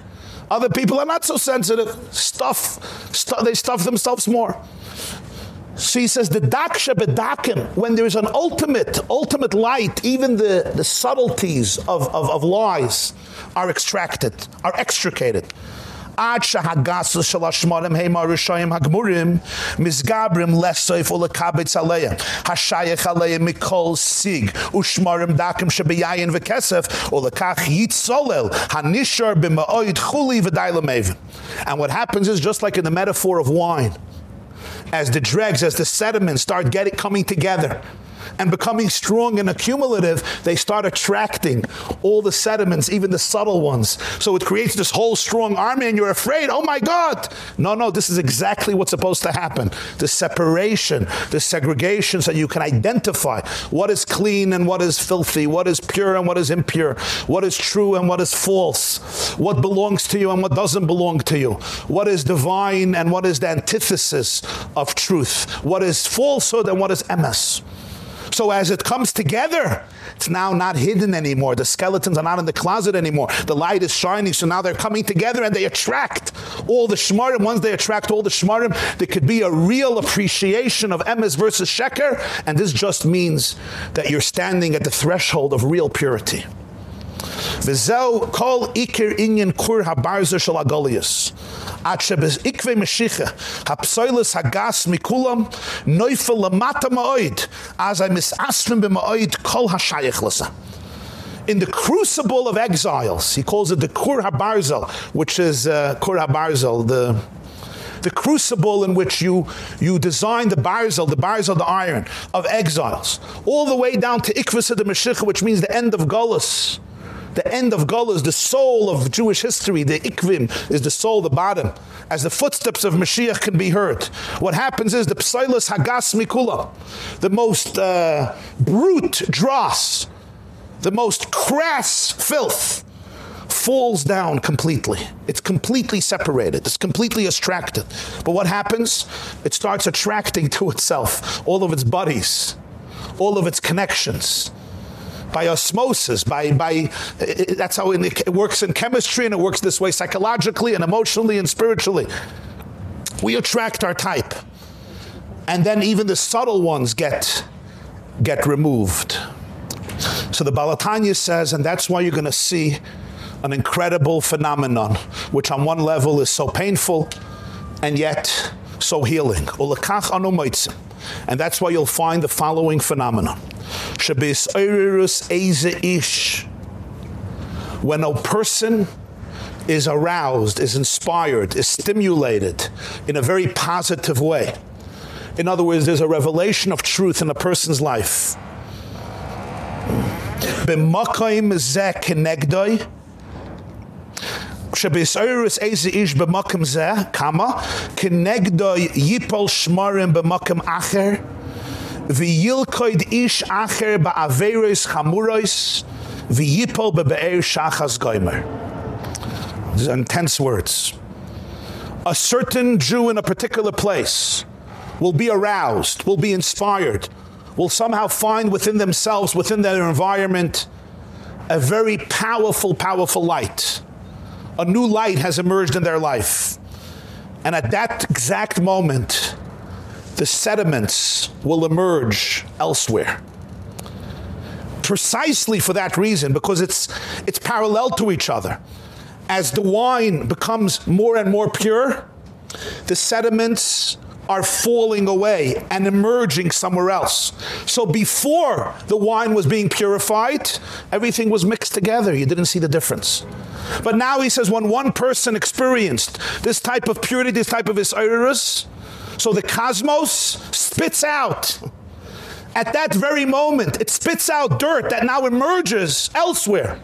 Other people are not so sensitive. Stuff, stu they stuff themselves more. So he says the daksha bedakim when there's an ultimate ultimate light even the the subtleties of of of lies are extracted are extricated. Ad shahagas shel ashmarim heima rishayim hagmurim misgabrim lesoif ul kabetz aleya. Hashayach aleya mikol sig. Ushmarim dakim shebeyayin vekesef ul kach yitzolel hanishar b'ma'oid chuli v'dailamev and what happens is just like in the metaphor of wine as the dregs, as the sediments start getting coming together and becoming strong and accumulative, they start attracting all the sediments, even the subtle ones. So it creates this whole strong army and you're afraid, "Oh my god." No, no, this is exactly what's supposed to happen. The separation, the segregation so you can identify what is clean and what is filthy, what is pure and what is impure, what is true and what is false, what belongs to you and what doesn't belong to you, what is divine and what is the antithesis of truth, what is falsehood and what is emes. So as it comes together, it's now not hidden anymore. The skeletons are not in the closet anymore. The light is shining, so now they're coming together and they attract all the shmarim. Once they attract all the shmarim, there could be a real appreciation of emes versus sheker, and this just means that you're standing at the threshold of real purity. וזהו כל עיקר עניין קור הברזר של הגוליוס. עד שבעקבי משיחה, הפסוילס הגס מכולם, נויפל למטה מאוד, אז הם מסעסרים במאוד כל השייך לזה. in the crucible of exiles he calls it the kur habarzel which is uh, kur habarzel the the crucible in which you you design the barzel the barzel the iron of exiles all the way down to ikvus of the mashiach which means the end of golus the end of Golas, the soul of Jewish history, the ikvim, is the soul, the bottom. As the footsteps of Mashiach can be heard. What happens is the psilus hagas mikula, the most uh, brute dross, the most crass filth, falls down completely. It's completely separated. It's completely abstracted. But what happens? It starts attracting to itself all of its buddies, all of its connections by osmosis by by that's how it works in chemistry and it works this way psychologically and emotionally and spiritually. We attract our type and then even the subtle ones get get removed. So the Balatanya says and that's why you're going to see an incredible phenomenon which on one level is so painful and yet so healing. Ulakach and that's why you'll find the following phenomenon shabis eirus eze ish. When a person is aroused is inspired is stimulated in a very positive way. In other words there's a revelation of truth in a person's life. B'makayim ze kenegdoi שבסעירוס איזה איש במקום זה, כמה, כנגדו ייפול שמרים במקום אחר, וילקויד איש אחר בעבירוס חמורוס, וייפול בבאר שחס גוימר. These intense words. A certain Jew in a particular place will be aroused, will be inspired, will somehow find within themselves, within their environment, a very powerful, powerful light a new light has emerged in their life. And at that exact moment, the sediments will emerge elsewhere. Precisely for that reason because it's it's parallel to each other. As the wine becomes more and more pure, the sediments are falling away and emerging somewhere else. So before the wine was being purified, everything was mixed together. You didn't see the difference. But now he says when one person experienced this type of purity, this type of Isairis, so the cosmos spits out at that very moment it spits out dirt that now emerges elsewhere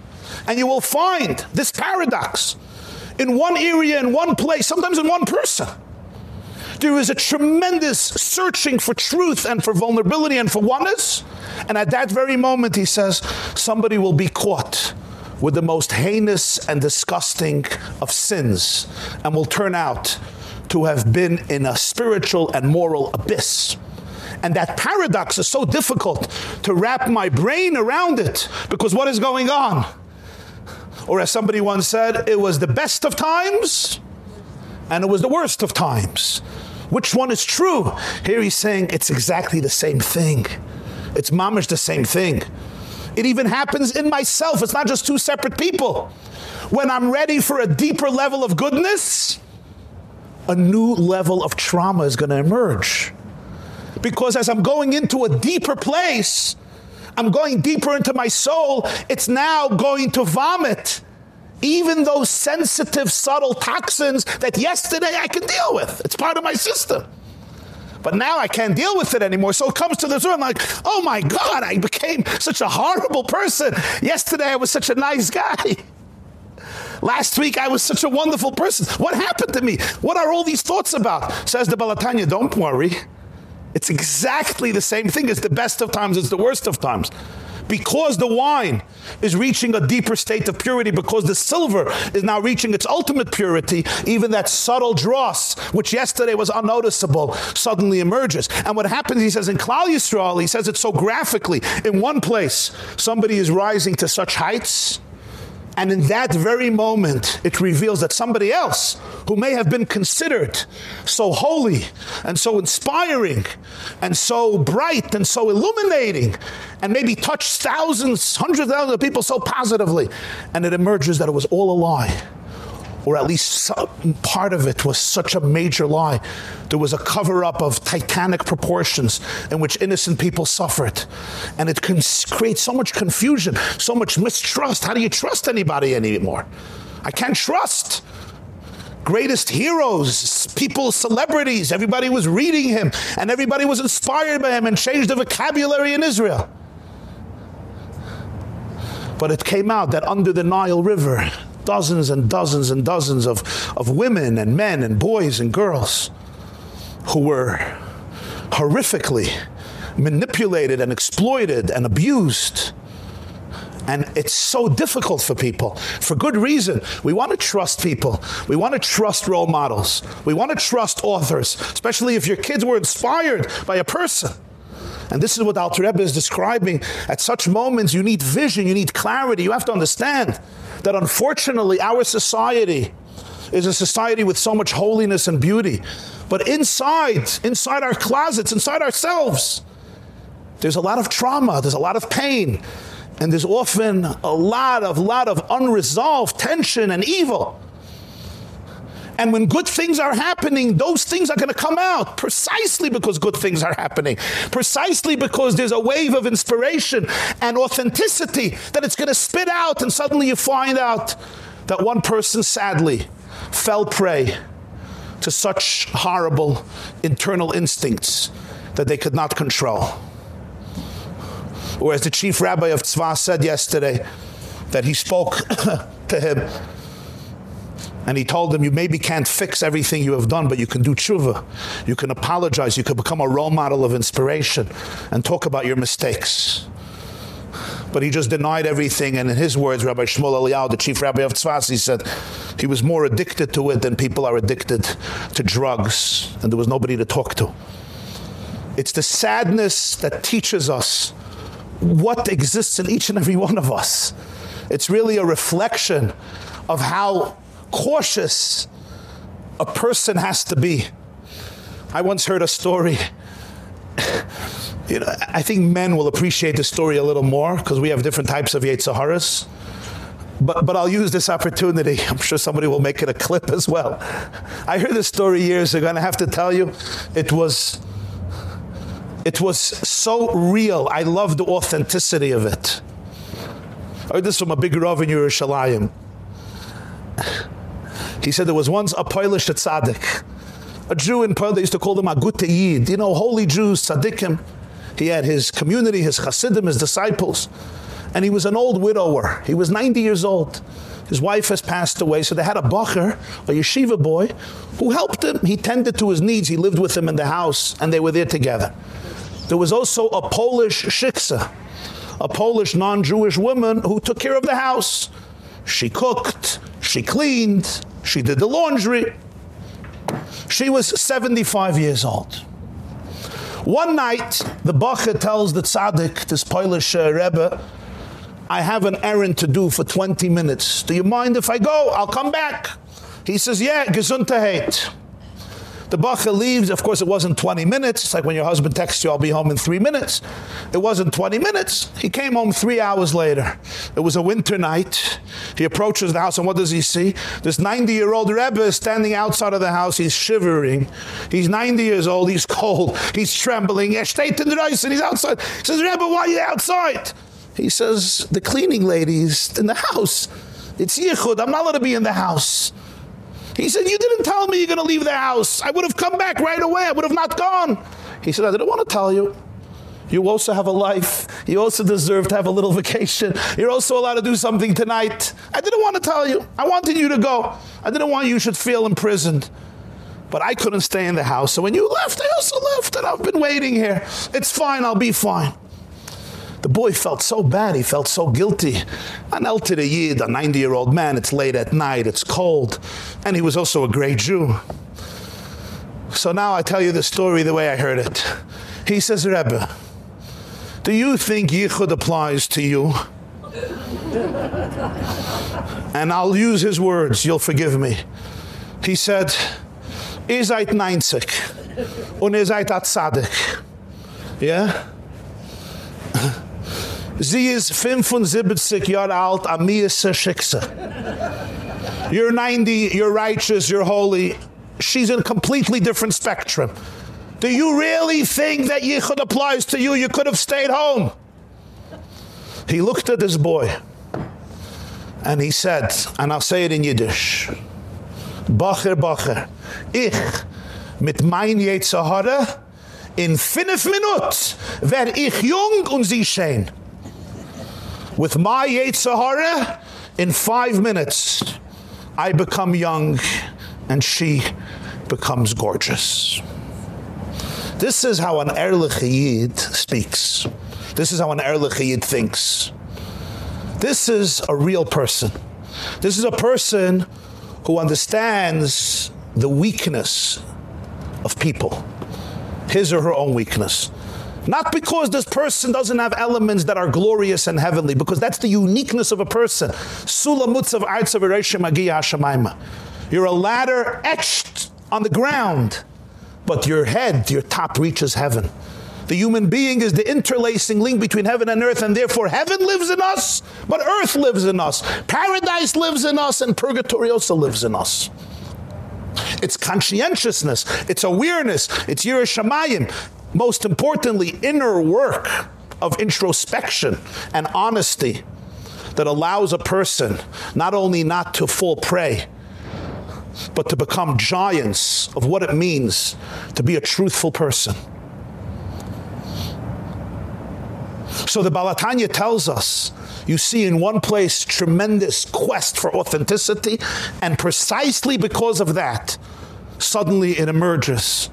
and you will find this paradox in one area in one place sometimes in one person there is a tremendous searching for truth and for vulnerability and for oneness. And at that very moment he says somebody will be caught with the most heinous and disgusting of sins and will turn out to have been in a spiritual and moral abyss. And that paradox is so difficult to wrap my brain around it because what is going on? Or as somebody once said it was the best of times and it was the worst of times which one is true? Here he's saying it's exactly the same thing. It's mamish the same thing. It even happens in myself. It's not just two separate people. When I'm ready for a deeper level of goodness, a new level of trauma is going to emerge. Because as I'm going into a deeper place, I'm going deeper into my soul, it's now going to vomit even those sensitive subtle toxins that yesterday I could deal with. It's part of my system. But now I can't deal with it anymore. So it comes to this room like, "Oh my god, I became such a horrible person. Yesterday I was such a nice guy." Last week I was such a wonderful person. What happened to me? What are all these thoughts about? Says the Balatanya, don't worry. It's exactly the same thing. It's the best of times, it's the worst of times because the wine is reaching a deeper state of purity because the silver is now reaching its ultimate purity even that subtle dross which yesterday was unnoticeable suddenly emerges. And what happens he says in Klal Yisrael he says it so graphically in one place somebody is rising to such heights and in that very moment, it reveals that somebody else who may have been considered so holy and so inspiring and so bright and so illuminating and maybe touched thousands, hundreds of thousands of people so positively. And it emerges that it was all a lie or at least part of it was such a major lie. There was a cover up of titanic proportions in which innocent people suffered. And it can create so much confusion, so much mistrust. How do you trust anybody anymore? I can't trust greatest heroes, people, celebrities, everybody was reading him and everybody was inspired by him and changed the vocabulary in Israel. But it came out that under the Nile River, dozens and dozens and dozens of, of women and men and boys and girls who were horrifically manipulated and exploited and abused. And it's so difficult for people for good reason. We want to trust people. We want to trust role models. We want to trust authors, especially if your kids were inspired by a person. And this is what Alter Rebbe is describing. At such moments, you need vision, you need clarity. You have to understand that unfortunately, our society is a society with so much holiness and beauty. But inside, inside our closets, inside ourselves, there's a lot of trauma, there's a lot of pain, and there's often a lot of lot of unresolved tension and evil. And when good things are happening, those things are going to come out precisely because good things are happening. Precisely because there's a wave of inspiration and authenticity that it's going to spit out and suddenly you find out that one person sadly fell prey to such horrible internal instincts that they could not control. Or as the chief rabbi of Tzva said yesterday that he spoke to him and he told them you maybe can't fix everything you have done but you can do tshuva. You can apologize. You can become a role model of inspiration and talk about your mistakes. But he just denied everything. And in his words Rabbi Shmuel Eliyahu the chief rabbi of Tzfas he said he was more addicted to it than people are addicted to drugs. And there was nobody to talk to. It's the sadness that teaches us what exists in each and every one of us. It's really a reflection of how cautious a person has to be. I once heard a story you know, I think men will appreciate the story a little more because we have different types of Yetzaharas. But but I'll use this opportunity. I'm sure somebody will make it a clip as well. I heard this story years ago and I have to tell you it was it was so real. I love the authenticity of it. I heard this from a big Rav in Yerushalayim. He said there was once a Polish tzaddik. A Jew in Poland, they used to call him a Yid. You know, holy Jews, tzaddikim. He had his community, his chassidim, his disciples. And he was an old widower. He was 90 years old. His wife has passed away, so they had a bacher, a yeshiva boy, who helped him. He tended to his needs. He lived with him in the house, and they were there together. There was also a Polish shiksa, a Polish non-Jewish woman who took care of the house. She cooked, she cleaned, she did the laundry. She was 75 years old. One night, the Bacha tells the tzaddik, this Polish uh, Rebbe, I have an errand to do for 20 minutes. Do you mind if I go? I'll come back. He says, yeah, gesundheit. The bacha leaves. Of course, it wasn't 20 minutes. It's like when your husband texts you, I'll be home in three minutes. It wasn't 20 minutes. He came home three hours later. It was a winter night. He approaches the house, and what does he see? This 90-year-old Rebbe is standing outside of the house. He's shivering. He's 90 years old. He's cold. He's trembling. He's outside. He says, Rebbe, why are you outside? He says, the cleaning lady's in the house. It's Yichud. I'm not allowed to be in the house. He said, you didn't tell me you're going to leave the house. I would have come back right away. I would have not gone. He said, I didn't want to tell you. You also have a life. You also deserve to have a little vacation. You're also allowed to do something tonight. I didn't want to tell you. I wanted you to go. I didn't want you should feel imprisoned. But I couldn't stay in the house. So when you left, I also left and I've been waiting here. It's fine. I'll be fine. The boy felt so bad, he felt so guilty. An elderly Yid, a 90-year-old man, it's late at night, it's cold, and he was also a great Jew. So now I tell you the story the way I heard it. He says, Rebbe, do you think Yichud applies to you? and I'll use his words, you'll forgive me. He said, Ihr seid 90 und ihr seid Tzadik. Yeah? Sie ist 75 Jahre alt, a Miyasa Shiksa. You're 90, you're righteous, you're holy. She's in a completely different spectrum. Do you really think that Yichud applies to you? You could have stayed home. He looked at this boy and he said, and I'll say it in Yiddish, Bacher, Bacher, ich mit mein Yetzahara in fünf Minuten werde ich jung und sie schön. With my Yetzirah, in five minutes, I become young and she becomes gorgeous. This is how an Erlich Yid speaks. This is how an Erlich Yid thinks. This is a real person. This is a person who understands the weakness of people, his or her own weakness. Not because this person doesn't have elements that are glorious and heavenly, because that's the uniqueness of a person. You're a ladder etched on the ground, but your head, your top reaches heaven. The human being is the interlacing link between heaven and earth and therefore heaven lives in us, but earth lives in us. Paradise lives in us and purgatory also lives in us. It's conscientiousness, it's awareness, it's Yerushalayim. Most importantly, inner work of introspection and honesty that allows a person not only not to fall prey but to become giants of what it means to be a truthful person. So the Balatanya tells us you see in one place tremendous quest for authenticity and precisely because of that suddenly it emerges.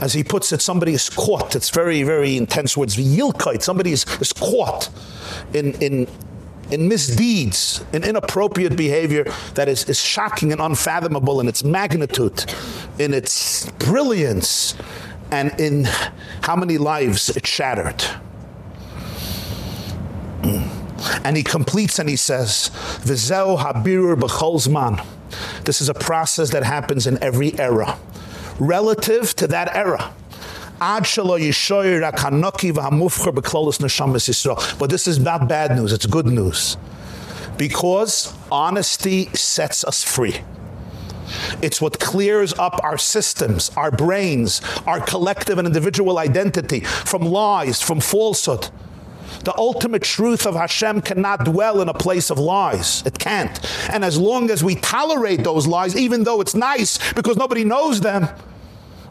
As he puts it somebody is caught. It's very very intense words. Yilkite somebody is, is caught in in in misdeeds in inappropriate behavior that is is shocking and unfathomable in its magnitude in its brilliance and in how many lives it shattered and he completes and he says v'zeu habirur b'cholzman this is a process that happens in every era. Relative to that era but this is not bad news it's good news. Because honesty sets us free. It's what clears up our systems, our brains, our collective and individual identity from lies, from falsehood. The ultimate truth of Hashem cannot dwell in a place of lies. It can't. And as long as we tolerate those lies, even though it's nice because nobody knows them,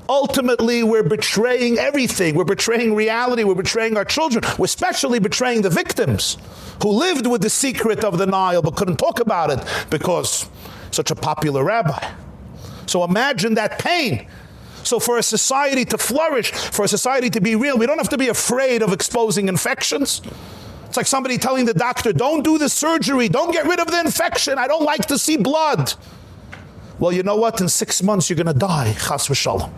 ultimately we're betraying everything. We're betraying reality. We're betraying our children. We're especially betraying the victims who lived with the secret of the Nile but couldn't talk about it because such a popular rabbi. So imagine that pain so for a society to flourish, for a society to be real, we don't have to be afraid of exposing infections. It's like somebody telling the doctor, "Don't do the surgery, don't get rid of the infection. I don't like to see blood." Well, you know what? In 6 months you're going to die, chas v'shalom.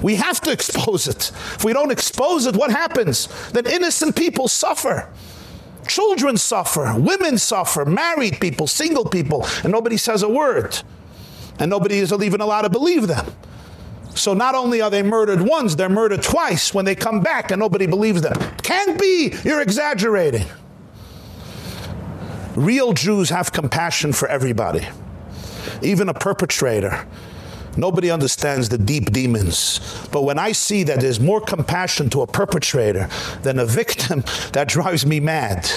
We have to expose it. If we don't expose it, what happens? Then innocent people suffer. Children suffer, women suffer, married people, single people, and nobody says a word. And nobody is even allowed to believe them. So not only are they murdered once, they're murdered twice when they come back and nobody believes them. Can't be, you're exaggerating. Real Jews have compassion for everybody. Even a perpetrator. Nobody understands the deep demons. But when I see that there's more compassion to a perpetrator than a victim, that drives me mad.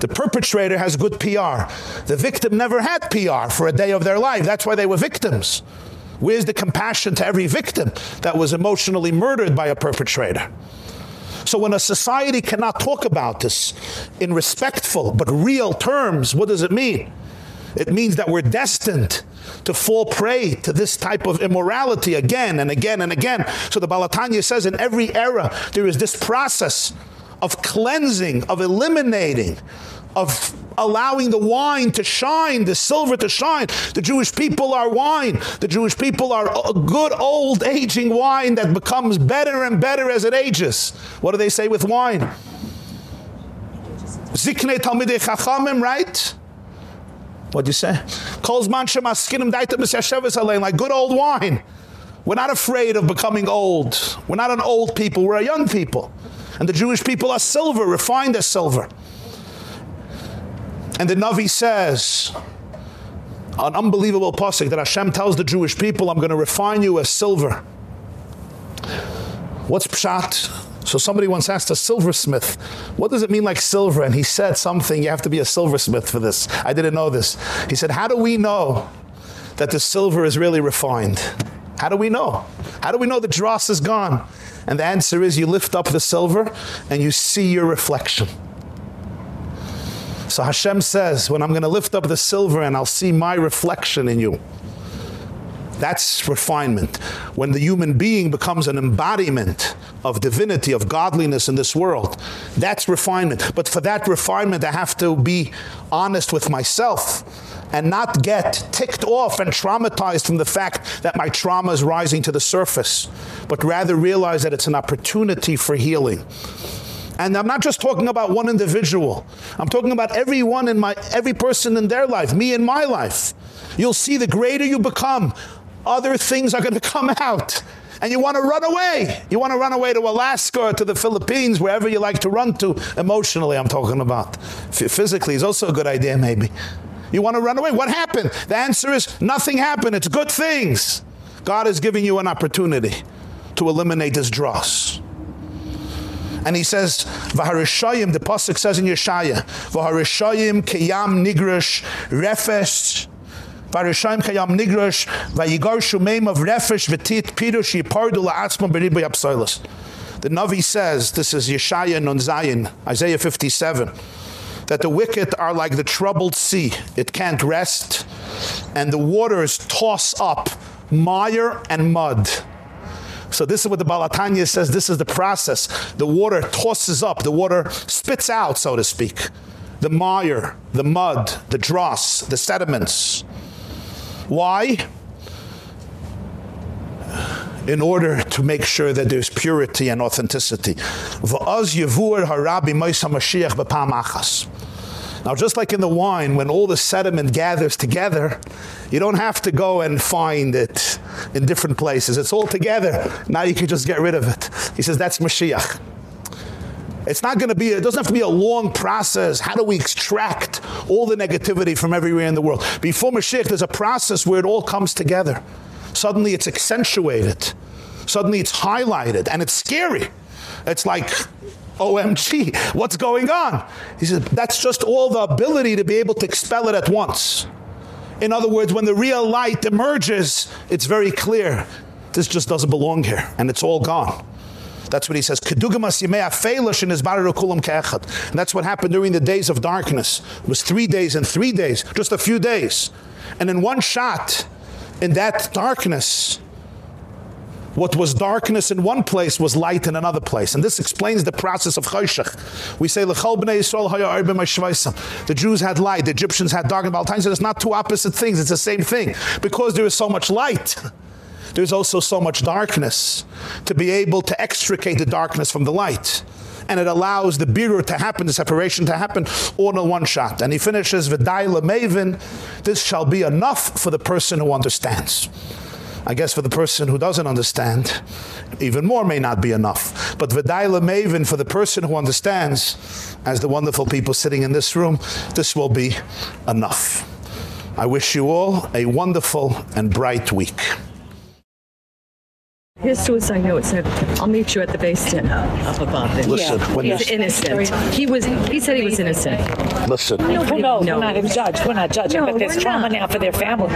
The perpetrator has good PR. The victim never had PR for a day of their life. That's why they were victims. Where's the compassion to every victim that was emotionally murdered by a perpetrator? So when a society cannot talk about this in respectful but real terms, what does it mean? It means that we're destined to fall prey to this type of immorality again and again and again. So the Baal HaTanya says in every era there is this process of cleansing, of eliminating, of allowing the wine to shine, the silver to shine. The Jewish people are wine. The Jewish people are a good old aging wine that becomes better and better as it ages. What do they say with wine? Zikne Talmidei Chachamim, right? What do you say? Calls mancha maskinim daita misyasheves alein, like good old wine. We're not afraid of becoming old. We're not an old people, we're a young people. And the Jewish people are silver, refined as silver. And the Navi says, an unbelievable pasuk that Hashem tells the Jewish people, I'm going to refine you as silver. What's pshat? So somebody once asked a silversmith, what does it mean like silver? And he said something, you have to be a silversmith for this. I didn't know this. He said, how do we know that the silver is really refined? How do we know? How do we know the dross is gone? And the answer is you lift up the silver and you see your reflection. So Hashem says, when I'm going to lift up the silver and I'll see my reflection in you. That's refinement. When the human being becomes an embodiment of divinity, of godliness in this world, that's refinement. But for that refinement, I have to be honest with myself and not get ticked off and traumatized from the fact that my trauma is rising to the surface, but rather realize that it's an opportunity for healing. And I'm not just talking about one individual. I'm talking about everyone in my every person in their life, me in my life. You'll see the greater you become, other things are going to come out. And you want to run away. You want to run away to Alaska or to the Philippines, wherever you like to run to emotionally I'm talking about. Physically is also a good idea maybe. You want to run away? What happened? The answer is nothing happened. It's good things. God is giving you an opportunity to eliminate this dross. And he says, Vaharishayim, the Pasuk says in Yeshaya, Vaharishayim kiyam nigrush refesh Varishayim kayam nigrosh vayigar shumeim of refesh v'tit pirush yipardu la'atzma beribu. The Navi says, this is Yeshaya Nun Zayin, Isaiah 57, that the wicked are like the troubled sea. It can't rest, and the waters toss up mire and mud. So this is what the Balatanya says, this is the process. The water tosses up, the water spits out, so to speak. The mire, the mud, the dross, the sediments. Why? in order to make sure that there's purity and authenticity. Now just like in the wine when all the sediment gathers together, you don't have to go and find it in different places. It's all together. Now you can just get rid of it. He says that's Mashiach. It's not going to be it doesn't have to be a long process. How do we extract all the negativity from everywhere in the world? Before Mashiach there's a process where it all comes together. Suddenly it's accentuated. Suddenly it's highlighted and it's scary. It's like OMG, what's going on? He says that's just all the ability to be able to expel it at once. In other words, when the real light emerges, it's very clear. This just doesn't belong here and it's all gone. That's what he says. Kedugamas in. And that's what happened during the days of darkness. It was 3 days and 3 days, just a few days. And in one shot in that darkness what was darkness in one place was light in another place. And this explains the process of choshech. We say lechol bnei yisrael haya arbim the jews had light the egyptians had darkness. All times it's not two opposite things. It's the same thing. Because there is so much light there's also so much darkness. To be able to extricate the darkness from the light. And it allows the birur to happen the separation to happen all in one shot. And he finishes v'dai maven this shall be enough for the person who understands I guess for the person who doesn't understand even more may not be enough. But v'dai maven for the person who understands as the wonderful people sitting in this room this will be enough. I wish you all a wonderful and bright week His suicide note said, "I'll meet you at the base dinner." Listen, yeah. when he's this- innocent. He was. He said he was innocent. Listen. No, Who knows? No. We're not a judge. We're not judging, No, but there's trauma not. now for their family.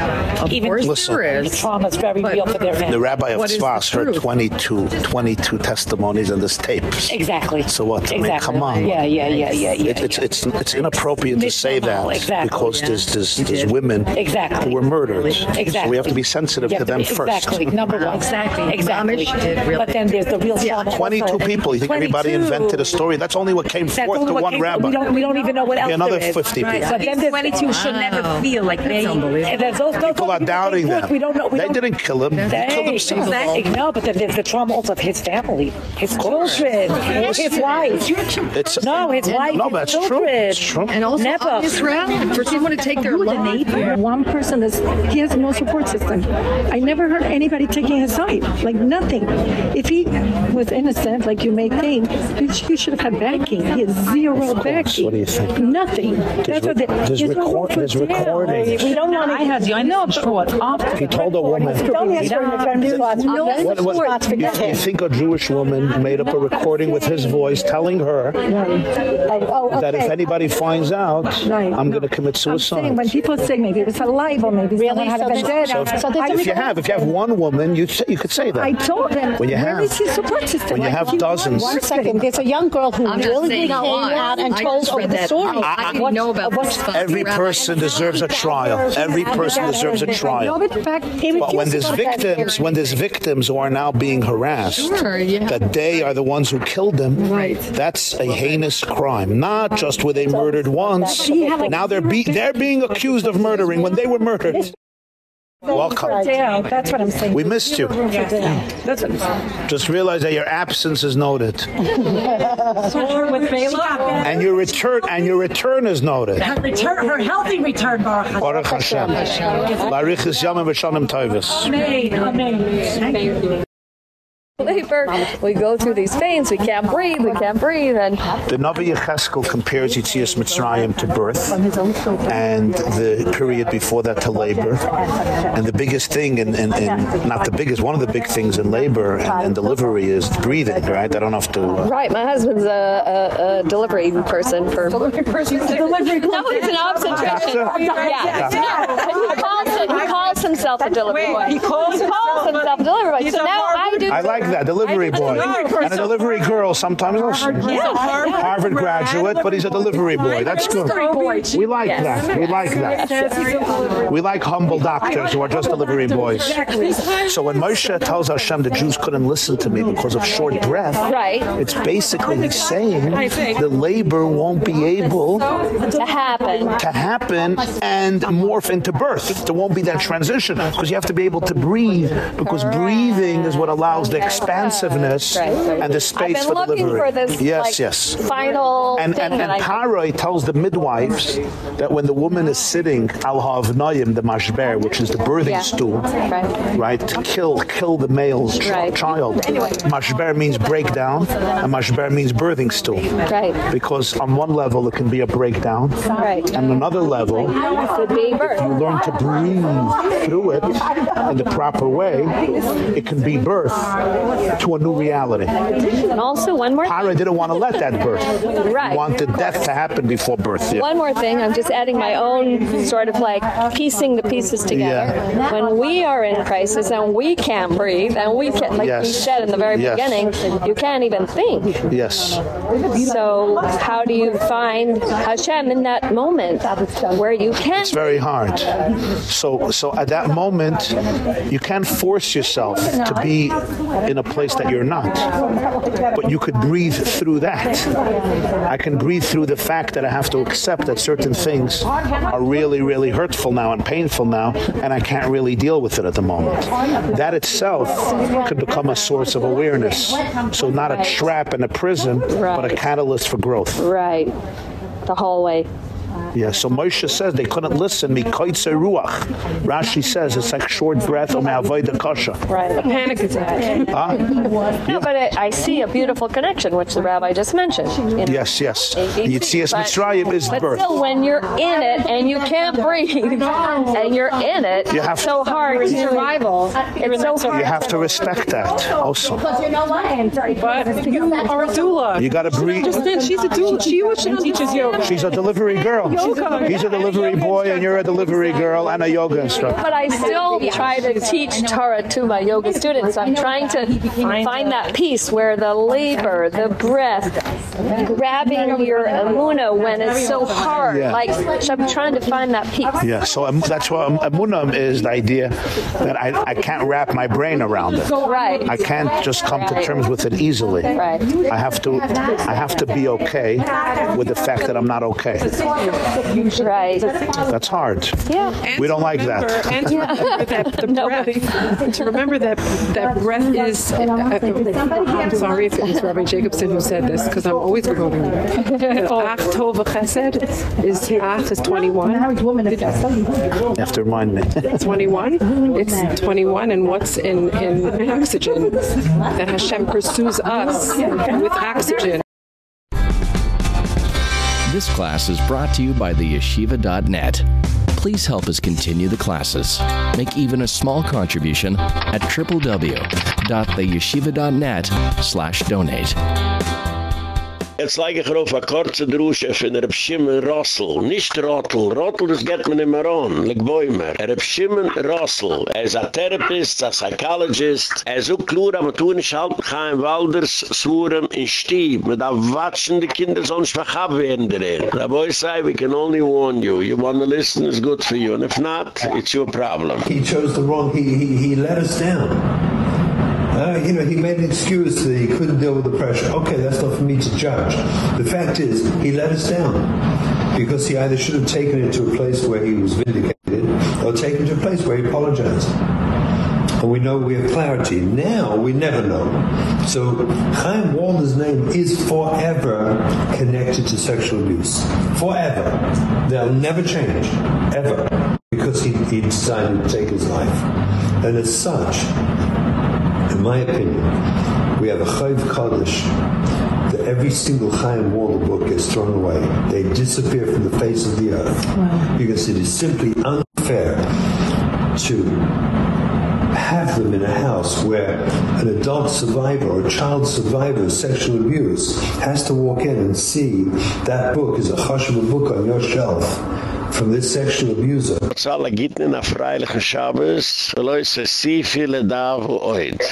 Even course Listen. there is. The trauma is very real for their family. The rabbi of What is the Sfas heard 22 22 testimonies in this tape. Exactly. So what? I mean, come on. Yeah, yeah, yeah, yeah, yeah. It, it's it's it's inappropriate to say that exactly. because Yeah. there's there's, there's women Exactly. who were murdered. Exactly. So we have to be sensitive You to to them be- first. Exactly. Number one. Exactly. Exactly. Amish did really- But then there's the real trauma. 22 people. You think everybody invented a story? That's only what came That's forth only to one came- rabbi. We don't, we don't even know what else Yeah, another there is. 50 people. But then there's 22 should never feel like they. And there's those, those People are doubting them. We don't know. We They don't, didn't kill him. They killed Hey, themselves. exactly. No, but then there's the trauma also of his family, his children, his wife. It's No, his wife, No, his that's true. children. It's true. And also Never. on Israel, for someone to take their life. One person is he has no support system. I never heard anybody taking his side, like nothing. If he was innocent, like you may think, he should have had backing. He has zero backing. What do you think? Nothing. That's what the, There's, there's record, there's jail. recordings. We don't want I have you. I know, but He told a woman. Don't ask for an offense. No What, what, support. you, you think a Jewish woman made up a recording with his voice telling her Oh, that if anybody finds out, Right. I'm going to commit I'm saying suicide. when people say maybe it was alive or maybe someone had a So this- vendetta. So if, if you have if you have one woman, you you could say that. I told him, When you have- is his support system? when you have dozens- One second, there's a young girl who I'm willingly came out and I told just over the story. I- I didn't know about what- this stuff. Every person deserves a trial. Every person deserves a trial. But in fact, he But when there's to go to that victims, when there's victims who are now being harassed, Sure, yeah. that they are the ones who killed them, Right. that's a heinous crime. Not just were they murdered once, now they're be- they're being accused of murdering when they were murdered. Welcome. Down. That's what I'm saying. We missed you. That's what I'm saying. Just realize that your absence is noted. Her with Bela. And your return and your return is noted. Her return, her healthy return, Baruch Hashem. Baruch Hashem. Larichis yamim v'shanim tovus. Amen. Amen. Labor. We go through these pains. We can't breathe. We can't breathe. And The Navi Yecheskel compares Yitzias Mitzrayim to birth and the period before that to labor. And the biggest thing, in, in, in not the biggest, one of the big things in labor and, and delivery is breathing, right? I don't have to... Uh, right, my husband's a, a, a delivery person for delivery person. Delivery. No, he's an obstetrician. Doctor? Yeah. Doctor. He calls it, he calls himself a delivery boy. He calls himself a delivery boy. He's So a now I do. I like that, delivery boy. And a delivery girl sometimes also. Yeah. Harvard graduate, but he's a delivery boy. That's good. We like that. We like that. We like humble doctors who are just delivery boys. So when Moshe tells Hashem the Jews couldn't listen to me because of short breath, Right. it's basically he's saying the labor won't be able to happen. to happen and morph into birth. There won't be that transition because you have to be able to breathe because breathing is what allows the expansiveness and the space for delivery. for this yes, like, yes. final And and, and I Paroi tells the midwives that when the woman is sitting al havnayim the mashber which is the birthing Yeah. stool Right. right to kill kill the male's child mashber means breakdown and mashber means birthing stool Right. because on one level it can be a breakdown Right. and another level you learn to breathe through it in the proper way it can be birth to a new reality And also one more Para didn't want to let that birth Right. he wanted death to happen before birth yeah. One more thing, I'm just adding my own sort of like piecing the pieces together. Yeah. When we are in crisis and we can't breathe and we can't, like you Yes. said in the very Yes. beginning, you can't even think. yes So how do you find Hashem in that moment where you can't? It's very hard. So so at that moment you can't force yourself to be in a place that you're not. But you could breathe through that. I can breathe through the fact that I have to accept that certain things are really really hurtful now and painful now and I can't really deal with it at the moment. That itself could become a source of awareness. So not a trap and a prison, but a catalyst for growth. Right. The hallway. Yeah, so Moshe says they couldn't listen me koitze ruach. Rashi says it's like short breath or avoid kasha. Right. A panic attack. Ah. No, but it, I see a beautiful connection which the rabbi just mentioned. you know. Yes, yes. ABC. Yitzias But- Mitzrayim is But birth. But still, when you're in it and you can't breathe, and you're in it, You have it's so hard to survival. It's so hard. You have to respect that also. Because you're know what? But you are a doula. You got to breathe. Understand? She's a doula. She should teaches yoga. She's a delivery girl. Yoga. He's a delivery boy and you're a delivery girl and a yoga instructor. But I still try to teach Torah to my yoga students. I'm trying to find that piece where the labor, the breath, grabbing your amuna when it's so hard. Yeah. Like I'm trying to find that piece. Yeah, so um, that's what um, amunam is the idea that I, I can't wrap my brain around it. Right. I can't just come to terms with it easily. Right. I have to I have to be okay with the fact that I'm not okay. Right. That's hard. Yeah. We don't like that. And to remember that the breath, to remember that that breath is. Uh, I'm sorry if it was Rabbi Jacobson who said this because I'm always quoting him. Ach tov chesed is ach is 21. You have to remind me. 21. It's 21, and what's in in oxygen? That Hashem pursues us with oxygen. This class is brought to you by the yeshiva.net. Please help us continue the classes. Make even a small contribution at www.theyeshiva.net slash donate. Jetzt lege ich auf eine kurze Drusche von Reb Shimon Rossel. Nicht Rottel. Rottel, das geht man immer an. Leg Bäumer. Reb Shimon Rossel. Er ist ein Therapist, ein Psychologist. Er ist auch klar, aber tun ich halt kein Walders Swurem in Stieb. Mit der watschen die Kinder sonst verhab werden drin. The boy say, we can only warn you. You want to listen, it's good for you. And if not, it's your problem. He chose the wrong, he, he, he let us down. Uh, you know, he made an excuse that he couldn't deal with the pressure. Okay, that's not for me to judge. The fact is, he let us down because he either should have taken it to a place where he was vindicated or taken it to a place where he apologized. And we know we have clarity. Now we never know. So Chaim Walder's name is forever connected to sexual abuse. Forever. They'll never change. Ever. Because he, he decided to take his life. And as such, in my opinion, we have a Chayv Kaddish that every single Chaim Walder book gets thrown away. They disappear from the face of the earth. Because it is simply unfair to have them in a house where an adult survivor or a child survivor of sexual abuse has to walk in and see that book is a chashuv book on your shelf from this sexual abuser. Zala gitten in a freilichen Shabbos, Leute, sie viele da wo oid.